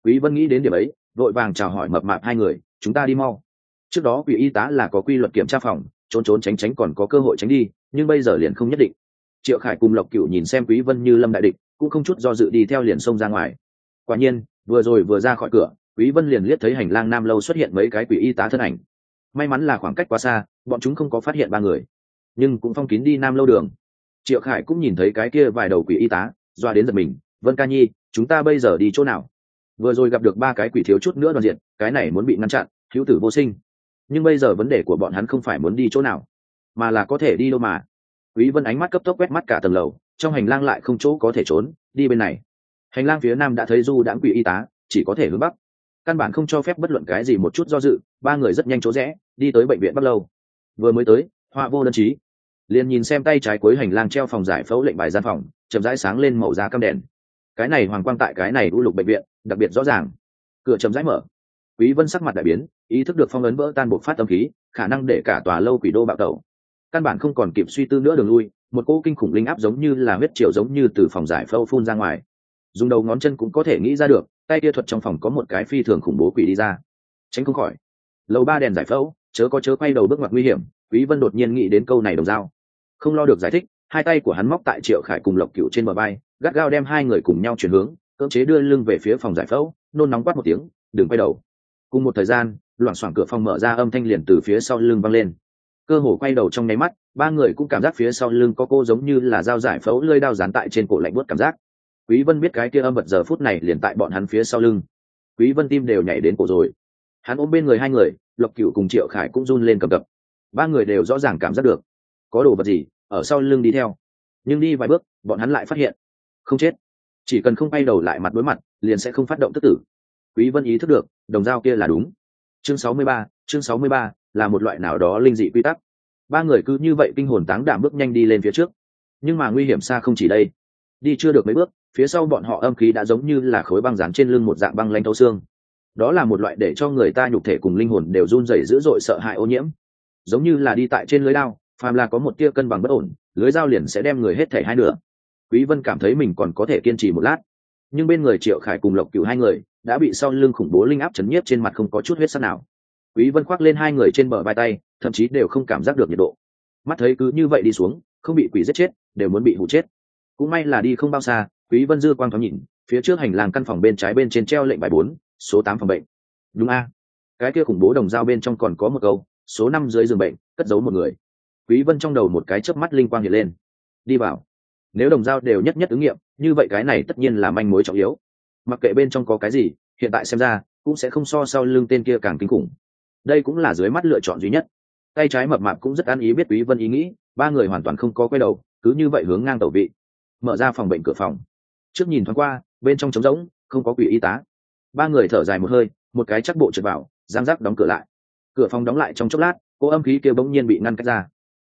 S1: Quý vân nghĩ đến điểm ấy, vội vàng chào hỏi mập mạp hai người, chúng ta đi mau trước đó quỷ y tá là có quy luật kiểm tra phòng, trốn trốn tránh tránh còn có cơ hội tránh đi, nhưng bây giờ liền không nhất định. Triệu khải cùng lộc cựu nhìn xem quý vân như lâm đại địch, cũng không chút do dự đi theo liền xông ra ngoài. Quả nhiên, vừa rồi vừa ra khỏi cửa, quý vân liền liếc thấy hành lang nam lâu xuất hiện mấy cái quỷ y tá thân ảnh. May mắn là khoảng cách quá xa, bọn chúng không có phát hiện ba người, nhưng cũng phong kín đi nam lâu đường. Triệu khải cũng nhìn thấy cái kia vài đầu quỷ y tá, doa đến giật mình, vân ca nhi, chúng ta bây giờ đi chỗ nào? Vừa rồi gặp được ba cái quỷ thiếu chút nữa đoàn diện, cái này muốn bị ngăn chặn, hữu tử vô sinh nhưng bây giờ vấn đề của bọn hắn không phải muốn đi chỗ nào, mà là có thể đi đâu mà. Quý vân ánh mắt cấp tốc quét mắt cả tầng lầu, trong hành lang lại không chỗ có thể trốn, đi bên này. Hành lang phía nam đã thấy du đãng quỷ y tá, chỉ có thể hướng bắc. Căn bản không cho phép bất luận cái gì một chút do dự, ba người rất nhanh chỗ rẽ, đi tới bệnh viện bắc lâu. Vừa mới tới, họa vô đơn chí. Liền nhìn xem tay trái cuối hành lang treo phòng giải phẫu lệnh bài gian phòng, chậm rãi sáng lên màu da cam đèn. Cái này hoàng quang tại cái này u lục bệnh viện, đặc biệt rõ ràng. Cửa chậm rãi mở quý vân sắc mặt đại biến, ý thức được phong ấn vỡ tan bộc phát tâm khí, khả năng để cả tòa lâu quỷ đô bạo tẩu. Căn bản không còn kịp suy tư nữa đường lui, một cỗ kinh khủng linh áp giống như là huyết triều giống như từ phòng giải phâu phun ra ngoài. Dùng đầu ngón chân cũng có thể nghĩ ra được, tay kia thuật trong phòng có một cái phi thường khủng bố quỷ đi ra. Tránh không khỏi. Lầu ba đèn giải phẫu chớ có chớ quay đầu bước ngoặt nguy hiểm, quý vân đột nhiên nghĩ đến câu này đồng dao không lo được giải thích, hai tay của hắn móc tại triệu khải cùng lộc cựu trên bờ bay gắt gao đem hai người cùng nhau chuyển hướng, cưỡng chế đưa lưng về phía phòng giải phẫu nôn nóng quát một tiếng, đừng quay đầu cùng một thời gian, loảng xoảng cửa phòng mở ra âm thanh liền từ phía sau lưng văng lên. Cơ hồ quay đầu trong nháy mắt, ba người cũng cảm giác phía sau lưng có cô giống như là dao giải phẫu lơi đao dán tại trên cổ lạnh bớt cảm giác. Quý vân biết cái kia âm vật giờ phút này liền tại bọn hắn phía sau lưng. Quý vân tim đều nhảy đến cổ rồi. Hắn ôm bên người hai người, lộc cửu cùng triệu khải cũng run lên cầm cập. Ba người đều rõ ràng cảm giác được, có đồ vật gì, ở sau lưng đi theo. Nhưng đi vài bước, bọn hắn lại phát hiện, không chết. Chỉ cần không bay đầu lại mặt đối mặt, liền sẽ không phát động tức tử. Quý vân ý thức được đồng dao kia là đúng. Chương 63, chương 63, là một loại nào đó linh dị quy tắc. Ba người cứ như vậy kinh hồn táng đảm bước nhanh đi lên phía trước. Nhưng mà nguy hiểm xa không chỉ đây. Đi chưa được mấy bước phía sau bọn họ âm khí đã giống như là khối băng dán trên lưng một dạng băng lanh thấu xương. Đó là một loại để cho người ta nhục thể cùng linh hồn đều run rẩy dữ dội sợ hãi ô nhiễm. Giống như là đi tại trên lưới đao phàm là có một tia cân bằng bất ổn lưới dao liền sẽ đem người hết thể hai nửa. Quý vân cảm thấy mình còn có thể kiên trì một lát nhưng bên người triệu khải cùng lộc cửu hai người đã bị sau lưng khủng bố linh áp chấn nhiếp trên mặt không có chút huyết sắc nào quý vân khoác lên hai người trên bờ vai tay thậm chí đều không cảm giác được nhiệt độ mắt thấy cứ như vậy đi xuống không bị quỷ giết chết đều muốn bị hụ chết cũng may là đi không bao xa quý vân dư quang thoáng nhìn phía trước hành lang căn phòng bên trái bên trên treo lệnh bài bốn, số tám phòng bệnh đúng a cái kia khủng bố đồng dao bên trong còn có một câu, số năm dưới giường bệnh, cất giấu một người. Quý vân trong đầu một cái chớp mắt linh quang hiện lên. Đi vào. Nếu đồng dao đều nhất nhất ứng nghiệm như vậy cái này tất nhiên là manh mối trọng yếu. Mặc kệ bên trong có cái gì, hiện tại xem ra, cũng sẽ không so sau lưng tên kia càng kinh khủng. Đây cũng là dưới mắt lựa chọn duy nhất. Tay trái mập mạp cũng rất an ý biết quý vân ý nghĩ, ba người hoàn toàn không có quay đầu, cứ như vậy hướng ngang tẩu vị. Mở ra phòng bệnh cửa phòng. Trước nhìn thoáng qua, bên trong trống rỗng, không có quỷ y tá. Ba người thở dài một hơi, một cái chắc bộ trượt vào giang giác đóng cửa lại. Cửa phòng đóng lại trong chốc lát, cô âm khí kia bỗng nhiên bị ngăn cách ra.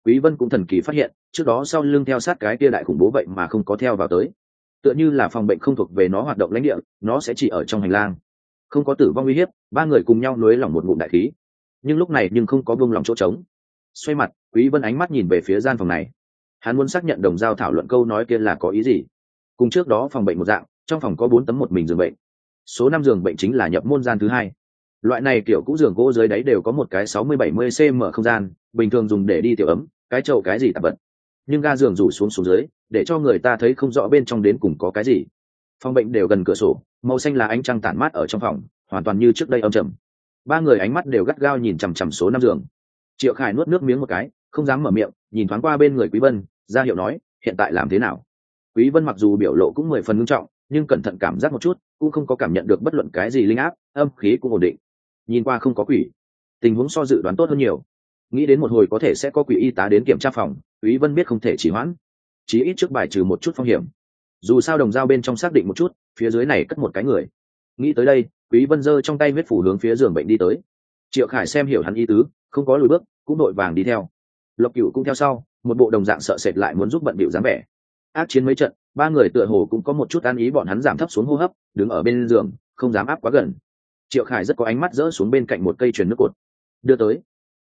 S1: Quý vân cũng thần kỳ phát hiện, trước đó sau lưng theo sát cái kia đại khủng bố vậy mà không có theo vào tới tựa như là phòng bệnh không thuộc về nó hoạt động lãnh địa, nó sẽ chỉ ở trong hành lang. Không có tử vong uy hiếp, ba người cùng nhau nối lỏng một ngụm đại khí. Nhưng lúc này nhưng không có vương lòng chỗ trống. Xoay mặt, quý vân ánh mắt nhìn về phía gian phòng này. Hắn muốn xác nhận đồng giao thảo luận câu nói kia là có ý gì. Cùng trước đó phòng bệnh một dạng, trong phòng có bốn tấm một mình giường bệnh. Số năm giường bệnh chính là nhập môn gian thứ hai. Loại này kiểu cũ giường gỗ dưới đáy đều có một cái sáu mươi bảy mươi cm không gian, bình thường dùng để đi tiểu ấm, cái chậu cái gì tạp vật. Nhưng ga giường rủ xuống xuống dưới để cho người ta thấy không rõ bên trong đến cùng có cái gì. Phòng bệnh đều gần cửa sổ, màu xanh là ánh trăng tản mát ở trong phòng, hoàn toàn như trước đây âm trầm. Ba người ánh mắt đều gắt gao nhìn chằm chằm số năm giường. Triệu khải nuốt nước miếng một cái, không dám mở miệng, nhìn thoáng qua bên người quý vân, ra hiệu nói, hiện tại làm thế nào? Quý vân mặc dù biểu lộ cũng mười phần nghiêm trọng, nhưng cẩn thận cảm giác một chút, cũng không có cảm nhận được bất luận cái gì linh áp, âm khí cũng ổn định. Nhìn qua không có quỷ. Tình huống so dự đoán tốt hơn nhiều. Nghĩ đến một hồi có thể sẽ có quỷ y tá đến kiểm tra phòng, quý vân biết không thể chỉ hoãn chí ít trước bài trừ một chút phong hiểm. Dù sao đồng dao bên trong xác định một chút, phía dưới này cất một cái người. Nghĩ tới đây, quý vân giơ trong tay huyết phủ hướng phía giường bệnh đi tới. Triệu khải xem hiểu hắn ý tứ, không có lùi bước, cũng đội vàng đi theo. Lộc cửu cũng theo sau, một bộ đồng dạng sợ sệt lại muốn giúp bận bịu dáng vẻ. Ác chiến mấy trận, ba người tựa hồ cũng có một chút an ý bọn hắn giảm thấp xuống hô hấp, đứng ở bên giường, không dám áp quá gần. Triệu khải rất có ánh mắt rỡ xuống bên cạnh một cây truyền nước cột. Đưa tới.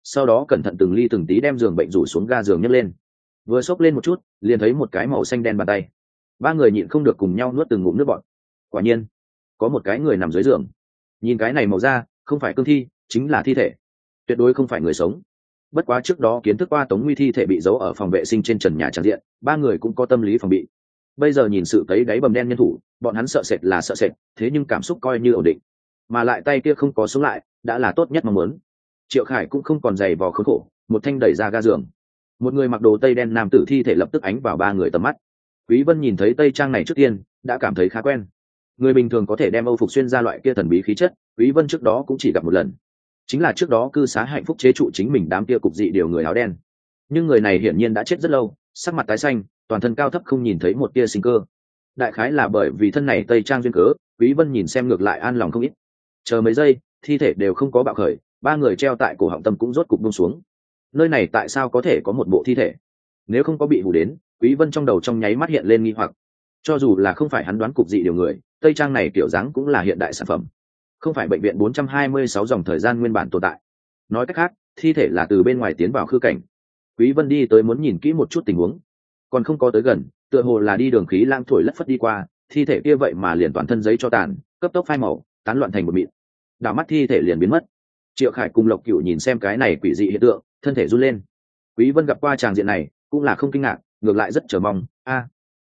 S1: Sau đó cẩn thận từng ly từng tí đem giường bệnh rủ xuống ga giường nhấc lên vừa xốc lên một chút, liền thấy một cái màu xanh đen bàn tay. Ba người nhịn không được cùng nhau nuốt từng ngụm nước bọn quả nhiên, có một cái người nằm dưới giường. Nhìn cái này màu da, không phải cương thi, chính là thi thể. Tuyệt đối không phải người sống. Bất quá trước đó kiến thức qua tống nguy thi thể bị giấu ở phòng vệ sinh trên trần nhà tràn diện, ba người cũng có tâm lý phòng bị. Bây giờ nhìn sự cấy đáy bầm đen nhân thủ, bọn hắn sợ sệt là sợ sệt, thế nhưng cảm xúc coi như ổn định. Mà lại tay kia không có sống lại, đã là tốt nhất mong muốn. Triệu khải cũng không còn giày vò khốn khổ, một thanh đẩy ra ga giường một người mặc đồ tây đen nam tử thi thể lập tức ánh vào ba người tầm mắt. Quý vân nhìn thấy tây trang này trước tiên, đã cảm thấy khá quen. Người bình thường có thể đem âu phục xuyên ra loại kia thần bí khí chất, quý vân trước đó cũng chỉ gặp một lần. Chính là trước đó cư xá hạnh phúc chế trụ chính mình đám kia cục dị điều người áo đen. Nhưng người này hiển nhiên đã chết rất lâu, sắc mặt tái xanh, toàn thân cao thấp không nhìn thấy một tia sinh cơ. Đại khái là bởi vì thân này tây trang duyên cớ, quý vân nhìn xem ngược lại an lòng không ít. Chờ mấy giây, thi thể đều không có bạo khởi, ba người treo tại cổ họng tâm cũng rốt cục buông xuống nơi này tại sao có thể có một bộ thi thể? Nếu không có bị hù đến, quý vân trong đầu trong nháy mắt hiện lên nghi hoặc. Cho dù là không phải hắn đoán cục dị điều người, tây trang này kiểu dáng cũng là hiện đại sản phẩm. Không phải bệnh viện 426 dòng thời gian nguyên bản tồn tại. Nói cách khác, thi thể là từ bên ngoài tiến vào khư cảnh. Quý vân đi tới muốn nhìn kỹ một chút tình huống. Còn không có tới gần, tựa hồ là đi đường khí lang thổi lất phất đi qua, thi thể kia vậy mà liền toàn thân giấy cho tàn, cấp tốc phai màu, tán loạn thành một mịn. Đảo mắt thi thể liền biến mất. Triệu khải cùng lộc cựu nhìn xem cái này quỷ dị hiện tượng thân thể run lên. Quý vân gặp qua tràng diện này, cũng là không kinh ngạc, ngược lại rất chờ mong. A,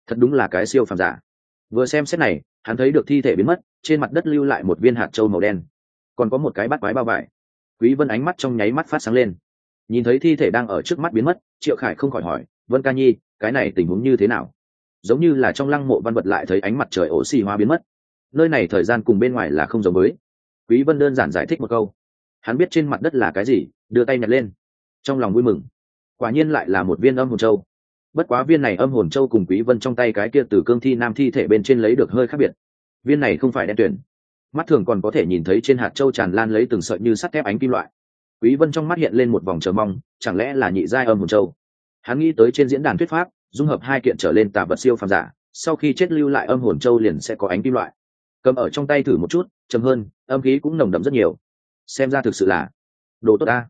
S1: thật đúng là cái siêu phàm giả. Vừa xem xét này, hắn thấy được thi thể biến mất, trên mặt đất lưu lại một viên hạt trâu màu đen. Còn có một cái bát quái bao vải. Quý vân ánh mắt trong nháy mắt phát sáng lên. Nhìn thấy thi thể đang ở trước mắt biến mất, triệu khải không khỏi hỏi, vân ca nhi, cái này tình huống như thế nào? Giống như là trong lăng mộ văn vật lại thấy ánh mặt trời ổ xì hoa biến mất. Nơi này thời gian cùng bên ngoài là không giống với. Quý vân đơn giản giải thích một câu. Hắn biết trên mặt đất là cái gì, đưa tay nhặt lên trong lòng vui mừng. Quả nhiên lại là một viên âm hồn châu. Bất quá viên này âm hồn châu cùng quý vân trong tay cái kia từ cương thi nam thi thể bên trên lấy được hơi khác biệt. Viên này không phải đen tuyển mắt thường còn có thể nhìn thấy trên hạt châu tràn lan lấy từng sợi như sắt thép ánh kim loại. Quý vân trong mắt hiện lên một vòng chờ mong, chẳng lẽ là nhị giai âm hồn châu? Hắn nghĩ tới trên diễn đàn thuyết pháp, dung hợp hai kiện trở lên tà vật siêu phàm giả, sau khi chết lưu lại âm hồn châu liền sẽ có ánh kim loại. Cầm ở trong tay thử một chút chấm hơn, âm khí cũng nồng đậm rất nhiều. Xem ra thực sự là đồ tốt ta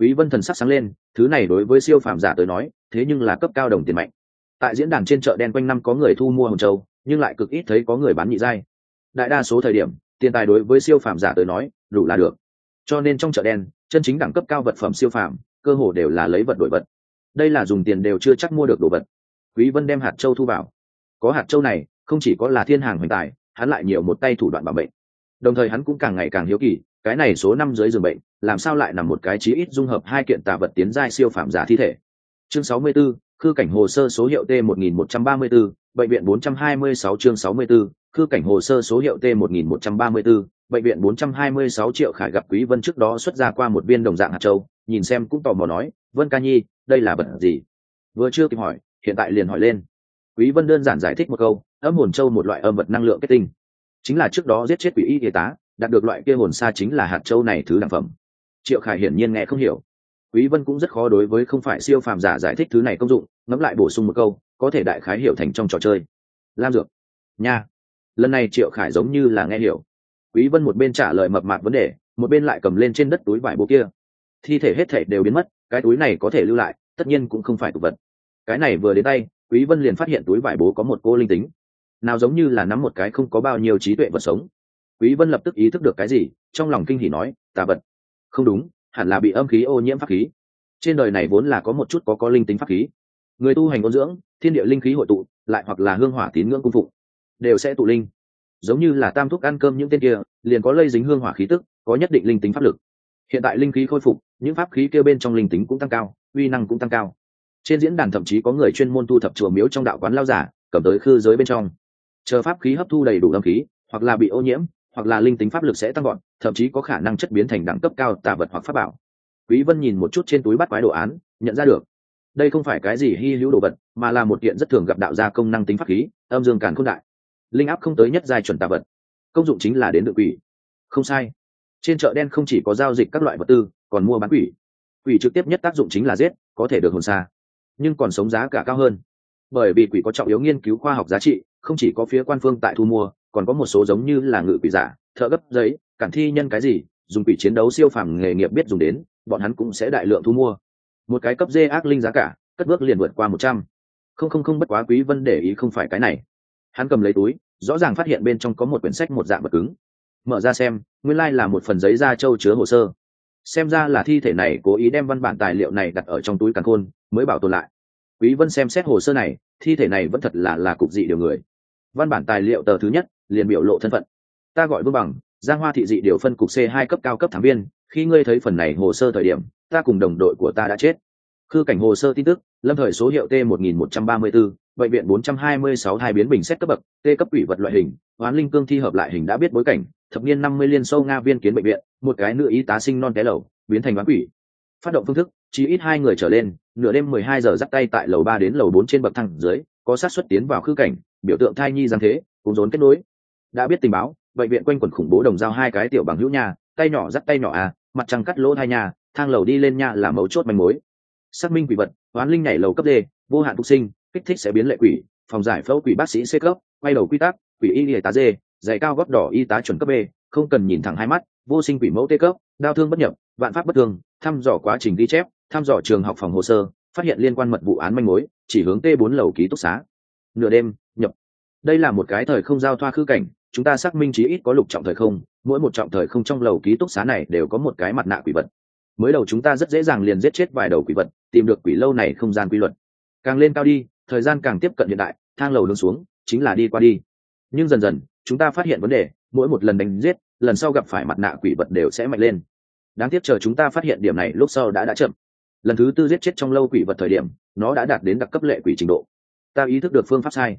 S1: quý vân thần sắc sáng lên, thứ này đối với siêu phàm giả tới nói, thế nhưng là cấp cao đồng tiền mạnh. Tại diễn đàn trên chợ đen quanh năm có người thu mua hồng châu, nhưng lại cực ít thấy có người bán nhị giai. Đại đa số thời điểm, tiền tài đối với siêu phàm giả tới nói, đủ là được. Cho nên trong chợ đen, chân chính đẳng cấp cao vật phẩm siêu phàm, cơ hồ đều là lấy vật đổi vật. Đây là dùng tiền đều chưa chắc mua được đồ vật. Quý vân đem hạt châu thu vào. Có hạt châu này, không chỉ có là thiên hàng hoành tài, hắn lại nhiều một tay thủ đoạn bảo mệnh. Đồng thời hắn cũng càng ngày càng hiếu kỳ cái này số năm dưới giường bệnh làm sao lại nằm một cái chí ít dung hợp hai kiện tà vật tiến giai siêu phạm giả thi thể? Chương 64, khư cảnh hồ sơ số hiệu t 1134, bệnh viện 426 chương 64, khư cảnh hồ sơ số hiệu t 1134, bệnh viện 426 triệu khải gặp quý vân trước đó xuất ra qua một viên đồng dạng hạt châu nhìn xem cũng tò mò nói vân ca nhi đây là vật gì? Vừa chưa kịp hỏi hiện tại liền hỏi lên. Quý vân đơn giản giải thích một câu âm hồn châu một loại âm vật năng lượng kết tinh. Chính là trước đó giết chết quỷ y y tá đạt được loại kia hồn xa chính là hạt châu này thứ đẳng phẩm. Triệu khải hiển nhiên nghe không hiểu. Quý vân cũng rất khó đối với không phải siêu phàm giả giải thích thứ này công dụng, ngẫm lại bổ sung một câu, có thể đại khái hiểu thành trong trò chơi. Lam dược. Nha. Lần này triệu khải giống như là nghe hiểu. Quý vân một bên trả lời mập mạp vấn đề, một bên lại cầm lên trên đất túi vải bố kia. Thi thể hết thể đều biến mất, cái túi này có thể lưu lại, tất nhiên cũng không phải tục vật. Cái này vừa đến tay, quý vân liền phát hiện túi vải bố có một cô linh tính. Nào giống như là nắm một cái không có bao nhiêu trí tuệ vật sống quý vân lập tức ý thức được cái gì, trong lòng kinh hỉ nói, tà vật. Không đúng, hẳn là bị âm khí ô nhiễm pháp khí. Trên đời này vốn là có một chút có có linh tính pháp khí. Người tu hành ôn dưỡng, thiên địa linh khí hội tụ, lại hoặc là hương hỏa tín ngưỡng cung phụng, đều sẽ tụ linh. Giống như là tam thuốc ăn cơm những tên kia, liền có lây dính hương hỏa khí tức, có nhất định linh tính pháp lực. Hiện tại linh khí khôi phục, những pháp khí kia bên trong linh tính cũng tăng cao, uy năng cũng tăng cao. Trên diễn đàn thậm chí có người chuyên môn thu thập chùa miếu trong đạo quán lao giả, cầm tới khư giới bên trong. Chờ pháp khí hấp thu đầy đủ âm khí, hoặc là bị ô nhiễm hoặc là linh tính pháp lực sẽ tăng gọn thậm chí có khả năng chất biến thành đẳng cấp cao tà vật hoặc pháp bảo. Quý vân nhìn một chút trên túi bắt quái đồ án, nhận ra được. Đây không phải cái gì hy hữu đồ vật, mà là một kiện rất thường gặp đạo gia công năng tính pháp khí, âm dương càn khôn đại. Linh áp không tới nhất giai chuẩn tà vật. Công dụng chính là đến đựng quỷ. Không sai. Trên chợ đen không chỉ có giao dịch các loại vật tư, còn mua bán quỷ. Quỷ trực tiếp nhất tác dụng chính là giết, có thể được hồn xa. Nhưng còn sống giá cả cao hơn. Bởi vì quỷ có trọng yếu nghiên cứu khoa học giá trị, không chỉ có phía quan phương tại thu mua còn có một số giống như là ngự quỷ giả, thợ gấp giấy, cản thi nhân cái gì, dùng quỷ chiến đấu siêu phàm nghề nghiệp biết dùng đến, bọn hắn cũng sẽ đại lượng thu mua. Một cái cấp dê ác linh giá cả, cất bước liền vượt qua một trăm. Không không không, bất quá quý vân để ý không phải cái này. Hắn cầm lấy túi, rõ ràng phát hiện bên trong có một quyển sách một dạng vật cứng. Mở ra xem, nguyên lai like là một phần giấy da trâu chứa hồ sơ. Xem ra là thi thể này cố ý đem văn bản tài liệu này đặt ở trong túi càn khôn, mới bảo tồn lại. Quý vân xem xét hồ sơ này, thi thể này vẫn thật là là cục dị điều người. Văn bản tài liệu tờ thứ nhất liền biểu lộ thân phận. Ta gọi vương bằng, giang hoa thị dị điều phân cục c hai cấp cao cấp thám viên, khi ngươi thấy phần này hồ sơ thời điểm, ta cùng đồng đội của ta đã chết. Khư cảnh hồ sơ tin tức, lâm thời số hiệu t 1134 bệnh viện 426 hai biến bình xét cấp bậc, t cấp ủy vật loại hình oán linh cương thi hợp lại hình đã biết bối cảnh, thập niên 50 liên sâu nga viên kiến bệnh viện, một cái nữ y tá sinh non té lầu, biến thành bán quỷ. Phát động phương thức, chỉ ít hai người trở lên, nửa đêm 12 giờ dắt tay tại lầu ba đến lầu bốn trên bậc thang dưới, có sát xuất tiến vào khư cảnh, biểu tượng thai nhi giáng thế, cũng rốn kết nối đã biết tình báo, bệnh viện quanh quẩn khủng bố đồng giao hai cái tiểu bằng hữu nhà tay nhỏ dắt tay nhỏ à mặt trăng cắt lỗ hai nhà thang lầu đi lên nhà là mấu chốt manh mối. Xác minh quỷ vật oán linh nhảy lầu cấp d, vô hạn phục sinh, kích thích sẽ biến lệ quỷ, phòng giải phẫu quỷ bác sĩ c cấp, quay đầu quy tắc, quỷ y y tá d, giày cao gót đỏ y tá chuẩn cấp b, không cần nhìn thẳng hai mắt, vô sinh quỷ mẫu t cấp, đau thương bất nhập, vạn pháp bất thường, thăm dò quá trình ghi chép, thăm dò trường học phòng hồ sơ, phát hiện liên quan mật vụ án manh mối, chỉ hướng t 4 lầu ký túc xá. Nửa đêm, nhập. Đây là một cái thời không giao thoa khư cảnh chúng ta xác minh chí ít có lục trọng thời không, mỗi một trọng thời không trong lầu ký túc xá này đều có một cái mặt nạ quỷ vật. Mới đầu chúng ta rất dễ dàng liền giết chết vài đầu quỷ vật, tìm được quỷ lâu này không gian quy luật. Càng lên cao đi, thời gian càng tiếp cận hiện đại, thang lầu đứng xuống, chính là đi qua đi. Nhưng dần dần, chúng ta phát hiện vấn đề, mỗi một lần đánh giết, lần sau gặp phải mặt nạ quỷ vật đều sẽ mạnh lên. Đáng tiếc chờ chúng ta phát hiện điểm này lúc sau đã đã chậm. Lần thứ tư giết chết trong lâu quỷ vật thời điểm, nó đã đạt đến đặc cấp lệ quỷ trình độ. Ta ý thức được phương pháp sai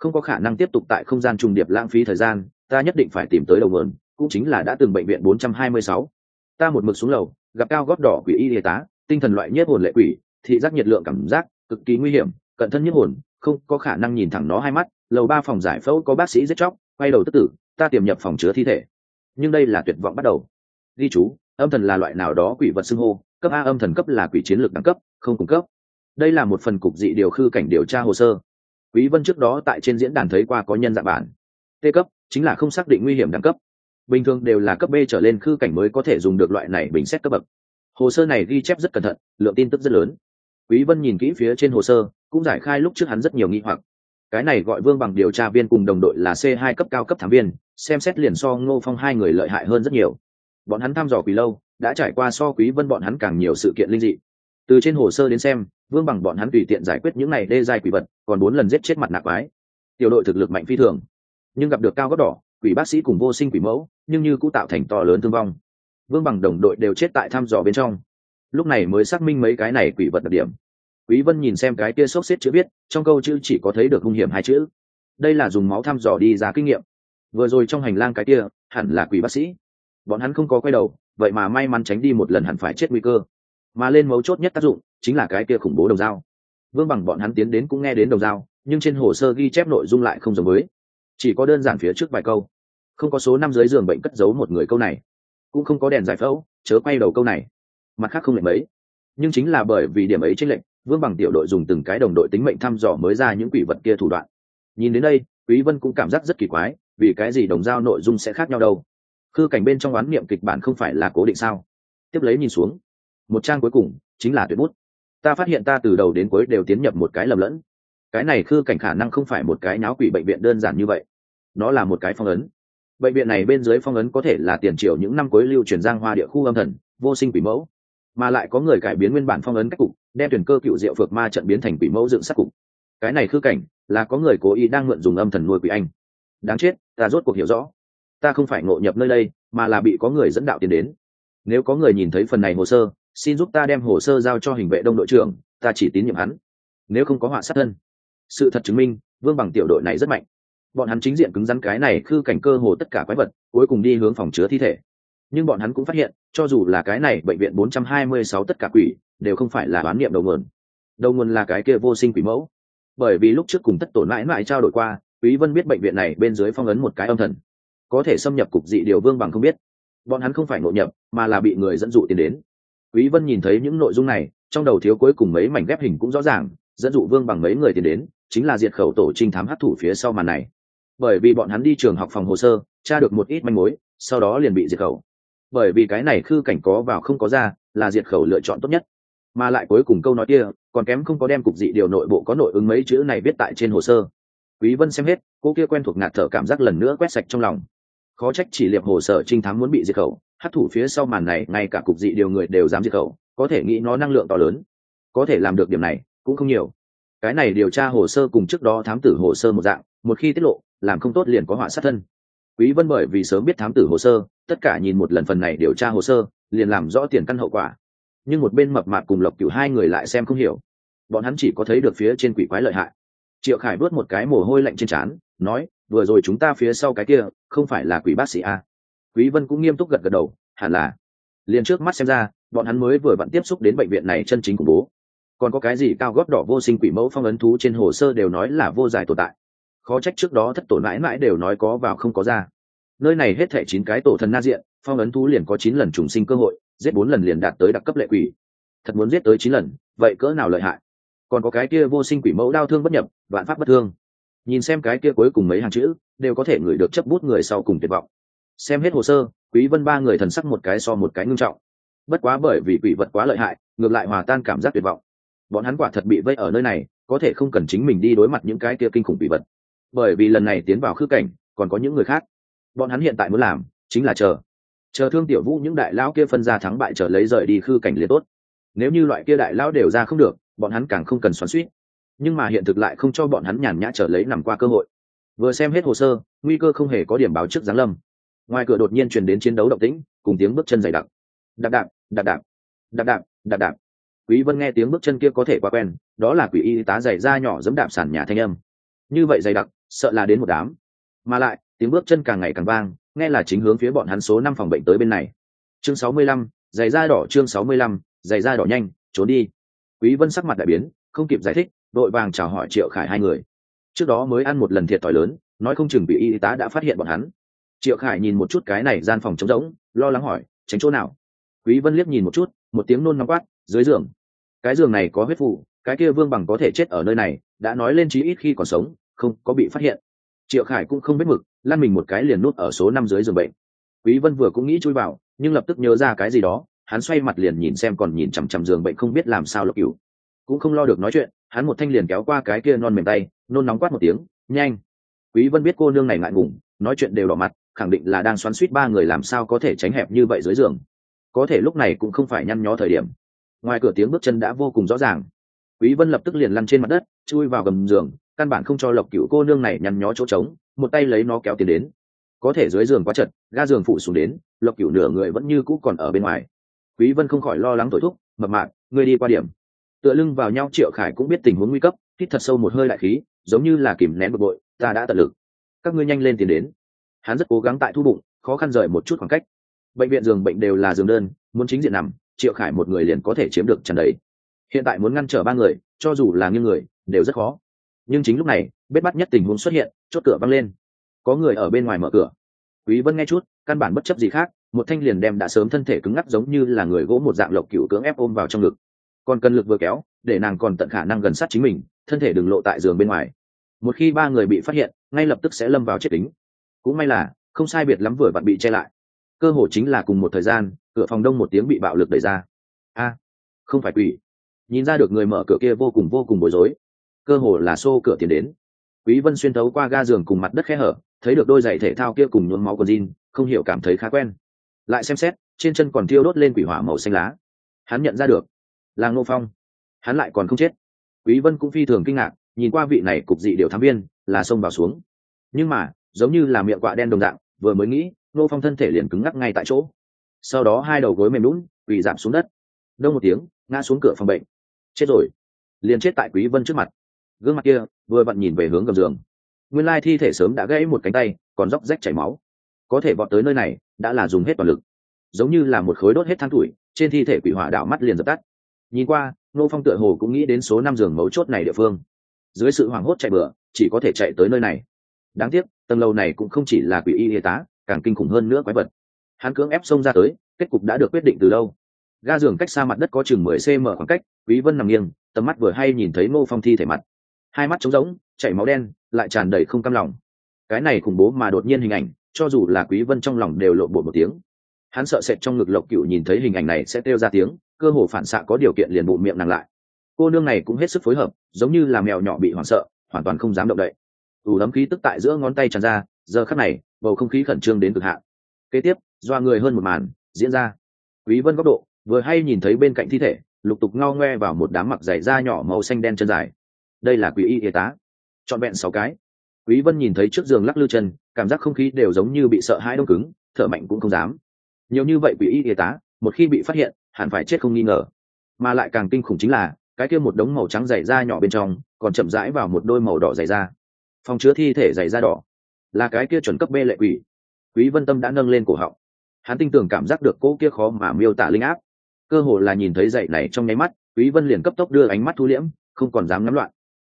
S1: không có khả năng tiếp tục tại không gian trùng điệp lãng phí thời gian, ta nhất định phải tìm tới đầu nguồn, cũng chính là đã từng bệnh viện 426. ta một mực xuống lầu, gặp cao gót đỏ quỷ y y tá, tinh thần loại nhất hồn lệ quỷ, thị giác nhiệt lượng cảm giác cực kỳ nguy hiểm, cận thân nhất hồn, không có khả năng nhìn thẳng nó hai mắt, lầu ba phòng giải phẫu có bác sĩ giết chóc, quay đầu tức tử, ta tiềm nhập phòng chứa thi thể. Nhưng đây là tuyệt vọng bắt đầu. Ghi chú, âm thần là loại nào đó quỷ vật xưng hô, cấp a âm thần cấp là quỷ chiến lược đẳng cấp, không cung cấp. Đây là một phần cục dị điều khư cảnh điều tra hồ sơ quý vân trước đó tại trên diễn đàn thấy qua có nhân dạng bản. T cấp, chính là không xác định nguy hiểm đẳng cấp. Bình thường đều là cấp b trở lên khư cảnh mới có thể dùng được loại này bình xét cấp bậc. Hồ sơ này ghi chép rất cẩn thận, lượng tin tức rất lớn. Quý vân nhìn kỹ phía trên hồ sơ, cũng giải khai lúc trước hắn rất nhiều nghi hoặc. Cái này gọi vương bằng điều tra viên cùng đồng đội là c 2 cấp cao cấp thám viên, xem xét liền so ngô phong hai người lợi hại hơn rất nhiều. Bọn hắn thăm dò quý lâu, đã trải qua so quý vân bọn hắn càng nhiều sự kiện linh dị. Từ trên hồ sơ đến xem vương bằng bọn hắn tùy tiện giải quyết những này đê dài quỷ vật, còn bốn lần giết chết mặt nạ quái. Tiểu đội thực lực mạnh phi thường, nhưng gặp được cao góc đỏ, quỷ bác sĩ cùng vô sinh quỷ mẫu, nhưng như cũng tạo thành to lớn thương vong. Vương bằng đồng đội đều chết tại thăm dò bên trong. Lúc này mới xác minh mấy cái này quỷ vật đặc điểm. Quý vân nhìn xem cái kia sốc xếp chữ viết, trong câu chữ chỉ có thấy được hung hiểm hai chữ. Đây là dùng máu thăm dò đi ra kinh nghiệm. Vừa rồi trong hành lang cái kia, hẳn là quỷ bác sĩ. Bọn hắn không có quay đầu, vậy mà may mắn tránh đi một lần hẳn phải chết nguy cơ. Mà lên mấu chốt nhất tác dụng chính là cái kia khủng bố đồng dao. Vương bằng bọn hắn tiến đến cũng nghe đến đồng dao, nhưng trên hồ sơ ghi chép nội dung lại không giống với. Chỉ có đơn giản phía trước vài câu. Không có số năm dưới giường bệnh cất giấu một người câu này. Cũng không có đèn giải phẫu, chớ quay đầu câu này. Mặt khác không lệnh mấy. Nhưng chính là bởi vì điểm ấy tranh lệnh vương bằng tiểu đội dùng từng cái đồng đội tính mệnh thăm dò mới ra những quỷ vật kia thủ đoạn. Nhìn đến đây, quý vân cũng cảm giác rất kỳ quái, vì cái gì đồng giao nội dung sẽ khác nhau đâu? Khư cảnh bên trong oán niệm kịch bản không phải là cố định sao? Tiếp lấy nhìn xuống. Một trang cuối cùng chính là tuyệt bút ta phát hiện ta từ đầu đến cuối đều tiến nhập một cái lầm lẫn. Cái này khư cảnh khả năng không phải một cái náo quỷ bệnh viện đơn giản như vậy. Nó là một cái phong ấn. Bệnh viện này bên dưới phong ấn có thể là tiền triệu những năm cuối lưu truyền giang hoa địa khu âm thần, vô sinh quỷ mẫu. Mà lại có người cải biến nguyên bản phong ấn cách cục, đem tuyển cơ cựu diệu phược ma trận biến thành quỷ mẫu dựng sắc cục. Cái này khư cảnh là có người cố ý đang mượn dùng âm thần nuôi quỷ anh. Đáng chết, ta rốt cuộc hiểu rõ. Ta không phải ngộ nhập nơi đây, mà là bị có người dẫn đạo tiến đến. Nếu có người nhìn thấy phần này hồ sơ xin giúp ta đem hồ sơ giao cho hình vệ đông đội trưởng, ta chỉ tín nhiệm hắn. Nếu không có họa sát thân. Sự thật chứng minh, vương bằng tiểu đội này rất mạnh. Bọn hắn chính diện cứng rắn cái này khư cảnh cơ hồ tất cả quái vật, cuối cùng đi hướng phòng chứa thi thể. Nhưng bọn hắn cũng phát hiện, cho dù là cái này bệnh viện 426 tất cả quỷ, đều không phải là bán niệm đầu nguồn. Đầu nguồn là cái kia vô sinh quỷ mẫu. Bởi vì lúc trước cùng tất tổn mãi mãi trao đổi qua, quý vân biết bệnh viện này bên dưới phong ấn một cái âm thần. Có thể xâm nhập cục dị điều vương bằng không biết. Bọn hắn không phải ngộ nhập, mà là bị người dẫn dụ tiến đến quý vân nhìn thấy những nội dung này, trong đầu thiếu cuối cùng mấy mảnh ghép hình cũng rõ ràng, dẫn dụ vương bằng mấy người tiến đến, chính là diệt khẩu tổ trinh thám hấp thủ phía sau màn này. Bởi vì bọn hắn đi trường học phòng hồ sơ, tra được một ít manh mối, sau đó liền bị diệt khẩu. Bởi vì cái này khư cảnh có vào không có ra, là diệt khẩu lựa chọn tốt nhất. Mà lại cuối cùng câu nói kia, còn kém không có đem cục dị điều nội bộ có nội ứng mấy chữ này viết tại trên hồ sơ. Quý vân xem hết, cô kia quen thuộc ngạt thở cảm giác lần nữa quét sạch trong lòng. Khó trách chỉ liệp hồ sơ trinh thám muốn bị diệt khẩu hát thủ phía sau màn này, ngay cả cục dị điều người đều dám diệt khẩu, có thể nghĩ nó năng lượng to lớn, có thể làm được điểm này, cũng không nhiều. Cái này điều tra hồ sơ cùng trước đó thám tử hồ sơ một dạng, một khi tiết lộ, làm không tốt liền có họa sát thân. Quý vân bởi vì sớm biết thám tử hồ sơ, tất cả nhìn một lần phần này điều tra hồ sơ, liền làm rõ tiền căn hậu quả. Nhưng một bên mập mạp cùng lộc cửu hai người lại xem không hiểu. Bọn hắn chỉ có thấy được phía trên quỷ quái lợi hại. Triệu khải vớt một cái mồ hôi lạnh trên trán, nói, vừa rồi chúng ta phía sau cái kia, không phải là quỷ bác sĩ à? Quý vân cũng nghiêm túc gật gật đầu, hẳn là. Liền trước mắt xem ra, bọn hắn mới vừa vặn tiếp xúc đến bệnh viện này chân chính của bố. Còn có cái gì cao gót đỏ vô sinh quỷ mẫu phong ấn thú trên hồ sơ đều nói là vô giải tồn tại. Khó trách trước đó thất tổ mãi mãi đều nói có vào không có ra. Nơi này hết thảy chín cái tổ thần na diện, phong ấn thú liền có chín lần trùng sinh cơ hội, giết bốn lần liền đạt tới đặc cấp lệ quỷ. Thật muốn giết tới chín lần, vậy cỡ nào lợi hại? Còn có cái kia vô sinh quỷ mẫu đau thương bất nhập, vạn pháp bất thương. Nhìn xem cái kia cuối cùng mấy hàng chữ, đều có thể ngửi được chấp bút người sau cùng tuyệt vọng xem hết hồ sơ, quý vân ba người thần sắc một cái so một cái ngưng trọng. Bất quá bởi vì quỷ vật quá lợi hại, ngược lại hòa tan cảm giác tuyệt vọng. Bọn hắn quả thật bị vây ở nơi này, có thể không cần chính mình đi đối mặt những cái kia kinh khủng quỷ vật. Bởi vì lần này tiến vào khư cảnh, còn có những người khác. Bọn hắn hiện tại muốn làm, chính là chờ. Chờ thương tiểu vũ những đại lão kia phân ra thắng bại chờ lấy rời đi khư cảnh liền tốt. Nếu như loại kia đại lão đều ra không được, bọn hắn càng không cần xoắn suýt nhưng mà hiện thực lại không cho bọn hắn nhàn nhã trở lấy nằm qua cơ hội. Vừa xem hết hồ sơ, nguy cơ không hề có điểm báo trước giáng lâm ngoài cửa đột nhiên truyền đến chiến đấu động tĩnh cùng tiếng bước chân dày đặc. Đạp đạp đạp đạp đạp đạp đạp đạp. Quý vân nghe tiếng bước chân kia có thể quá quen đó là quỷ y tá dày da nhỏ giẫm đạp sàn nhà thanh âm. Như vậy dày đặc sợ là đến một đám. Mà lại tiếng bước chân càng ngày càng vang nghe là chính hướng phía bọn hắn số năm phòng bệnh tới bên này. Chương 65, giày da đỏ chương 65, giày da đỏ nhanh trốn đi. Quý vân sắc mặt đại biến không kịp giải thích đội vàng chào hỏi triệu khải hai người. Trước đó mới ăn một lần thiệt thòi lớn nói không chừng bị y tá đã phát hiện bọn hắn triệu khải nhìn một chút cái này gian phòng trống rỗng, lo lắng hỏi, tránh chỗ nào? Quý vân liếc nhìn một chút, một tiếng nôn nóng quát, dưới giường. Cái giường này có huyết phụ, cái kia vương bằng có thể chết ở nơi này, đã nói lên chí ít khi còn sống, không có bị phát hiện. Triệu khải cũng không biết mực, lăn mình một cái liền nút ở số năm dưới giường bệnh. Quý vân vừa cũng nghĩ chui vào, nhưng lập tức nhớ ra cái gì đó, hắn xoay mặt liền nhìn xem còn nhìn chằm chằm giường bệnh không biết làm sao lộc cửu. Cũng không lo được nói chuyện, hắn một thanh liền kéo qua cái kia non mềm tay, nôn nóng quát một tiếng, nhanh. Quý vân biết cô nương này ngại ngùng, nói chuyện đều đỏ mặt khẳng định là đang xoắn suýt ba người làm sao có thể tránh hẹp như vậy dưới giường. Có thể lúc này cũng không phải nhăn nhó thời điểm. Ngoài cửa tiếng bước chân đã vô cùng rõ ràng. Quý vân lập tức liền lăn trên mặt đất, chui vào gầm giường, căn bản không cho lộc cửu cô nương này nhăn nhó chỗ trống, một tay lấy nó kéo tiền đến. Có thể dưới giường quá chật, ga giường phụ xuống đến, lộc cửu nửa người vẫn như cũ còn ở bên ngoài. Quý vân không khỏi lo lắng thổi thúc, mập mạp, ngươi đi qua điểm. Tựa lưng vào nhau, triệu khải cũng biết tình huống nguy cấp, hít thật sâu một hơi đại khí, giống như là kìm nén bực bội, ta đã tận lực. Các ngươi nhanh lên tiền đến hắn rất cố gắng tại thu bụng, khó khăn rời một chút khoảng cách. Bệnh viện giường bệnh đều là giường đơn, muốn chính diện nằm, triệu khải một người liền có thể chiếm được trần đấy. Hiện tại muốn ngăn trở ba người, cho dù là nghiêng người, đều rất khó. Nhưng chính lúc này, bết bắt nhất tình huống xuất hiện, chốt cửa văng lên. Có người ở bên ngoài mở cửa. Quý vân nghe chút, căn bản bất chấp gì khác, một thanh liền đem đã sớm thân thể cứng ngắc giống như là người gỗ một dạng lộc cựu cưỡng ép ôm vào trong ngực. Còn cần lực vừa kéo, để nàng còn tận khả năng gần sát chính mình, thân thể đừng lộ tại giường bên ngoài. Một khi ba người bị phát hiện, ngay lập tức sẽ lâm vào chết tính cũng may là, không sai biệt lắm vừa bạn bị che lại. Cơ hội chính là cùng một thời gian, cửa phòng đông một tiếng bị bạo lực đẩy ra. A, không phải quỷ. Nhìn ra được người mở cửa kia vô cùng vô cùng bối rối. Cơ hồ là xô cửa tiến đến. Quý vân xuyên thấu qua ga giường cùng mặt đất khe hở, thấy được đôi giày thể thao kia cùng nhuốm máu của jean, không hiểu cảm thấy khá quen. Lại xem xét, trên chân còn thiêu đốt lên quỷ hỏa màu xanh lá. Hắn nhận ra được, là ngô phong. Hắn lại còn không chết. Quý vân cũng phi thường kinh ngạc, nhìn qua vị này cục dị điều thám viên, là xông vào xuống. Nhưng mà giống như là miệng quạ đen đồng dạng, vừa mới nghĩ, ngô phong thân thể liền cứng ngắc ngay tại chỗ. Sau đó hai đầu gối mềm lún quỳ giảm xuống đất. Đông một tiếng, ngã xuống cửa phòng bệnh. Chết rồi. Liền chết tại quý vân trước mặt. Gương mặt kia, vừa vặn nhìn về hướng gầm giường. Nguyên lai thi thể sớm đã gãy một cánh tay, còn róc rách chảy máu. Có thể vọt tới nơi này, đã là dùng hết toàn lực. Giống như là một khối đốt hết than tuổi, trên thi thể quỷ hỏa đảo mắt liền dập tắt. Nhìn qua nô phong tựa hồ cũng nghĩ đến số năm giường mấu chốt này địa phương. Dưới sự hoảng hốt chạy bừa, chỉ có thể chạy tới nơi này đáng tiếc, tầng lầu này cũng không chỉ là quỷ y y tá, càng kinh khủng hơn nữa quái vật. Hắn cưỡng ép xông ra tới, kết cục đã được quyết định từ lâu ga giường cách xa mặt đất có chừng mười cm khoảng cách, quý vân nằm nghiêng, tầm mắt vừa hay nhìn thấy ngô phong thi thể mặt. Hai mắt trống rỗng, chảy máu đen, lại tràn đầy không cam lòng. Cái này khủng bố mà đột nhiên hình ảnh, cho dù là quý vân trong lòng đều lộ bộ một tiếng. Hắn sợ sệt trong ngực lộc cựu nhìn thấy hình ảnh này sẽ kêu ra tiếng, cơ hồ phản xạ có điều kiện liền bụng miệng nàng lại. Cô nương này cũng hết sức phối hợp, giống như là mèo nhỏ bị hoảng sợ, hoàn toàn không dám động đậy ủ đấm khí tức tại giữa ngón tay tràn ra, giờ khắc này, bầu không khí khẩn trương đến cực hạn. Kế tiếp, doa người hơn một màn, diễn ra. Quý vân góc độ, vừa hay nhìn thấy bên cạnh thi thể, lục tục ngao ngoe vào một đám mặc giày da nhỏ màu xanh đen chân dài. Đây là quý y y tá. Chọn vẹn sáu cái. Quý vân nhìn thấy trước giường lắc lư chân, cảm giác không khí đều giống như bị sợ hãi đông cứng, thở mạnh cũng không dám. Nhiều như vậy quý y y tá, một khi bị phát hiện, hẳn phải chết không nghi ngờ. Mà lại càng kinh khủng chính là, cái kia một đống màu trắng dày da nhỏ bên trong, còn chậm rãi vào một đôi màu đỏ dày da phòng chứa thi thể dày da đỏ, là cái kia chuẩn cấp bê lệ quỷ. Quý vân tâm đã nâng lên cổ họng. Hắn tin tưởng cảm giác được cô kia khó mà miêu tả linh áp. Cơ hồ là nhìn thấy dậy này trong nháy mắt, quý vân liền cấp tốc đưa ánh mắt thu liễm, không còn dám ngắm loạn.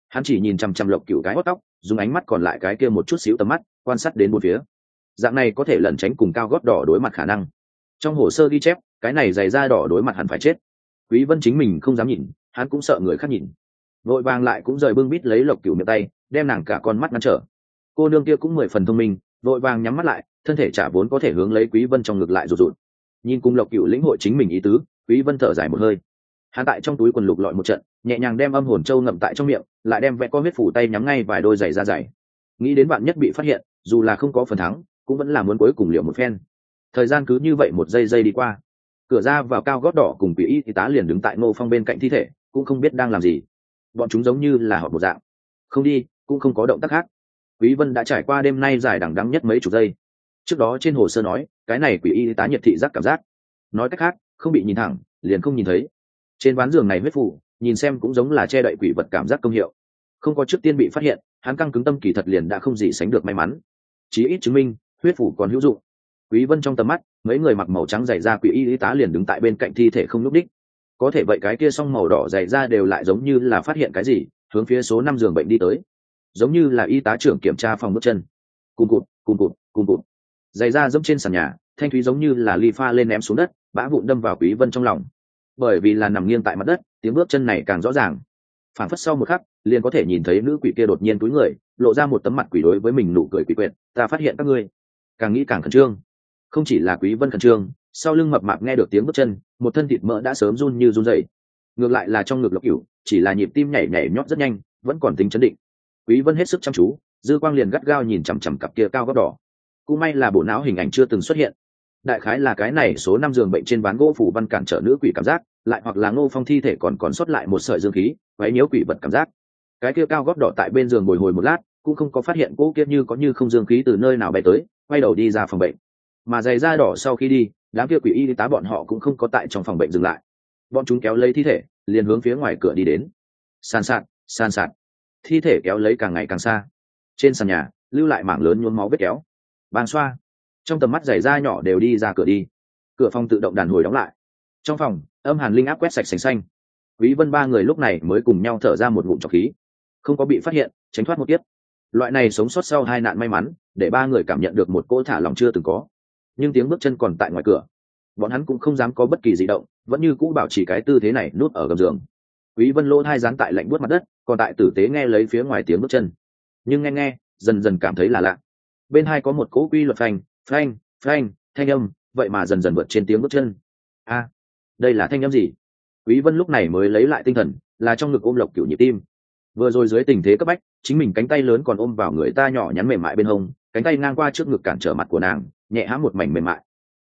S1: Hắn chỉ nhìn chăm chăm lộc cửu cái hót tóc, dùng ánh mắt còn lại cái kia một chút xíu tầm mắt, quan sát đến một phía. Dạng này có thể lẩn tránh cùng cao gót đỏ đối mặt khả năng. Trong hồ sơ ghi chép, cái này dày da đỏ đối mặt hẳn phải chết. Quý vân chính mình không dám nhìn, hắn cũng sợ người khác nhìn vội vàng lại cũng rời bưng bít lấy lộc cửu miệng tay, đem nàng cả con mắt ngăn trở. Cô nương kia cũng mười phần thông minh, vội vàng nhắm mắt lại, thân thể trả vốn có thể hướng lấy quý vân trong ngực lại rụt rụt. Nhìn cùng lộc cửu lĩnh hội chính mình ý tứ, quý vân thở dài một hơi. Hắn tại trong túi quần lục lọi một trận, nhẹ nhàng đem âm hồn châu ngậm tại trong miệng, lại đem vẽ con huyết phủ tay nhắm ngay vài đôi giày ra giày. Nghĩ đến bạn nhất bị phát hiện, dù là không có phần thắng, cũng vẫn là muốn cuối cùng liệu một phen. Thời gian cứ như vậy một giây giây đi qua. Cửa ra vào cao gót đỏ cùng quỷ y y tá liền đứng tại ngô phong bên cạnh thi thể, cũng không biết đang làm gì bọn chúng giống như là họ một dạng. Không đi, cũng không có động tác khác. Quý vân đã trải qua đêm nay dài đằng đắng nhất mấy chục giây. Trước đó trên hồ sơ nói, cái này quỷ y tá nhiệt thị giác cảm giác. Nói cách khác, không bị nhìn thẳng, liền không nhìn thấy. Trên ván giường này huyết phủ, nhìn xem cũng giống là che đậy quỷ vật cảm giác công hiệu. Không có trước tiên bị phát hiện, hắn căng cứng tâm kỳ thật liền đã không gì sánh được may mắn. Chí ít chứng minh, huyết phủ còn hữu dụng. Quý vân trong tầm mắt, mấy người mặc màu trắng dày ra quỷ y tá liền đứng tại bên cạnh thi thể không lúc đích có thể vậy cái kia song màu đỏ dày da đều lại giống như là phát hiện cái gì, hướng phía số năm giường bệnh đi tới. Giống như là y tá trưởng kiểm tra phòng bước chân. Cùng cụt cùng cụt cùng cụt. Dày da dẫm trên sàn nhà, thanh thúy giống như là ly pha lên ném xuống đất, bã vụn đâm vào quý vân trong lòng. Bởi vì là nằm nghiêng tại mặt đất, tiếng bước chân này càng rõ ràng. Phản phất sau một khắc, liền có thể nhìn thấy nữ quỷ kia đột nhiên túi người, lộ ra một tấm mặt quỷ đối với mình nụ cười quỷ quyệt, ta phát hiện các ngươi. Càng nghĩ càng khẩn trương. Không chỉ là quý vân khẩn trương sau lưng mập mạp nghe được tiếng bước chân, một thân thịt mỡ đã sớm run như run dày ngược lại là trong ngực lộc cửu, chỉ là nhịp tim nhảy nhảy nhót rất nhanh, vẫn còn tính chấn định. Quý vân hết sức chăm chú, dư quang liền gắt gao nhìn chằm chằm cặp kia cao góc đỏ. Cũng may là bộ não hình ảnh chưa từng xuất hiện. Đại khái là cái này số năm giường bệnh trên ván gỗ phủ văn cản trở nữ quỷ cảm giác, lại hoặc là ngô phong thi thể còn còn sót lại một sợi dương khí váy nhiễu quỷ vật cảm giác. Cái kia cao gót đỏ tại bên giường bồi hồi một lát, cũng không có phát hiện cỗ kia như có như không dương khí từ nơi nào bay tới, quay đầu đi ra phòng bệnh. Mà giày da đỏ sau khi đi đám kia quỷ y tá bọn họ cũng không có tại trong phòng bệnh dừng lại. Bọn chúng kéo lấy thi thể, liền hướng phía ngoài cửa đi đến. San sạt san sạt. Thi thể kéo lấy càng ngày càng xa. Trên sàn nhà, lưu lại mảng lớn nhuốm máu vết kéo. Bàn xoa. Trong tầm mắt giày da nhỏ đều đi ra cửa đi. Cửa phòng tự động đàn hồi đóng lại. Trong phòng, âm hàn linh áp quét sạch sành xanh. Quý vân ba người lúc này mới cùng nhau thở ra một ngụm trọc khí. Không có bị phát hiện, tránh thoát một tiếp loại này sống sót sau hai nạn may mắn, để ba người cảm nhận được một cỗ thả lòng chưa từng có nhưng tiếng bước chân còn tại ngoài cửa. Bọn hắn cũng không dám có bất kỳ di động, vẫn như cũ bảo trì cái tư thế này nút ở gầm giường. Quý vân lỗ hai dán tại lạnh buốt mặt đất, còn tại tử tế nghe lấy phía ngoài tiếng bước chân. Nhưng nghe nghe, dần dần cảm thấy là lạ. Bên hai có một cỗ quy luật phanh phanh phanh, thanh âm, vậy mà dần dần vượt trên tiếng bước chân. A, đây là thanh âm gì? Quý vân lúc này mới lấy lại tinh thần, là trong ngực ôm lộc cửu nhịp tim. Vừa rồi dưới tình thế cấp bách, chính mình cánh tay lớn còn ôm vào người ta nhỏ nhắn mềm mại bên hông cánh tay ngang qua trước ngực cản trở mặt của nàng nhẹ hãm một mảnh mềm mại.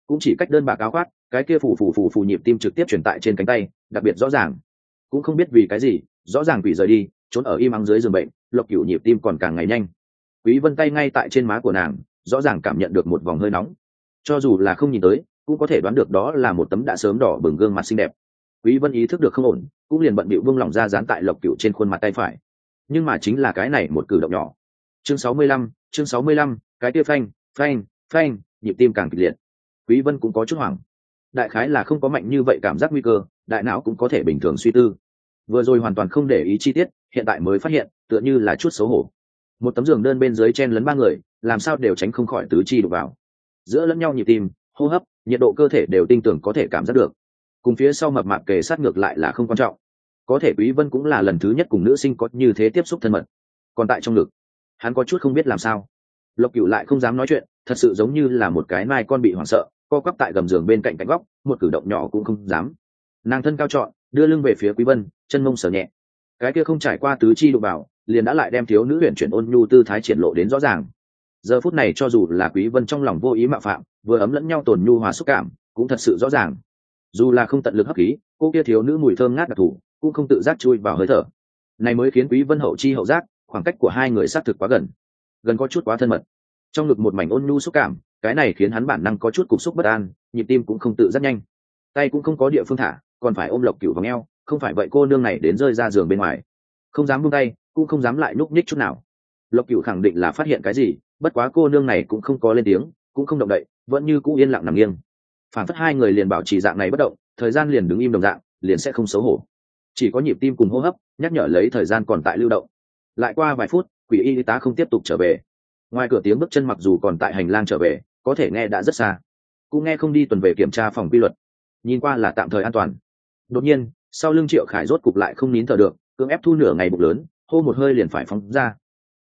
S1: Cũng chỉ cách đơn bạc áo khoác cái kia phủ phủ phủ phủ nhịp tim trực tiếp truyền tại trên cánh tay đặc biệt rõ ràng. Cũng không biết vì cái gì rõ ràng quỷ rời đi trốn ở im ắng dưới giường bệnh lộc cửu nhịp tim còn càng ngày nhanh. Quý vân tay ngay tại trên má của nàng rõ ràng cảm nhận được một vòng hơi nóng. Cho dù là không nhìn tới cũng có thể đoán được đó là một tấm đã sớm đỏ bừng gương mặt xinh đẹp. Quý vân ý thức được không ổn cũng liền bận bịu vương lòng ra dán tại lộc cửu trên khuôn mặt tay phải. Nhưng mà chính là cái này một cử động nhỏ. Chương 65, chương 65, cái kia phanh phanh phanh nhịp tim càng kịch liệt. Quý vân cũng có chút hoảng. Đại khái là không có mạnh như vậy cảm giác nguy cơ đại não cũng có thể bình thường suy tư. Vừa rồi hoàn toàn không để ý chi tiết hiện tại mới phát hiện tựa như là chút xấu hổ. Một tấm giường đơn bên dưới chen lấn ba người làm sao đều tránh không khỏi tứ chi đục vào. Giữa lẫn nhau nhịp tim hô hấp nhiệt độ cơ thể đều tinh tưởng có thể cảm giác được. Cùng phía sau mập mạp kề sát ngược lại là không quan trọng. Có thể quý vân cũng là lần thứ nhất cùng nữ sinh có như thế tiếp xúc thân mật. Còn tại trong ngực hắn có chút không biết làm sao. Lộc cửu lại không dám nói chuyện, thật sự giống như là một cái mai con bị hoảng sợ, co quắp tại gầm giường bên cạnh cạnh góc, một cử động nhỏ cũng không dám. Nàng thân cao trọn, đưa lưng về phía quý vân, chân mông sờ nhẹ. Cái kia không trải qua tứ chi đụng vào, liền đã lại đem thiếu nữ huyền chuyển ôn nhu tư thái triển lộ đến rõ ràng. Giờ phút này cho dù là quý vân trong lòng vô ý mạo phạm, vừa ấm lẫn nhau tồn nhu hòa xúc cảm, cũng thật sự rõ ràng. Dù là không tận lực hấp khí, cô kia thiếu nữ mùi thơm ngát đặc thù cũng không tự giác chui vào hơi thở. Này mới khiến quý vân hậu chi hậu giác khoảng cách của hai người sát thực quá gần gần có chút quá thân mật. Trong ngực một mảnh ôn nhu xúc cảm cái này khiến hắn bản năng có chút cục xúc bất an nhịp tim cũng không tự rất nhanh. Tay cũng không có địa phương thả còn phải ôm lộc cửu vào ngheo, không phải vậy cô nương này đến rơi ra giường bên ngoài. Không dám buông tay cũng không dám lại núp nhích chút nào. Lộc cửu khẳng định là phát hiện cái gì bất quá cô nương này cũng không có lên tiếng cũng không động đậy vẫn như cũ yên lặng nằm nghiêng. Phản phất hai người liền bảo trì dạng này bất động thời gian liền đứng im đồng dạng liền sẽ không xấu hổ. Chỉ có nhịp tim cùng hô hấp nhắc nhở lấy thời gian còn tại lưu động lại qua vài phút, quỷ y tá không tiếp tục trở về. Ngoài cửa tiếng bước chân mặc dù còn tại hành lang trở về, có thể nghe đã rất xa. Cũng nghe không đi tuần về kiểm tra phòng quy luật. Nhìn qua là tạm thời an toàn. Đột nhiên, sau lưng triệu khải rốt cục lại không nín thở được, cưỡng ép thu nửa ngày bụng lớn, hô một hơi liền phải phóng ra.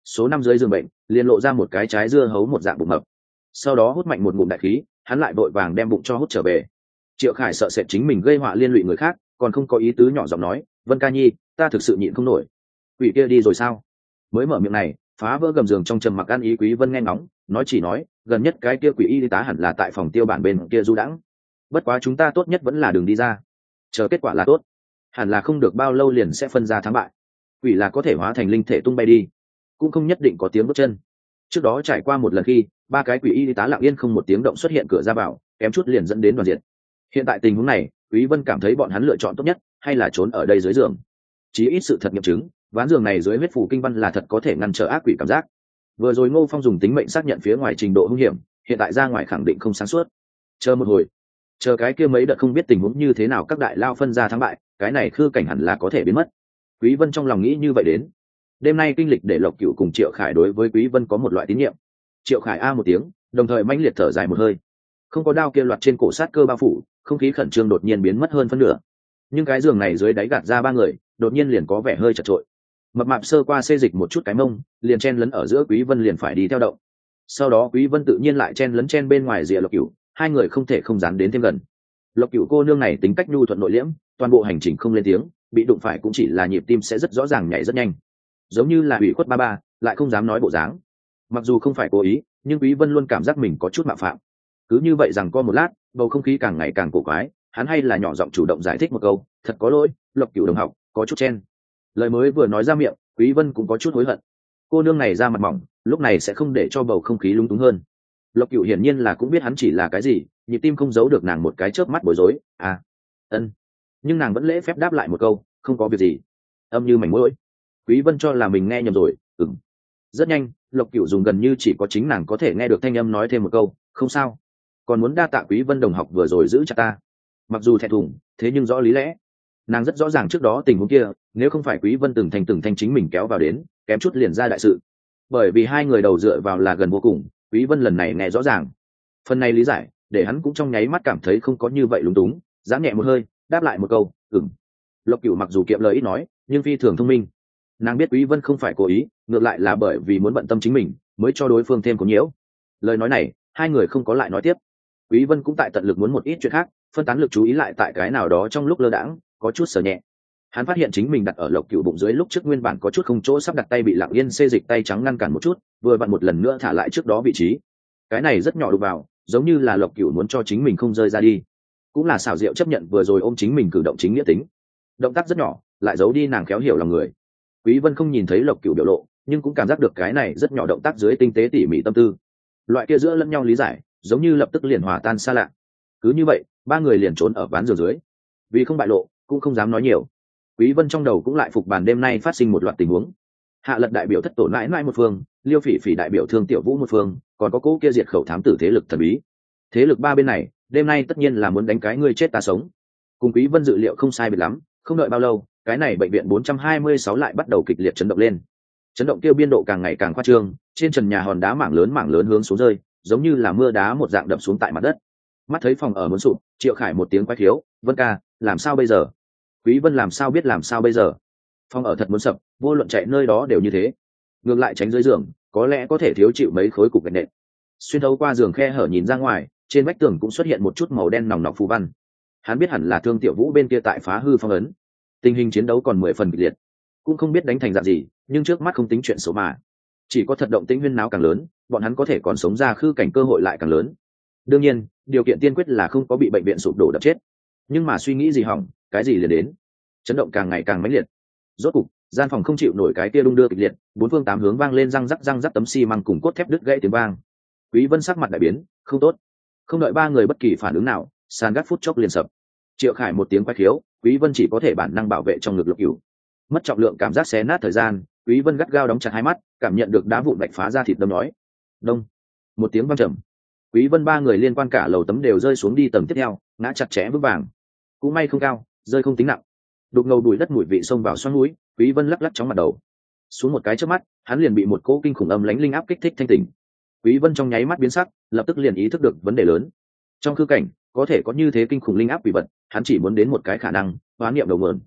S1: Số năm dưới giường bệnh, liền lộ ra một cái trái dưa hấu một dạng bụng mập. Sau đó hút mạnh một ngụm đại khí, hắn lại vội vàng đem bụng cho hút trở về. Triệu khải sợ sệt chính mình gây họa liên lụy người khác, còn không có ý tứ nhỏ giọng nói, vân ca nhi, ta thực sự nhịn không nổi quỷ kia đi rồi sao? Mới mở miệng này, phá vỡ gầm giường trong trầm mặc ăn ý quý vân nghe ngóng, nói chỉ nói, gần nhất cái kia quỷ y tá hẳn là tại phòng tiêu bản bên kia du đãng. Bất quá chúng ta tốt nhất vẫn là đường đi ra. Chờ kết quả là tốt. Hẳn là không được bao lâu liền sẽ phân ra thắng bại. Quỷ là có thể hóa thành linh thể tung bay đi. Cũng không nhất định có tiếng bước chân. Trước đó trải qua một lần khi, ba cái quỷ y tá lặng yên không một tiếng động xuất hiện cửa ra vào, kém chút liền dẫn đến đoàn diện. Hiện tại tình huống này, quý vân cảm thấy bọn hắn lựa chọn tốt nhất, hay là trốn ở đây dưới giường. Chí ít sự thật nghiệm chứng ván giường này dưới huyết phủ kinh văn là thật có thể ngăn trở ác quỷ cảm giác. Vừa rồi ngô phong dùng tính mệnh xác nhận phía ngoài trình độ hung hiểm, hiện tại ra ngoài khẳng định không sáng suốt. Chờ một hồi. Chờ cái kia mấy đợt không biết tình huống như thế nào các đại lao phân ra thắng bại, cái này khư cảnh hẳn là có thể biến mất. Quý vân trong lòng nghĩ như vậy đến. Đêm nay kinh lịch để lộc cựu cùng triệu khải đối với quý vân có một loại tín nhiệm. Triệu khải a một tiếng, đồng thời mãnh liệt thở dài một hơi. Không có đao kia loạt trên cổ sát cơ bao phủ, không khí khẩn trương đột nhiên biến mất hơn phân nửa. Nhưng cái giường này dưới đáy gạt ra ba người, đột nhiên liền có vẻ hơi chật trội mập mạp sơ qua xê dịch một chút cái mông, liền chen lấn ở giữa quý vân liền phải đi theo động. Sau đó quý vân tự nhiên lại chen lấn chen bên ngoài rìa lộc cửu, hai người không thể không dán đến thêm gần. Lộc cửu cô nương này tính cách nhu thuận nội liễm, toàn bộ hành trình không lên tiếng, bị đụng phải cũng chỉ là nhịp tim sẽ rất rõ ràng nhảy rất nhanh. Giống như là ủy khuất ba ba, lại không dám nói bộ dáng. Mặc dù không phải cố ý, nhưng quý vân luôn cảm giác mình có chút mạo phạm. Cứ như vậy rằng co một lát, bầu không khí càng ngày càng cổ quái, hắn hay là nhỏ giọng chủ động giải thích một câu, thật có lỗi, lộc cửu đồng học, có chút chen lời mới vừa nói ra miệng, quý vân cũng có chút hối hận. Cô nương này ra mặt mỏng, lúc này sẽ không để cho bầu không khí lung túng hơn. Lộc cửu hiển nhiên là cũng biết hắn chỉ là cái gì, nhịp tim không giấu được nàng một cái chớp mắt bối rối à ân. Nhưng nàng vẫn lễ phép đáp lại một câu, không có việc gì. Âm như mảnh mũi quý vân cho là mình nghe nhầm rồi, ừm. Rất nhanh, lộc cửu dùng gần như chỉ có chính nàng có thể nghe được thanh âm nói thêm một câu, không sao. Còn muốn đa tạ quý vân đồng học vừa rồi giữ chặt ta. Mặc dù thẹn thùng, thế nhưng rõ lý lẽ nàng rất rõ ràng trước đó tình huống kia, nếu không phải quý vân từng thành từng thanh chính mình kéo vào đến, kém chút liền ra đại sự. Bởi vì hai người đầu dựa vào là gần vô cùng, quý vân lần này nghe rõ ràng. Phần này lý giải, để hắn cũng trong nháy mắt cảm thấy không có như vậy lúng túng dám nhẹ một hơi, đáp lại một câu, ừm. Lộc cửu mặc dù kiệm lời ít nói, nhưng phi thường thông minh. Nàng biết quý vân không phải cố ý, ngược lại là bởi vì muốn bận tâm chính mình, mới cho đối phương thêm có nhiễu. Lời nói này, hai người không có lại nói tiếp. Quý vân cũng tại tận lực muốn một ít chuyện khác, phân tán lực chú ý lại tại cái nào đó trong lúc lơ đãng có chút sờ nhẹ. Hắn phát hiện chính mình đặt ở lộc cựu bụng dưới lúc trước nguyên bản có chút không chỗ sắp đặt tay bị lặng yên xê dịch tay trắng ngăn cản một chút, vừa vặn một lần nữa thả lại trước đó vị trí. Cái này rất nhỏ đục vào, giống như là lộc cựu muốn cho chính mình không rơi ra đi. Cũng là xảo diệu chấp nhận vừa rồi ôm chính mình cử động chính nghĩa tính. Động tác rất nhỏ, lại giấu đi nàng khéo hiểu lòng người. Quý vân không nhìn thấy lộc cựu biểu lộ, nhưng cũng cảm giác được cái này rất nhỏ động tác dưới tinh tế tỉ mỉ tâm tư. Loại kia giữa lẫn nhau lý giải, giống như lập tức liền hòa tan xa lạ. Cứ như vậy, ba người liền trốn ở ván giường dưới. Vì không bại lộ cũng không dám nói nhiều. Quý vân trong đầu cũng lại phục bàn đêm nay phát sinh một loạt tình huống. Hạ lật đại biểu thất tổ mãi mãi một phương, liêu phỉ phỉ đại biểu thương tiểu vũ một phương, còn có cố kia diệt khẩu thám tử thế lực thần bí. Thế lực ba bên này, đêm nay tất nhiên là muốn đánh cái ngươi chết ta sống. Cùng quý vân dự liệu không sai biệt lắm, không đợi bao lâu, cái này bệnh viện 426 lại bắt đầu kịch liệt chấn động lên. Chấn động tiêu biên độ càng ngày càng khoa trương, trên trần nhà hòn đá mảng lớn mảng lớn hướng xuống rơi, giống như là mưa đá một dạng đập xuống tại mặt đất. Mắt thấy phòng ở muốn sụp, triệu khải một tiếng quay thiếu, vân ca, làm sao bây giờ? Quý vân làm sao biết làm sao bây giờ? Phòng ở thật muốn sập, vô luận chạy nơi đó đều như thế. Ngược lại tránh dưới giường, có lẽ có thể thiếu chịu mấy khối cục gạch nện. Xuyên thấu qua giường khe hở nhìn ra ngoài, trên vách tường cũng xuất hiện một chút màu đen nòng nọc phù văn. Hắn biết hẳn là thương tiểu vũ bên kia tại phá hư phong ấn. Tình hình chiến đấu còn mười phần kịch liệt. Cũng không biết đánh thành dạng gì, nhưng trước mắt không tính chuyện số mà. Chỉ có thật động tĩnh huyên náo càng lớn, bọn hắn có thể còn sống ra khư cảnh cơ hội lại càng lớn. Đương nhiên, điều kiện tiên quyết là không có bị bệnh viện sụp đổ đập chết. Nhưng mà suy nghĩ gì hỏng cái gì liền đến. Chấn động càng ngày càng mãnh liệt. Rốt cục, gian phòng không chịu nổi cái kia đung đưa kịch liệt, bốn phương tám hướng vang lên răng rắc răng rắc tấm xi măng cùng cốt thép đứt gãy tiếng vang. Quý vân sắc mặt đại biến, không tốt. Không đợi ba người bất kỳ phản ứng nào, sàn gác phút chốc liền sập. Triệu khải một tiếng quay khiếu, quý vân chỉ có thể bản năng bảo vệ trong ngực lục cửu. Mất trọng lượng cảm giác xé nát thời gian, quý vân gắt gao đóng chặt hai mắt, cảm nhận được đá vụn bạch phá ra thịt đâm nói. Đông. Một tiếng vang trầm. Quý vân ba người liên quan cả lầu tấm đều rơi xuống đi tầng tiếp theo, ngã chặt chẽ vững vàng. Cũng may không cao rơi không tính nặng. Đục ngầu đùi đất mùi vị xông vào xoắn núi quý vân lắc lắc chóng mặt đầu. Xuống một cái trước mắt hắn liền bị một cỗ kinh khủng âm lãnh linh áp kích thích thanh tỉnh. Quý vân trong nháy mắt biến sắc lập tức liền ý thức được vấn đề lớn. Trong khư cảnh có thể có như thế kinh khủng linh áp quỷ vật hắn chỉ muốn đến một cái khả năng hóa niệm đầu mượn.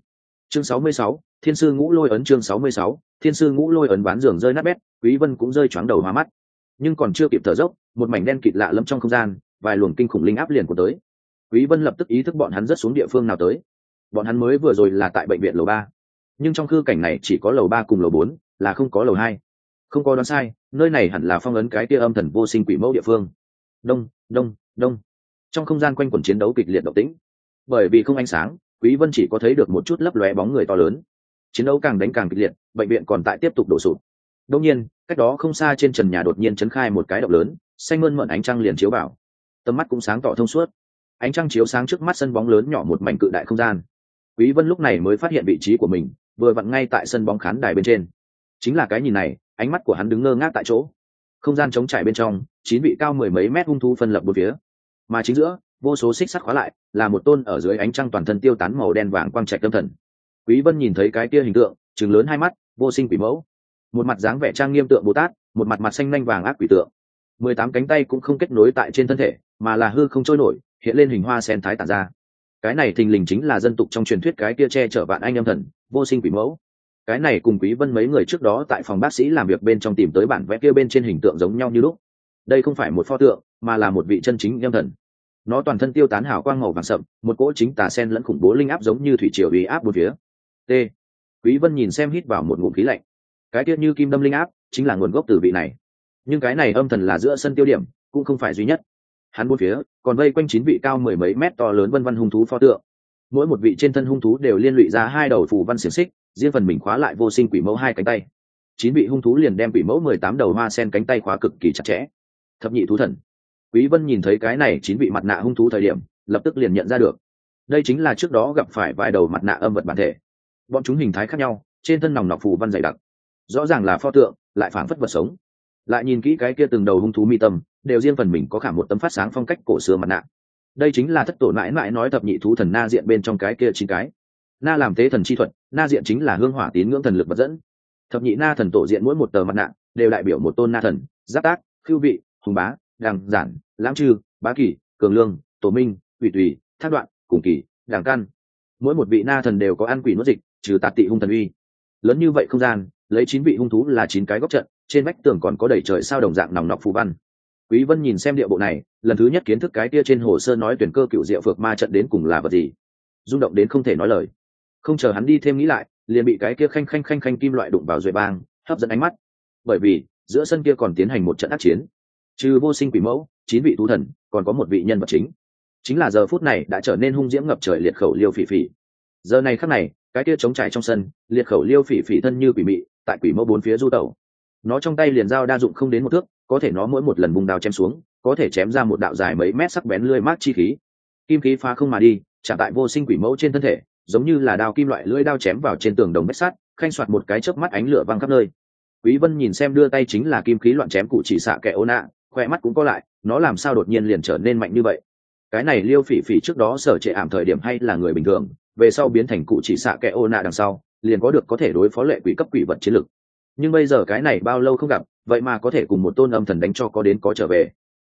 S1: Chương 66, thiên sư ngũ lôi ấn chương 66, thiên sư ngũ lôi ấn bán giường rơi nát bét quý vân cũng rơi choáng đầu hoa mắt. Nhưng còn chưa kịp thở dốc một mảnh đen kịt lạ lẫm trong không gian vài luồng kinh khủng linh áp liền của tới. Quý vân lập tức ý thức bọn hắn rất xuống địa phương nào tới bọn hắn mới vừa rồi là tại bệnh viện lầu ba. Nhưng trong khư cảnh này chỉ có lầu ba cùng lầu bốn, là không có lầu hai. Không có đoán sai, nơi này hẳn là phong ấn cái tia âm thần vô sinh quỷ mẫu địa phương. Đông đông đông. Trong không gian quanh quẩn chiến đấu kịch liệt động tĩnh. Bởi vì không ánh sáng, quý vân chỉ có thấy được một chút lấp lóe bóng người to lớn. Chiến đấu càng đánh càng kịch liệt, bệnh viện còn tại tiếp tục đổ sụp. Đông nhiên, cách đó không xa trên trần nhà đột nhiên chấn khai một cái động lớn, xanh mơn mận ánh trăng liền chiếu vào. Tầm mắt cũng sáng tỏ thông suốt. Ánh trăng chiếu sáng trước mắt sân bóng lớn nhỏ một mảnh cự đại không gian quý vân lúc này mới phát hiện vị trí của mình, vừa vặn ngay tại sân bóng khán đài bên trên. Chính là cái nhìn này, ánh mắt của hắn đứng ngơ ngác tại chỗ. Không gian trống trải bên trong, chín vị cao mười mấy mét hung thú phân lập bốn phía. Mà chính giữa, vô số xích sắt khóa lại, là một tôn ở dưới ánh trăng toàn thân tiêu tán màu đen vàng quang trạch tâm thần. Quý vân nhìn thấy cái kia hình tượng, trừng lớn hai mắt, vô sinh quỷ mẫu. Một mặt dáng vẻ trang nghiêm tượng bồ tát, một mặt mặt xanh nhanh vàng ác quỷ tượng. Mười tám cánh tay cũng không kết nối tại trên thân thể, mà là hư không trôi nổi, hiện lên hình hoa sen thái tản ra cái này thình lình chính là dân tục trong truyền thuyết cái kia che chở vạn anh âm thần, vô sinh quỷ mẫu. Cái này cùng quý vân mấy người trước đó tại phòng bác sĩ làm việc bên trong tìm tới bản vẽ kia bên trên hình tượng giống nhau như lúc. Đây không phải một pho tượng, mà là một vị chân chính âm thần. Nó toàn thân tiêu tán hào quang màu vàng sậm, một cỗ chính tà sen lẫn khủng bố linh áp giống như thủy triều uy áp một phía. T. Quý vân nhìn xem hít vào một ngụm khí lạnh. Cái kia như kim đâm linh áp chính là nguồn gốc từ vị này. Nhưng cái này âm thần là giữa sân tiêu điểm, cũng không phải duy nhất hắn bốn phía, còn vây quanh chín vị cao mười mấy mét to lớn vân vân hung thú pho tượng. Mỗi một vị trên thân hung thú đều liên lụy ra hai đầu phù văn xiềng xích, riêng phần mình khóa lại vô sinh quỷ mẫu hai cánh tay. Chín vị hung thú liền đem quỷ mẫu mười tám đầu hoa sen cánh tay khóa cực kỳ chặt chẽ. Thập nhị thú thần. Quý vân nhìn thấy cái này chín vị mặt nạ hung thú thời điểm, lập tức liền nhận ra được. Đây chính là trước đó gặp phải vài đầu mặt nạ âm vật bản thể. Bọn chúng hình thái khác nhau, trên thân nòng nọc phù văn dày đặc. Rõ ràng là pho tượng, lại phản phất vật sống lại nhìn kỹ cái kia từng đầu hung thú mi tâm, đều riêng phần mình có khả một tấm phát sáng phong cách cổ xưa mặt nạ. Đây chính là thất tổ mãi mãi nói thập nhị thú thần na diện bên trong cái kia chín cái. Na làm tế thần chi thuật, na diện chính là hương hỏa tín ngưỡng thần lực vật dẫn. Thập nhị na thần tổ diện mỗi một tờ mặt nạ, đều đại biểu một tôn na thần, giáp tác khiêu vị, hùng bá, đằng giản lãm trư, bá kỳ cường lương, tổ minh ủy tùy, thác đoạn, cùng kỳ đảng căn. Mỗi một vị na thần đều có ăn quỷ nuốt dịch, trừ tạt tị hung thần uy. Lớn như vậy không gian, lấy chín vị hung thú là chín cái góc trận trên vách tường còn có đầy trời sao đồng dạng nòng nọc phù văn. Quý vân nhìn xem địa bộ này, lần thứ nhất kiến thức cái kia trên hồ sơ nói tuyển cơ cựu diệu phược ma trận đến cùng là vật gì. Rung động đến không thể nói lời. Không chờ hắn đi thêm nghĩ lại, liền bị cái kia khanh khanh khanh khanh kim loại đụng vào duệ bang, hấp dẫn ánh mắt. Bởi vì, giữa sân kia còn tiến hành một trận ác chiến. Trừ vô sinh quỷ mẫu, chín vị thú thần, còn có một vị nhân vật chính. Chính là giờ phút này đã trở nên hung diễm ngập trời liệt khẩu liêu phỉ phỉ. Giờ này khắc này, cái kia chống trải trong sân, liệt khẩu liêu phỉ phỉ thân như quỷ mị, tại quỷ mẫu bốn phía du tẩu nó trong tay liền dao đa dụng không đến một thước, có thể nó mỗi một lần bung đao chém xuống, có thể chém ra một đạo dài mấy mét sắc bén lưỡi mát chi khí. Kim khí phá không mà đi trả tại vô sinh quỷ mẫu trên thân thể, giống như là đao kim loại lưỡi đao chém vào trên tường đồng bách sắt, khanh soạt một cái chớp mắt ánh lửa văng khắp nơi. Quý vân nhìn xem đưa tay chính là kim khí loạn chém cụ chỉ xạ kẻ ô nạ, khoe mắt cũng có lại, nó làm sao đột nhiên liền trở nên mạnh như vậy? Cái này liêu phỉ phỉ trước đó sở trệ ảm thời điểm hay là người bình thường, về sau biến thành cụ chỉ xạ kẻ ô nạ đằng sau, liền có được có thể đối phó lệ quỷ cấp quỷ vật chiến lực nhưng bây giờ cái này bao lâu không gặp, vậy mà có thể cùng một tôn âm thần đánh cho có đến có trở về.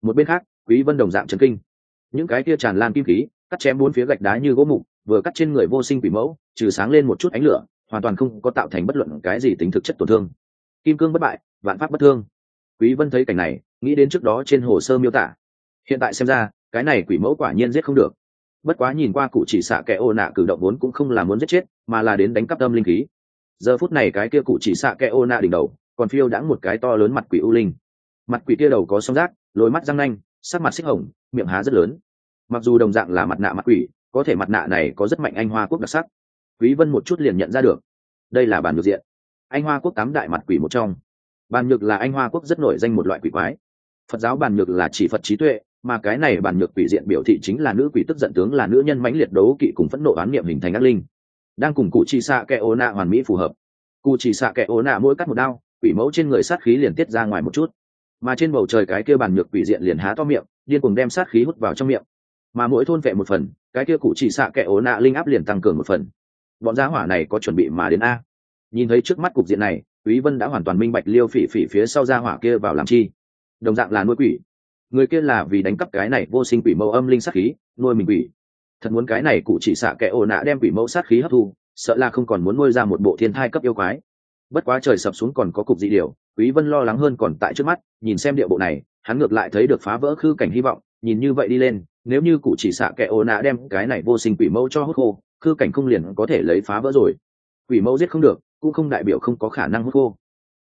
S1: Một bên khác, quý vân đồng dạng chấn kinh. Những cái kia tràn lan kim khí, cắt chém bốn phía gạch đá như gỗ mục, vừa cắt trên người vô sinh quỷ mẫu, trừ sáng lên một chút ánh lửa, hoàn toàn không có tạo thành bất luận cái gì tính thực chất tổn thương. Kim cương bất bại, vạn pháp bất thương. Quý vân thấy cảnh này, nghĩ đến trước đó trên hồ sơ miêu tả. Hiện tại xem ra, cái này quỷ mẫu quả nhiên giết không được. Bất quá nhìn qua cụ chỉ xạ kẻ ô nạ cử động vốn cũng không là muốn giết chết, mà là đến đánh cắp tâm linh khí giờ phút này cái kia cụ chỉ xạ kẽ ô nạ đỉnh đầu, còn phiêu đãng một cái to lớn mặt quỷ u linh. Mặt quỷ kia đầu có song rác lối mắt răng nanh, sắc mặt xích hồng, miệng há rất lớn. Mặc dù đồng dạng là mặt nạ mặt quỷ, có thể mặt nạ này có rất mạnh anh hoa quốc đặc sắc. Quý vân một chút liền nhận ra được. Đây là bản nhược diện. Anh hoa quốc tám đại mặt quỷ một trong. Bàn nhược là anh hoa quốc rất nổi danh một loại quỷ quái. Phật giáo bàn nhược là chỉ phật trí tuệ, mà cái này bàn nhược quỷ diện biểu thị chính là nữ quỷ tức giận tướng là nữ nhân mãnh liệt đấu kỵ cùng phẫn nộ oán niệm hình thành ác linh đang cùng cụ chỉ xạ kẻ ô nạ hoàn mỹ phù hợp. Cụ chỉ xạ kẻ ô nạ mỗi cắt một đao, quỷ mẫu trên người sát khí liền tiết ra ngoài một chút. Mà trên bầu trời cái kia bàn nhược quỷ diện liền há to miệng, điên cùng đem sát khí hút vào trong miệng. Mà mỗi thôn vệ một phần, cái kia cụ chỉ xạ kẻ ố nạ linh áp liền tăng cường một phần. Bọn giá hỏa này có chuẩn bị mà đến a. Nhìn thấy trước mắt cục diện này, quý vân đã hoàn toàn minh bạch liêu phỉ phỉ phía sau gia hỏa kia vào làm chi. Đồng dạng là nuôi quỷ. Người kia là vì đánh cắp cái này vô sinh quỷ mẫu âm linh sát khí, nuôi mình quỷ thật muốn cái này cụ chỉ xạ kẻ ồ nạ đem quỷ mẫu sát khí hấp thu, sợ là không còn muốn nuôi ra một bộ thiên thai cấp yêu quái. Bất quá trời sập xuống còn có cục gì điều, quý vân lo lắng hơn còn tại trước mắt, nhìn xem địa bộ này, hắn ngược lại thấy được phá vỡ khư cảnh hy vọng, nhìn như vậy đi lên, nếu như cụ chỉ xạ kẻ ồ nạ đem cái này vô sinh quỷ mẫu cho hút khô, khư cảnh không liền có thể lấy phá vỡ rồi. Quỷ mẫu giết không được, cũng không đại biểu không có khả năng hút khô.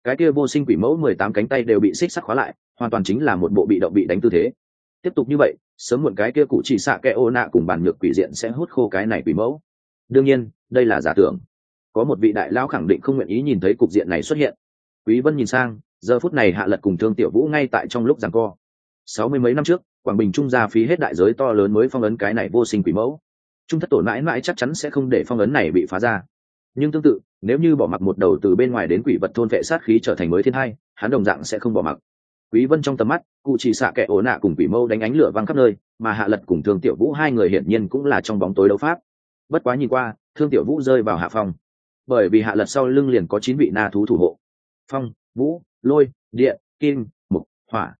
S1: Cái kia vô sinh quỷ mẫu mười tám cánh tay đều bị xích sắt khóa lại, hoàn toàn chính là một bộ bị động bị đánh tư thế tiếp tục như vậy, sớm muộn cái kia cụ chỉ xạ kẽ ô nạ cùng bàn nhược quỷ diện sẽ hút khô cái này quỷ mẫu. Đương nhiên, đây là giả tưởng. Có một vị đại lao khẳng định không nguyện ý nhìn thấy cục diện này xuất hiện. Quý vân nhìn sang, giờ phút này hạ lật cùng thương tiểu vũ ngay tại trong lúc giằng co. Sáu mươi mấy năm trước, quảng bình trung gia phí hết đại giới to lớn mới phong ấn cái này vô sinh quỷ mẫu. Trung thất tổn mãi mãi chắc chắn sẽ không để phong ấn này bị phá ra. Nhưng tương tự, nếu như bỏ mặc một đầu từ bên ngoài đến quỷ vật thôn vệ sát khí trở thành mới thiên hai hắn đồng dạng sẽ không bỏ mặc quý vân trong tầm mắt, cụ chỉ xạ kẻ ố nạ cùng quỷ mâu đánh ánh lửa văng khắp nơi, mà hạ lật cùng thương tiểu vũ hai người hiển nhiên cũng là trong bóng tối đấu pháp. Bất quá nhìn qua, thương tiểu vũ rơi vào hạ phong. Bởi vì hạ lật sau lưng liền có chín vị na thú thủ hộ. Phong, vũ, lôi địa kim, mục, hỏa.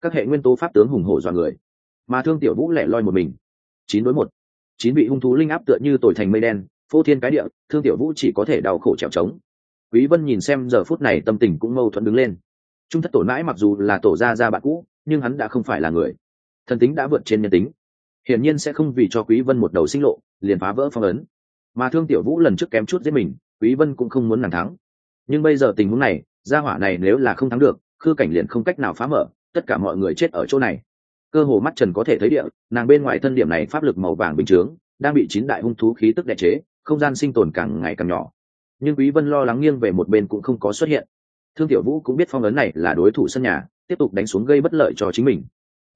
S1: Các hệ nguyên tố pháp tướng hùng hổ dọa người. Mà thương tiểu vũ lẻ loi một mình. Chín đối một. Chín vị hung thú linh áp tựa như tồi thành mây đen, phô thiên cái địa, thương tiểu vũ chỉ có thể đau khổ trèo trống. Quý vân nhìn xem giờ phút này tâm tình cũng mâu thuẫn đứng lên trung thất tổ mãi mặc dù là tổ gia gia bạn cũ, nhưng hắn đã không phải là người. Thần tính đã vượt trên nhân tính. Hiển nhiên sẽ không vì cho quý vân một đầu sinh lộ, liền phá vỡ phong ấn. Mà thương tiểu vũ lần trước kém chút giết mình, quý vân cũng không muốn nàng thắng. Nhưng bây giờ tình huống này, gia hỏa này nếu là không thắng được, khư cảnh liền không cách nào phá mở, tất cả mọi người chết ở chỗ này. Cơ hồ mắt trần có thể thấy địa, nàng bên ngoài thân điểm này pháp lực màu vàng bình chướng, đang bị chín đại hung thú khí tức đè chế, không gian sinh tồn càng ngày càng nhỏ. Nhưng quý vân lo lắng nghiêng về một bên cũng không có xuất hiện thương tiểu vũ cũng biết phong ấn này là đối thủ sân nhà, tiếp tục đánh xuống gây bất lợi cho chính mình.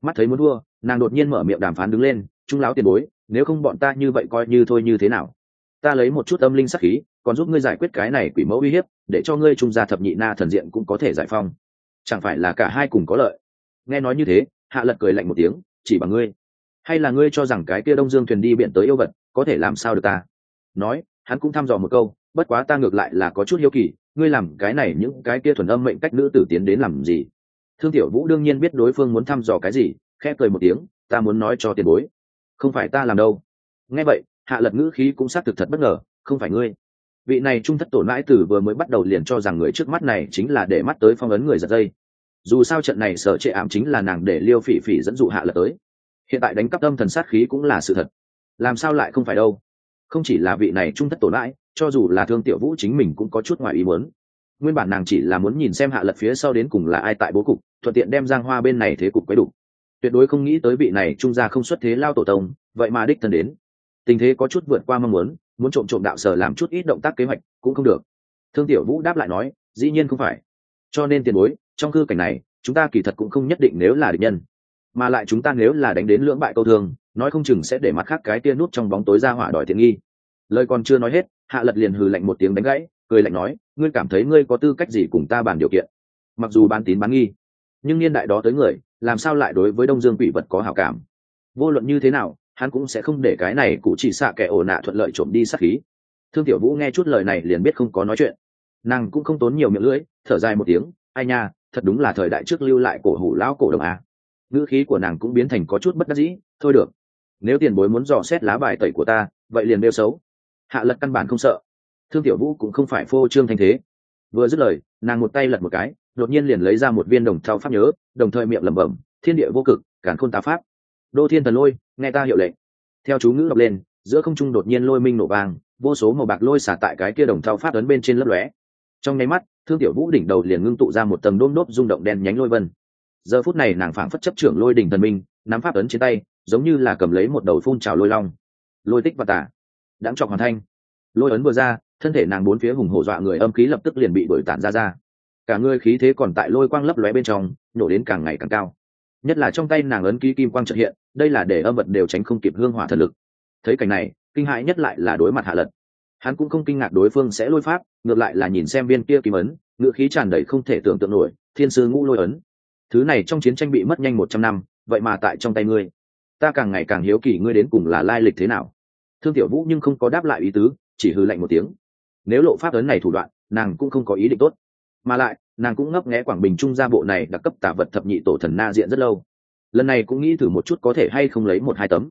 S1: Mắt thấy muốn thua, nàng đột nhiên mở miệng đàm phán đứng lên, trung láo tiền bối, nếu không bọn ta như vậy coi như thôi như thế nào? Ta lấy một chút âm linh sắc khí, còn giúp ngươi giải quyết cái này quỷ mẫu uy hiếp, để cho ngươi trung gia thập nhị na thần diện cũng có thể giải phong chẳng phải là cả hai cùng có lợi? Nghe nói như thế, hạ lật cười lạnh một tiếng, chỉ bằng ngươi. Hay là ngươi cho rằng cái kia đông dương thuyền đi biển tới yêu vật có thể làm sao được ta? Nói, hắn cũng thăm dò một câu bất quá ta ngược lại là có chút hiếu kỳ, ngươi làm cái này những cái kia thuần âm mệnh cách nữ tử tiến đến làm gì? Thương tiểu vũ đương nhiên biết đối phương muốn thăm dò cái gì, khẽ cười một tiếng, ta muốn nói cho tiền bối. Không phải ta làm đâu. Nghe vậy, hạ lật ngữ khí cũng xác thực thật bất ngờ, không phải ngươi. Vị này trung thất tổn mãi tử vừa mới bắt đầu liền cho rằng người trước mắt này chính là để mắt tới phong ấn người giật dây. Dù sao trận này sợ trệ ảm chính là nàng để liêu phỉ phỉ dẫn dụ hạ lật tới. Hiện tại đánh cắp tâm thần sát khí cũng là sự thật. Làm sao lại không phải đâu? Không chỉ là vị này trung thất tổn mãi cho dù là thương tiểu vũ chính mình cũng có chút ngoài ý muốn. Nguyên bản nàng chỉ là muốn nhìn xem hạ lật phía sau đến cùng là ai tại bố cục, thuận tiện đem giang hoa bên này thế cục quấy đủ. Tuyệt đối không nghĩ tới vị này trung gia không xuất thế lao tổ tông, vậy mà đích thân đến. Tình thế có chút vượt qua mong muốn muốn trộm trộm đạo sở làm chút ít động tác kế hoạch cũng không được. Thương tiểu vũ đáp lại nói, dĩ nhiên không phải. Cho nên tiền bối, trong cư cảnh này, chúng ta kỳ thật cũng không nhất định nếu là địch nhân. Mà lại chúng ta nếu là đánh đến lưỡng bại câu thương, nói không chừng sẽ để mặt khác cái tia nút trong bóng tối ra hỏa đòi tiện nghi. Lời còn chưa nói hết hạ lật liền hừ lạnh một tiếng đánh gãy, cười lạnh nói, ngươi cảm thấy ngươi có tư cách gì cùng ta bàn điều kiện? Mặc dù bán tín bán nghi, nhưng niên đại đó tới người, làm sao lại đối với đông dương quỷ vật có hảo cảm? Vô luận như thế nào, hắn cũng sẽ không để cái này cụ chỉ xạ kẻ ổ nạ thuận lợi trộm đi sát khí. Thương tiểu vũ nghe chút lời này liền biết không có nói chuyện. Nàng cũng không tốn nhiều miệng lưỡi, thở dài một tiếng, ai nha, thật đúng là thời đại trước lưu lại cổ hủ lão cổ đồng à. ngữ khí của nàng cũng biến thành có chút bất đắc dĩ, thôi được, nếu tiền bối muốn dò xét lá bài tẩy của ta, vậy liền đeo xấu hạ lật căn bản không sợ. Thương tiểu vũ cũng không phải phô trương thanh thế. Vừa dứt lời, nàng một tay lật một cái, đột nhiên liền lấy ra một viên đồng thau pháp nhớ, đồng thời miệng lẩm bẩm, thiên địa vô cực cản khôn tá pháp. Đô thiên thần lôi, nghe ta hiệu lệnh. Theo chú ngữ đọc lên, giữa không trung đột nhiên lôi minh nổ vang, vô số màu bạc lôi xả tại cái kia đồng thau pháp ấn bên trên lấp lóe. Trong nháy mắt, thương tiểu vũ đỉnh đầu liền ngưng tụ ra một tầng đôm đốp rung động đen nhánh lôi vân. Giờ phút này nàng phảng phất chấp trưởng lôi đỉnh thần minh, nắm pháp ấn trên tay, giống như là cầm lấy một đầu phun trào lôi long. Lôi tích và tả đáng chọc hoàn thanh. Lôi ấn vừa ra, thân thể nàng bốn phía hùng hổ dọa người âm khí lập tức liền bị đổi tản ra ra. Cả người khí thế còn tại lôi quang lấp lóe bên trong, nổ đến càng ngày càng cao. Nhất là trong tay nàng ấn ký kim quang trợ hiện, đây là để âm vật đều tránh không kịp hương hỏa thần lực. Thấy cảnh này, kinh hãi nhất lại là đối mặt hạ lật. Hắn cũng không kinh ngạc đối phương sẽ lôi pháp, ngược lại là nhìn xem viên kia kim ấn ngựa khí tràn đầy không thể tưởng tượng nổi, thiên sư ngũ lôi ấn. Thứ này trong chiến tranh bị mất nhanh một trăm năm, vậy mà tại trong tay ngươi. Ta càng ngày càng hiếu kỳ ngươi đến cùng là lai lịch thế nào thương tiểu vũ nhưng không có đáp lại ý tứ, chỉ hư lạnh một tiếng. Nếu lộ pháp ấn này thủ đoạn, nàng cũng không có ý định tốt. Mà lại, nàng cũng ngấp nghé quảng bình trung gia bộ này đặc cấp tả vật thập nhị tổ thần na diện rất lâu. Lần này cũng nghĩ thử một chút có thể hay không lấy một hai tấm.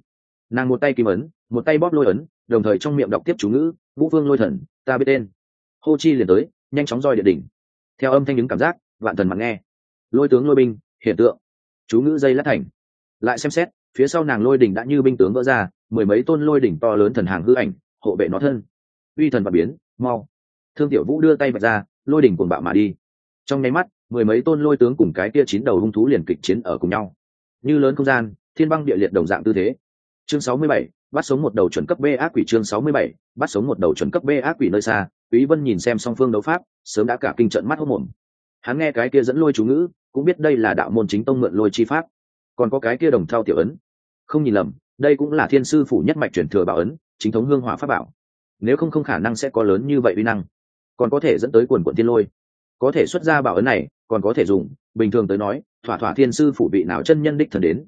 S1: Nàng một tay kim ấn, một tay bóp lôi ấn, đồng thời trong miệng đọc tiếp chú ngữ, vũ vương lôi thần, ta biết tên. Hô chi liền tới, nhanh chóng roi địa đỉnh. Theo âm thanh những cảm giác, vạn thần mặt nghe. Lôi tướng lôi binh, hiện tượng. Chú ngữ dây lát thành. Lại xem xét phía sau nàng lôi đỉnh đã như binh tướng vỡ ra, mười mấy tôn lôi đỉnh to lớn thần hàng hư ảnh, hộ vệ nó thân. Uy thần và biến, mau. Thương tiểu vũ đưa tay vạch ra, lôi đỉnh cuồng bạo mà đi. Trong nháy mắt, mười mấy tôn lôi tướng cùng cái kia chín đầu hung thú liền kịch chiến ở cùng nhau. Như lớn không gian, thiên băng địa liệt đồng dạng tư thế. Chương sáu mươi bảy, bắt sống một đầu chuẩn cấp b ác quỷ chương sáu mươi bảy, bắt sống một đầu chuẩn cấp b ác quỷ nơi xa. Quý vân nhìn xem song phương đấu pháp, sớm đã cả kinh trận mắt hốt mồm. Hắn nghe cái kia dẫn lôi chú ngữ, cũng biết đây là đạo môn chính tông mượn lôi chi pháp còn có cái kia đồng thao tiểu ấn. Không nhìn lầm, đây cũng là thiên sư phủ nhất mạch truyền thừa bảo ấn, chính thống hương hỏa pháp bảo. Nếu không không khả năng sẽ có lớn như vậy uy năng. Còn có thể dẫn tới quần quận thiên lôi. Có thể xuất ra bảo ấn này, còn có thể dùng, bình thường tới nói, thỏa thỏa thiên sư phủ vị nào chân nhân đích thần đến.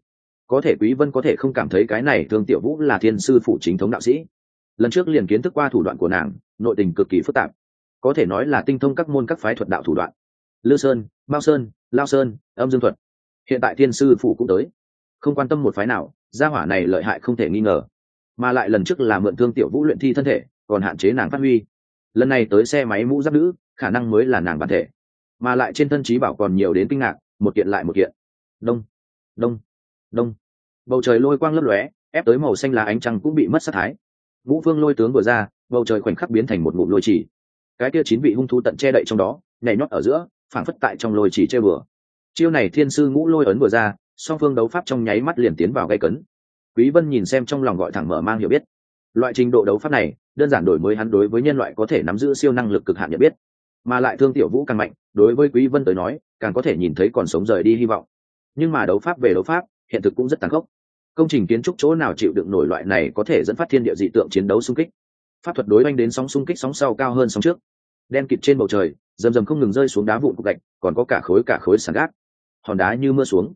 S1: Có thể quý vân có thể không cảm thấy cái này thương tiểu vũ là thiên sư phủ chính thống đạo sĩ. Lần trước liền kiến thức qua thủ đoạn của nàng, nội tình cực kỳ phức tạp. Có thể nói là tinh thông các môn các phái thuật đạo thủ đoạn. Lư sơn, mao sơn, lao sơn, âm dương thuật hiện tại thiên sư phủ cũng tới. Không quan tâm một phái nào, gia hỏa này lợi hại không thể nghi ngờ. Mà lại lần trước là mượn thương tiểu vũ luyện thi thân thể, còn hạn chế nàng phát huy. Lần này tới xe máy mũ giáp nữ, khả năng mới là nàng bản thể. Mà lại trên thân trí bảo còn nhiều đến kinh ngạc, một kiện lại một kiện. Đông đông đông. Bầu trời lôi quang lấp lóe, ép tới màu xanh lá ánh trăng cũng bị mất sát thái. Vũ phương lôi tướng vừa ra, bầu trời khoảnh khắc biến thành một ngụm lôi chỉ. Cái kia chín vị hung thú tận che đậy trong đó, nhảy nhót ở giữa, phảng phất tại trong lôi chỉ chơi bừa chiêu này thiên sư ngũ lôi ấn vừa ra, song phương đấu pháp trong nháy mắt liền tiến vào gây cấn. Quý vân nhìn xem trong lòng gọi thẳng mở mang hiểu biết. Loại trình độ đấu pháp này, đơn giản đổi mới hắn đối với nhân loại có thể nắm giữ siêu năng lực cực hạn nhận biết. Mà lại thương tiểu vũ càng mạnh, đối với quý vân tới nói, càng có thể nhìn thấy còn sống rời đi hy vọng. Nhưng mà đấu pháp về đấu pháp, hiện thực cũng rất tàn khốc. Công trình kiến trúc chỗ nào chịu đựng nổi loại này có thể dẫn phát thiên địa dị tượng chiến đấu xung kích? Pháp thuật đối oanh đến sóng xung kích sóng sau cao hơn sóng trước. Đen kịt trên bầu trời, rầm rầm không ngừng rơi xuống đá vụn cục gạch, còn có cả khối cả khối sàn gác hòn đá như mưa xuống.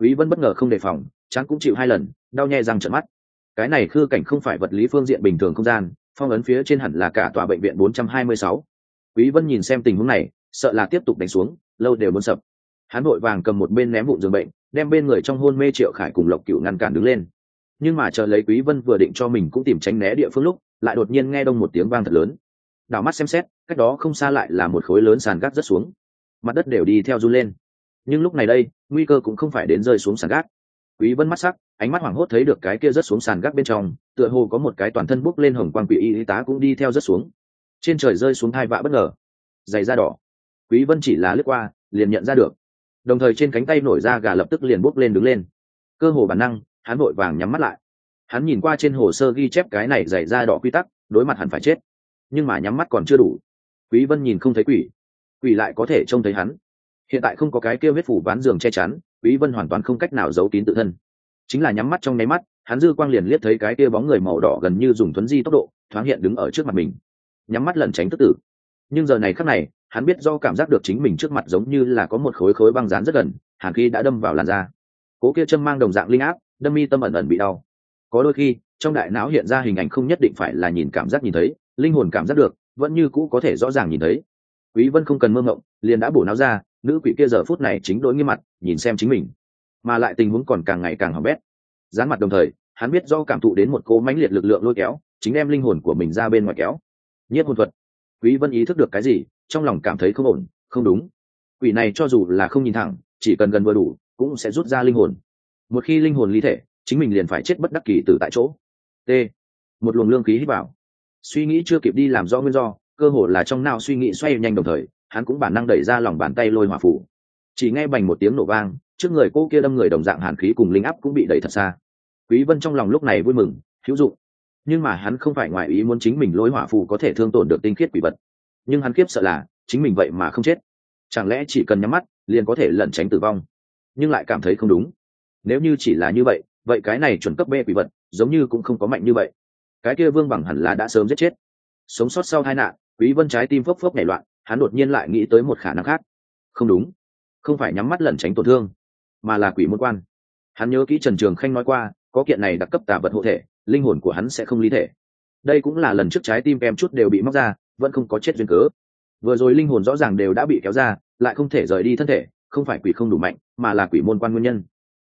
S1: Quý vân bất ngờ không đề phòng, chán cũng chịu hai lần, đau nhè răng trợn mắt. Cái này khư cảnh không phải vật lý phương diện bình thường không gian, phong ấn phía trên hẳn là cả tòa bệnh viện 426. quý vân nhìn xem tình huống này, sợ là tiếp tục đánh xuống, lâu đều muốn sập. Hắn vội vàng cầm một bên ném vụn giường bệnh, đem bên người trong hôn mê triệu khải cùng lộc cửu ngăn cản đứng lên. Nhưng mà chờ lấy quý vân vừa định cho mình cũng tìm tránh né địa phương lúc, lại đột nhiên nghe đông một tiếng vang thật lớn. Đảo mắt xem xét, cách đó không xa lại là một khối lớn sàn gác rất xuống. Mặt đất đều đi theo run lên nhưng lúc này đây, nguy cơ cũng không phải đến rơi xuống sàn gác. Quý vân mắt sắc, ánh mắt hoảng hốt thấy được cái kia rất xuống sàn gác bên trong, tựa hồ có một cái toàn thân bốc lên hồng quang quỷ y tá cũng đi theo rất xuống. Trên trời rơi xuống hai vạ bất ngờ. Giày da đỏ. Quý vân chỉ là lướt qua, liền nhận ra được. Đồng thời trên cánh tay nổi ra gà lập tức liền bốc lên đứng lên. Cơ hồ bản năng, hắn vội vàng nhắm mắt lại. Hắn nhìn qua trên hồ sơ ghi chép cái này giày da đỏ quy tắc, đối mặt hẳn phải chết. Nhưng mà nhắm mắt còn chưa đủ. Quý vân nhìn không thấy quỷ. Quỷ lại có thể trông thấy hắn hiện tại không có cái kia huyết phủ ván giường che chắn, quý vân hoàn toàn không cách nào giấu kín tự thân. Chính là nhắm mắt trong nháy mắt, hắn dư quang liền liếc thấy cái kia bóng người màu đỏ gần như dùng thuấn di tốc độ, thoáng hiện đứng ở trước mặt mình. Nhắm mắt lẩn tránh tức tử. Nhưng giờ này khắc này, hắn biết do cảm giác được chính mình trước mặt giống như là có một khối khối băng dán rất gần, hàng khi đã đâm vào làn da. Cố kia châm mang đồng dạng linh áp, đâm mi tâm ẩn ẩn bị đau. Có đôi khi, trong đại não hiện ra hình ảnh không nhất định phải là nhìn cảm giác nhìn thấy, linh hồn cảm giác được, vẫn như cũ có thể rõ ràng nhìn thấy. Quý vân không cần mơ ngộng liền đã bổ não ra nữ quỷ kia giờ phút này chính đối nghiêm mặt, nhìn xem chính mình. Mà lại tình huống còn càng ngày càng hỏng bét. Dán mặt đồng thời, hắn biết do cảm thụ đến một cỗ mãnh liệt lực lượng lôi kéo, chính đem linh hồn của mình ra bên ngoài kéo. Nhất hồn thuật. Quý vân ý thức được cái gì, trong lòng cảm thấy không ổn, không đúng. Quỷ này cho dù là không nhìn thẳng, chỉ cần gần vừa đủ, cũng sẽ rút ra linh hồn. Một khi linh hồn ly thể, chính mình liền phải chết bất đắc kỳ từ tại chỗ. T. Một luồng lương khí hít vào. Suy nghĩ chưa kịp đi làm rõ nguyên do, cơ hồ là trong nào suy nghĩ xoay nhanh đồng thời hắn cũng bản năng đẩy ra lòng bàn tay lôi hỏa phủ. Chỉ nghe bành một tiếng nổ vang, trước người cô kia đâm người đồng dạng hàn khí cùng linh áp cũng bị đẩy thật xa. Quý vân trong lòng lúc này vui mừng, hữu dụng. Nhưng mà hắn không phải ngoại ý muốn chính mình lôi hỏa phù có thể thương tổn được tinh khiết quỷ vật. Nhưng hắn kiếp sợ là, chính mình vậy mà không chết. Chẳng lẽ chỉ cần nhắm mắt, liền có thể lẩn tránh tử vong? Nhưng lại cảm thấy không đúng. Nếu như chỉ là như vậy vậy cái này chuẩn cấp bê quỷ vật, giống như cũng không có mạnh như vậy. Cái kia vương bằng hẳn là đã sớm giết chết. Sống sót sau hai nạn, quý vân trái tim phốc phốc nảy loạn hắn đột nhiên lại nghĩ tới một khả năng khác. Không đúng. Không phải nhắm mắt lẩn tránh tổn thương, mà là quỷ môn quan. Hắn nhớ kỹ trần trường khanh nói qua, có kiện này đặc cấp tà vật hộ thể, linh hồn của hắn sẽ không ly thể. Đây cũng là lần trước trái tim em chút đều bị móc ra, vẫn không có chết duyên cớ. Vừa rồi linh hồn rõ ràng đều đã bị kéo ra, lại không thể rời đi thân thể, không phải quỷ không đủ mạnh, mà là quỷ môn quan nguyên nhân.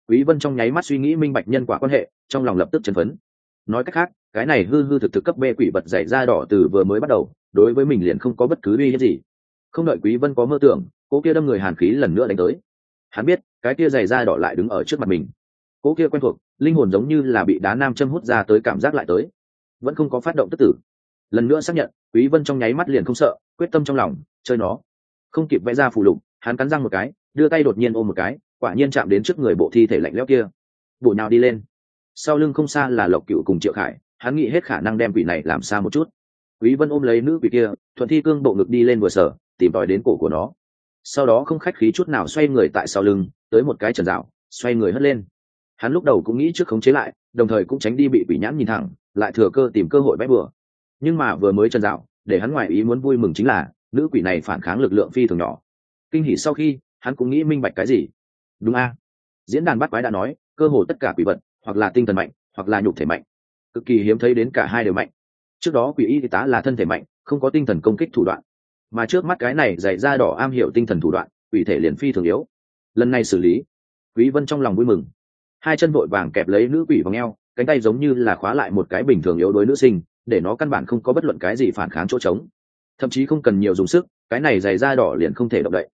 S1: Quý vân trong nháy mắt suy nghĩ minh bạch nhân quả quan hệ, trong lòng lập tức chấn phấn. Nói cách khác, cái này hư hư thực thực cấp bê quỷ vật dày ra đỏ từ vừa mới bắt đầu đối với mình liền không có bất cứ uy hiếp gì. Không đợi quý vân có mơ tưởng, cô kia đâm người hàn khí lần nữa đánh tới. Hắn biết, cái kia dày da đỏ lại đứng ở trước mặt mình. Cô kia quen thuộc, linh hồn giống như là bị đá nam châm hút ra tới cảm giác lại tới. Vẫn không có phát động tức tử. Lần nữa xác nhận, quý vân trong nháy mắt liền không sợ, quyết tâm trong lòng, chơi nó. Không kịp vẽ ra phù lục, hắn cắn răng một cái, đưa tay đột nhiên ôm một cái, quả nhiên chạm đến trước người bộ thi thể lạnh lẽo kia. Bộ nhào đi lên. Sau lưng không xa là lộc cựu cùng triệu khải, hắn nghĩ hết khả năng đem quỷ này làm xa một chút quý vân ôm lấy nữ quỷ kia, thuận thi cương bộ ngực đi lên vừa sở, tìm tòi đến cổ của nó. Sau đó không khách khí chút nào xoay người tại sau lưng, tới một cái trần dạo, xoay người hất lên. Hắn lúc đầu cũng nghĩ trước khống chế lại, đồng thời cũng tránh đi bị quỷ nhãn nhìn thẳng, lại thừa cơ tìm cơ hội bét bừa. Nhưng mà vừa mới trần dạo, để hắn ngoài ý muốn vui mừng chính là, nữ quỷ này phản kháng lực lượng phi thường nhỏ. Kinh hỉ sau khi, hắn cũng nghĩ minh bạch cái gì. Đúng a. Diễn đàn bắt quái đã nói, cơ hồ tất cả quỷ vật, hoặc là tinh thần mạnh, hoặc là nhục thể mạnh. Cực kỳ hiếm thấy đến cả hai đều mạnh trước đó quỷ y tá là thân thể mạnh, không có tinh thần công kích thủ đoạn. Mà trước mắt cái này dạy ra đỏ am hiểu tinh thần thủ đoạn, quỷ thể liền phi thường yếu. Lần này xử lý, quý vân trong lòng vui mừng. Hai chân vội vàng kẹp lấy nữ quỷ vào ngheo, cánh tay giống như là khóa lại một cái bình thường yếu đối nữ sinh, để nó căn bản không có bất luận cái gì phản kháng chỗ trống. Thậm chí không cần nhiều dùng sức, cái này dày da đỏ liền không thể động đậy.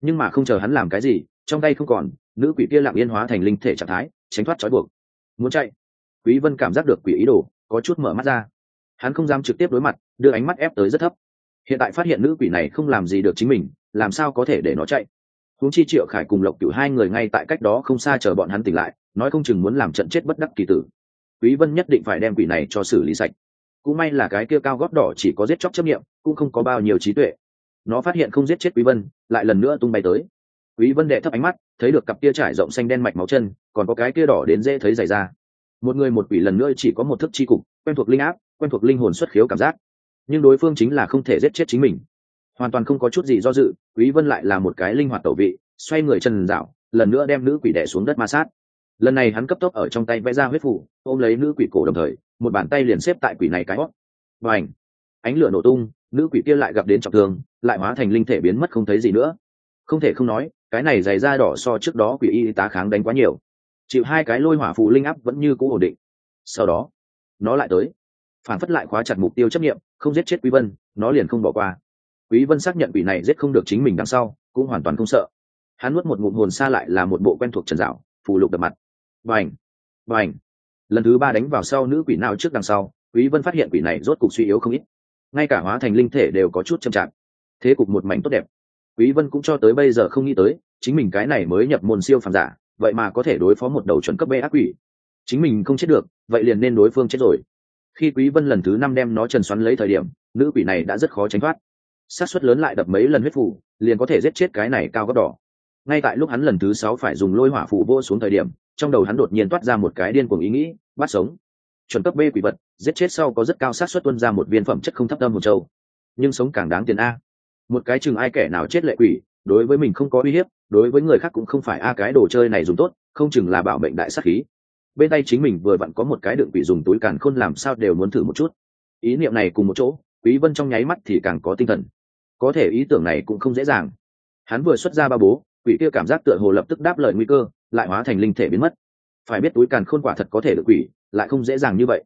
S1: Nhưng mà không chờ hắn làm cái gì, trong tay không còn, nữ quỷ kia lặng yên hóa thành linh thể trạng thái, tránh thoát trói buộc. Muốn chạy, quý vân cảm giác được quỷ ý đồ, có chút mở mắt ra hắn không dám trực tiếp đối mặt, đưa ánh mắt ép tới rất thấp. Hiện tại phát hiện nữ quỷ này không làm gì được chính mình, làm sao có thể để nó chạy? Huống chi triệu khải cùng lộc cửu hai người ngay tại cách đó không xa chờ bọn hắn tỉnh lại, nói không chừng muốn làm trận chết bất đắc kỳ tử. Quý vân nhất định phải đem quỷ này cho xử lý sạch. Cũng may là cái kia cao gót đỏ chỉ có giết chóc chấp nghiệm cũng không có bao nhiêu trí tuệ. Nó phát hiện không giết chết quý vân, lại lần nữa tung bay tới. Quý vân đệ thấp ánh mắt, thấy được cặp kia trải rộng xanh đen mạch máu chân, còn có cái kia đỏ đến dễ thấy dày ra một người một quỷ lần nữa chỉ có một thức chi cục, quen thuộc linh áp quen thuộc linh hồn xuất khiếu cảm giác. Nhưng đối phương chính là không thể giết chết chính mình. Hoàn toàn không có chút gì do dự, quý vân lại là một cái linh hoạt tẩu vị, xoay người chân dạo lần nữa đem nữ quỷ đè xuống đất ma sát. Lần này hắn cấp tốc ở trong tay vẽ ra huyết phủ, ôm lấy nữ quỷ cổ đồng thời, một bàn tay liền xếp tại quỷ này cái hót. Và ảnh ánh lửa nổ tung, nữ quỷ kia lại gặp đến trọng thương, lại hóa thành linh thể biến mất không thấy gì nữa. Không thể không nói, cái này dày da đỏ so trước đó quỷ y tá kháng đánh quá nhiều. Chịu hai cái lôi hỏa phù linh áp vẫn như cũ ổn định. Sau đó, nó lại tới phản phất lại khóa chặt mục tiêu chấp nghiệm, không giết chết quý vân, nó liền không bỏ qua. Quý vân xác nhận quỷ này giết không được chính mình đằng sau, cũng hoàn toàn không sợ. Hắn nuốt một ngụm hồn xa lại là một bộ quen thuộc trần dạo, phù lục đập mặt. Vành vành lần thứ ba đánh vào sau nữ quỷ nào trước đằng sau, quý vân phát hiện quỷ này rốt cục suy yếu không ít. Ngay cả hóa thành linh thể đều có chút chậm chạp. Thế cục một mảnh tốt đẹp. Quý vân cũng cho tới bây giờ không nghĩ tới, chính mình cái này mới nhập môn siêu phàm giả, vậy mà có thể đối phó một đầu chuẩn cấp b ác quỷ. Chính mình không chết được, vậy liền nên đối phương chết rồi khi quý vân lần thứ năm đem nó trần xoắn lấy thời điểm, nữ quỷ này đã rất khó tránh thoát. Sát suất lớn lại đập mấy lần huyết phủ, liền có thể giết chết cái này cao gấp đỏ. Ngay tại lúc hắn lần thứ sáu phải dùng lôi hỏa phủ vô xuống thời điểm, trong đầu hắn đột nhiên toát ra một cái điên cuồng ý nghĩ, bắt sống. Chuẩn cấp b quỷ vật, giết chết sau có rất cao sát suất tuân ra một viên phẩm chất không thấp tâm một châu. Nhưng sống càng đáng tiền a. Một cái chừng ai kẻ nào chết lệ quỷ, đối với mình không có uy hiếp, đối với người khác cũng không phải a cái đồ chơi này dùng tốt, không chừng là bảo mệnh đại sát khí bên tay chính mình vừa vặn có một cái đựng quỷ dùng túi càn khôn làm sao đều muốn thử một chút. Ý niệm này cùng một chỗ, quý vân trong nháy mắt thì càng có tinh thần. Có thể ý tưởng này cũng không dễ dàng. Hắn vừa xuất ra ba bố, quỷ kia cảm giác tựa hồ lập tức đáp lời nguy cơ, lại hóa thành linh thể biến mất. Phải biết túi càn khôn quả thật có thể được quỷ, lại không dễ dàng như vậy.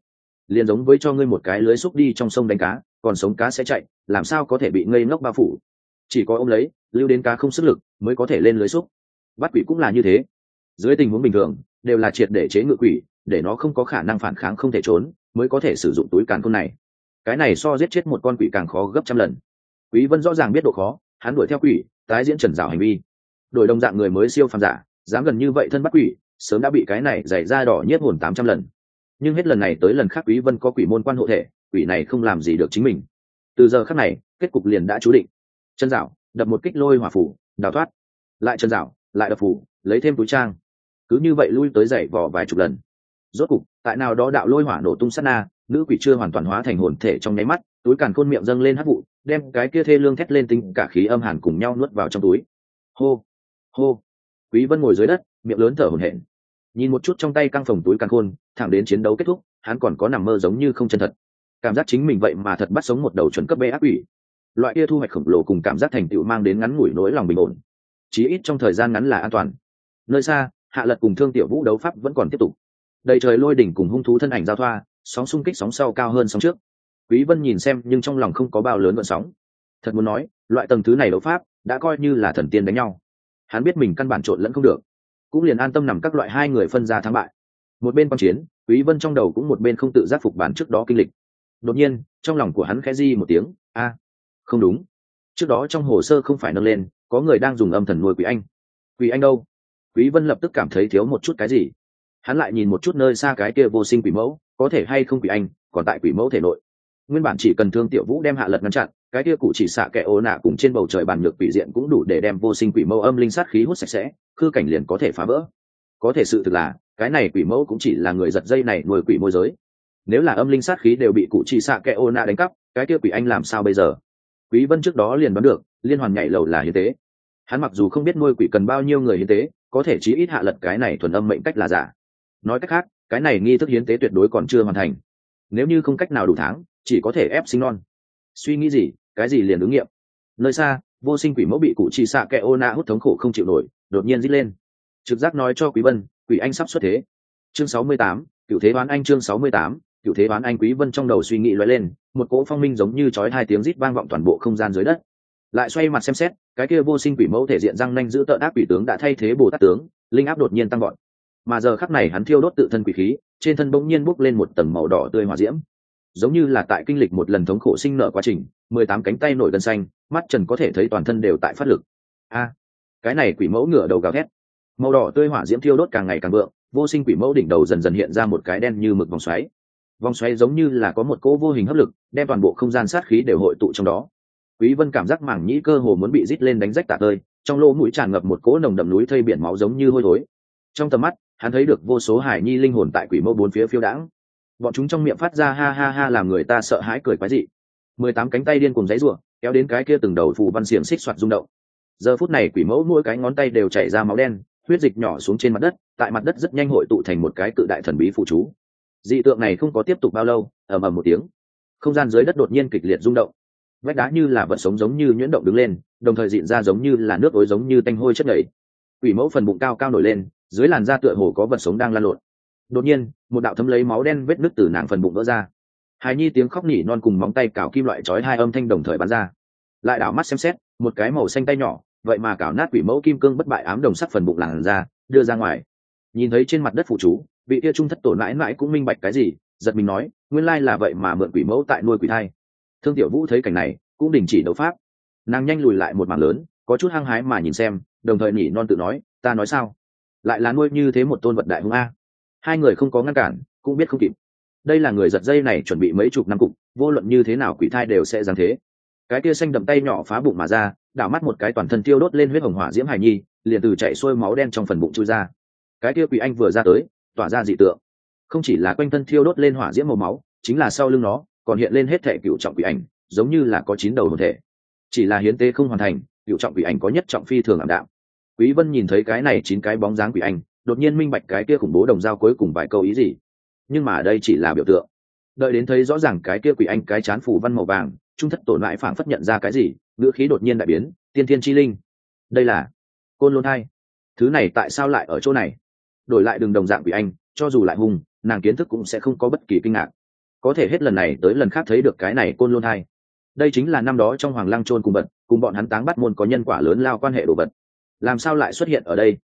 S1: Liền giống với cho ngươi một cái lưới xúc đi trong sông đánh cá, còn sống cá sẽ chạy, làm sao có thể bị ngây ngốc bao phủ? Chỉ có ôm lấy, lưu đến cá không sức lực, mới có thể lên lưới xúc. Bắt quỷ cũng là như thế. Dưới tình huống bình thường đều là triệt để chế ngự quỷ, để nó không có khả năng phản kháng không thể trốn, mới có thể sử dụng túi càn khôn này. Cái này so giết chết một con quỷ càng khó gấp trăm lần. Quý vân rõ ràng biết độ khó, hắn đuổi theo quỷ, tái diễn trần rào hành vi. Đổi đồng dạng người mới siêu phàm giả, dám gần như vậy thân bắt quỷ, sớm đã bị cái này dày ra đỏ nhất hồn tám trăm lần. Nhưng hết lần này tới lần khác quý vân có quỷ môn quan hộ thể, quỷ này không làm gì được chính mình. Từ giờ khắc này, kết cục liền đã chú định. Chân dạo đập một kích lôi hỏa phủ, đào thoát. Lại chân dạo lại đập phủ, lấy thêm túi trang cứ như vậy lui tới dậy vỏ vài chục lần. Rốt cục, tại nào đó đạo lôi hỏa nổ tung sát na, nữ quỷ chưa hoàn toàn hóa thành hồn thể trong nháy mắt, túi càn khôn miệng dâng lên hắc vụ, đem cái kia thê lương thét lên tinh cả khí âm hàn cùng nhau nuốt vào trong túi. Hô hô. Quý vân ngồi dưới đất, miệng lớn thở hổn hển. Nhìn một chút trong tay căng phòng túi càn khôn, thẳng đến chiến đấu kết thúc, hắn còn có nằm mơ giống như không chân thật. Cảm giác chính mình vậy mà thật bắt sống một đầu chuẩn cấp bê ác ủy loại kia thu hoạch khổng lồ cùng cảm giác thành tựu mang đến ngắn ngủi nỗi lòng bình ổn. Chí ít trong thời gian ngắn là an toàn. Nơi xa hạ lật cùng thương tiểu vũ đấu pháp vẫn còn tiếp tục. Đầy trời lôi đỉnh cùng hung thú thân ảnh giao thoa, sóng xung kích sóng sau cao hơn sóng trước. Quý vân nhìn xem nhưng trong lòng không có bao lớn vận sóng. Thật muốn nói, loại tầng thứ này đấu pháp đã coi như là thần tiên đánh nhau. Hắn biết mình căn bản trộn lẫn không được. Cũng liền an tâm nằm các loại hai người phân ra thắng bại. Một bên quan chiến, quý vân trong đầu cũng một bên không tự giác phục bản trước đó kinh lịch. Đột nhiên, trong lòng của hắn khẽ di một tiếng, a, không đúng. Trước đó trong hồ sơ không phải nâng lên, có người đang dùng âm thần nuôi quỷ anh. Quỷ anh đâu? Quý vân lập tức cảm thấy thiếu một chút cái gì. Hắn lại nhìn một chút nơi xa cái kia vô sinh quỷ mẫu, có thể hay không quỷ anh, còn tại quỷ mẫu thể nội. Nguyên bản chỉ cần thương tiểu vũ đem hạ lật ngăn chặn, cái kia cụ chỉ xạ kẻ ô nạ cùng trên bầu trời bàn nhược quỷ diện cũng đủ để đem vô sinh quỷ mẫu âm linh sát khí hút sạch sẽ, khư cảnh liền có thể phá vỡ. Có thể sự thực là, cái này quỷ mẫu cũng chỉ là người giật dây này nuôi quỷ môi giới. Nếu là âm linh sát khí đều bị cụ chỉ xạ kẻ ô nạ đánh cắp, cái kia quỷ anh làm sao bây giờ? Quý vân trước đó liền đoán được, liên hoàn nhảy lầu là hiến tế. Hắn mặc dù không biết nuôi quỷ cần bao nhiêu người hiến tế có thể chí ít hạ lật cái này thuần âm mệnh cách là giả. Nói cách khác cái này nghi thức hiến tế tuyệt đối còn chưa hoàn thành. Nếu như không cách nào đủ tháng chỉ có thể ép sinh non. Suy nghĩ gì cái gì liền ứng nghiệm. Nơi xa vô sinh quỷ mẫu bị cụ chỉ xạ kẹ ô na hút thống khổ không chịu nổi đột nhiên d lên. Trực giác nói cho quý vân quỷ anh sắp xuất thế. Chương 68, cựu thế đoán anh chương 68, cựu thế đoán anh quý vân trong đầu suy nghĩ lóe lên một cỗ phong minh giống như chói hai tiếng rít vang vọng toàn bộ không gian dưới đất lại xoay mặt xem xét, cái kia vô sinh quỷ mẫu thể diện răng nanh giữ tợn ác quỷ tướng đã thay thế bồ tát tướng, linh áp đột nhiên tăng gọn mà giờ khắc này hắn thiêu đốt tự thân quỷ khí, trên thân bỗng nhiên bốc lên một tầng màu đỏ tươi hỏa diễm. Giống như là tại kinh lịch một lần thống khổ sinh nở quá trình, mười tám cánh tay nổi gân xanh, mắt trần có thể thấy toàn thân đều tại phát lực. A, cái này quỷ mẫu ngửa đầu gào thét. Màu đỏ tươi hỏa diễm thiêu đốt càng ngày càng vượng, vô sinh quỷ mẫu đỉnh đầu dần dần hiện ra một cái đen như mực vòng xoáy. Vòng xoáy giống như là có một cỗ vô hình hấp lực, đem toàn bộ không gian sát khí đều hội tụ trong đó quý vân cảm giác mảng nhĩ cơ hồ muốn bị rít lên đánh rách tả tơi, trong lỗ mũi tràn ngập một cỗ nồng đậm núi thây biển máu giống như hôi thối. Trong tầm mắt, hắn thấy được vô số hải nhi linh hồn tại quỷ mẫu bốn phía phiêu đãng. Bọn chúng trong miệng phát ra ha ha ha làm người ta sợ hãi cười quái dị. Mười tám cánh tay điên cùng giấy ruộng kéo đến cái kia từng đầu phù văn xiềng xích soạt rung động. Giờ phút này quỷ mẫu mỗi cái ngón tay đều chảy ra máu đen, huyết dịch nhỏ xuống trên mặt đất, tại mặt đất rất nhanh hội tụ thành một cái cự đại thần bí phụ chú. Dị tượng này không có tiếp tục bao lâu, ầm ầm một tiếng. Không gian dưới đất đột nhiên kịch liệt rung động vách đá như là vật sống giống như nhuyễn động đứng lên, đồng thời dịn ra giống như là nước ối giống như tanh hôi chất nhảy. Quỷ mẫu phần bụng cao cao nổi lên, dưới làn da tựa hồ có vật sống đang lan lộn. Đột nhiên, một đạo thấm lấy máu đen vết nứt từ nàng phần bụng vỡ ra. Hài nhi tiếng khóc nỉ non cùng móng tay cào kim loại chói hai âm thanh đồng thời bắn ra. Lại đảo mắt xem xét, một cái màu xanh tay nhỏ, vậy mà cào nát quỷ mẫu kim cương bất bại ám đồng sắc phần bụng làn ra đưa ra ngoài. Nhìn thấy trên mặt đất phụ chú, vị kia trung thất tổ mãi mãi cũng minh bạch cái gì, giật mình nói, nguyên lai là vậy mà mượn quỷ mẫu tại nuôi quỷ thai thương tiểu vũ thấy cảnh này, cũng đình chỉ đấu pháp. Nàng nhanh lùi lại một mảng lớn, có chút hăng hái mà nhìn xem, đồng thời nỉ non tự nói, ta nói sao? Lại là nuôi như thế một tôn vật đại hung a. Hai người không có ngăn cản, cũng biết không kịp. Đây là người giật dây này chuẩn bị mấy chục năm cục, vô luận như thế nào quỷ thai đều sẽ giáng thế. Cái kia xanh đậm tay nhỏ phá bụng mà ra, đảo mắt một cái toàn thân tiêu đốt lên huyết hồng hỏa diễm hải nhi, liền từ chạy xuôi máu đen trong phần bụng chui ra. Cái kia quỷ anh vừa ra tới, tỏa ra dị tượng. Không chỉ là quanh thân thiêu đốt lên hỏa diễm màu máu, chính là sau lưng nó còn hiện lên hết thệ cựu trọng quỷ ảnh, giống như là có chín đầu hồn thể. Chỉ là hiến tế không hoàn thành, cựu trọng quỷ ảnh có nhất trọng phi thường ảm đạm. Quý vân nhìn thấy cái này chín cái bóng dáng quỷ ảnh, đột nhiên minh bạch cái kia khủng bố đồng dao cuối cùng vài câu ý gì. Nhưng mà đây chỉ là biểu tượng. Đợi đến thấy rõ ràng cái kia quỷ anh cái chán phủ văn màu vàng, trung thất tổn lại phảng phất nhận ra cái gì, ngữ khí đột nhiên đại biến, tiên thiên chi linh. Đây là côn lôn hai thứ này tại sao lại ở chỗ này? Đổi lại đường đồng dạng quỷ anh cho dù lại hung nàng kiến thức cũng sẽ không có bất kỳ kinh ngạc có thể hết lần này tới lần khác thấy được cái này côn lôn hai đây chính là năm đó trong hoàng lăng trôn cùng vật, cùng bọn hắn táng bắt môn có nhân quả lớn lao quan hệ đồ vật. Làm sao lại xuất hiện ở đây?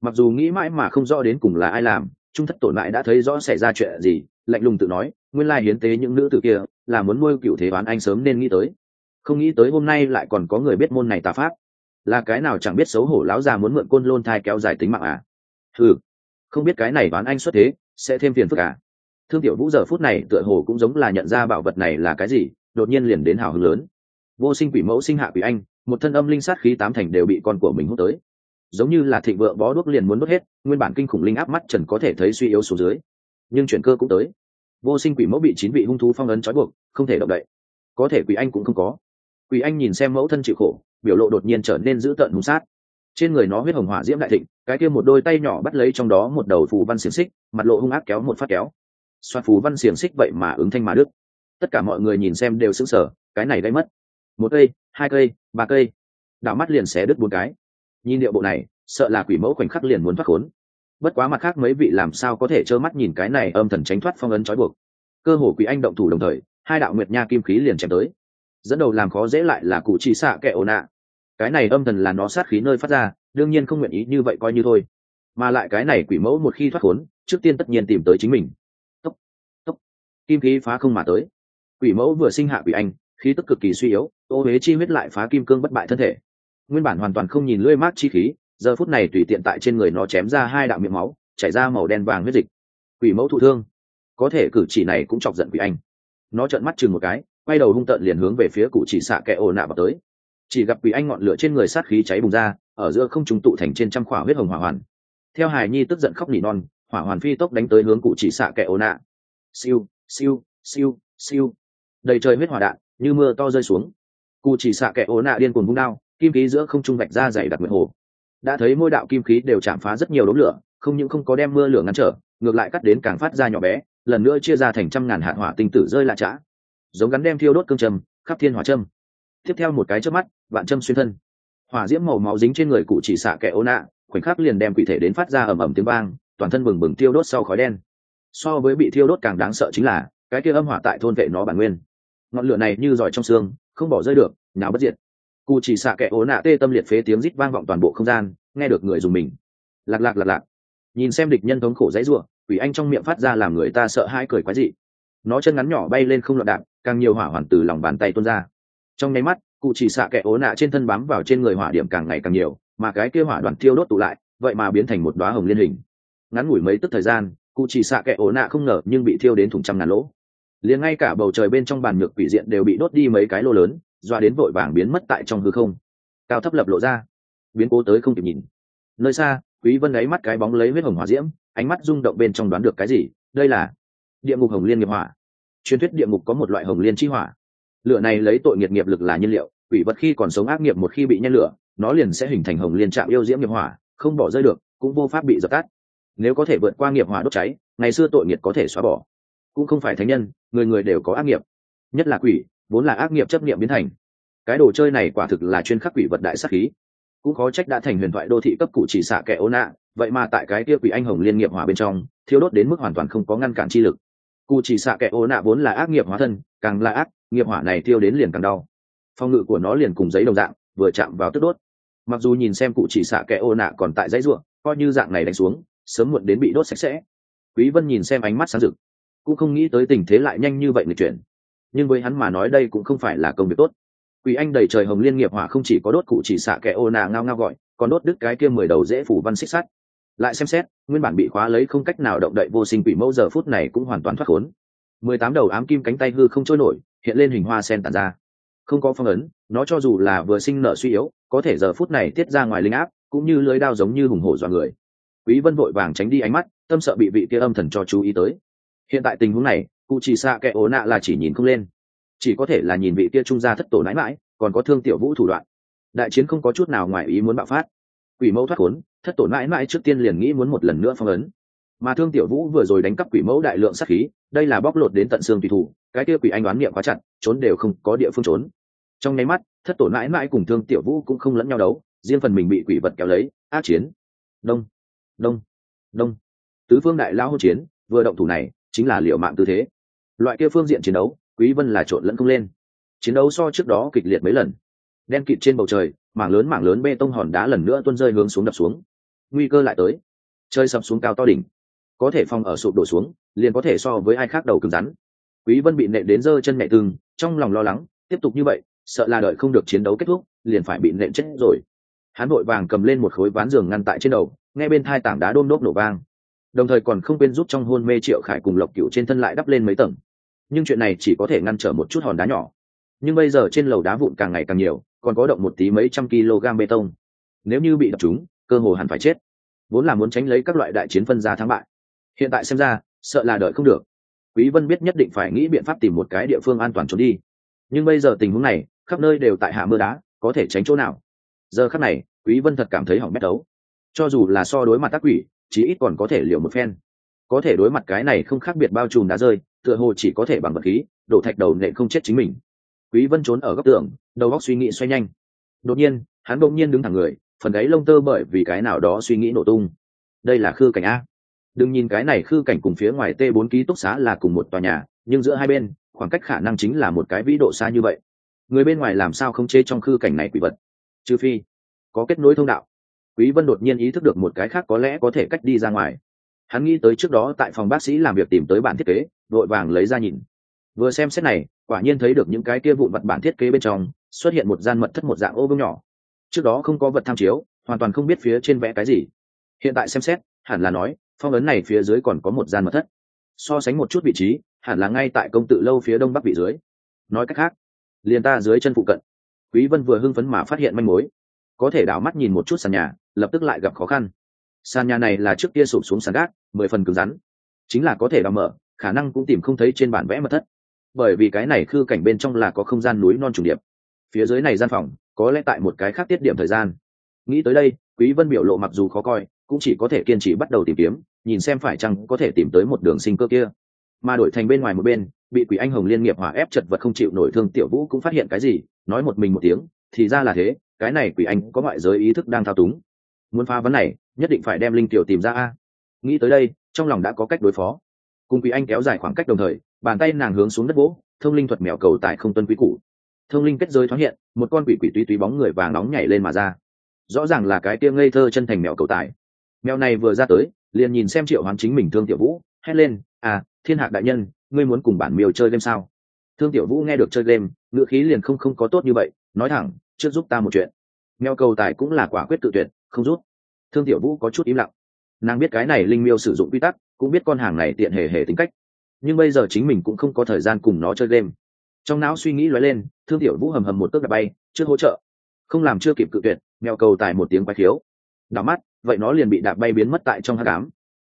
S1: Mặc dù nghĩ mãi mà không rõ đến cùng là ai làm, trung thất tổn lại đã thấy rõ xảy ra chuyện gì, lạnh lùng tự nói, nguyên lai hiến tế những nữ tử kia, là muốn nuôi cựu thế toán anh sớm nên nghĩ tới. Không nghĩ tới hôm nay lại còn có người biết môn này tà pháp. Là cái nào chẳng biết xấu hổ lão già muốn mượn côn lôn thai kéo dài tính mạng à? Ừ không biết cái này bán anh xuất thế, sẽ thêm phiền phức à? Thương tiểu vũ giờ phút này tựa hồ cũng giống là nhận ra bảo vật này là cái gì, đột nhiên liền đến hào hứng lớn. Vô sinh quỷ mẫu sinh hạ quỷ anh, một thân âm linh sát khí tám thành đều bị con của mình hút tới. Giống như là thịnh vợ bó đuốc liền muốn đốt hết, nguyên bản kinh khủng linh áp mắt trần có thể thấy suy yếu xuống dưới. Nhưng chuyển cơ cũng tới. Vô sinh quỷ mẫu bị chín vị hung thú phong ấn trói buộc, không thể động đậy. Có thể quỷ anh cũng không có. Quỷ anh nhìn xem mẫu thân chịu khổ, biểu lộ đột nhiên trở nên dữ tợn hung sát. Trên người nó huyết hồng hỏa diễm đại thịnh, cái kia một đôi tay nhỏ bắt lấy trong đó một đầu phù văn xiềng xích, mặt lộ hung ác kéo một phát kéo xoát phù văn xiềng xích vậy mà ứng thanh mà đức tất cả mọi người nhìn xem đều sững sờ, cái này gây mất. Một cây, hai cây, ba cây. Đạo mắt liền xé đứt bốn cái. Nhìn điệu bộ này, sợ là quỷ mẫu khoảnh khắc liền muốn thoát khốn. Bất quá mặt khác mấy vị làm sao có thể trơ mắt nhìn cái này âm thần tránh thoát phong ấn trói buộc. Cơ hồ quỷ anh động thủ đồng thời, hai đạo nguyệt nha kim khí liền chém tới. Dẫn đầu làm khó dễ lại là cụ chỉ xạ kẻ ồn ạ. Cái này âm thần là nó sát khí nơi phát ra, đương nhiên không nguyện ý như vậy coi như thôi. Mà lại cái này quỷ mẫu một khi thoát khốn, trước tiên tất nhiên tìm tới chính mình kim khí phá không mà tới. Quỷ mẫu vừa sinh hạ quỷ anh, khí tức cực kỳ suy yếu, ô huế chi huyết lại phá kim cương bất bại thân thể. Nguyên bản hoàn toàn không nhìn lưỡi mát chi khí, giờ phút này tùy tiện tại trên người nó chém ra hai đạo miệng máu, chảy ra màu đen vàng huyết dịch. Quỷ mẫu thụ thương. Có thể cử chỉ này cũng chọc giận quỷ anh. Nó trợn mắt chừng một cái, quay đầu hung tợn liền hướng về phía cụ chỉ xạ kẻ ồ nạ vào tới. Chỉ gặp quỷ anh ngọn lửa trên người sát khí cháy bùng ra, ở giữa không trùng tụ thành trên trăm khỏa huyết hồng hỏa hoàn. Theo hài nhi tức giận khóc nỉ non, hỏa hoàn phi tốc đánh tới hướng cụ chỉ xạ kẻ ồ nạ. Siêu siêu siêu siêu. Đầy trời huyết hỏa đạn, như mưa to rơi xuống. Cụ chỉ xạ kẻ ố nạ điên cuồng vung đao, kim khí giữa không trung vạch ra dày đặc nguyệt hồ. Đã thấy mỗi đạo kim khí đều chạm phá rất nhiều đống lửa, không những không có đem mưa lửa ngăn trở, ngược lại cắt đến càng phát ra nhỏ bé, lần nữa chia ra thành trăm ngàn hạt hỏa tinh tử rơi lạ trã. Giống gắn đem thiêu đốt cương trầm, khắp thiên hỏa trâm tiếp theo một cái trước mắt, vạn trâm xuyên thân. Hỏa diễm màu máu dính trên người cụ chỉ xạ kẻ ô nạ, khoảnh khắc liền đem quỷ thể đến phát ra ầm ầm tiếng vang, toàn thân bừng bừng thiêu đốt sau khói đen so với bị thiêu đốt càng đáng sợ chính là, cái kia âm hỏa tại thôn vệ nó bản nguyên. Ngọn lửa này như giỏi trong xương, không bỏ rơi được nào bất diệt. Cụ chỉ xạ kẻ ố nạ tê tâm liệt phế tiếng rít vang vọng toàn bộ không gian, nghe được người dùng mình. Lạc lạc lạc lạc. Nhìn xem địch nhân thống khổ dãy ruộng quỷ anh trong miệng phát ra làm người ta sợ hai cười quái dị. Nó chân ngắn nhỏ bay lên không loạn đạn, càng nhiều hỏa hoàn từ lòng bàn tay tuôn ra. Trong nháy mắt cụ chỉ xạ kẻ ố nạ trên thân bám vào trên người hỏa điểm càng ngày càng nhiều, mà cái kia hỏa đoàn thiêu đốt tụ lại, vậy mà biến thành một đoá hồng liên hình. Ngắn ngủi mấy tức thời gian cụ chỉ xạ kẻ ổ nạ không ngờ, nhưng bị thiêu đến thùng trăm ngàn lỗ. Liền ngay cả bầu trời bên trong bàn nhược quỷ diện đều bị đốt đi mấy cái lô lớn, doa đến vội vàng biến mất tại trong hư không. Cao thấp lập lộ ra. Biến cố tới không kịp nhìn. Nơi xa, quý vân ấy mắt cái bóng lấy huyết hồng hỏa diễm, ánh mắt rung động bên trong đoán được cái gì? Đây là địa ngục hồng liên nghiệp hỏa. Truyền thuyết địa ngục có một loại hồng liên chi hỏa. Lửa này lấy tội nghiệp nghiệp lực là nhiên liệu, quỷ vật khi còn sống ác nghiệp một khi bị nhen lửa, nó liền sẽ hình thành hồng liên trạm yêu diễm nghiệp hỏa, không bỏ rơi được, cũng vô pháp bị dập tắt nếu có thể vượt qua nghiệp hỏa đốt cháy, ngày xưa tội nghiệp có thể xóa bỏ. Cũng không phải thánh nhân, người người đều có ác nghiệp. Nhất là quỷ, vốn là ác nghiệp chấp nghiệm biến thành. Cái đồ chơi này quả thực là chuyên khắc quỷ vật đại sắc khí. Cũng có trách đã thành huyền thoại đô thị cấp cụ chỉ xạ kẻ ô nạ, vậy mà tại cái kia quỷ anh hồng liên nghiệp hỏa bên trong thiếu đốt đến mức hoàn toàn không có ngăn cản chi lực. Cụ chỉ xạ kẻ ô nạ vốn là ác nghiệp hóa thân, càng là ác, nghiệp hỏa này tiêu đến liền càng đau. Phong ngự của nó liền cùng giấy đồng dạng, vừa chạm vào tức đốt. Mặc dù nhìn xem cụ chỉ xạ kẻ ô nạ còn tại dãy ruộng, coi như dạng này đánh xuống sớm muộn đến bị đốt sạch sẽ. Quý vân nhìn xem ánh mắt sáng rực, cũng không nghĩ tới tình thế lại nhanh như vậy người chuyển. Nhưng với hắn mà nói đây cũng không phải là công việc tốt. Quỷ anh đầy trời hồng liên nghiệp hỏa không chỉ có đốt cụ chỉ xạ kẻ ô nà ngao ngao gọi, còn đốt đứt cái kia mười đầu dễ phủ văn xích sắt. Lại xem xét, nguyên bản bị khóa lấy không cách nào động đậy vô sinh quỷ mẫu giờ phút này cũng hoàn toàn thoát khốn. Mười tám đầu ám kim cánh tay hư không trôi nổi, hiện lên hình hoa sen tàn ra. Không có phong ấn, nó cho dù là vừa sinh nợ suy yếu, có thể giờ phút này tiết ra ngoài linh áp, cũng như lưới đao giống như hùng hổ dọa người quý vân vội vàng tránh đi ánh mắt, tâm sợ bị vị kia âm thần cho chú ý tới. Hiện tại tình huống này cụ chỉ xạ kẻ ố nạ là chỉ nhìn không lên. Chỉ có thể là nhìn vị kia trung gia thất tổ nãi mãi, còn có thương tiểu vũ thủ đoạn. Đại chiến không có chút nào ngoài ý muốn bạo phát. Quỷ mẫu thoát khốn, thất tổ mãi mãi trước tiên liền nghĩ muốn một lần nữa phong ấn. Mà thương tiểu vũ vừa rồi đánh cắp quỷ mẫu đại lượng sát khí, đây là bóc lột đến tận xương tùy thủ, cái kia quỷ anh đoán niệm quá chặt, trốn đều không có địa phương trốn. Trong nháy mắt, thất tổ mãi mãi cùng thương tiểu vũ cũng không lẫn nhau đấu, riêng phần mình bị quỷ vật kéo lấy, ác chiến. Đông đông. Đông. Tứ phương đại lao hỗn chiến, vừa động thủ này, chính là liệu mạng tư thế. Loại kia phương diện chiến đấu, quý vân là trộn lẫn không lên. Chiến đấu so trước đó kịch liệt mấy lần. Đen kịt trên bầu trời, mảng lớn mảng lớn bê tông hòn đá lần nữa tuôn rơi hướng xuống đập xuống. Nguy cơ lại tới. Chơi sập xuống cao to đỉnh. Có thể phòng ở sụp đổ xuống, liền có thể so với ai khác đầu cứng rắn. Quý vân bị nện đến dơ chân mẹ tương trong lòng lo lắng, tiếp tục như vậy, sợ là đợi không được chiến đấu kết thúc, liền phải bị nện chết rồi. Hắn vội vàng cầm lên một khối ván giường ngăn tại trên đầu nghe bên thai tảng đá đôm đốp nổ vang. Đồng thời còn không quên giúp trong hôn mê triệu khải cùng lộc cựu trên thân lại đắp lên mấy tầng. Nhưng chuyện này chỉ có thể ngăn trở một chút hòn đá nhỏ. Nhưng bây giờ trên lầu đá vụn càng ngày càng nhiều, còn có động một tí mấy trăm kg bê tông. Nếu như bị đập chúng, cơ hồ hẳn phải chết. Vốn là muốn tránh lấy các loại đại chiến phân ra thắng bại. Hiện tại xem ra, sợ là đợi không được. Quý vân biết nhất định phải nghĩ biện pháp tìm một cái địa phương an toàn trốn đi. Nhưng bây giờ tình huống này, khắp nơi đều tại hạ mưa đá, có thể tránh chỗ nào? Giờ khắc này, quý vân thật cảm thấy hỏng bét đấu cho dù là so đối mặt tác quỷ, chí ít còn có thể liều một phen. Có thể đối mặt cái này không khác biệt bao trùm đá rơi, tựa hồ chỉ có thể bằng vật khí, đổ thạch đầu nện không chết chính mình. Quý vân trốn ở góc tường, đầu óc suy nghĩ xoay nhanh. Đột nhiên, hắn bỗng nhiên đứng thẳng người, phần gáy lông tơ bởi vì cái nào đó suy nghĩ nổ tung. Đây là khư cảnh a. Đừng nhìn cái này khư cảnh cùng phía ngoài t 4 ký túc xá là cùng một tòa nhà, nhưng giữa hai bên, khoảng cách khả năng chính là một cái vĩ độ xa như vậy. Người bên ngoài làm sao không chế trong khư cảnh này quỷ vật? Trừ phi, có kết nối thông đạo quý vân đột nhiên ý thức được một cái khác có lẽ có thể cách đi ra ngoài. Hắn nghĩ tới trước đó tại phòng bác sĩ làm việc tìm tới bản thiết kế đội vàng lấy ra nhìn. Vừa xem xét này, quả nhiên thấy được những cái kia vụn vật bản thiết kế bên trong, xuất hiện một gian mật thất một dạng ô vương nhỏ. Trước đó không có vật tham chiếu, hoàn toàn không biết phía trên vẽ cái gì. Hiện tại xem xét, hẳn là nói, phong ấn này phía dưới còn có một gian mật thất. So sánh một chút vị trí, hẳn là ngay tại công tự lâu phía đông bắc vị dưới. Nói cách khác, liền ta dưới chân phụ cận. Quý vân vừa hưng phấn mà phát hiện manh mối. Có thể đảo mắt nhìn một chút sàn nhà lập tức lại gặp khó khăn. Sàn nhà này là trước kia sụp xuống sàn gác, mười phần cứng rắn. Chính là có thể đào mở, khả năng cũng tìm không thấy trên bản vẽ mật thất. Bởi vì cái này khư cảnh bên trong là có không gian núi non trùng điệp. Phía dưới này gian phòng, có lẽ tại một cái khác tiết điểm thời gian. Nghĩ tới đây, quý vân biểu lộ mặc dù khó coi, cũng chỉ có thể kiên trì bắt đầu tìm kiếm, nhìn xem phải chăng có thể tìm tới một đường sinh cơ kia. Mà đổi thành bên ngoài một bên, bị quỷ anh hồng liên nghiệp hỏa ép chật vật không chịu nổi thương tiểu vũ cũng phát hiện cái gì, nói một mình một tiếng, thì ra là thế, cái này quỷ anh có ngoại giới ý thức đang thao túng muốn phá vấn này, nhất định phải đem linh tiểu tìm ra a. Nghĩ tới đây, trong lòng đã có cách đối phó. Cùng quý anh kéo dài khoảng cách đồng thời, bàn tay nàng hướng xuống đất vỗ, thông linh thuật mèo cầu tại không tuân quý cũ thông linh kết giới thoáng hiện, một con quỷ quỷ tuy túy bóng người vàng nóng nhảy lên mà ra. Rõ ràng là cái tia ngây thơ chân thành mèo cầu tài mèo này vừa ra tới, liền nhìn xem triệu hoán chính mình thương tiểu vũ, hét lên à thiên hạc đại nhân, ngươi muốn cùng bản miêu chơi game sao? Thương tiểu vũ nghe được chơi game, ngữ khí liền không không có tốt như vậy, nói thẳng, trước giúp ta một chuyện. Mèo cầu tài cũng là quả quyết tự tuyệt không rút. Thương tiểu vũ có chút im lặng. Nàng biết cái này linh miêu sử dụng quy tắc, cũng biết con hàng này tiện hề hề tính cách. Nhưng bây giờ chính mình cũng không có thời gian cùng nó chơi game. Trong não suy nghĩ lóe lên, thương tiểu vũ hầm hầm một tấc đạp bay trước hỗ trợ. Không làm chưa kịp cự tuyệt, mèo cầu tài một tiếng quái khiếu. Đảo mắt, vậy nó liền bị đạp bay biến mất tại trong hát cám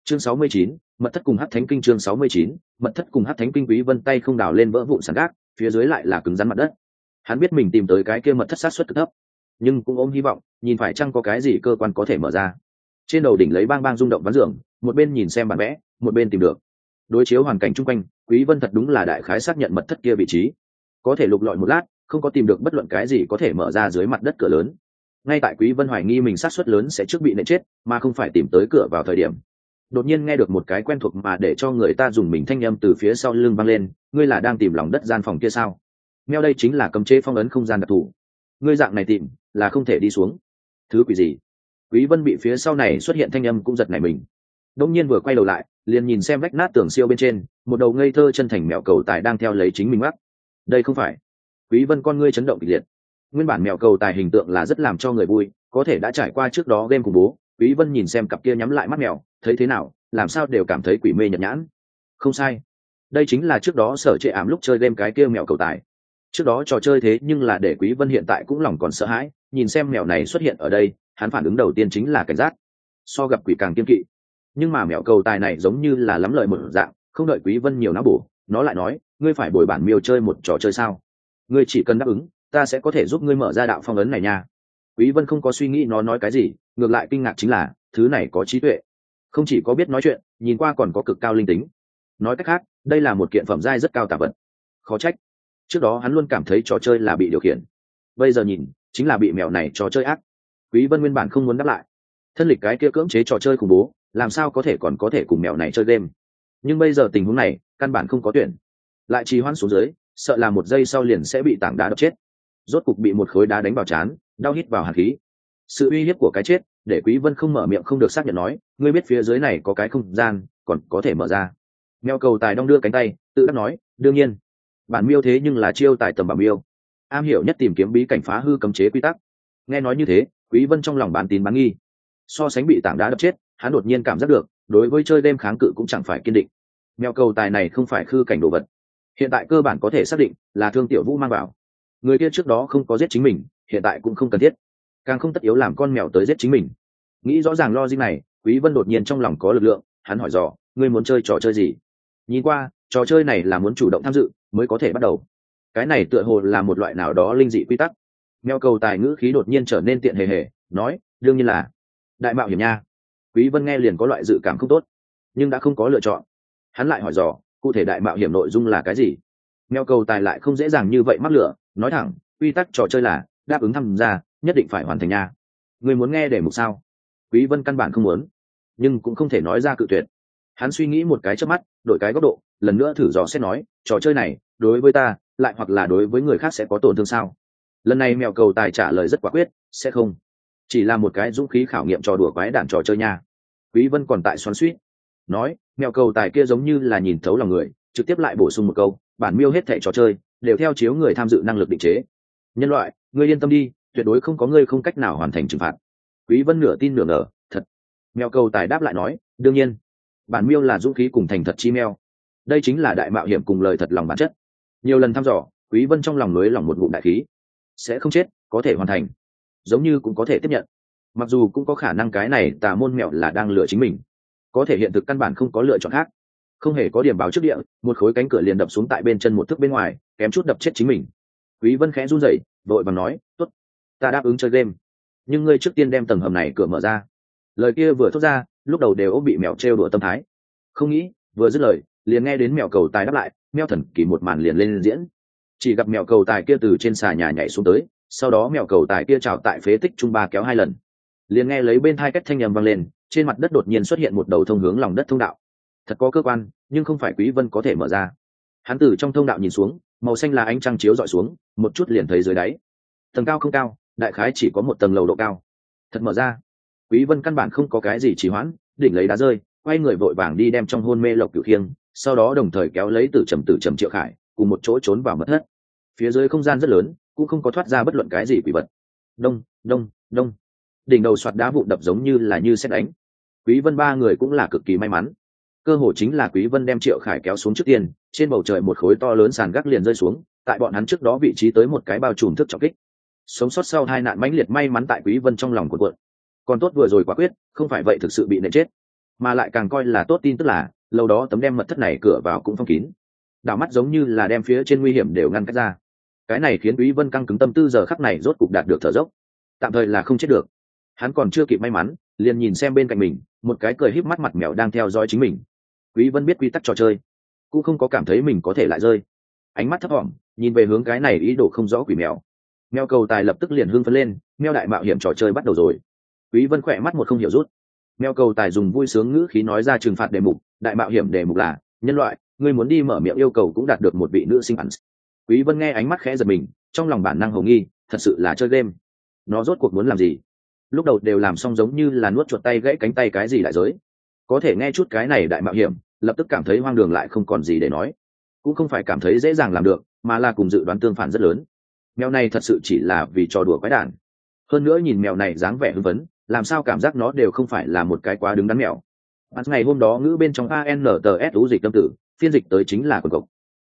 S1: chương sáu mươi chín, mật thất cùng hát thánh kinh chương sáu mươi chín, mật thất cùng hát thánh kinh quý vân tay không đào lên vỡ vụn sàn gác, phía dưới lại là cứng rắn mặt đất. Hắn biết mình tìm tới cái kia mật thất sát xuất cực thấp nhưng cũng ôm hy vọng, nhìn phải chăng có cái gì cơ quan có thể mở ra. Trên đầu đỉnh lấy bang bang rung động ván giường, một bên nhìn xem bản vẽ, một bên tìm được. Đối chiếu hoàn cảnh chung quanh, quý vân thật đúng là đại khái xác nhận mật thất kia vị trí. Có thể lục lọi một lát, không có tìm được bất luận cái gì có thể mở ra dưới mặt đất cửa lớn. Ngay tại quý vân hoài nghi mình sát suất lớn sẽ trước bị nện chết, mà không phải tìm tới cửa vào thời điểm. Đột nhiên nghe được một cái quen thuộc mà để cho người ta dùng mình thanh âm từ phía sau lưng văng lên, ngươi là đang tìm lòng đất gian phòng kia sao? Meo đây chính là cấm chế phong ấn không gian đặc thù ngươi dạng này tìm, là không thể đi xuống. Thứ quỷ gì? Quý vân bị phía sau này xuất hiện thanh âm cũng giật nảy mình. Đông nhiên vừa quay đầu lại, liền nhìn xem vách nát tường siêu bên trên, một đầu ngây thơ chân thành mèo cầu tài đang theo lấy chính mình mắt. đây không phải. Quý vân con ngươi chấn động kịch liệt. Nguyên bản mèo cầu tài hình tượng là rất làm cho người vui, có thể đã trải qua trước đó game cùng bố, quý vân nhìn xem cặp kia nhắm lại mắt mèo, thấy thế nào, làm sao đều cảm thấy quỷ mê nhật nhãn. Không sai. Đây chính là trước đó sở chế ảm lúc chơi game cái kia mèo cầu tài trước đó trò chơi thế nhưng là để quý vân hiện tại cũng lòng còn sợ hãi, nhìn xem mèo này xuất hiện ở đây, hắn phản ứng đầu tiên chính là cảnh giác. So gặp quỷ càng kiên kỵ. Nhưng mà mèo cầu tài này giống như là lắm lợi một dạng, không đợi quý vân nhiều não bổ, nó lại nói, ngươi phải bồi bản miêu chơi một trò chơi sao? Ngươi chỉ cần đáp ứng, ta sẽ có thể giúp ngươi mở ra đạo phong ấn này nha. Quý vân không có suy nghĩ nó nói cái gì, ngược lại kinh ngạc chính là, thứ này có trí tuệ. Không chỉ có biết nói chuyện, nhìn qua còn có cực cao linh tính. Nói cách khác, đây là một kiện phẩm giai rất cao tà vật. Khó trách trước đó hắn luôn cảm thấy trò chơi là bị điều khiển. Bây giờ nhìn, chính là bị mèo này trò chơi ác. Quý vân nguyên bản không muốn đáp lại. Thân lịch cái kia cưỡng chế trò chơi khủng bố, làm sao có thể còn có thể cùng mèo này chơi game? Nhưng bây giờ tình huống này, căn bản không có tuyển. Lại trì hoãn xuống dưới, sợ là một giây sau liền sẽ bị tảng đá đập chết. Rốt cục bị một khối đá đánh vào chán, đau hít vào hạt khí. Sự uy hiếp của cái chết, để quý vân không mở miệng không được xác nhận nói, ngươi biết phía dưới này có cái không gian, còn có thể mở ra. Mèo cầu tài đong đưa cánh tay, tự đắc nói, đương nhiên bản miêu thế nhưng là chiêu tài tầm bản miêu. Am hiểu nhất tìm kiếm bí cảnh phá hư cấm chế quy tắc. Nghe nói như thế, quý vân trong lòng bán tín bán nghi. So sánh bị tảng đá đập chết, hắn đột nhiên cảm giác được, đối với chơi đêm kháng cự cũng chẳng phải kiên định. Mèo cầu tài này không phải khư cảnh đồ vật. Hiện tại cơ bản có thể xác định là thương tiểu vũ mang vào người kia trước đó không có giết chính mình, hiện tại cũng không cần thiết. Càng không tất yếu làm con mèo tới giết chính mình. Nghĩ rõ ràng lo gì này, quý vân đột nhiên trong lòng có lực lượng, hắn hỏi dò, ngươi muốn chơi trò chơi gì? Nhìn qua, trò chơi này là muốn chủ động tham dự mới có thể bắt đầu. Cái này tựa hồ là một loại nào đó linh dị quy tắc. Mèo cầu tài ngữ khí đột nhiên trở nên tiện hề hề, nói, đương nhiên là. Đại mạo hiểm nha. Quý vân nghe liền có loại dự cảm không tốt, nhưng đã không có lựa chọn. Hắn lại hỏi dò, cụ thể đại mạo hiểm nội dung là cái gì? Mèo cầu tài lại không dễ dàng như vậy mắc lửa, nói thẳng, quy tắc trò chơi là, đáp ứng tham gia, nhất định phải hoàn thành nha. Người muốn nghe để mục sao? Quý vân căn bản không muốn, nhưng cũng không thể nói ra cự tuyệt. Hắn suy nghĩ một cái trước mắt, đổi cái góc độ lần nữa thử dò xét nói, trò chơi này, đối với ta, lại hoặc là đối với người khác sẽ có tổn thương sao? Lần này mèo cầu tài trả lời rất quả quyết, sẽ không. Chỉ là một cái dũng khí khảo nghiệm trò đùa quái đản trò chơi nha. Quý vân còn tại xoắn suýt, nói, mèo cầu tài kia giống như là nhìn thấu lòng người, trực tiếp lại bổ sung một câu, bản miêu hết thẻ trò chơi, đều theo chiếu người tham dự năng lực định chế. Nhân loại, ngươi yên tâm đi, tuyệt đối không có ngươi không cách nào hoàn thành trừng phạt. Quý vân nửa tin nửa ngờ, thật. Mèo cầu tài đáp lại nói, đương nhiên. Bản miêu là dũng khí cùng thành thật chi mèo đây chính là đại mạo hiểm cùng lời thật lòng bản chất. Nhiều lần thăm dò, quý vân trong lòng nới lòng một ngụm đại khí. Sẽ không chết, có thể hoàn thành. Giống như cũng có thể tiếp nhận. Mặc dù cũng có khả năng cái này tà môn mẹo là đang lựa chính mình. Có thể hiện thực căn bản không có lựa chọn khác. Không hề có điểm báo trước địa, một khối cánh cửa liền đập xuống tại bên chân một thước bên ngoài, kém chút đập chết chính mình. Quý vân khẽ run rẩy, vội vàng nói, tốt, ta đáp ứng chơi game. Nhưng ngươi trước tiên đem tầng hầm này cửa mở ra. Lời kia vừa thốt ra, lúc đầu đều bị mèo trêu đùa tâm thái. Không nghĩ, vừa dứt lời liền nghe đến mèo cầu tài đáp lại mèo thần kỳ một màn liền lên diễn. Chỉ gặp mèo cầu tài kia từ trên xà nhà nhảy xuống tới, sau đó mèo cầu tài kia trào tại phế tích trung ba kéo hai lần. Liền nghe lấy bên hai cách thanh nhầm vang lên, trên mặt đất đột nhiên xuất hiện một đầu thông hướng lòng đất thông đạo. Thật có cơ quan, nhưng không phải quý vân có thể mở ra. Hắn từ trong thông đạo nhìn xuống, màu xanh là ánh trăng chiếu dọi xuống, một chút liền thấy dưới đáy. Tầng cao không cao, đại khái chỉ có một tầng lầu độ cao. Thật mở ra. Quý vân căn bản không có cái gì trì hoãn, đỉnh lấy đá rơi, quay người vội vàng đi đem trong hôn mê lộc cửu khiêng sau đó đồng thời kéo lấy từ trầm tử trầm triệu khải cùng một chỗ trốn vào mất thất. Phía dưới không gian rất lớn, cũng không có thoát ra bất luận cái gì quỷ vật. Đông đông đông. Đỉnh đầu soạt đá vụn đập giống như là như xét đánh. Quý vân ba người cũng là cực kỳ may mắn. Cơ hội chính là quý vân đem triệu khải kéo xuống trước tiên, trên bầu trời một khối to lớn sàn gác liền rơi xuống, tại bọn hắn trước đó vị trí tới một cái bao trùm thức trọng kích. Sống sót sau hai nạn mãnh liệt may mắn tại quý vân trong lòng của quận còn tốt vừa rồi quả quyết, không phải vậy thực sự bị nện chết. Mà lại càng coi là tốt tin tức là lâu đó tấm đem mật thất này cửa vào cũng phong kín. Đảo mắt giống như là đem phía trên nguy hiểm đều ngăn cách ra. Cái này khiến quý vân căng cứng tâm tư giờ khắc này rốt cục đạt được thở dốc. Tạm thời là không chết được. Hắn còn chưa kịp may mắn, liền nhìn xem bên cạnh mình, một cái cười híp mắt mặt mèo đang theo dõi chính mình. Quý vân biết quy tắc trò chơi, cũng không có cảm thấy mình có thể lại rơi. Ánh mắt thấp thỏm, nhìn về hướng cái này ý đồ không rõ quỷ mèo. Mèo cầu tài lập tức liền hưng phấn lên, mèo đại mạo hiểm trò chơi bắt đầu rồi. Quý vân khỏe mắt một không hiểu rút mèo cầu tài dùng vui sướng ngữ khí nói ra trừng phạt đề mục, đại mạo hiểm đề mục là, nhân loại, ngươi muốn đi mở miệng yêu cầu cũng đạt được một vị nữ sinh ẩn quý vân nghe ánh mắt khẽ giật mình, trong lòng bản năng hồng nghi, thật sự là chơi game. Nó rốt cuộc muốn làm gì? Lúc đầu đều làm xong giống như là nuốt chuột tay gãy cánh tay cái gì đại giới. Có thể nghe chút cái này đại mạo hiểm, lập tức cảm thấy hoang đường lại không còn gì để nói. Cũng không phải cảm thấy dễ dàng làm được, mà là cùng dự đoán tương phản rất lớn. Mèo này thật sự chỉ là vì trò đùa quái đản. Hơn nữa nhìn mèo này dáng vẻ hưng vấn làm sao cảm giác nó đều không phải là một cái quá đứng đắn mèo Bắt ngày hôm đó ngữ bên trong ANTS ú dịch tâm tử, phiên dịch tới chính là quần cộc.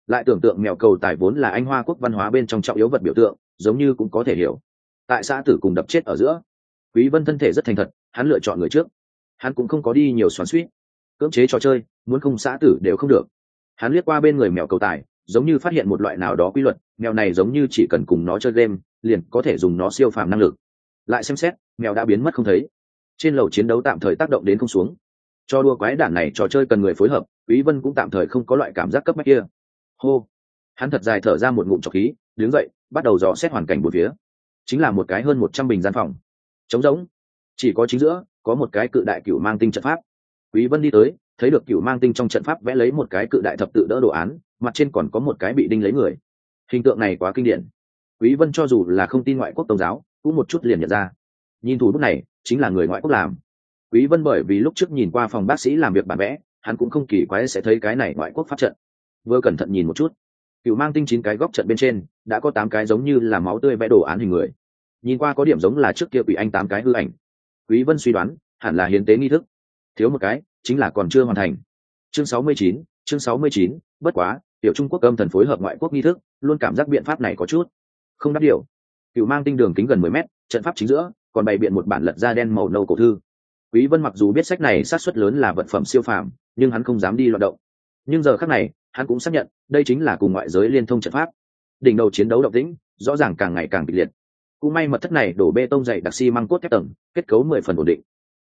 S1: Lại tưởng tượng mèo cầu tài vốn là anh hoa quốc văn hóa bên trong trọng yếu vật biểu tượng, giống như cũng có thể hiểu. Tại xã tử cùng đập chết ở giữa, Quý Vân thân thể rất thành thật, hắn lựa chọn người trước. Hắn cũng không có đi nhiều xoắn suýt Cưỡng chế trò chơi, muốn không xã tử đều không được. Hắn liếc qua bên người mèo cầu tài, giống như phát hiện một loại nào đó quy luật, mèo này giống như chỉ cần cùng nó chơi game, liền có thể dùng nó siêu phàm năng lực. Lại xem xét, mèo đã biến mất không thấy. Trên lầu chiến đấu tạm thời tác động đến không xuống. Cho đua quái đản này trò chơi cần người phối hợp quý vân cũng tạm thời không có loại cảm giác cấp bách kia. Hô. Hắn thật dài thở ra một ngụm trọc khí đứng dậy bắt đầu dò xét hoàn cảnh bốn phía. Chính là một cái hơn một trăm bình gian phòng. Trống rỗng. Chỉ có chính giữa có một cái cự đại cửu mang tinh trận pháp. Quý vân đi tới thấy được cửu mang tinh trong trận pháp vẽ lấy một cái cự đại thập tự đỡ đồ án mặt trên còn có một cái bị đinh lấy người. Hình tượng này quá kinh điển. Quý vân cho dù là không tin ngoại quốc tôn giáo cũng một chút liền nhận ra. Nhìn thủ bút này chính là người ngoại quốc làm. Quý vân bởi vì lúc trước nhìn qua phòng bác sĩ làm việc bản vẽ hắn cũng không kỳ quái sẽ thấy cái này ngoại quốc phát trận. Vừa cẩn thận nhìn một chút cựu mang tinh chín cái góc trận bên trên đã có tám cái giống như là máu tươi vẽ đồ án hình người. Nhìn qua có điểm giống là trước kia quỷ anh tám cái hư ảnh. Quý vân suy đoán hẳn là hiến tế nghi thức. Thiếu một cái chính là còn chưa hoàn thành. Chương 69, chương 69, bất quá tiểu trung quốc âm thần phối hợp ngoại quốc nghi thức luôn cảm giác biện pháp này có chút không đáp điều cựu mang tinh đường kính gần 10 mét, trận pháp chính giữa, còn bày biện một bản lật da đen màu nâu cổ thư. Quý vân mặc dù biết sách này sát suất lớn là vật phẩm siêu phàm, nhưng hắn không dám đi loạt động. Nhưng giờ khắc này, hắn cũng xác nhận, đây chính là cùng ngoại giới liên thông trận pháp. Đỉnh đầu chiến đấu động tĩnh, rõ ràng càng ngày càng kịch liệt. Cũng may mật thất này đổ bê tông dày đặc xi măng cốt thép tầng, kết cấu mười phần ổn định.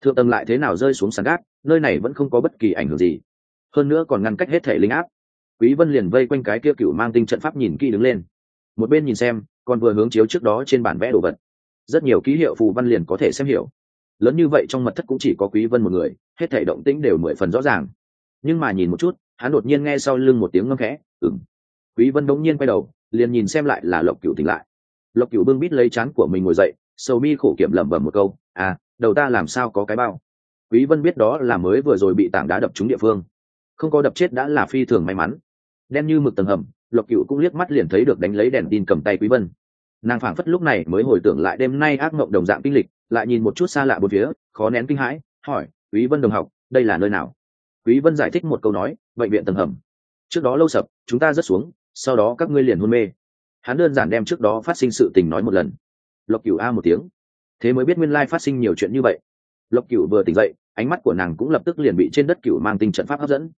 S1: Thượng tầng lại thế nào rơi xuống sàn gác, nơi này vẫn không có bất kỳ ảnh hưởng gì. Hơn nữa còn ngăn cách hết thể linh áp. Quý vân liền vây quanh cái kia cựu mang tinh trận pháp nhìn kỹ đứng lên. Một bên nhìn xem còn vừa hướng chiếu trước đó trên bản vẽ đồ vật. Rất nhiều ký hiệu phù văn liền có thể xem hiểu. Lớn như vậy trong mật thất cũng chỉ có quý vân một người, hết thảy động tĩnh đều mười phần rõ ràng. Nhưng mà nhìn một chút, hắn đột nhiên nghe sau lưng một tiếng ngâm khẽ, ừm. Quý vân đống nhiên quay đầu, liền nhìn xem lại là lộc cửu tỉnh lại. Lộc cửu bưng bít lấy chán của mình ngồi dậy, sầu mi khổ kiểm lẩm bẩm một câu à đầu ta làm sao có cái bao? Quý vân biết đó là mới vừa rồi bị tảng đá đập trúng địa phương. Không có đập chết đã là phi thường may mắn. Đen như mực tầng hầm, lộc cửu cũng liếc mắt liền thấy được đánh lấy đèn tin cầm tay quý vân nàng phảng phất lúc này mới hồi tưởng lại đêm nay ác mộng đồng dạng kinh lịch, lại nhìn một chút xa lạ bốn phía, khó nén kinh hãi, hỏi, quý vân đồng học, đây là nơi nào? Quý vân giải thích một câu nói, bệnh viện tầng hầm. Trước đó lâu sập, chúng ta rất xuống, sau đó các ngươi liền hôn mê. Hắn đơn giản đem trước đó phát sinh sự tình nói một lần. Lộc cửu a một tiếng. Thế mới biết nguyên lai phát sinh nhiều chuyện như vậy. Lộc cửu vừa tỉnh dậy, ánh mắt của nàng cũng lập tức liền bị trên đất cửu mang tinh trận pháp hấp dẫn.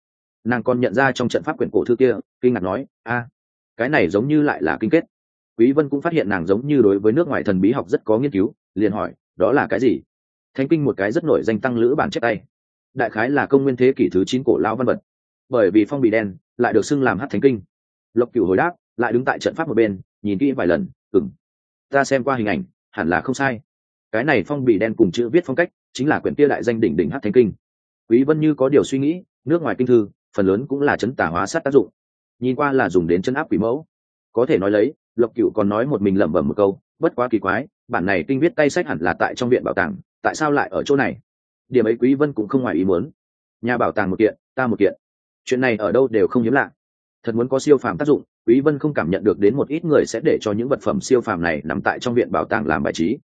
S1: Nàng còn nhận ra trong trận pháp quyển cổ thư kia, kinh ngạc nói, a, cái này giống như lại là kinh kết quý vân cũng phát hiện nàng giống như đối với nước ngoài thần bí học rất có nghiên cứu, liền hỏi, đó là cái gì? Thánh kinh một cái rất nổi danh tăng lữ bản chép tay. Đại khái là công nguyên thế kỷ thứ chín cổ lão văn vật. Bởi vì phong bì đen, lại được xưng làm hát thánh kinh. Lộc cửu hồi đáp, lại đứng tại trận pháp một bên, nhìn kỹ vài lần ừng ta xem qua hình ảnh, hẳn là không sai. Cái này phong bì đen cùng chữ viết phong cách, chính là quyển kia đại danh đỉnh đỉnh hát thánh kinh. Quý vân như có điều suy nghĩ, nước ngoài kinh thư, phần lớn cũng là chấn tả hóa sát tác dụng. Nhìn qua là dùng đến chân áp quỷ mẫu. Có thể nói lấy lộc cửu còn nói một mình lẩm bẩm một câu, bất quá kỳ quái, bản này kinh viết tay sách hẳn là tại trong viện bảo tàng, tại sao lại ở chỗ này? Điểm ấy quý vân cũng không ngoài ý muốn. Nhà bảo tàng một kiện, ta một kiện. Chuyện này ở đâu đều không hiếm lạ. Thật muốn có siêu phàm tác dụng, quý vân không cảm nhận được đến một ít người sẽ để cho những vật phẩm siêu phàm này nằm tại trong viện bảo tàng làm bài trí.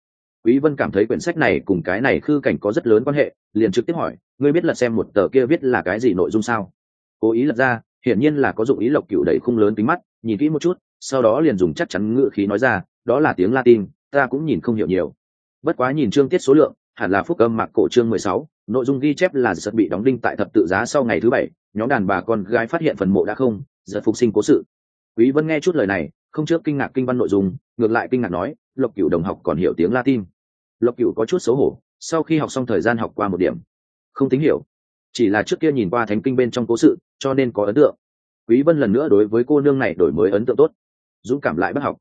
S1: Quý vân cảm thấy quyển sách này cùng cái này khư cảnh có rất lớn quan hệ, liền trực tiếp hỏi, ngươi biết lật xem một tờ kia viết là cái gì nội dung sao? Cố ý lật ra, hiển nhiên là có dụng ý lộc cựu đẩy khung lớn tính mắt nhìn kỹ một chút, sau đó liền dùng chắc chắn ngữ khí nói ra, đó là tiếng latin, ta cũng nhìn không hiểu nhiều. Bất quá nhìn chương tiết số lượng, hẳn là phúc âm mạc cổ chương mười sáu, nội dung ghi chép là giật bị đóng đinh tại thập tự giá sau ngày thứ bảy, nhóm đàn bà con gái phát hiện phần mộ đã không, giật phục sinh cố sự. Quý vân nghe chút lời này, không trước kinh ngạc kinh văn nội dung, ngược lại kinh ngạc nói, lộc cửu đồng học còn hiểu tiếng latin. Lộc cửu có chút xấu hổ, sau khi học xong thời gian học qua một điểm, không tính hiểu. Chỉ là trước kia nhìn qua thánh kinh bên trong cố sự, cho nên có ấn tượng quý vân lần nữa đối với cô nương này đổi mới ấn tượng tốt. Dũng cảm lại bất học.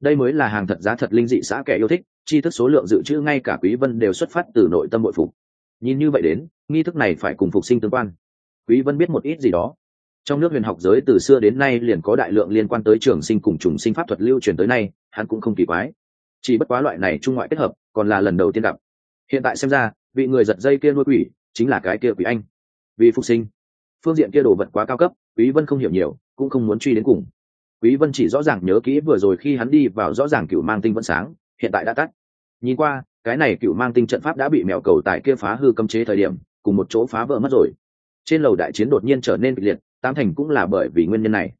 S1: Đây mới là hàng thật giá thật linh dị xã kẻ yêu thích chi thức số lượng dự trữ ngay cả quý vân đều xuất phát từ nội tâm bội phục. Nhìn như vậy đến, nghi thức này phải cùng phục sinh tương quan. Quý vân biết một ít gì đó. Trong nước huyền học giới từ xưa đến nay liền có đại lượng liên quan tới trường sinh cùng trùng sinh pháp thuật lưu truyền tới nay, hắn cũng không kỳ quái. Chỉ bất quá loại này trung ngoại kết hợp, còn là lần đầu tiên gặp. Hiện tại xem ra, vị người giật dây kia nuôi quỷ, chính là cái kia quỷ anh. Vì phục sinh, phương diện kia đồ vật quá cao cấp quý vân không hiểu nhiều, cũng không muốn truy đến cùng. Quý vân chỉ rõ ràng nhớ kỹ vừa rồi khi hắn đi vào rõ ràng cửu mang tinh vẫn sáng, hiện tại đã tắt. Nhìn qua, cái này cửu mang tinh trận pháp đã bị mèo cầu tại kia phá hư cấm chế thời điểm, cùng một chỗ phá vỡ mất rồi. Trên lầu đại chiến đột nhiên trở nên kịch liệt tam thành cũng là bởi vì nguyên nhân này.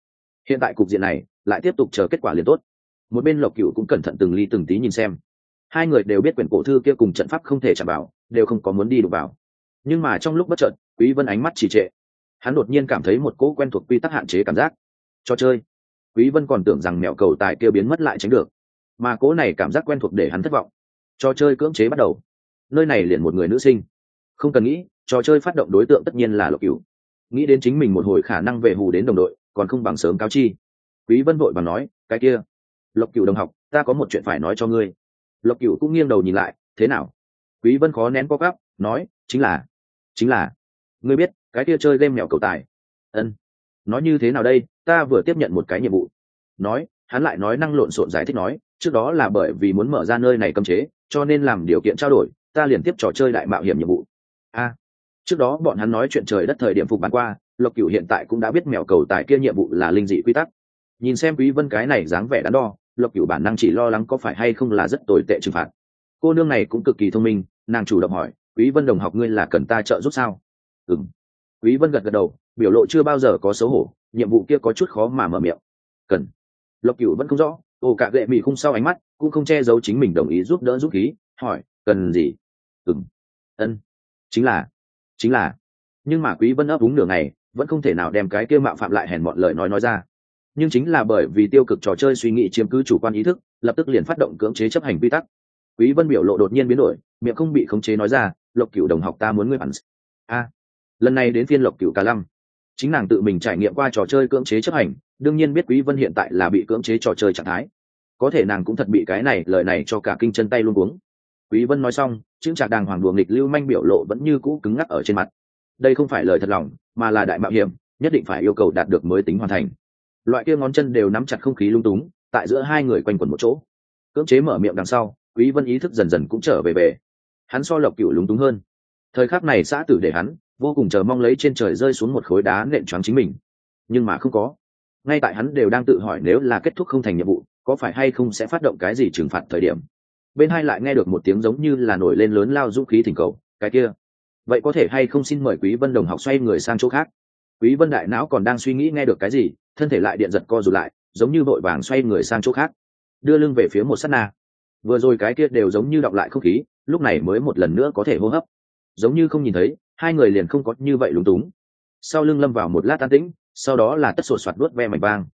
S1: Hiện tại cục diện này lại tiếp tục chờ kết quả liền tốt. Một bên lộc cửu cũng cẩn thận từng ly từng tí nhìn xem. Hai người đều biết quyển cổ thư kia cùng trận pháp không thể chạm vào, đều không có muốn đi đụng vào. Nhưng mà trong lúc bất chợt, quý vân ánh mắt trì trệ hắn đột nhiên cảm thấy một cỗ quen thuộc quy tắc hạn chế cảm giác. Cho chơi. Quý vân còn tưởng rằng mẹo cầu tài kia biến mất lại tránh được, mà cỗ này cảm giác quen thuộc để hắn thất vọng. Cho chơi cưỡng chế bắt đầu. Nơi này liền một người nữ sinh. Không cần nghĩ, trò chơi phát động đối tượng tất nhiên là lộc cửu. Nghĩ đến chính mình một hồi khả năng về hù đến đồng đội, còn không bằng sớm cáo chi. Quý vân vội và nói, cái kia, lộc cửu đồng học, ta có một chuyện phải nói cho ngươi. Lộc cửu cũng nghiêng đầu nhìn lại, thế nào? Quý vân khó nén có gắp nói, chính là chính là, ngươi biết cái kia chơi game mèo cầu tài. Ân, nói như thế nào đây? Ta vừa tiếp nhận một cái nhiệm vụ. Nói, hắn lại nói năng lộn xộn giải thích nói, trước đó là bởi vì muốn mở ra nơi này cấm chế, cho nên làm điều kiện trao đổi, ta liền tiếp trò chơi đại mạo hiểm nhiệm vụ. A, trước đó bọn hắn nói chuyện trời đất thời điểm phục bán qua, lộc cửu hiện tại cũng đã biết mèo cầu tài kia nhiệm vụ là linh dị quy tắc. Nhìn xem quý vân cái này dáng vẻ đắn đo, lộc cửu bản năng chỉ lo lắng có phải hay không là rất tồi tệ trừng phạt. Cô nương này cũng cực kỳ thông minh, nàng chủ động hỏi, quý vân đồng học ngươi là cần ta trợ giúp sao? Ừm quý vân gật gật đầu, biểu lộ chưa bao giờ có xấu hổ, nhiệm vụ kia có chút khó mà mở miệng. Cần. Lộc cửu vẫn không rõ ồ cả gệ mị khung sau ánh mắt cũng không che giấu chính mình đồng ý giúp đỡ giúp khí, hỏi, cần gì? Ừm. Ân. Chính là chính là. Nhưng mà quý vân ấp úng nửa ngày, vẫn không thể nào đem cái kia mạo phạm lại hèn mọn lời nói nói ra. Nhưng chính là bởi vì tiêu cực trò chơi suy nghĩ chiếm cứ chủ quan ý thức, lập tức liền phát động cưỡng chế chấp hành quy tắc. Quý vân biểu lộ đột nhiên biến đổi, miệng không bị khống chế nói ra, lộc cửu đồng học ta muốn ngươi hẳn. a lần này đến phiên lộc cựu cả lăng. Chính nàng tự mình trải nghiệm qua trò chơi cưỡng chế chấp hành, đương nhiên biết quý vân hiện tại là bị cưỡng chế trò chơi trạng thái. Có thể nàng cũng thật bị cái này, lời này cho cả kinh chân tay luôn uống quý vân nói xong chứng trạc đàng hoàng đùa nghịch lưu manh biểu lộ vẫn như cũ cứng ngắc ở trên mặt. Đây không phải lời thật lòng, mà là đại mạo hiểm, nhất định phải yêu cầu đạt được mới tính hoàn thành. Loại kia ngón chân đều nắm chặt không khí lung túng, tại giữa hai người quanh quẩn một chỗ. Cưỡng chế mở miệng đằng sau, quý vân ý thức dần dần cũng trở về về hắn so lộc cựu lúng túng hơn. Thời khắc này xã tử để hắn vô cùng chờ mong lấy trên trời rơi xuống một khối đá nện choáng chính mình. Nhưng mà không có. Ngay tại hắn đều đang tự hỏi nếu là kết thúc không thành nhiệm vụ, có phải hay không sẽ phát động cái gì trừng phạt thời điểm. Bên hai lại nghe được một tiếng giống như là nổi lên lớn lao dũng khí thỉnh cầu, cái kia, vậy có thể hay không xin mời quý vân đồng học xoay người sang chỗ khác? Quý vân đại não còn đang suy nghĩ nghe được cái gì, thân thể lại điện giật co rụt lại, giống như vội vàng xoay người sang chỗ khác. Đưa lưng về phía một sát na. Vừa rồi cái kia đều giống như đọc lại không khí, lúc này mới một lần nữa có thể hô hấp. Giống như không nhìn thấy hai người liền không có như vậy lúng túng. Sau lưng lâm vào một lát tan tĩnh, sau đó là tất sột soạt đuốt ve mảnh vang.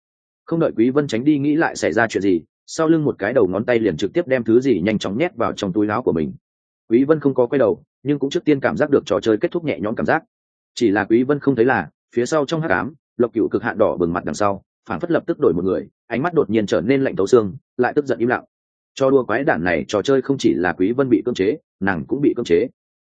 S1: Không đợi quý vân tránh đi nghĩ lại xảy ra chuyện gì, sau lưng một cái đầu ngón tay liền trực tiếp đem thứ gì nhanh chóng nhét vào trong túi áo của mình. Quý vân không có quay đầu, nhưng cũng trước tiên cảm giác được trò chơi kết thúc nhẹ nhõm cảm giác. Chỉ là quý vân không thấy là, phía sau trong hắc ám, lộc cựu cực hạn đỏ bừng mặt đằng sau phản phất lập tức đổi một người, ánh mắt đột nhiên trở nên lạnh tấu xương, lại tức giận im lặng. Cho đua quái đản này trò chơi không chỉ là quý vân bị cưỡng chế, nàng cũng bị cưỡng chế.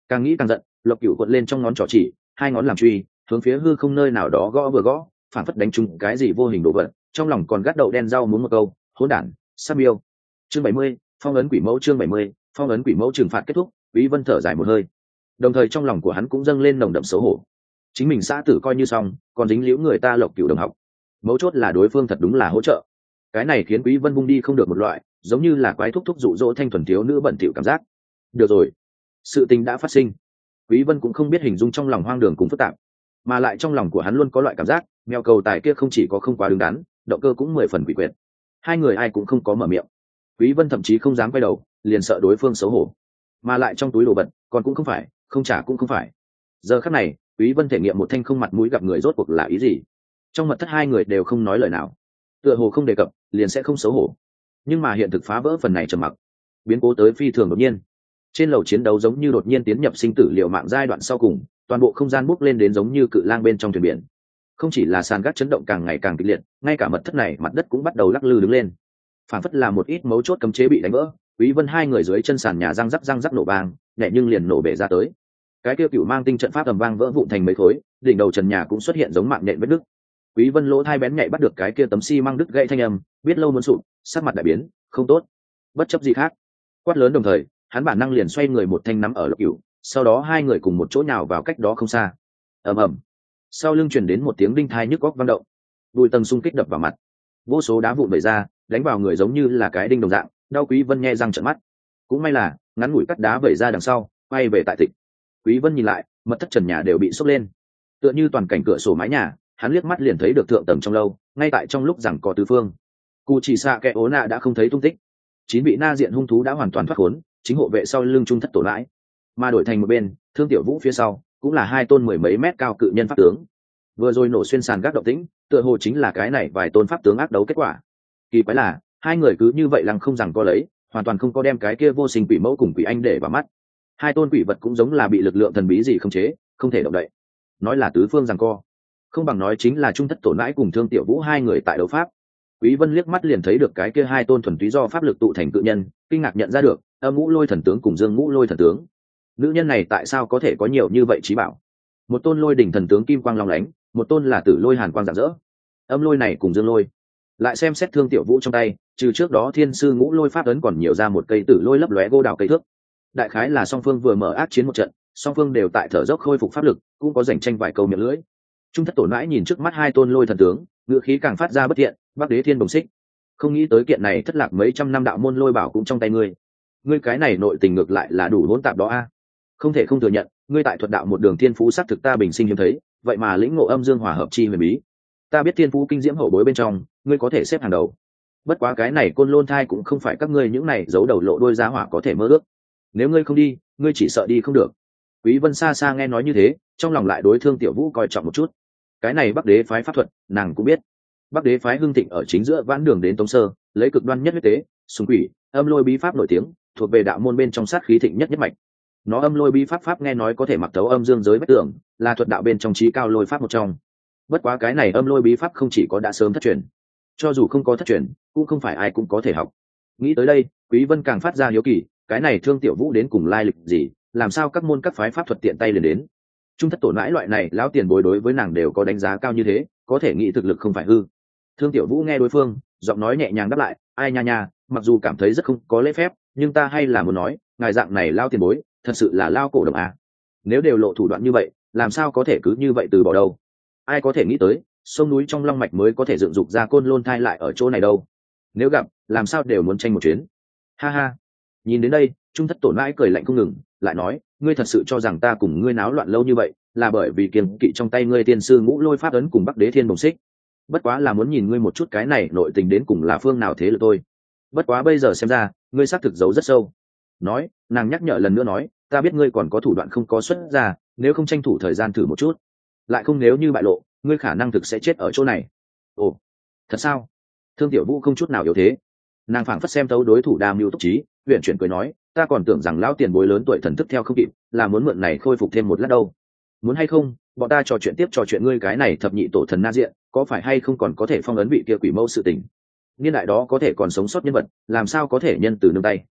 S1: Càng nghĩ càng giận lộc cửu cuộn lên trong ngón trỏ chỉ hai ngón làm truy hướng phía hư không nơi nào đó gõ vừa gõ phản phất đánh trúng cái gì vô hình đồ vật trong lòng còn gắt đậu đen rau muốn một câu hỗn đản sắp yêu chương 70, phong ấn quỷ mẫu chương 70, phong ấn quỷ mẫu trừng phạt kết thúc quý vân thở dài một hơi. Đồng thời trong lòng của hắn cũng dâng lên nồng đậm xấu hổ. Chính mình xã tử coi như xong còn dính liễu người ta lộc cửu đồng học. Mấu chốt là đối phương thật đúng là hỗ trợ. Cái này khiến quý vân bung đi không được một loại giống như là quái thúc thúc dụ dỗ thanh thuần thiếu nữ bẩn thỉu cảm giác. Được rồi sự tình đã phát sinh quý vân cũng không biết hình dung trong lòng hoang đường cùng phức tạp, mà lại trong lòng của hắn luôn có loại cảm giác, mèo cầu tài kia không chỉ có không quá đứng đắn, động cơ cũng mười phần quỷ quyệt. Hai người ai cũng không có mở miệng. Quý vân thậm chí không dám quay đầu, liền sợ đối phương xấu hổ. Mà lại trong túi đồ vật, còn cũng không phải, không trả cũng không phải. Giờ khắc này, quý vân thể nghiệm một thanh không mặt mũi gặp người rốt cuộc là ý gì? Trong mật thất hai người đều không nói lời nào. Tựa hồ không đề cập, liền sẽ không xấu hổ. Nhưng mà hiện thực phá vỡ phần này trầm mặc, biến cố tới phi thường đột nhiên trên lầu chiến đấu giống như đột nhiên tiến nhập sinh tử liệu mạng giai đoạn sau cùng, toàn bộ không gian bốc lên đến giống như cự lang bên trong thuyền biển. Không chỉ là sàn gác chấn động càng ngày càng kịch liệt, ngay cả mật thất này mặt đất cũng bắt đầu lắc lư đứng lên. Phản phất là một ít mấu chốt cấm chế bị đánh vỡ, quý vân hai người dưới chân sàn nhà răng rắc răng rắc nổ vang, nhẹ nhưng liền nổ bể ra tới. Cái kia cựu mang tinh trận pháp tầm vang vỡ vụn thành mấy khối, đỉnh đầu trần nhà cũng xuất hiện giống mạng nhện vết đứt quý vân lỗ thai bén nhạy bắt được cái kia tấm xi măng đứt gãy thanh âm, biết lâu muốn sụp, sắc mặt đại biến, không tốt. Bất chấp gì khác, quát lớn đồng thời hắn bản năng liền xoay người một thanh nắm ở lộc cửu, sau đó hai người cùng một chỗ nào vào cách đó không xa. Ầm ầm. Sau lưng truyền đến một tiếng đinh thai nhức góc vang động. Đùi tầng xung kích đập vào mặt. Vô số đá vụn bể ra, đánh vào người giống như là cái đinh đồng dạng, đau quý vân nghe răng trợn mắt. Cũng may là, ngắn ngủi cắt đá vẩy ra đằng sau quay về tại tịch quý vân nhìn lại, mật thất trần nhà đều bị sốc lên. Tựa như toàn cảnh cửa sổ mái nhà, hắn liếc mắt liền thấy được thượng tầng trong lâu, ngay tại trong lúc rằng có tứ phương. Cụ chỉ xạ kẻ ố nạ đã không thấy tung tích. Chín vị na diện hung thú đã hoàn toàn thoát khốn chính hộ vệ sau lưng trung thất tổ lãi. Mà đổi thành một bên, thương tiểu vũ phía sau, cũng là hai tôn mười mấy mét cao cự nhân pháp tướng. Vừa rồi nổ xuyên sàn gác động tĩnh tựa hồ chính là cái này vài tôn pháp tướng ác đấu kết quả. Kỳ quái là, hai người cứ như vậy lăng không rằng có lấy, hoàn toàn không có đem cái kia vô sinh quỷ mẫu cùng quỷ anh để vào mắt. Hai tôn quỷ vật cũng giống là bị lực lượng thần bí gì không chế, không thể động đậy. Nói là tứ phương rằng co. Không bằng nói chính là trung thất tổ nãi cùng thương tiểu vũ hai người tại đấu pháp quý vân liếc mắt liền thấy được cái kia hai tôn thuần túy do pháp lực tụ thành cự nhân, kinh ngạc nhận ra được, âm ngũ lôi thần tướng cùng dương ngũ lôi thần tướng. Nữ nhân này tại sao có thể có nhiều như vậy trí bảo? Một tôn lôi đỉnh thần tướng kim quang long lánh, một tôn là tử lôi hàn quang rạng rỡ. Âm lôi này cùng dương lôi. Lại xem xét thương tiểu vũ trong tay, trừ trước đó thiên sư ngũ lôi pháp ấn còn nhiều ra một cây tử lôi lấp lóe gô đào cây thước. Đại khái là song phương vừa mở ác chiến một trận, song phương đều tại thở dốc khôi phục pháp lực, cũng có giành tranh vài câu miệng lưỡi. Trung thất tổ nãi nhìn trước mắt hai tôn lôi thần tướng ngựa khí càng phát ra bất thiện, bắc đế thiên đồng xích. Không nghĩ tới kiện này thất lạc mấy trăm năm đạo môn lôi bảo cũng trong tay ngươi. Ngươi cái này nội tình ngược lại là đủ hỗn tạp đó a. Không thể không thừa nhận, ngươi tại thuật đạo một đường thiên phú xác thực ta bình sinh hiếm thấy, vậy mà lĩnh ngộ âm dương hòa hợp chi huyền bí. Ta biết thiên phú kinh diễm hậu bối bên trong, ngươi có thể xếp hàng đầu. Bất quá cái này côn lôn thai cũng không phải các ngươi những này giấu đầu lộ đôi giá hỏa có thể mơ ước. Nếu ngươi không đi, ngươi chỉ sợ đi không được. Quý vân xa xa nghe nói như thế, trong lòng lại đối thương tiểu vũ coi trọng một chút cái này bắc đế phái pháp thuật, nàng cũng biết. Bắc đế phái hưng thịnh ở chính giữa vãn đường đến tống sơ, lấy cực đoan nhất huyết tế, sùng quỷ, âm lôi bí pháp nổi tiếng, thuộc về đạo môn bên trong sát khí thịnh nhất nhất mạch. Nó âm lôi bí pháp pháp nghe nói có thể mặc tấu âm dương giới bất tưởng, là thuật đạo bên trong trí cao lôi pháp một trong. Bất quá cái này âm lôi bí pháp không chỉ có đã sớm thất truyền, cho dù không có thất truyền, cũng không phải ai cũng có thể học. Nghĩ tới đây, quý vân càng phát ra hiếu kỳ, cái này thương tiểu vũ đến cùng lai lịch gì, làm sao các môn các phái pháp thuật tiện tay liền đến? Trung thất tổ mãi loại này, lão tiền bối đối với nàng đều có đánh giá cao như thế, có thể nghĩ thực lực không phải hư. Thương tiểu vũ nghe đối phương, giọng nói nhẹ nhàng đáp lại, ai nha nha, mặc dù cảm thấy rất không có lễ phép, nhưng ta hay là muốn nói, ngài dạng này lao tiền bối, thật sự là lao cổ đồng à. nếu đều lộ thủ đoạn như vậy, làm sao có thể cứ như vậy từ bỏ đâu? Ai có thể nghĩ tới, sông núi trong long mạch mới có thể dựng dục ra côn lôn thai lại ở chỗ này đâu. Nếu gặp, làm sao đều muốn tranh một chuyến. Ha ha. Nhìn đến đây, trung thất tổn mãi cười lạnh không ngừng lại nói, ngươi thật sự cho rằng ta cùng ngươi náo loạn lâu như vậy, là bởi vì kiềm kỵ trong tay ngươi tiên sư ngũ lôi pháp ấn cùng bắc đế thiên bồng xích? Bất quá là muốn nhìn ngươi một chút cái này nội tình đến cùng là phương nào thế lực tôi bất quá bây giờ xem ra, ngươi xác thực giấu rất sâu. Nói, nàng nhắc nhở lần nữa nói, ta biết ngươi còn có thủ đoạn không có xuất ra, nếu không tranh thủ thời gian thử một chút. Lại không nếu như bại lộ, ngươi khả năng thực sẽ chết ở chỗ này. Ồ, thật sao? Thương tiểu vũ không chút nào yếu thế. Nàng phảng phất xem tấu đối thủ đa mưu túc trí huyện chuyển cười nói, ta còn tưởng rằng lão tiền bối lớn tuổi thần thức theo không kịp, là muốn mượn này khôi phục thêm một lát đâu. Muốn hay không, bọn ta trò chuyện tiếp trò chuyện ngươi cái này thập nhị tổ thần na diện, có phải hay không còn có thể phong ấn vị kia quỷ mẫu sự tình? Niên đại đó có thể còn sống sót nhân vật, làm sao có thể nhân từ nương tay?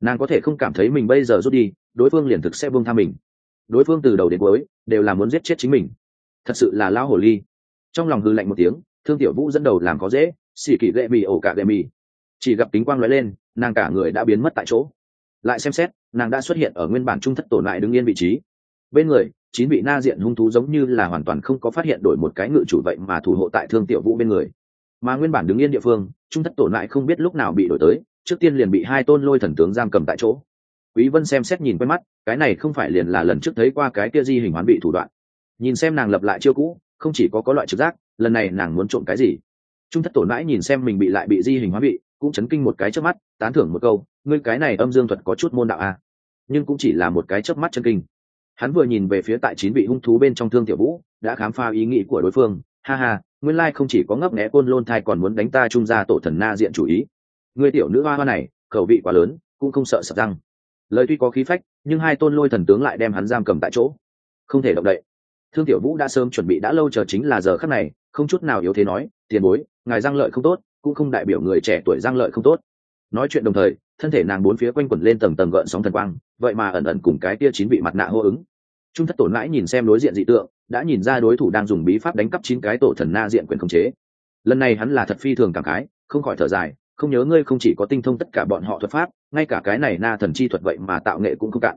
S1: Nàng có thể không cảm thấy mình bây giờ rút đi, đối phương liền thực sẽ buông tha mình. Đối phương từ đầu đến cuối, đều là muốn giết chết chính mình. Thật sự là lão hồ ly. Trong lòng hư lạnh một tiếng, thương tiểu vũ dẫn đầu làm có dễ xì kỳ gệ mì ổ cả gệ mì chỉ gặp kính quang lóe lên, nàng cả người đã biến mất tại chỗ. Lại xem xét, nàng đã xuất hiện ở nguyên bản trung thất tổn lại đứng yên vị trí. Bên người, chín vị na diện hung thú giống như là hoàn toàn không có phát hiện đổi một cái ngự chủ vậy mà thủ hộ tại thương tiểu vũ bên người. Mà nguyên bản đứng yên địa phương, trung thất tổn lại không biết lúc nào bị đổi tới, trước tiên liền bị hai tôn lôi thần tướng giam cầm tại chỗ. Quý vân xem xét nhìn quen mắt, cái này không phải liền là lần trước thấy qua cái kia di hình hoán bị thủ đoạn. Nhìn xem nàng lập lại chiêu cũ, không chỉ có có loại trực giác, lần này nàng muốn trộm cái gì? Trung thất tổn mãi nhìn xem mình bị lại bị di hình hóa bị cũng chấn kinh một cái trước mắt, tán thưởng một câu, ngươi cái này âm dương thuật có chút môn đạo à. nhưng cũng chỉ là một cái chớp mắt chân kinh. Hắn vừa nhìn về phía tại chín vị hung thú bên trong thương tiểu vũ, đã khám phá ý nghĩ của đối phương, ha ha, nguyên lai không chỉ có ngấp nghé côn lôn thai còn muốn đánh ta trung ra tổ thần na diện chủ ý. Người tiểu nữ hoa hoa này, khẩu vị quá lớn, cũng không sợ sập răng. Lời tuy có khí phách, nhưng hai tôn lôi thần tướng lại đem hắn giam cầm tại chỗ. Không thể động đậy. Thương tiểu vũ đã sớm chuẩn bị đã lâu chờ chính là giờ khắc này không chút nào yếu thế nói, tiền bối, ngài giang lợi không tốt, cũng không đại biểu người trẻ tuổi giang lợi không tốt. Nói chuyện đồng thời, thân thể nàng bốn phía quanh quẩn lên tầng tầng gợn sóng thần quang, vậy mà ẩn ẩn cùng cái tia chín vị mặt nạ hô ứng. Trung thất tổn lãi nhìn xem đối diện dị tượng, đã nhìn ra đối thủ đang dùng bí pháp đánh cắp chín cái tổ thần na diện quyền khống chế. Lần này hắn là thật phi thường cảm khái, không khỏi thở dài, không nhớ ngươi không chỉ có tinh thông tất cả bọn họ thuật pháp, ngay cả cái này na thần chi thuật vậy mà tạo nghệ cũng không cạn.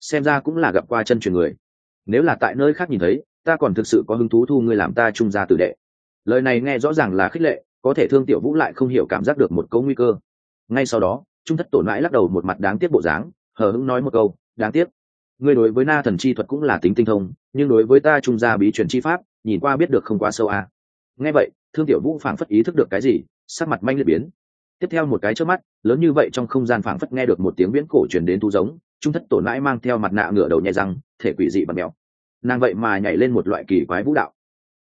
S1: Xem ra cũng là gặp qua chân truyền người. Nếu là tại nơi khác nhìn thấy, ta còn thực sự có hứng thú thu ngươi làm ta trung gia tử đệ lời này nghe rõ ràng là khích lệ, có thể thương tiểu vũ lại không hiểu cảm giác được một câu nguy cơ. Ngay sau đó, trung thất tổn mãi lắc đầu một mặt đáng tiếc bộ dáng, hờ hững nói một câu, đáng tiếc. Ngươi đối với na thần chi thuật cũng là tính tinh thông, nhưng đối với ta trung gia bí truyền chi pháp, nhìn qua biết được không quá sâu à. nghe vậy, thương tiểu vũ phảng phất ý thức được cái gì, sắc mặt manh liệt biến. Tiếp theo một cái trước mắt, lớn như vậy trong không gian phảng phất nghe được một tiếng viễn cổ truyền đến thu giống, trung thất tổn mãi mang theo mặt nạ ngửa đầu nhẹ răng, thể quỷ dị bật mèo. Nàng vậy mà nhảy lên một loại kỳ quái vũ đạo.